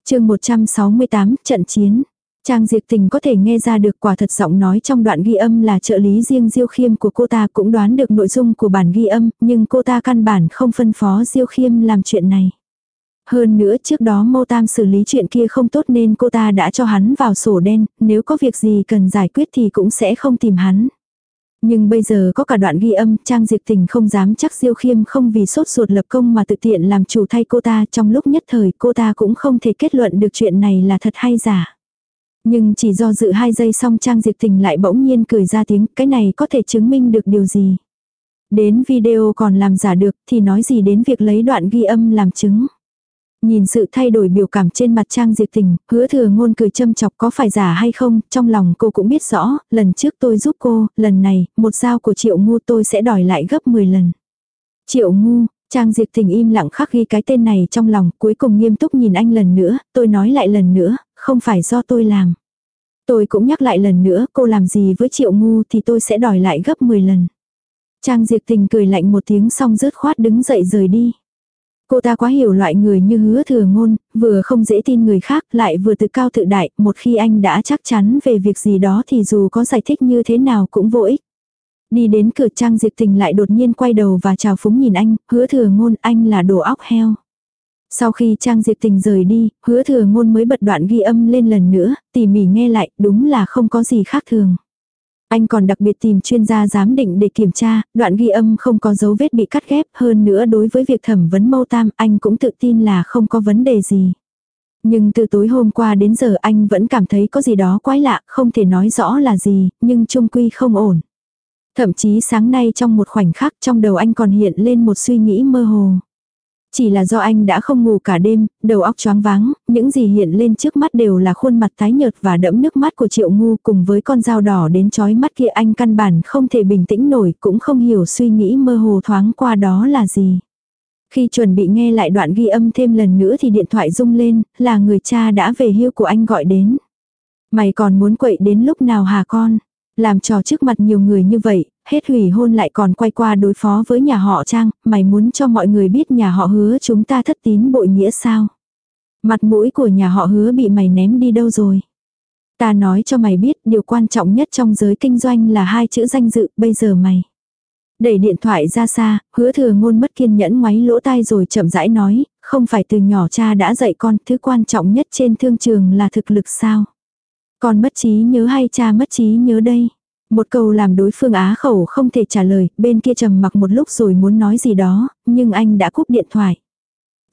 chương 168, trận chiến. Trang Diệp Tình có thể nghe ra được quả thật giọng nói trong đoạn ghi âm là trợ lý riêng Diêu Khiêm của cô ta cũng đoán được nội dung của bản ghi âm, nhưng cô ta căn bản không phân phó Diêu Khiêm làm chuyện này. Hơn nữa trước đó mô tam xử lý chuyện kia không tốt nên cô ta đã cho hắn vào sổ đen, nếu có việc gì cần giải quyết thì cũng sẽ không tìm hắn. Nhưng bây giờ có cả đoạn ghi âm, Trang Diệp Tình không dám chắc Diêu Khiêm không vì sốt ruột lập công mà tự tiện làm chủ thay cô ta trong lúc nhất thời cô ta cũng không thể kết luận được chuyện này là thật hay giả. Nhưng chỉ do dự hai giây xong Trang Diệp Tình lại bỗng nhiên cười ra tiếng, cái này có thể chứng minh được điều gì. Đến video còn làm giả được thì nói gì đến việc lấy đoạn ghi âm làm chứng. Nhìn sự thay đổi biểu cảm trên mặt Trang Diệp Tình, hứa thừa ngôn cười châm chọc có phải giả hay không, trong lòng cô cũng biết rõ, lần trước tôi giúp cô, lần này, một dao của triệu ngu tôi sẽ đòi lại gấp 10 lần. Triệu ngu, Trang Diệp Tình im lặng khắc ghi cái tên này trong lòng, cuối cùng nghiêm túc nhìn anh lần nữa, tôi nói lại lần nữa, không phải do tôi làm. Tôi cũng nhắc lại lần nữa, cô làm gì với triệu ngu thì tôi sẽ đòi lại gấp 10 lần. Trang Diệp Tình cười lạnh một tiếng xong rớt khoát đứng dậy rời đi. Cô ta quá hiểu loại người như hứa thừa ngôn, vừa không dễ tin người khác lại vừa tự cao tự đại, một khi anh đã chắc chắn về việc gì đó thì dù có giải thích như thế nào cũng vô ích. Đi đến cửa trang diệt tình lại đột nhiên quay đầu và chào phúng nhìn anh, hứa thừa ngôn anh là đồ óc heo. Sau khi Trang Diệp Tình rời đi, hứa thừa ngôn mới bật đoạn ghi âm lên lần nữa, tỉ mỉ nghe lại, đúng là không có gì khác thường. Anh còn đặc biệt tìm chuyên gia giám định để kiểm tra, đoạn ghi âm không có dấu vết bị cắt ghép, hơn nữa đối với việc thẩm vấn mâu tam, anh cũng tự tin là không có vấn đề gì. Nhưng từ tối hôm qua đến giờ anh vẫn cảm thấy có gì đó quái lạ, không thể nói rõ là gì, nhưng trung quy không ổn. Thậm chí sáng nay trong một khoảnh khắc trong đầu anh còn hiện lên một suy nghĩ mơ hồ. Chỉ là do anh đã không ngủ cả đêm, đầu óc choáng váng, những gì hiện lên trước mắt đều là khuôn mặt tái nhợt và đẫm nước mắt của triệu ngu cùng với con dao đỏ đến chói mắt kia anh căn bản không thể bình tĩnh nổi cũng không hiểu suy nghĩ mơ hồ thoáng qua đó là gì. Khi chuẩn bị nghe lại đoạn ghi âm thêm lần nữa thì điện thoại rung lên, là người cha đã về hưu của anh gọi đến. Mày còn muốn quậy đến lúc nào hả con? Làm trò trước mặt nhiều người như vậy, hết hủy hôn lại còn quay qua đối phó với nhà họ Trang, mày muốn cho mọi người biết nhà họ hứa chúng ta thất tín bội nghĩa sao? Mặt mũi của nhà họ hứa bị mày ném đi đâu rồi? Ta nói cho mày biết điều quan trọng nhất trong giới kinh doanh là hai chữ danh dự, bây giờ mày. Đẩy điện thoại ra xa, hứa thừa ngôn mất kiên nhẫn ngoáy lỗ tai rồi chậm rãi nói, không phải từ nhỏ cha đã dạy con, thứ quan trọng nhất trên thương trường là thực lực sao. Con mất trí nhớ hay cha mất trí nhớ đây? Một câu làm đối phương á khẩu không thể trả lời, bên kia trầm mặc một lúc rồi muốn nói gì đó, nhưng anh đã cúp điện thoại.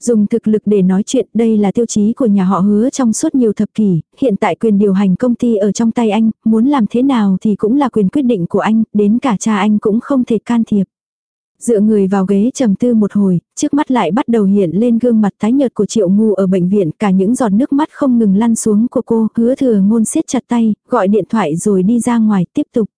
Dùng thực lực để nói chuyện đây là tiêu chí của nhà họ hứa trong suốt nhiều thập kỷ, hiện tại quyền điều hành công ty ở trong tay anh, muốn làm thế nào thì cũng là quyền quyết định của anh, đến cả cha anh cũng không thể can thiệp. Dựa người vào ghế trầm tư một hồi, trước mắt lại bắt đầu hiện lên gương mặt tái nhợt của triệu ngu ở bệnh viện, cả những giọt nước mắt không ngừng lăn xuống của cô, hứa thừa ngôn siết chặt tay, gọi điện thoại rồi đi ra ngoài tiếp tục.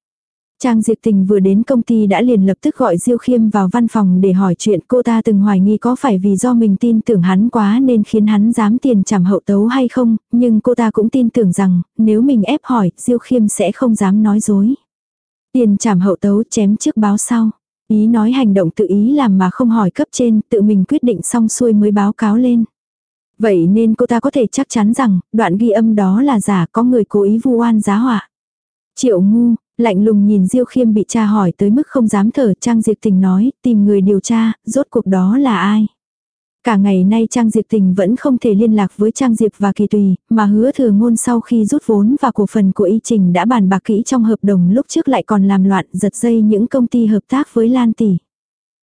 Trang Diệp Tình vừa đến công ty đã liền lập tức gọi Diêu Khiêm vào văn phòng để hỏi chuyện cô ta từng hoài nghi có phải vì do mình tin tưởng hắn quá nên khiến hắn dám tiền trảm hậu tấu hay không, nhưng cô ta cũng tin tưởng rằng nếu mình ép hỏi Diêu Khiêm sẽ không dám nói dối. Tiền trảm hậu tấu chém trước báo sau. Ý nói hành động tự ý làm mà không hỏi cấp trên, tự mình quyết định xong xuôi mới báo cáo lên. Vậy nên cô ta có thể chắc chắn rằng, đoạn ghi âm đó là giả có người cố ý vu oan giá họa. Triệu ngu, lạnh lùng nhìn Diêu Khiêm bị cha hỏi tới mức không dám thở, Trang Diệp Tình nói, tìm người điều tra, rốt cuộc đó là ai. Cả ngày nay Trang Diệp Tình vẫn không thể liên lạc với Trang Diệp và Kỳ Tùy, mà hứa thừa ngôn sau khi rút vốn và cổ phần của Y Trình đã bàn bạc kỹ trong hợp đồng lúc trước lại còn làm loạn giật dây những công ty hợp tác với Lan Tỷ.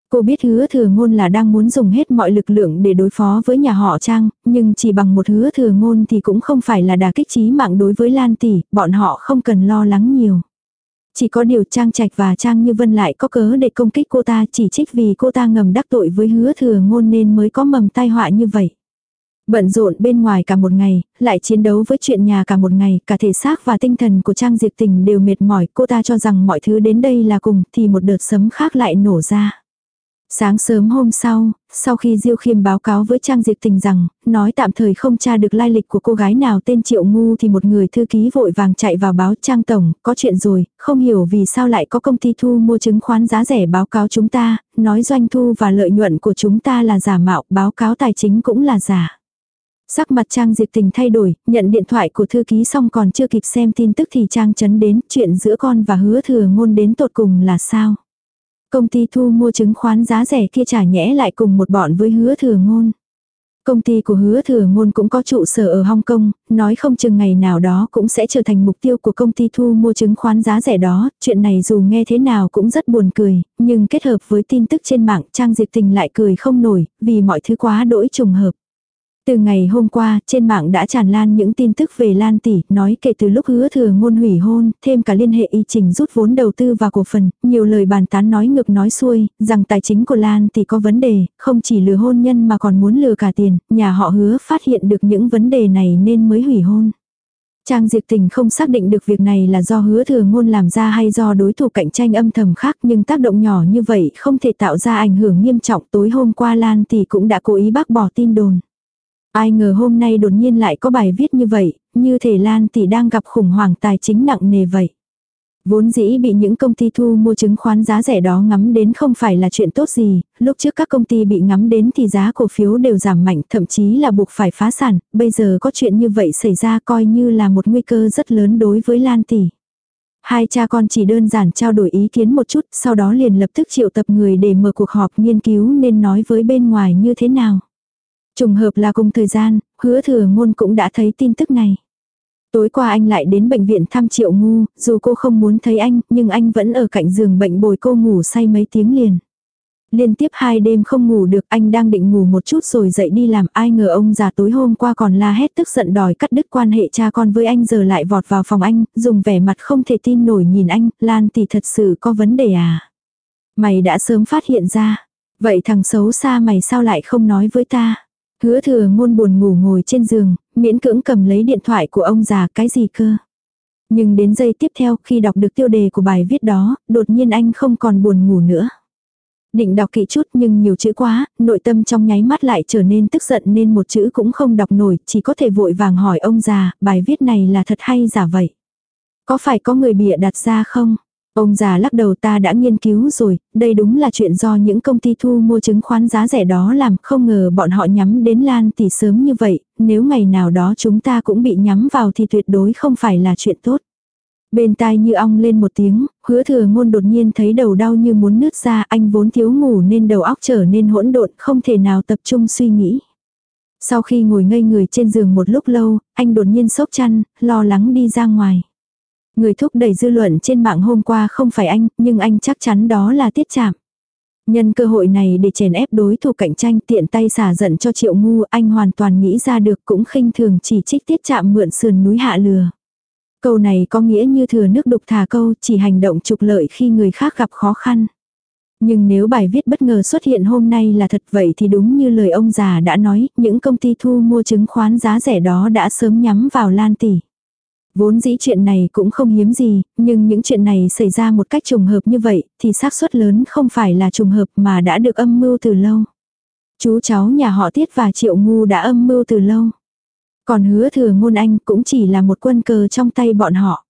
Cô biết hứa thừa ngôn là đang muốn dùng hết mọi lực lượng để đối phó với nhà họ Trang, nhưng chỉ bằng một hứa thừa ngôn thì cũng không phải là đà kích trí mạng đối với Lan Tỷ, bọn họ không cần lo lắng nhiều. Chỉ có điều Trang Trạch và Trang Như Vân lại có cớ để công kích cô ta chỉ trích vì cô ta ngầm đắc tội với hứa thừa ngôn nên mới có mầm tai họa như vậy. Bận rộn bên ngoài cả một ngày, lại chiến đấu với chuyện nhà cả một ngày, cả thể xác và tinh thần của Trang Diệp Tình đều mệt mỏi, cô ta cho rằng mọi thứ đến đây là cùng, thì một đợt sấm khác lại nổ ra. Sáng sớm hôm sau, sau khi Diêu Khiêm báo cáo với Trang Diệp Tình rằng, nói tạm thời không tra được lai lịch của cô gái nào tên Triệu Ngu thì một người thư ký vội vàng chạy vào báo Trang Tổng, có chuyện rồi, không hiểu vì sao lại có công ty thu mua chứng khoán giá rẻ báo cáo chúng ta, nói doanh thu và lợi nhuận của chúng ta là giả mạo, báo cáo tài chính cũng là giả. Sắc mặt Trang Diệp Tình thay đổi, nhận điện thoại của thư ký xong còn chưa kịp xem tin tức thì Trang chấn đến chuyện giữa con và hứa thừa ngôn đến tột cùng là sao. Công ty thu mua chứng khoán giá rẻ kia trả nhẽ lại cùng một bọn với hứa thừa ngôn. Công ty của hứa thừa ngôn cũng có trụ sở ở Hong Kong, nói không chừng ngày nào đó cũng sẽ trở thành mục tiêu của công ty thu mua chứng khoán giá rẻ đó. Chuyện này dù nghe thế nào cũng rất buồn cười, nhưng kết hợp với tin tức trên mạng Trang Diệp Tình lại cười không nổi, vì mọi thứ quá đỗi trùng hợp. Từ ngày hôm qua, trên mạng đã tràn lan những tin tức về Lan Tỷ, nói kể từ lúc hứa thừa ngôn hủy hôn, thêm cả liên hệ y trình rút vốn đầu tư và cổ phần, nhiều lời bàn tán nói ngược nói xuôi, rằng tài chính của Lan Tỷ có vấn đề, không chỉ lừa hôn nhân mà còn muốn lừa cả tiền, nhà họ hứa phát hiện được những vấn đề này nên mới hủy hôn. Trang Diệp Tình không xác định được việc này là do hứa thừa ngôn làm ra hay do đối thủ cạnh tranh âm thầm khác nhưng tác động nhỏ như vậy không thể tạo ra ảnh hưởng nghiêm trọng tối hôm qua Lan Tỷ cũng đã cố ý bác bỏ tin đồn. Ai ngờ hôm nay đột nhiên lại có bài viết như vậy, như thể Lan tỷ đang gặp khủng hoảng tài chính nặng nề vậy. Vốn dĩ bị những công ty thu mua chứng khoán giá rẻ đó ngắm đến không phải là chuyện tốt gì, lúc trước các công ty bị ngắm đến thì giá cổ phiếu đều giảm mạnh, thậm chí là buộc phải phá sản, bây giờ có chuyện như vậy xảy ra coi như là một nguy cơ rất lớn đối với Lan tỷ. Hai cha con chỉ đơn giản trao đổi ý kiến một chút, sau đó liền lập tức triệu tập người để mở cuộc họp nghiên cứu nên nói với bên ngoài như thế nào. Trùng hợp là cùng thời gian, hứa thừa ngôn cũng đã thấy tin tức này. Tối qua anh lại đến bệnh viện thăm triệu ngu, dù cô không muốn thấy anh, nhưng anh vẫn ở cạnh giường bệnh bồi cô ngủ say mấy tiếng liền. Liên tiếp hai đêm không ngủ được anh đang định ngủ một chút rồi dậy đi làm ai ngờ ông già tối hôm qua còn la hét tức giận đòi cắt đứt quan hệ cha con với anh giờ lại vọt vào phòng anh, dùng vẻ mặt không thể tin nổi nhìn anh, Lan thì thật sự có vấn đề à. Mày đã sớm phát hiện ra, vậy thằng xấu xa mày sao lại không nói với ta. Hứa thừa ngôn buồn ngủ ngồi trên giường, miễn cưỡng cầm lấy điện thoại của ông già cái gì cơ. Nhưng đến giây tiếp theo khi đọc được tiêu đề của bài viết đó, đột nhiên anh không còn buồn ngủ nữa. Định đọc kỹ chút nhưng nhiều chữ quá, nội tâm trong nháy mắt lại trở nên tức giận nên một chữ cũng không đọc nổi, chỉ có thể vội vàng hỏi ông già, bài viết này là thật hay giả vậy? Có phải có người bịa đặt ra không? Ông già lắc đầu ta đã nghiên cứu rồi, đây đúng là chuyện do những công ty thu mua chứng khoán giá rẻ đó làm, không ngờ bọn họ nhắm đến Lan tỷ sớm như vậy, nếu ngày nào đó chúng ta cũng bị nhắm vào thì tuyệt đối không phải là chuyện tốt. Bên tai như ong lên một tiếng, hứa thừa ngôn đột nhiên thấy đầu đau như muốn nứt ra, anh vốn thiếu ngủ nên đầu óc trở nên hỗn độn, không thể nào tập trung suy nghĩ. Sau khi ngồi ngây người trên giường một lúc lâu, anh đột nhiên sốc chăn, lo lắng đi ra ngoài. Người thúc đẩy dư luận trên mạng hôm qua không phải anh, nhưng anh chắc chắn đó là tiết chạm. Nhân cơ hội này để chèn ép đối thủ cạnh tranh tiện tay xả giận cho triệu ngu anh hoàn toàn nghĩ ra được cũng khinh thường chỉ trích tiết chạm mượn sườn núi hạ lừa. Câu này có nghĩa như thừa nước đục thả câu chỉ hành động trục lợi khi người khác gặp khó khăn. Nhưng nếu bài viết bất ngờ xuất hiện hôm nay là thật vậy thì đúng như lời ông già đã nói, những công ty thu mua chứng khoán giá rẻ đó đã sớm nhắm vào Lan Tỷ. Vốn dĩ chuyện này cũng không hiếm gì, nhưng những chuyện này xảy ra một cách trùng hợp như vậy, thì xác suất lớn không phải là trùng hợp mà đã được âm mưu từ lâu. Chú cháu nhà họ Tiết và Triệu Ngu đã âm mưu từ lâu. Còn hứa thừa ngôn anh cũng chỉ là một quân cờ trong tay bọn họ.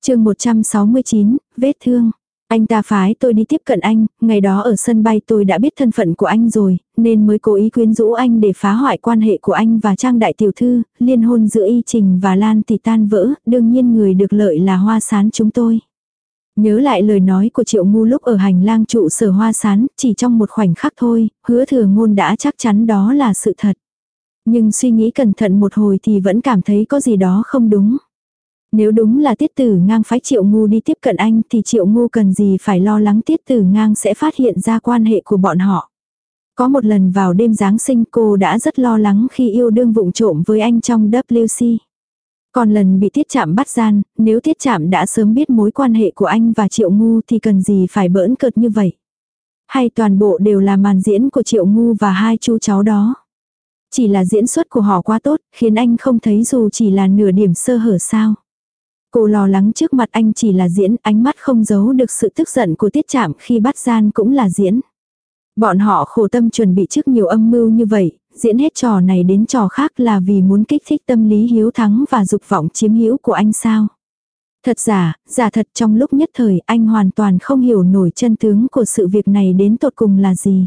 chương 169, vết thương. Anh ta phái tôi đi tiếp cận anh, ngày đó ở sân bay tôi đã biết thân phận của anh rồi, nên mới cố ý quyến rũ anh để phá hoại quan hệ của anh và Trang Đại Tiểu Thư, liên hôn giữa Y Trình và Lan thì tan vỡ, đương nhiên người được lợi là hoa sán chúng tôi. Nhớ lại lời nói của Triệu Ngu lúc ở hành lang trụ sở hoa sán, chỉ trong một khoảnh khắc thôi, hứa thừa ngôn đã chắc chắn đó là sự thật. Nhưng suy nghĩ cẩn thận một hồi thì vẫn cảm thấy có gì đó không đúng. Nếu đúng là tiết tử ngang phái triệu ngu đi tiếp cận anh thì triệu ngu cần gì phải lo lắng tiết tử ngang sẽ phát hiện ra quan hệ của bọn họ. Có một lần vào đêm Giáng sinh cô đã rất lo lắng khi yêu đương vụng trộm với anh trong WC. Còn lần bị tiết chạm bắt gian, nếu tiết chạm đã sớm biết mối quan hệ của anh và triệu ngu thì cần gì phải bỡn cợt như vậy. Hay toàn bộ đều là màn diễn của triệu ngu và hai chú cháu đó. Chỉ là diễn xuất của họ quá tốt, khiến anh không thấy dù chỉ là nửa điểm sơ hở sao. Cô lo lắng trước mặt anh chỉ là diễn, ánh mắt không giấu được sự tức giận của tiết chạm khi bắt gian cũng là diễn. Bọn họ khổ tâm chuẩn bị trước nhiều âm mưu như vậy, diễn hết trò này đến trò khác là vì muốn kích thích tâm lý hiếu thắng và dục vọng chiếm hữu của anh sao. Thật giả, giả thật trong lúc nhất thời anh hoàn toàn không hiểu nổi chân tướng của sự việc này đến tột cùng là gì.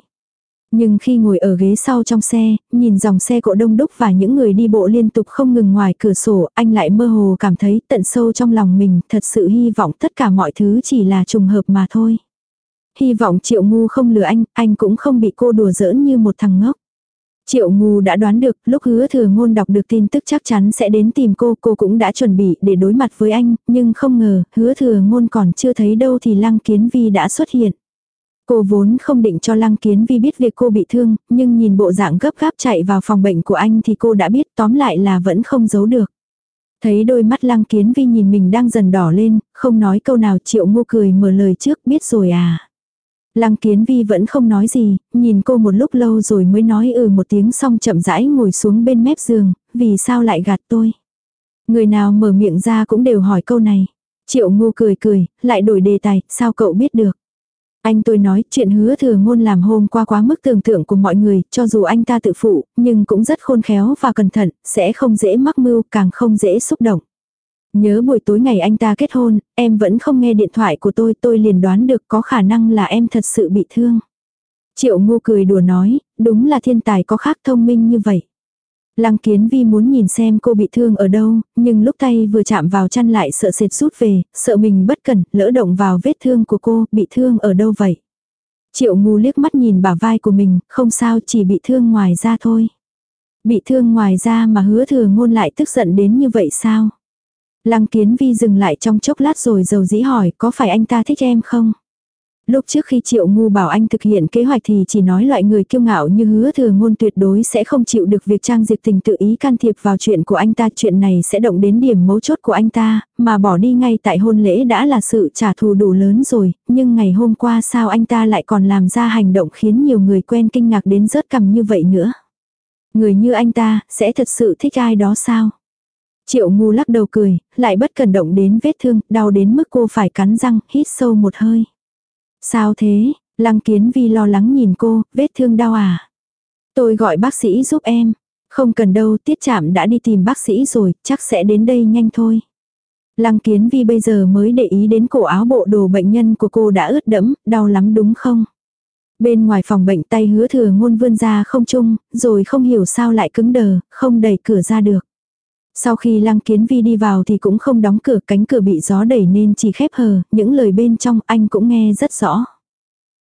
Nhưng khi ngồi ở ghế sau trong xe, nhìn dòng xe cộ đông đúc và những người đi bộ liên tục không ngừng ngoài cửa sổ, anh lại mơ hồ cảm thấy tận sâu trong lòng mình thật sự hy vọng tất cả mọi thứ chỉ là trùng hợp mà thôi. Hy vọng triệu ngu không lừa anh, anh cũng không bị cô đùa giỡn như một thằng ngốc. Triệu ngu đã đoán được lúc hứa thừa ngôn đọc được tin tức chắc chắn sẽ đến tìm cô, cô cũng đã chuẩn bị để đối mặt với anh, nhưng không ngờ hứa thừa ngôn còn chưa thấy đâu thì lăng kiến vi đã xuất hiện. Cô vốn không định cho Lăng Kiến Vi biết việc cô bị thương, nhưng nhìn bộ dạng gấp gáp chạy vào phòng bệnh của anh thì cô đã biết tóm lại là vẫn không giấu được. Thấy đôi mắt Lăng Kiến Vi nhìn mình đang dần đỏ lên, không nói câu nào Triệu Ngô cười mở lời trước biết rồi à. Lăng Kiến Vi vẫn không nói gì, nhìn cô một lúc lâu rồi mới nói ừ một tiếng xong chậm rãi ngồi xuống bên mép giường, vì sao lại gạt tôi. Người nào mở miệng ra cũng đều hỏi câu này. Triệu Ngô cười cười, lại đổi đề tài, sao cậu biết được. Anh tôi nói chuyện hứa thừa ngôn làm hôm qua quá mức tưởng tượng của mọi người, cho dù anh ta tự phụ, nhưng cũng rất khôn khéo và cẩn thận, sẽ không dễ mắc mưu, càng không dễ xúc động. Nhớ buổi tối ngày anh ta kết hôn, em vẫn không nghe điện thoại của tôi, tôi liền đoán được có khả năng là em thật sự bị thương. Triệu ngu cười đùa nói, đúng là thiên tài có khác thông minh như vậy. Lăng kiến vi muốn nhìn xem cô bị thương ở đâu, nhưng lúc tay vừa chạm vào chăn lại sợ sệt rút về, sợ mình bất cẩn, lỡ động vào vết thương của cô, bị thương ở đâu vậy. Triệu ngu liếc mắt nhìn bả vai của mình, không sao chỉ bị thương ngoài da thôi. Bị thương ngoài da mà hứa thừa ngôn lại tức giận đến như vậy sao? Lăng kiến vi dừng lại trong chốc lát rồi dầu dĩ hỏi có phải anh ta thích em không? Lúc trước khi Triệu Ngu bảo anh thực hiện kế hoạch thì chỉ nói loại người kiêu ngạo như hứa thừa ngôn tuyệt đối sẽ không chịu được việc Trang Diệp Tình tự ý can thiệp vào chuyện của anh ta. Chuyện này sẽ động đến điểm mấu chốt của anh ta, mà bỏ đi ngay tại hôn lễ đã là sự trả thù đủ lớn rồi, nhưng ngày hôm qua sao anh ta lại còn làm ra hành động khiến nhiều người quen kinh ngạc đến rớt cầm như vậy nữa. Người như anh ta, sẽ thật sự thích ai đó sao? Triệu ngu lắc đầu cười, lại bất cần động đến vết thương, đau đến mức cô phải cắn răng, hít sâu một hơi. Sao thế? Lăng kiến vi lo lắng nhìn cô, vết thương đau à? Tôi gọi bác sĩ giúp em. Không cần đâu, tiết chạm đã đi tìm bác sĩ rồi, chắc sẽ đến đây nhanh thôi. Lăng kiến vi bây giờ mới để ý đến cổ áo bộ đồ bệnh nhân của cô đã ướt đẫm, đau lắm đúng không? Bên ngoài phòng bệnh tay hứa thừa ngôn vươn ra không chung, rồi không hiểu sao lại cứng đờ, không đẩy cửa ra được. Sau khi lăng kiến vi đi vào thì cũng không đóng cửa cánh cửa bị gió đẩy nên chỉ khép hờ, những lời bên trong anh cũng nghe rất rõ.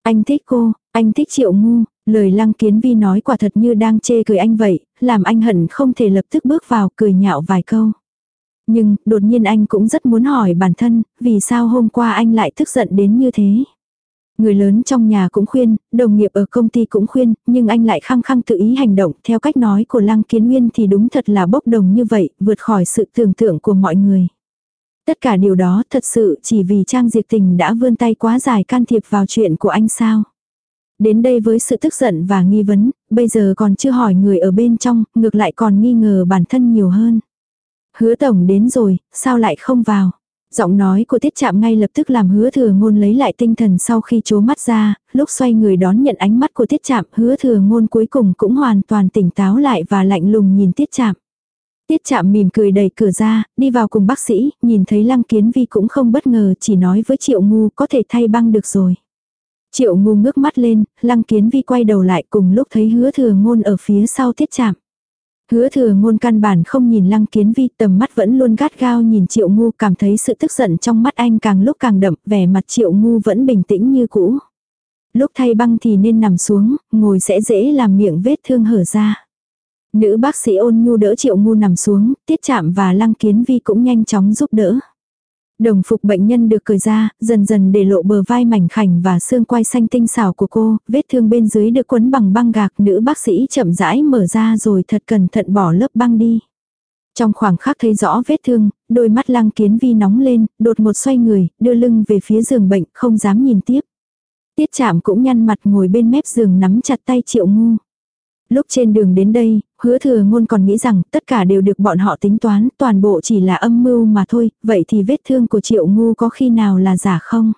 Anh thích cô, anh thích triệu ngu, lời lăng kiến vi nói quả thật như đang chê cười anh vậy, làm anh hận không thể lập tức bước vào cười nhạo vài câu. Nhưng, đột nhiên anh cũng rất muốn hỏi bản thân, vì sao hôm qua anh lại tức giận đến như thế. Người lớn trong nhà cũng khuyên, đồng nghiệp ở công ty cũng khuyên, nhưng anh lại khăng khăng tự ý hành động, theo cách nói của Lăng Kiến Nguyên thì đúng thật là bốc đồng như vậy, vượt khỏi sự tưởng tượng của mọi người. Tất cả điều đó thật sự chỉ vì Trang Diệp Tình đã vươn tay quá dài can thiệp vào chuyện của anh sao. Đến đây với sự tức giận và nghi vấn, bây giờ còn chưa hỏi người ở bên trong, ngược lại còn nghi ngờ bản thân nhiều hơn. Hứa tổng đến rồi, sao lại không vào? Giọng nói của tiết chạm ngay lập tức làm hứa thừa ngôn lấy lại tinh thần sau khi chố mắt ra, lúc xoay người đón nhận ánh mắt của tiết chạm hứa thừa ngôn cuối cùng cũng hoàn toàn tỉnh táo lại và lạnh lùng nhìn tiết chạm. Tiết chạm mỉm cười đẩy cửa ra, đi vào cùng bác sĩ, nhìn thấy lăng kiến vi cũng không bất ngờ chỉ nói với triệu ngu có thể thay băng được rồi. Triệu ngu ngước mắt lên, lăng kiến vi quay đầu lại cùng lúc thấy hứa thừa ngôn ở phía sau tiết chạm. Hứa thừa ngôn căn bản không nhìn lăng kiến vi tầm mắt vẫn luôn gắt gao nhìn triệu ngu cảm thấy sự tức giận trong mắt anh càng lúc càng đậm vẻ mặt triệu ngu vẫn bình tĩnh như cũ. Lúc thay băng thì nên nằm xuống, ngồi sẽ dễ làm miệng vết thương hở ra. Nữ bác sĩ ôn nhu đỡ triệu ngu nằm xuống, tiết chạm và lăng kiến vi cũng nhanh chóng giúp đỡ. Đồng phục bệnh nhân được cởi ra, dần dần để lộ bờ vai mảnh khảnh và xương quai xanh tinh xảo của cô, vết thương bên dưới được quấn bằng băng gạc, nữ bác sĩ chậm rãi mở ra rồi thật cẩn thận bỏ lớp băng đi. Trong khoảng khắc thấy rõ vết thương, đôi mắt lăng kiến vi nóng lên, đột một xoay người, đưa lưng về phía giường bệnh, không dám nhìn tiếp. Tiết chạm cũng nhăn mặt ngồi bên mép giường nắm chặt tay triệu ngu. Lúc trên đường đến đây, hứa thừa ngôn còn nghĩ rằng tất cả đều được bọn họ tính toán, toàn bộ chỉ là âm mưu mà thôi, vậy thì vết thương của triệu ngu có khi nào là giả không?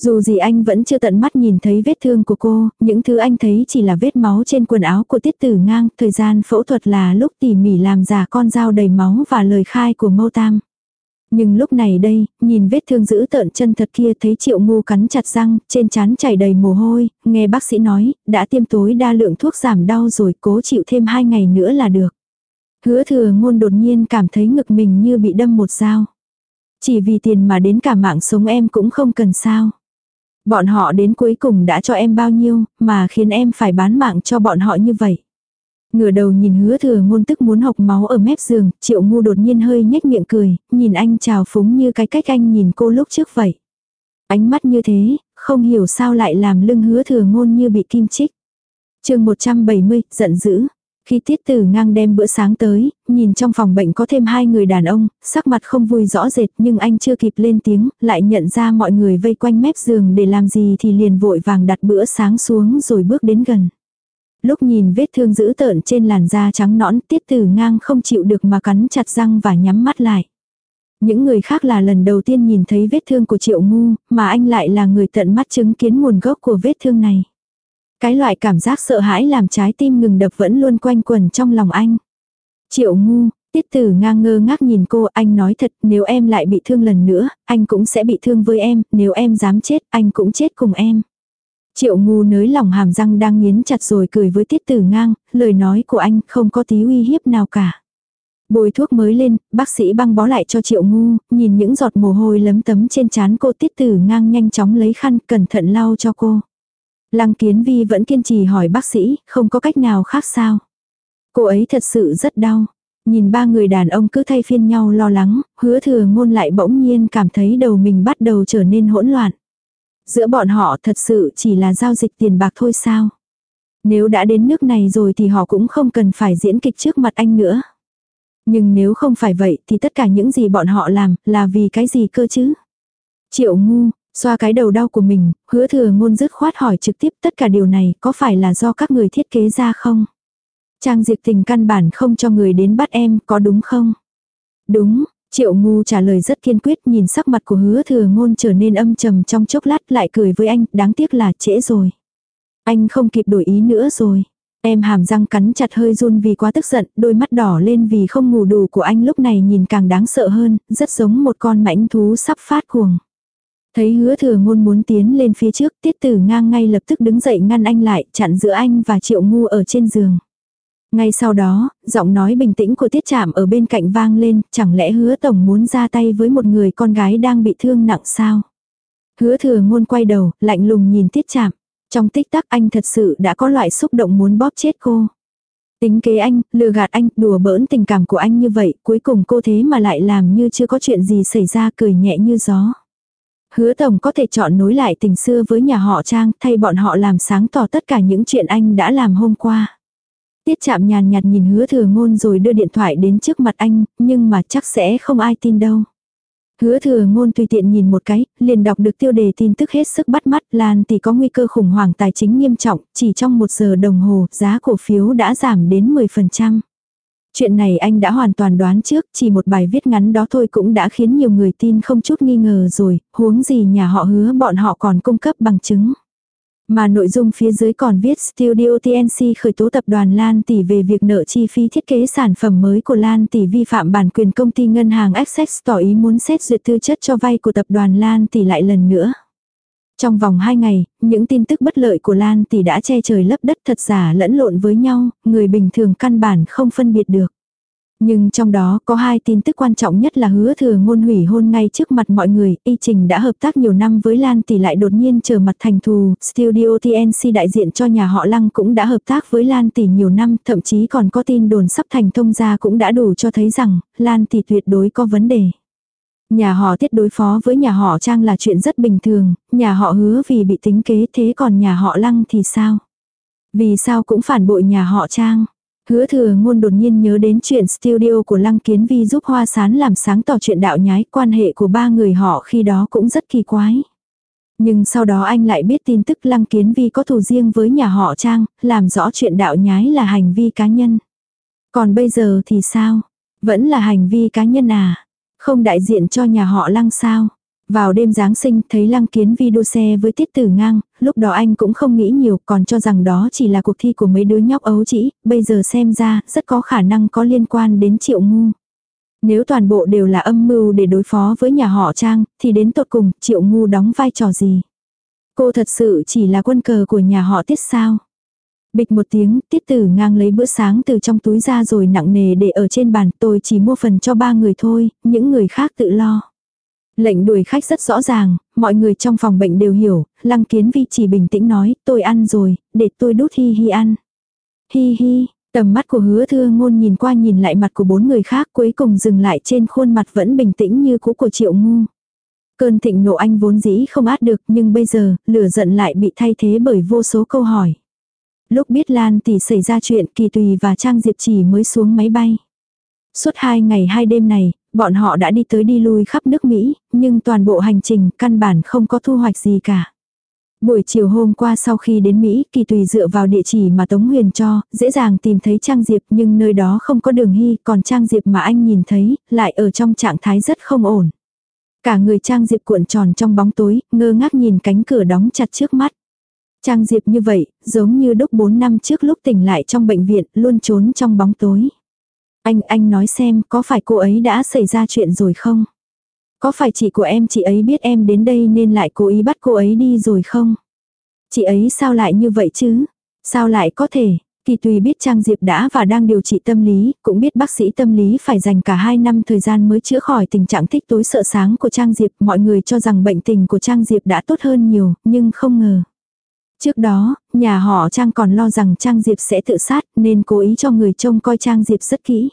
Dù gì anh vẫn chưa tận mắt nhìn thấy vết thương của cô, những thứ anh thấy chỉ là vết máu trên quần áo của tiết tử ngang, thời gian phẫu thuật là lúc tỉ mỉ làm giả con dao đầy máu và lời khai của mâu tam. Nhưng lúc này đây, nhìn vết thương giữ tợn chân thật kia thấy triệu ngu cắn chặt răng, trên trán chảy đầy mồ hôi, nghe bác sĩ nói, đã tiêm tối đa lượng thuốc giảm đau rồi cố chịu thêm hai ngày nữa là được. Hứa thừa ngôn đột nhiên cảm thấy ngực mình như bị đâm một dao. Chỉ vì tiền mà đến cả mạng sống em cũng không cần sao. Bọn họ đến cuối cùng đã cho em bao nhiêu, mà khiến em phải bán mạng cho bọn họ như vậy. Ngửa đầu nhìn hứa thừa ngôn tức muốn học máu ở mép giường, triệu ngu đột nhiên hơi nhếch miệng cười, nhìn anh trào phúng như cái cách anh nhìn cô lúc trước vậy. Ánh mắt như thế, không hiểu sao lại làm lưng hứa thừa ngôn như bị kim chích. chương 170, giận dữ. Khi tiết tử ngang đem bữa sáng tới, nhìn trong phòng bệnh có thêm hai người đàn ông, sắc mặt không vui rõ rệt nhưng anh chưa kịp lên tiếng, lại nhận ra mọi người vây quanh mép giường để làm gì thì liền vội vàng đặt bữa sáng xuống rồi bước đến gần. Lúc nhìn vết thương dữ tợn trên làn da trắng nõn tiết tử ngang không chịu được mà cắn chặt răng và nhắm mắt lại. Những người khác là lần đầu tiên nhìn thấy vết thương của triệu ngu, mà anh lại là người tận mắt chứng kiến nguồn gốc của vết thương này. Cái loại cảm giác sợ hãi làm trái tim ngừng đập vẫn luôn quanh quẩn trong lòng anh. Triệu ngu, tiết tử ngang ngơ ngác nhìn cô, anh nói thật, nếu em lại bị thương lần nữa, anh cũng sẽ bị thương với em, nếu em dám chết, anh cũng chết cùng em. Triệu ngu nới lòng hàm răng đang nghiến chặt rồi cười với tiết tử ngang, lời nói của anh không có tí uy hiếp nào cả. Bôi thuốc mới lên, bác sĩ băng bó lại cho triệu ngu, nhìn những giọt mồ hôi lấm tấm trên trán cô tiết tử ngang nhanh chóng lấy khăn cẩn thận lau cho cô. Lăng kiến vi vẫn kiên trì hỏi bác sĩ, không có cách nào khác sao. Cô ấy thật sự rất đau. Nhìn ba người đàn ông cứ thay phiên nhau lo lắng, hứa thừa ngôn lại bỗng nhiên cảm thấy đầu mình bắt đầu trở nên hỗn loạn. Giữa bọn họ thật sự chỉ là giao dịch tiền bạc thôi sao? Nếu đã đến nước này rồi thì họ cũng không cần phải diễn kịch trước mặt anh nữa. Nhưng nếu không phải vậy thì tất cả những gì bọn họ làm là vì cái gì cơ chứ? Triệu ngu, xoa cái đầu đau của mình, hứa thừa ngôn dứt khoát hỏi trực tiếp tất cả điều này có phải là do các người thiết kế ra không? Trang diệt tình căn bản không cho người đến bắt em, có đúng không? Đúng, Triệu ngu trả lời rất kiên quyết nhìn sắc mặt của hứa thừa ngôn trở nên âm trầm trong chốc lát lại cười với anh, đáng tiếc là trễ rồi. Anh không kịp đổi ý nữa rồi. Em hàm răng cắn chặt hơi run vì quá tức giận, đôi mắt đỏ lên vì không ngủ đủ của anh lúc này nhìn càng đáng sợ hơn, rất giống một con mãnh thú sắp phát cuồng. Thấy hứa thừa ngôn muốn tiến lên phía trước, tiết tử ngang ngay lập tức đứng dậy ngăn anh lại, chặn giữa anh và triệu ngu ở trên giường. Ngay sau đó, giọng nói bình tĩnh của tiết chạm ở bên cạnh vang lên, chẳng lẽ hứa tổng muốn ra tay với một người con gái đang bị thương nặng sao? Hứa thừa ngôn quay đầu, lạnh lùng nhìn tiết chạm. Trong tích tắc anh thật sự đã có loại xúc động muốn bóp chết cô. Tính kế anh, lừa gạt anh, đùa bỡn tình cảm của anh như vậy, cuối cùng cô thế mà lại làm như chưa có chuyện gì xảy ra cười nhẹ như gió. Hứa tổng có thể chọn nối lại tình xưa với nhà họ Trang thay bọn họ làm sáng tỏ tất cả những chuyện anh đã làm hôm qua. Tiết chạm nhàn nhạt nhìn hứa thừa ngôn rồi đưa điện thoại đến trước mặt anh, nhưng mà chắc sẽ không ai tin đâu. Hứa thừa ngôn tùy tiện nhìn một cái, liền đọc được tiêu đề tin tức hết sức bắt mắt, Lan tỷ có nguy cơ khủng hoảng tài chính nghiêm trọng, chỉ trong một giờ đồng hồ, giá cổ phiếu đã giảm đến 10%. Chuyện này anh đã hoàn toàn đoán trước, chỉ một bài viết ngắn đó thôi cũng đã khiến nhiều người tin không chút nghi ngờ rồi, huống gì nhà họ hứa bọn họ còn cung cấp bằng chứng. Mà nội dung phía dưới còn viết Studio TNC khởi tố tập đoàn Lan Tỷ về việc nợ chi phí thiết kế sản phẩm mới của Lan Tỷ vi phạm bản quyền công ty ngân hàng Access tỏ ý muốn xét duyệt tư chất cho vay của tập đoàn Lan Tỷ lại lần nữa. Trong vòng 2 ngày, những tin tức bất lợi của Lan Tỷ đã che trời lấp đất thật giả lẫn lộn với nhau, người bình thường căn bản không phân biệt được. Nhưng trong đó có hai tin tức quan trọng nhất là hứa thừa ngôn hủy hôn ngay trước mặt mọi người, y trình đã hợp tác nhiều năm với Lan tỷ lại đột nhiên trở mặt thành thù, Studio TNC đại diện cho nhà họ Lăng cũng đã hợp tác với Lan tỷ nhiều năm, thậm chí còn có tin đồn sắp thành thông ra cũng đã đủ cho thấy rằng, Lan tỷ tuyệt đối có vấn đề. Nhà họ tiết đối phó với nhà họ Trang là chuyện rất bình thường, nhà họ hứa vì bị tính kế thế còn nhà họ Lăng thì sao? Vì sao cũng phản bội nhà họ Trang? Hứa thừa ngôn đột nhiên nhớ đến chuyện studio của Lăng Kiến Vi giúp Hoa Sán làm sáng tỏ chuyện đạo nhái, quan hệ của ba người họ khi đó cũng rất kỳ quái. Nhưng sau đó anh lại biết tin tức Lăng Kiến Vi có thù riêng với nhà họ Trang, làm rõ chuyện đạo nhái là hành vi cá nhân. Còn bây giờ thì sao? Vẫn là hành vi cá nhân à? Không đại diện cho nhà họ Lăng sao? Vào đêm Giáng sinh thấy Lăng Kiến Vi đua xe với Tiết Tử Ngang, lúc đó anh cũng không nghĩ nhiều còn cho rằng đó chỉ là cuộc thi của mấy đứa nhóc ấu chỉ, bây giờ xem ra rất có khả năng có liên quan đến Triệu Ngu. Nếu toàn bộ đều là âm mưu để đối phó với nhà họ Trang, thì đến tột cùng Triệu Ngu đóng vai trò gì? Cô thật sự chỉ là quân cờ của nhà họ Tiết sao? Bịch một tiếng, tiết tử ngang lấy bữa sáng từ trong túi ra rồi nặng nề để ở trên bàn, tôi chỉ mua phần cho ba người thôi, những người khác tự lo. Lệnh đuổi khách rất rõ ràng, mọi người trong phòng bệnh đều hiểu, lăng kiến vi chỉ bình tĩnh nói, tôi ăn rồi, để tôi đút hi hi ăn. Hi hi, tầm mắt của hứa thưa ngôn nhìn qua nhìn lại mặt của bốn người khác cuối cùng dừng lại trên khuôn mặt vẫn bình tĩnh như cũ của triệu ngu. Cơn thịnh nộ anh vốn dĩ không át được nhưng bây giờ, lửa giận lại bị thay thế bởi vô số câu hỏi. Lúc biết Lan tỷ xảy ra chuyện Kỳ Tùy và Trang Diệp chỉ mới xuống máy bay. Suốt hai ngày hai đêm này, bọn họ đã đi tới đi lui khắp nước Mỹ, nhưng toàn bộ hành trình căn bản không có thu hoạch gì cả. Buổi chiều hôm qua sau khi đến Mỹ, Kỳ Tùy dựa vào địa chỉ mà Tống Huyền cho, dễ dàng tìm thấy Trang Diệp nhưng nơi đó không có đường hy, còn Trang Diệp mà anh nhìn thấy, lại ở trong trạng thái rất không ổn. Cả người Trang Diệp cuộn tròn trong bóng tối, ngơ ngác nhìn cánh cửa đóng chặt trước mắt. Trang Diệp như vậy, giống như đúc 4 năm trước lúc tỉnh lại trong bệnh viện, luôn trốn trong bóng tối. Anh, anh nói xem, có phải cô ấy đã xảy ra chuyện rồi không? Có phải chị của em chị ấy biết em đến đây nên lại cố ý bắt cô ấy đi rồi không? Chị ấy sao lại như vậy chứ? Sao lại có thể? Kỳ tùy biết Trang Diệp đã và đang điều trị tâm lý, cũng biết bác sĩ tâm lý phải dành cả 2 năm thời gian mới chữa khỏi tình trạng thích tối sợ sáng của Trang Diệp. Mọi người cho rằng bệnh tình của Trang Diệp đã tốt hơn nhiều, nhưng không ngờ. Trước đó, nhà họ Trang còn lo rằng Trang Diệp sẽ tự sát nên cố ý cho người trông coi Trang Diệp rất kỹ.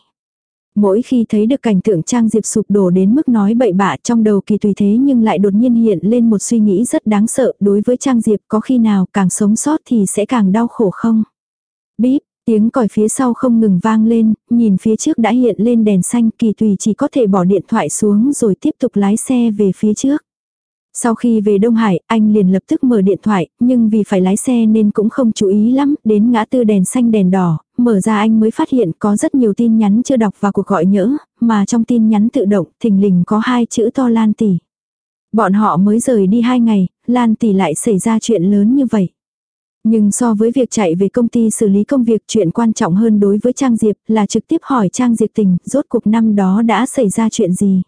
Mỗi khi thấy được cảnh tượng Trang Diệp sụp đổ đến mức nói bậy bạ trong đầu kỳ tùy thế nhưng lại đột nhiên hiện lên một suy nghĩ rất đáng sợ đối với Trang Diệp có khi nào càng sống sót thì sẽ càng đau khổ không. Bíp, tiếng còi phía sau không ngừng vang lên, nhìn phía trước đã hiện lên đèn xanh kỳ tùy chỉ có thể bỏ điện thoại xuống rồi tiếp tục lái xe về phía trước. Sau khi về Đông Hải, anh liền lập tức mở điện thoại, nhưng vì phải lái xe nên cũng không chú ý lắm, đến ngã tư đèn xanh đèn đỏ, mở ra anh mới phát hiện có rất nhiều tin nhắn chưa đọc và cuộc gọi nhỡ, mà trong tin nhắn tự động, thình lình có hai chữ to Lan Tỷ. Bọn họ mới rời đi hai ngày, Lan Tỷ lại xảy ra chuyện lớn như vậy. Nhưng so với việc chạy về công ty xử lý công việc chuyện quan trọng hơn đối với Trang Diệp là trực tiếp hỏi Trang Diệp tình rốt cuộc năm đó đã xảy ra chuyện gì.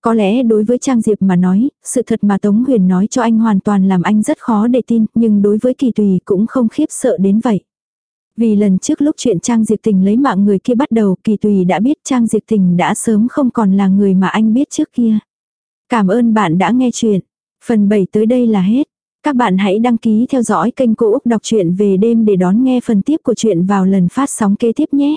Có lẽ đối với Trang Diệp mà nói, sự thật mà Tống Huyền nói cho anh hoàn toàn làm anh rất khó để tin, nhưng đối với Kỳ Tùy cũng không khiếp sợ đến vậy. Vì lần trước lúc chuyện Trang Diệp Tình lấy mạng người kia bắt đầu, Kỳ Tùy đã biết Trang Diệp Tình đã sớm không còn là người mà anh biết trước kia. Cảm ơn bạn đã nghe chuyện. Phần 7 tới đây là hết. Các bạn hãy đăng ký theo dõi kênh Cô Úc Đọc truyện về đêm để đón nghe phần tiếp của chuyện vào lần phát sóng kế tiếp nhé.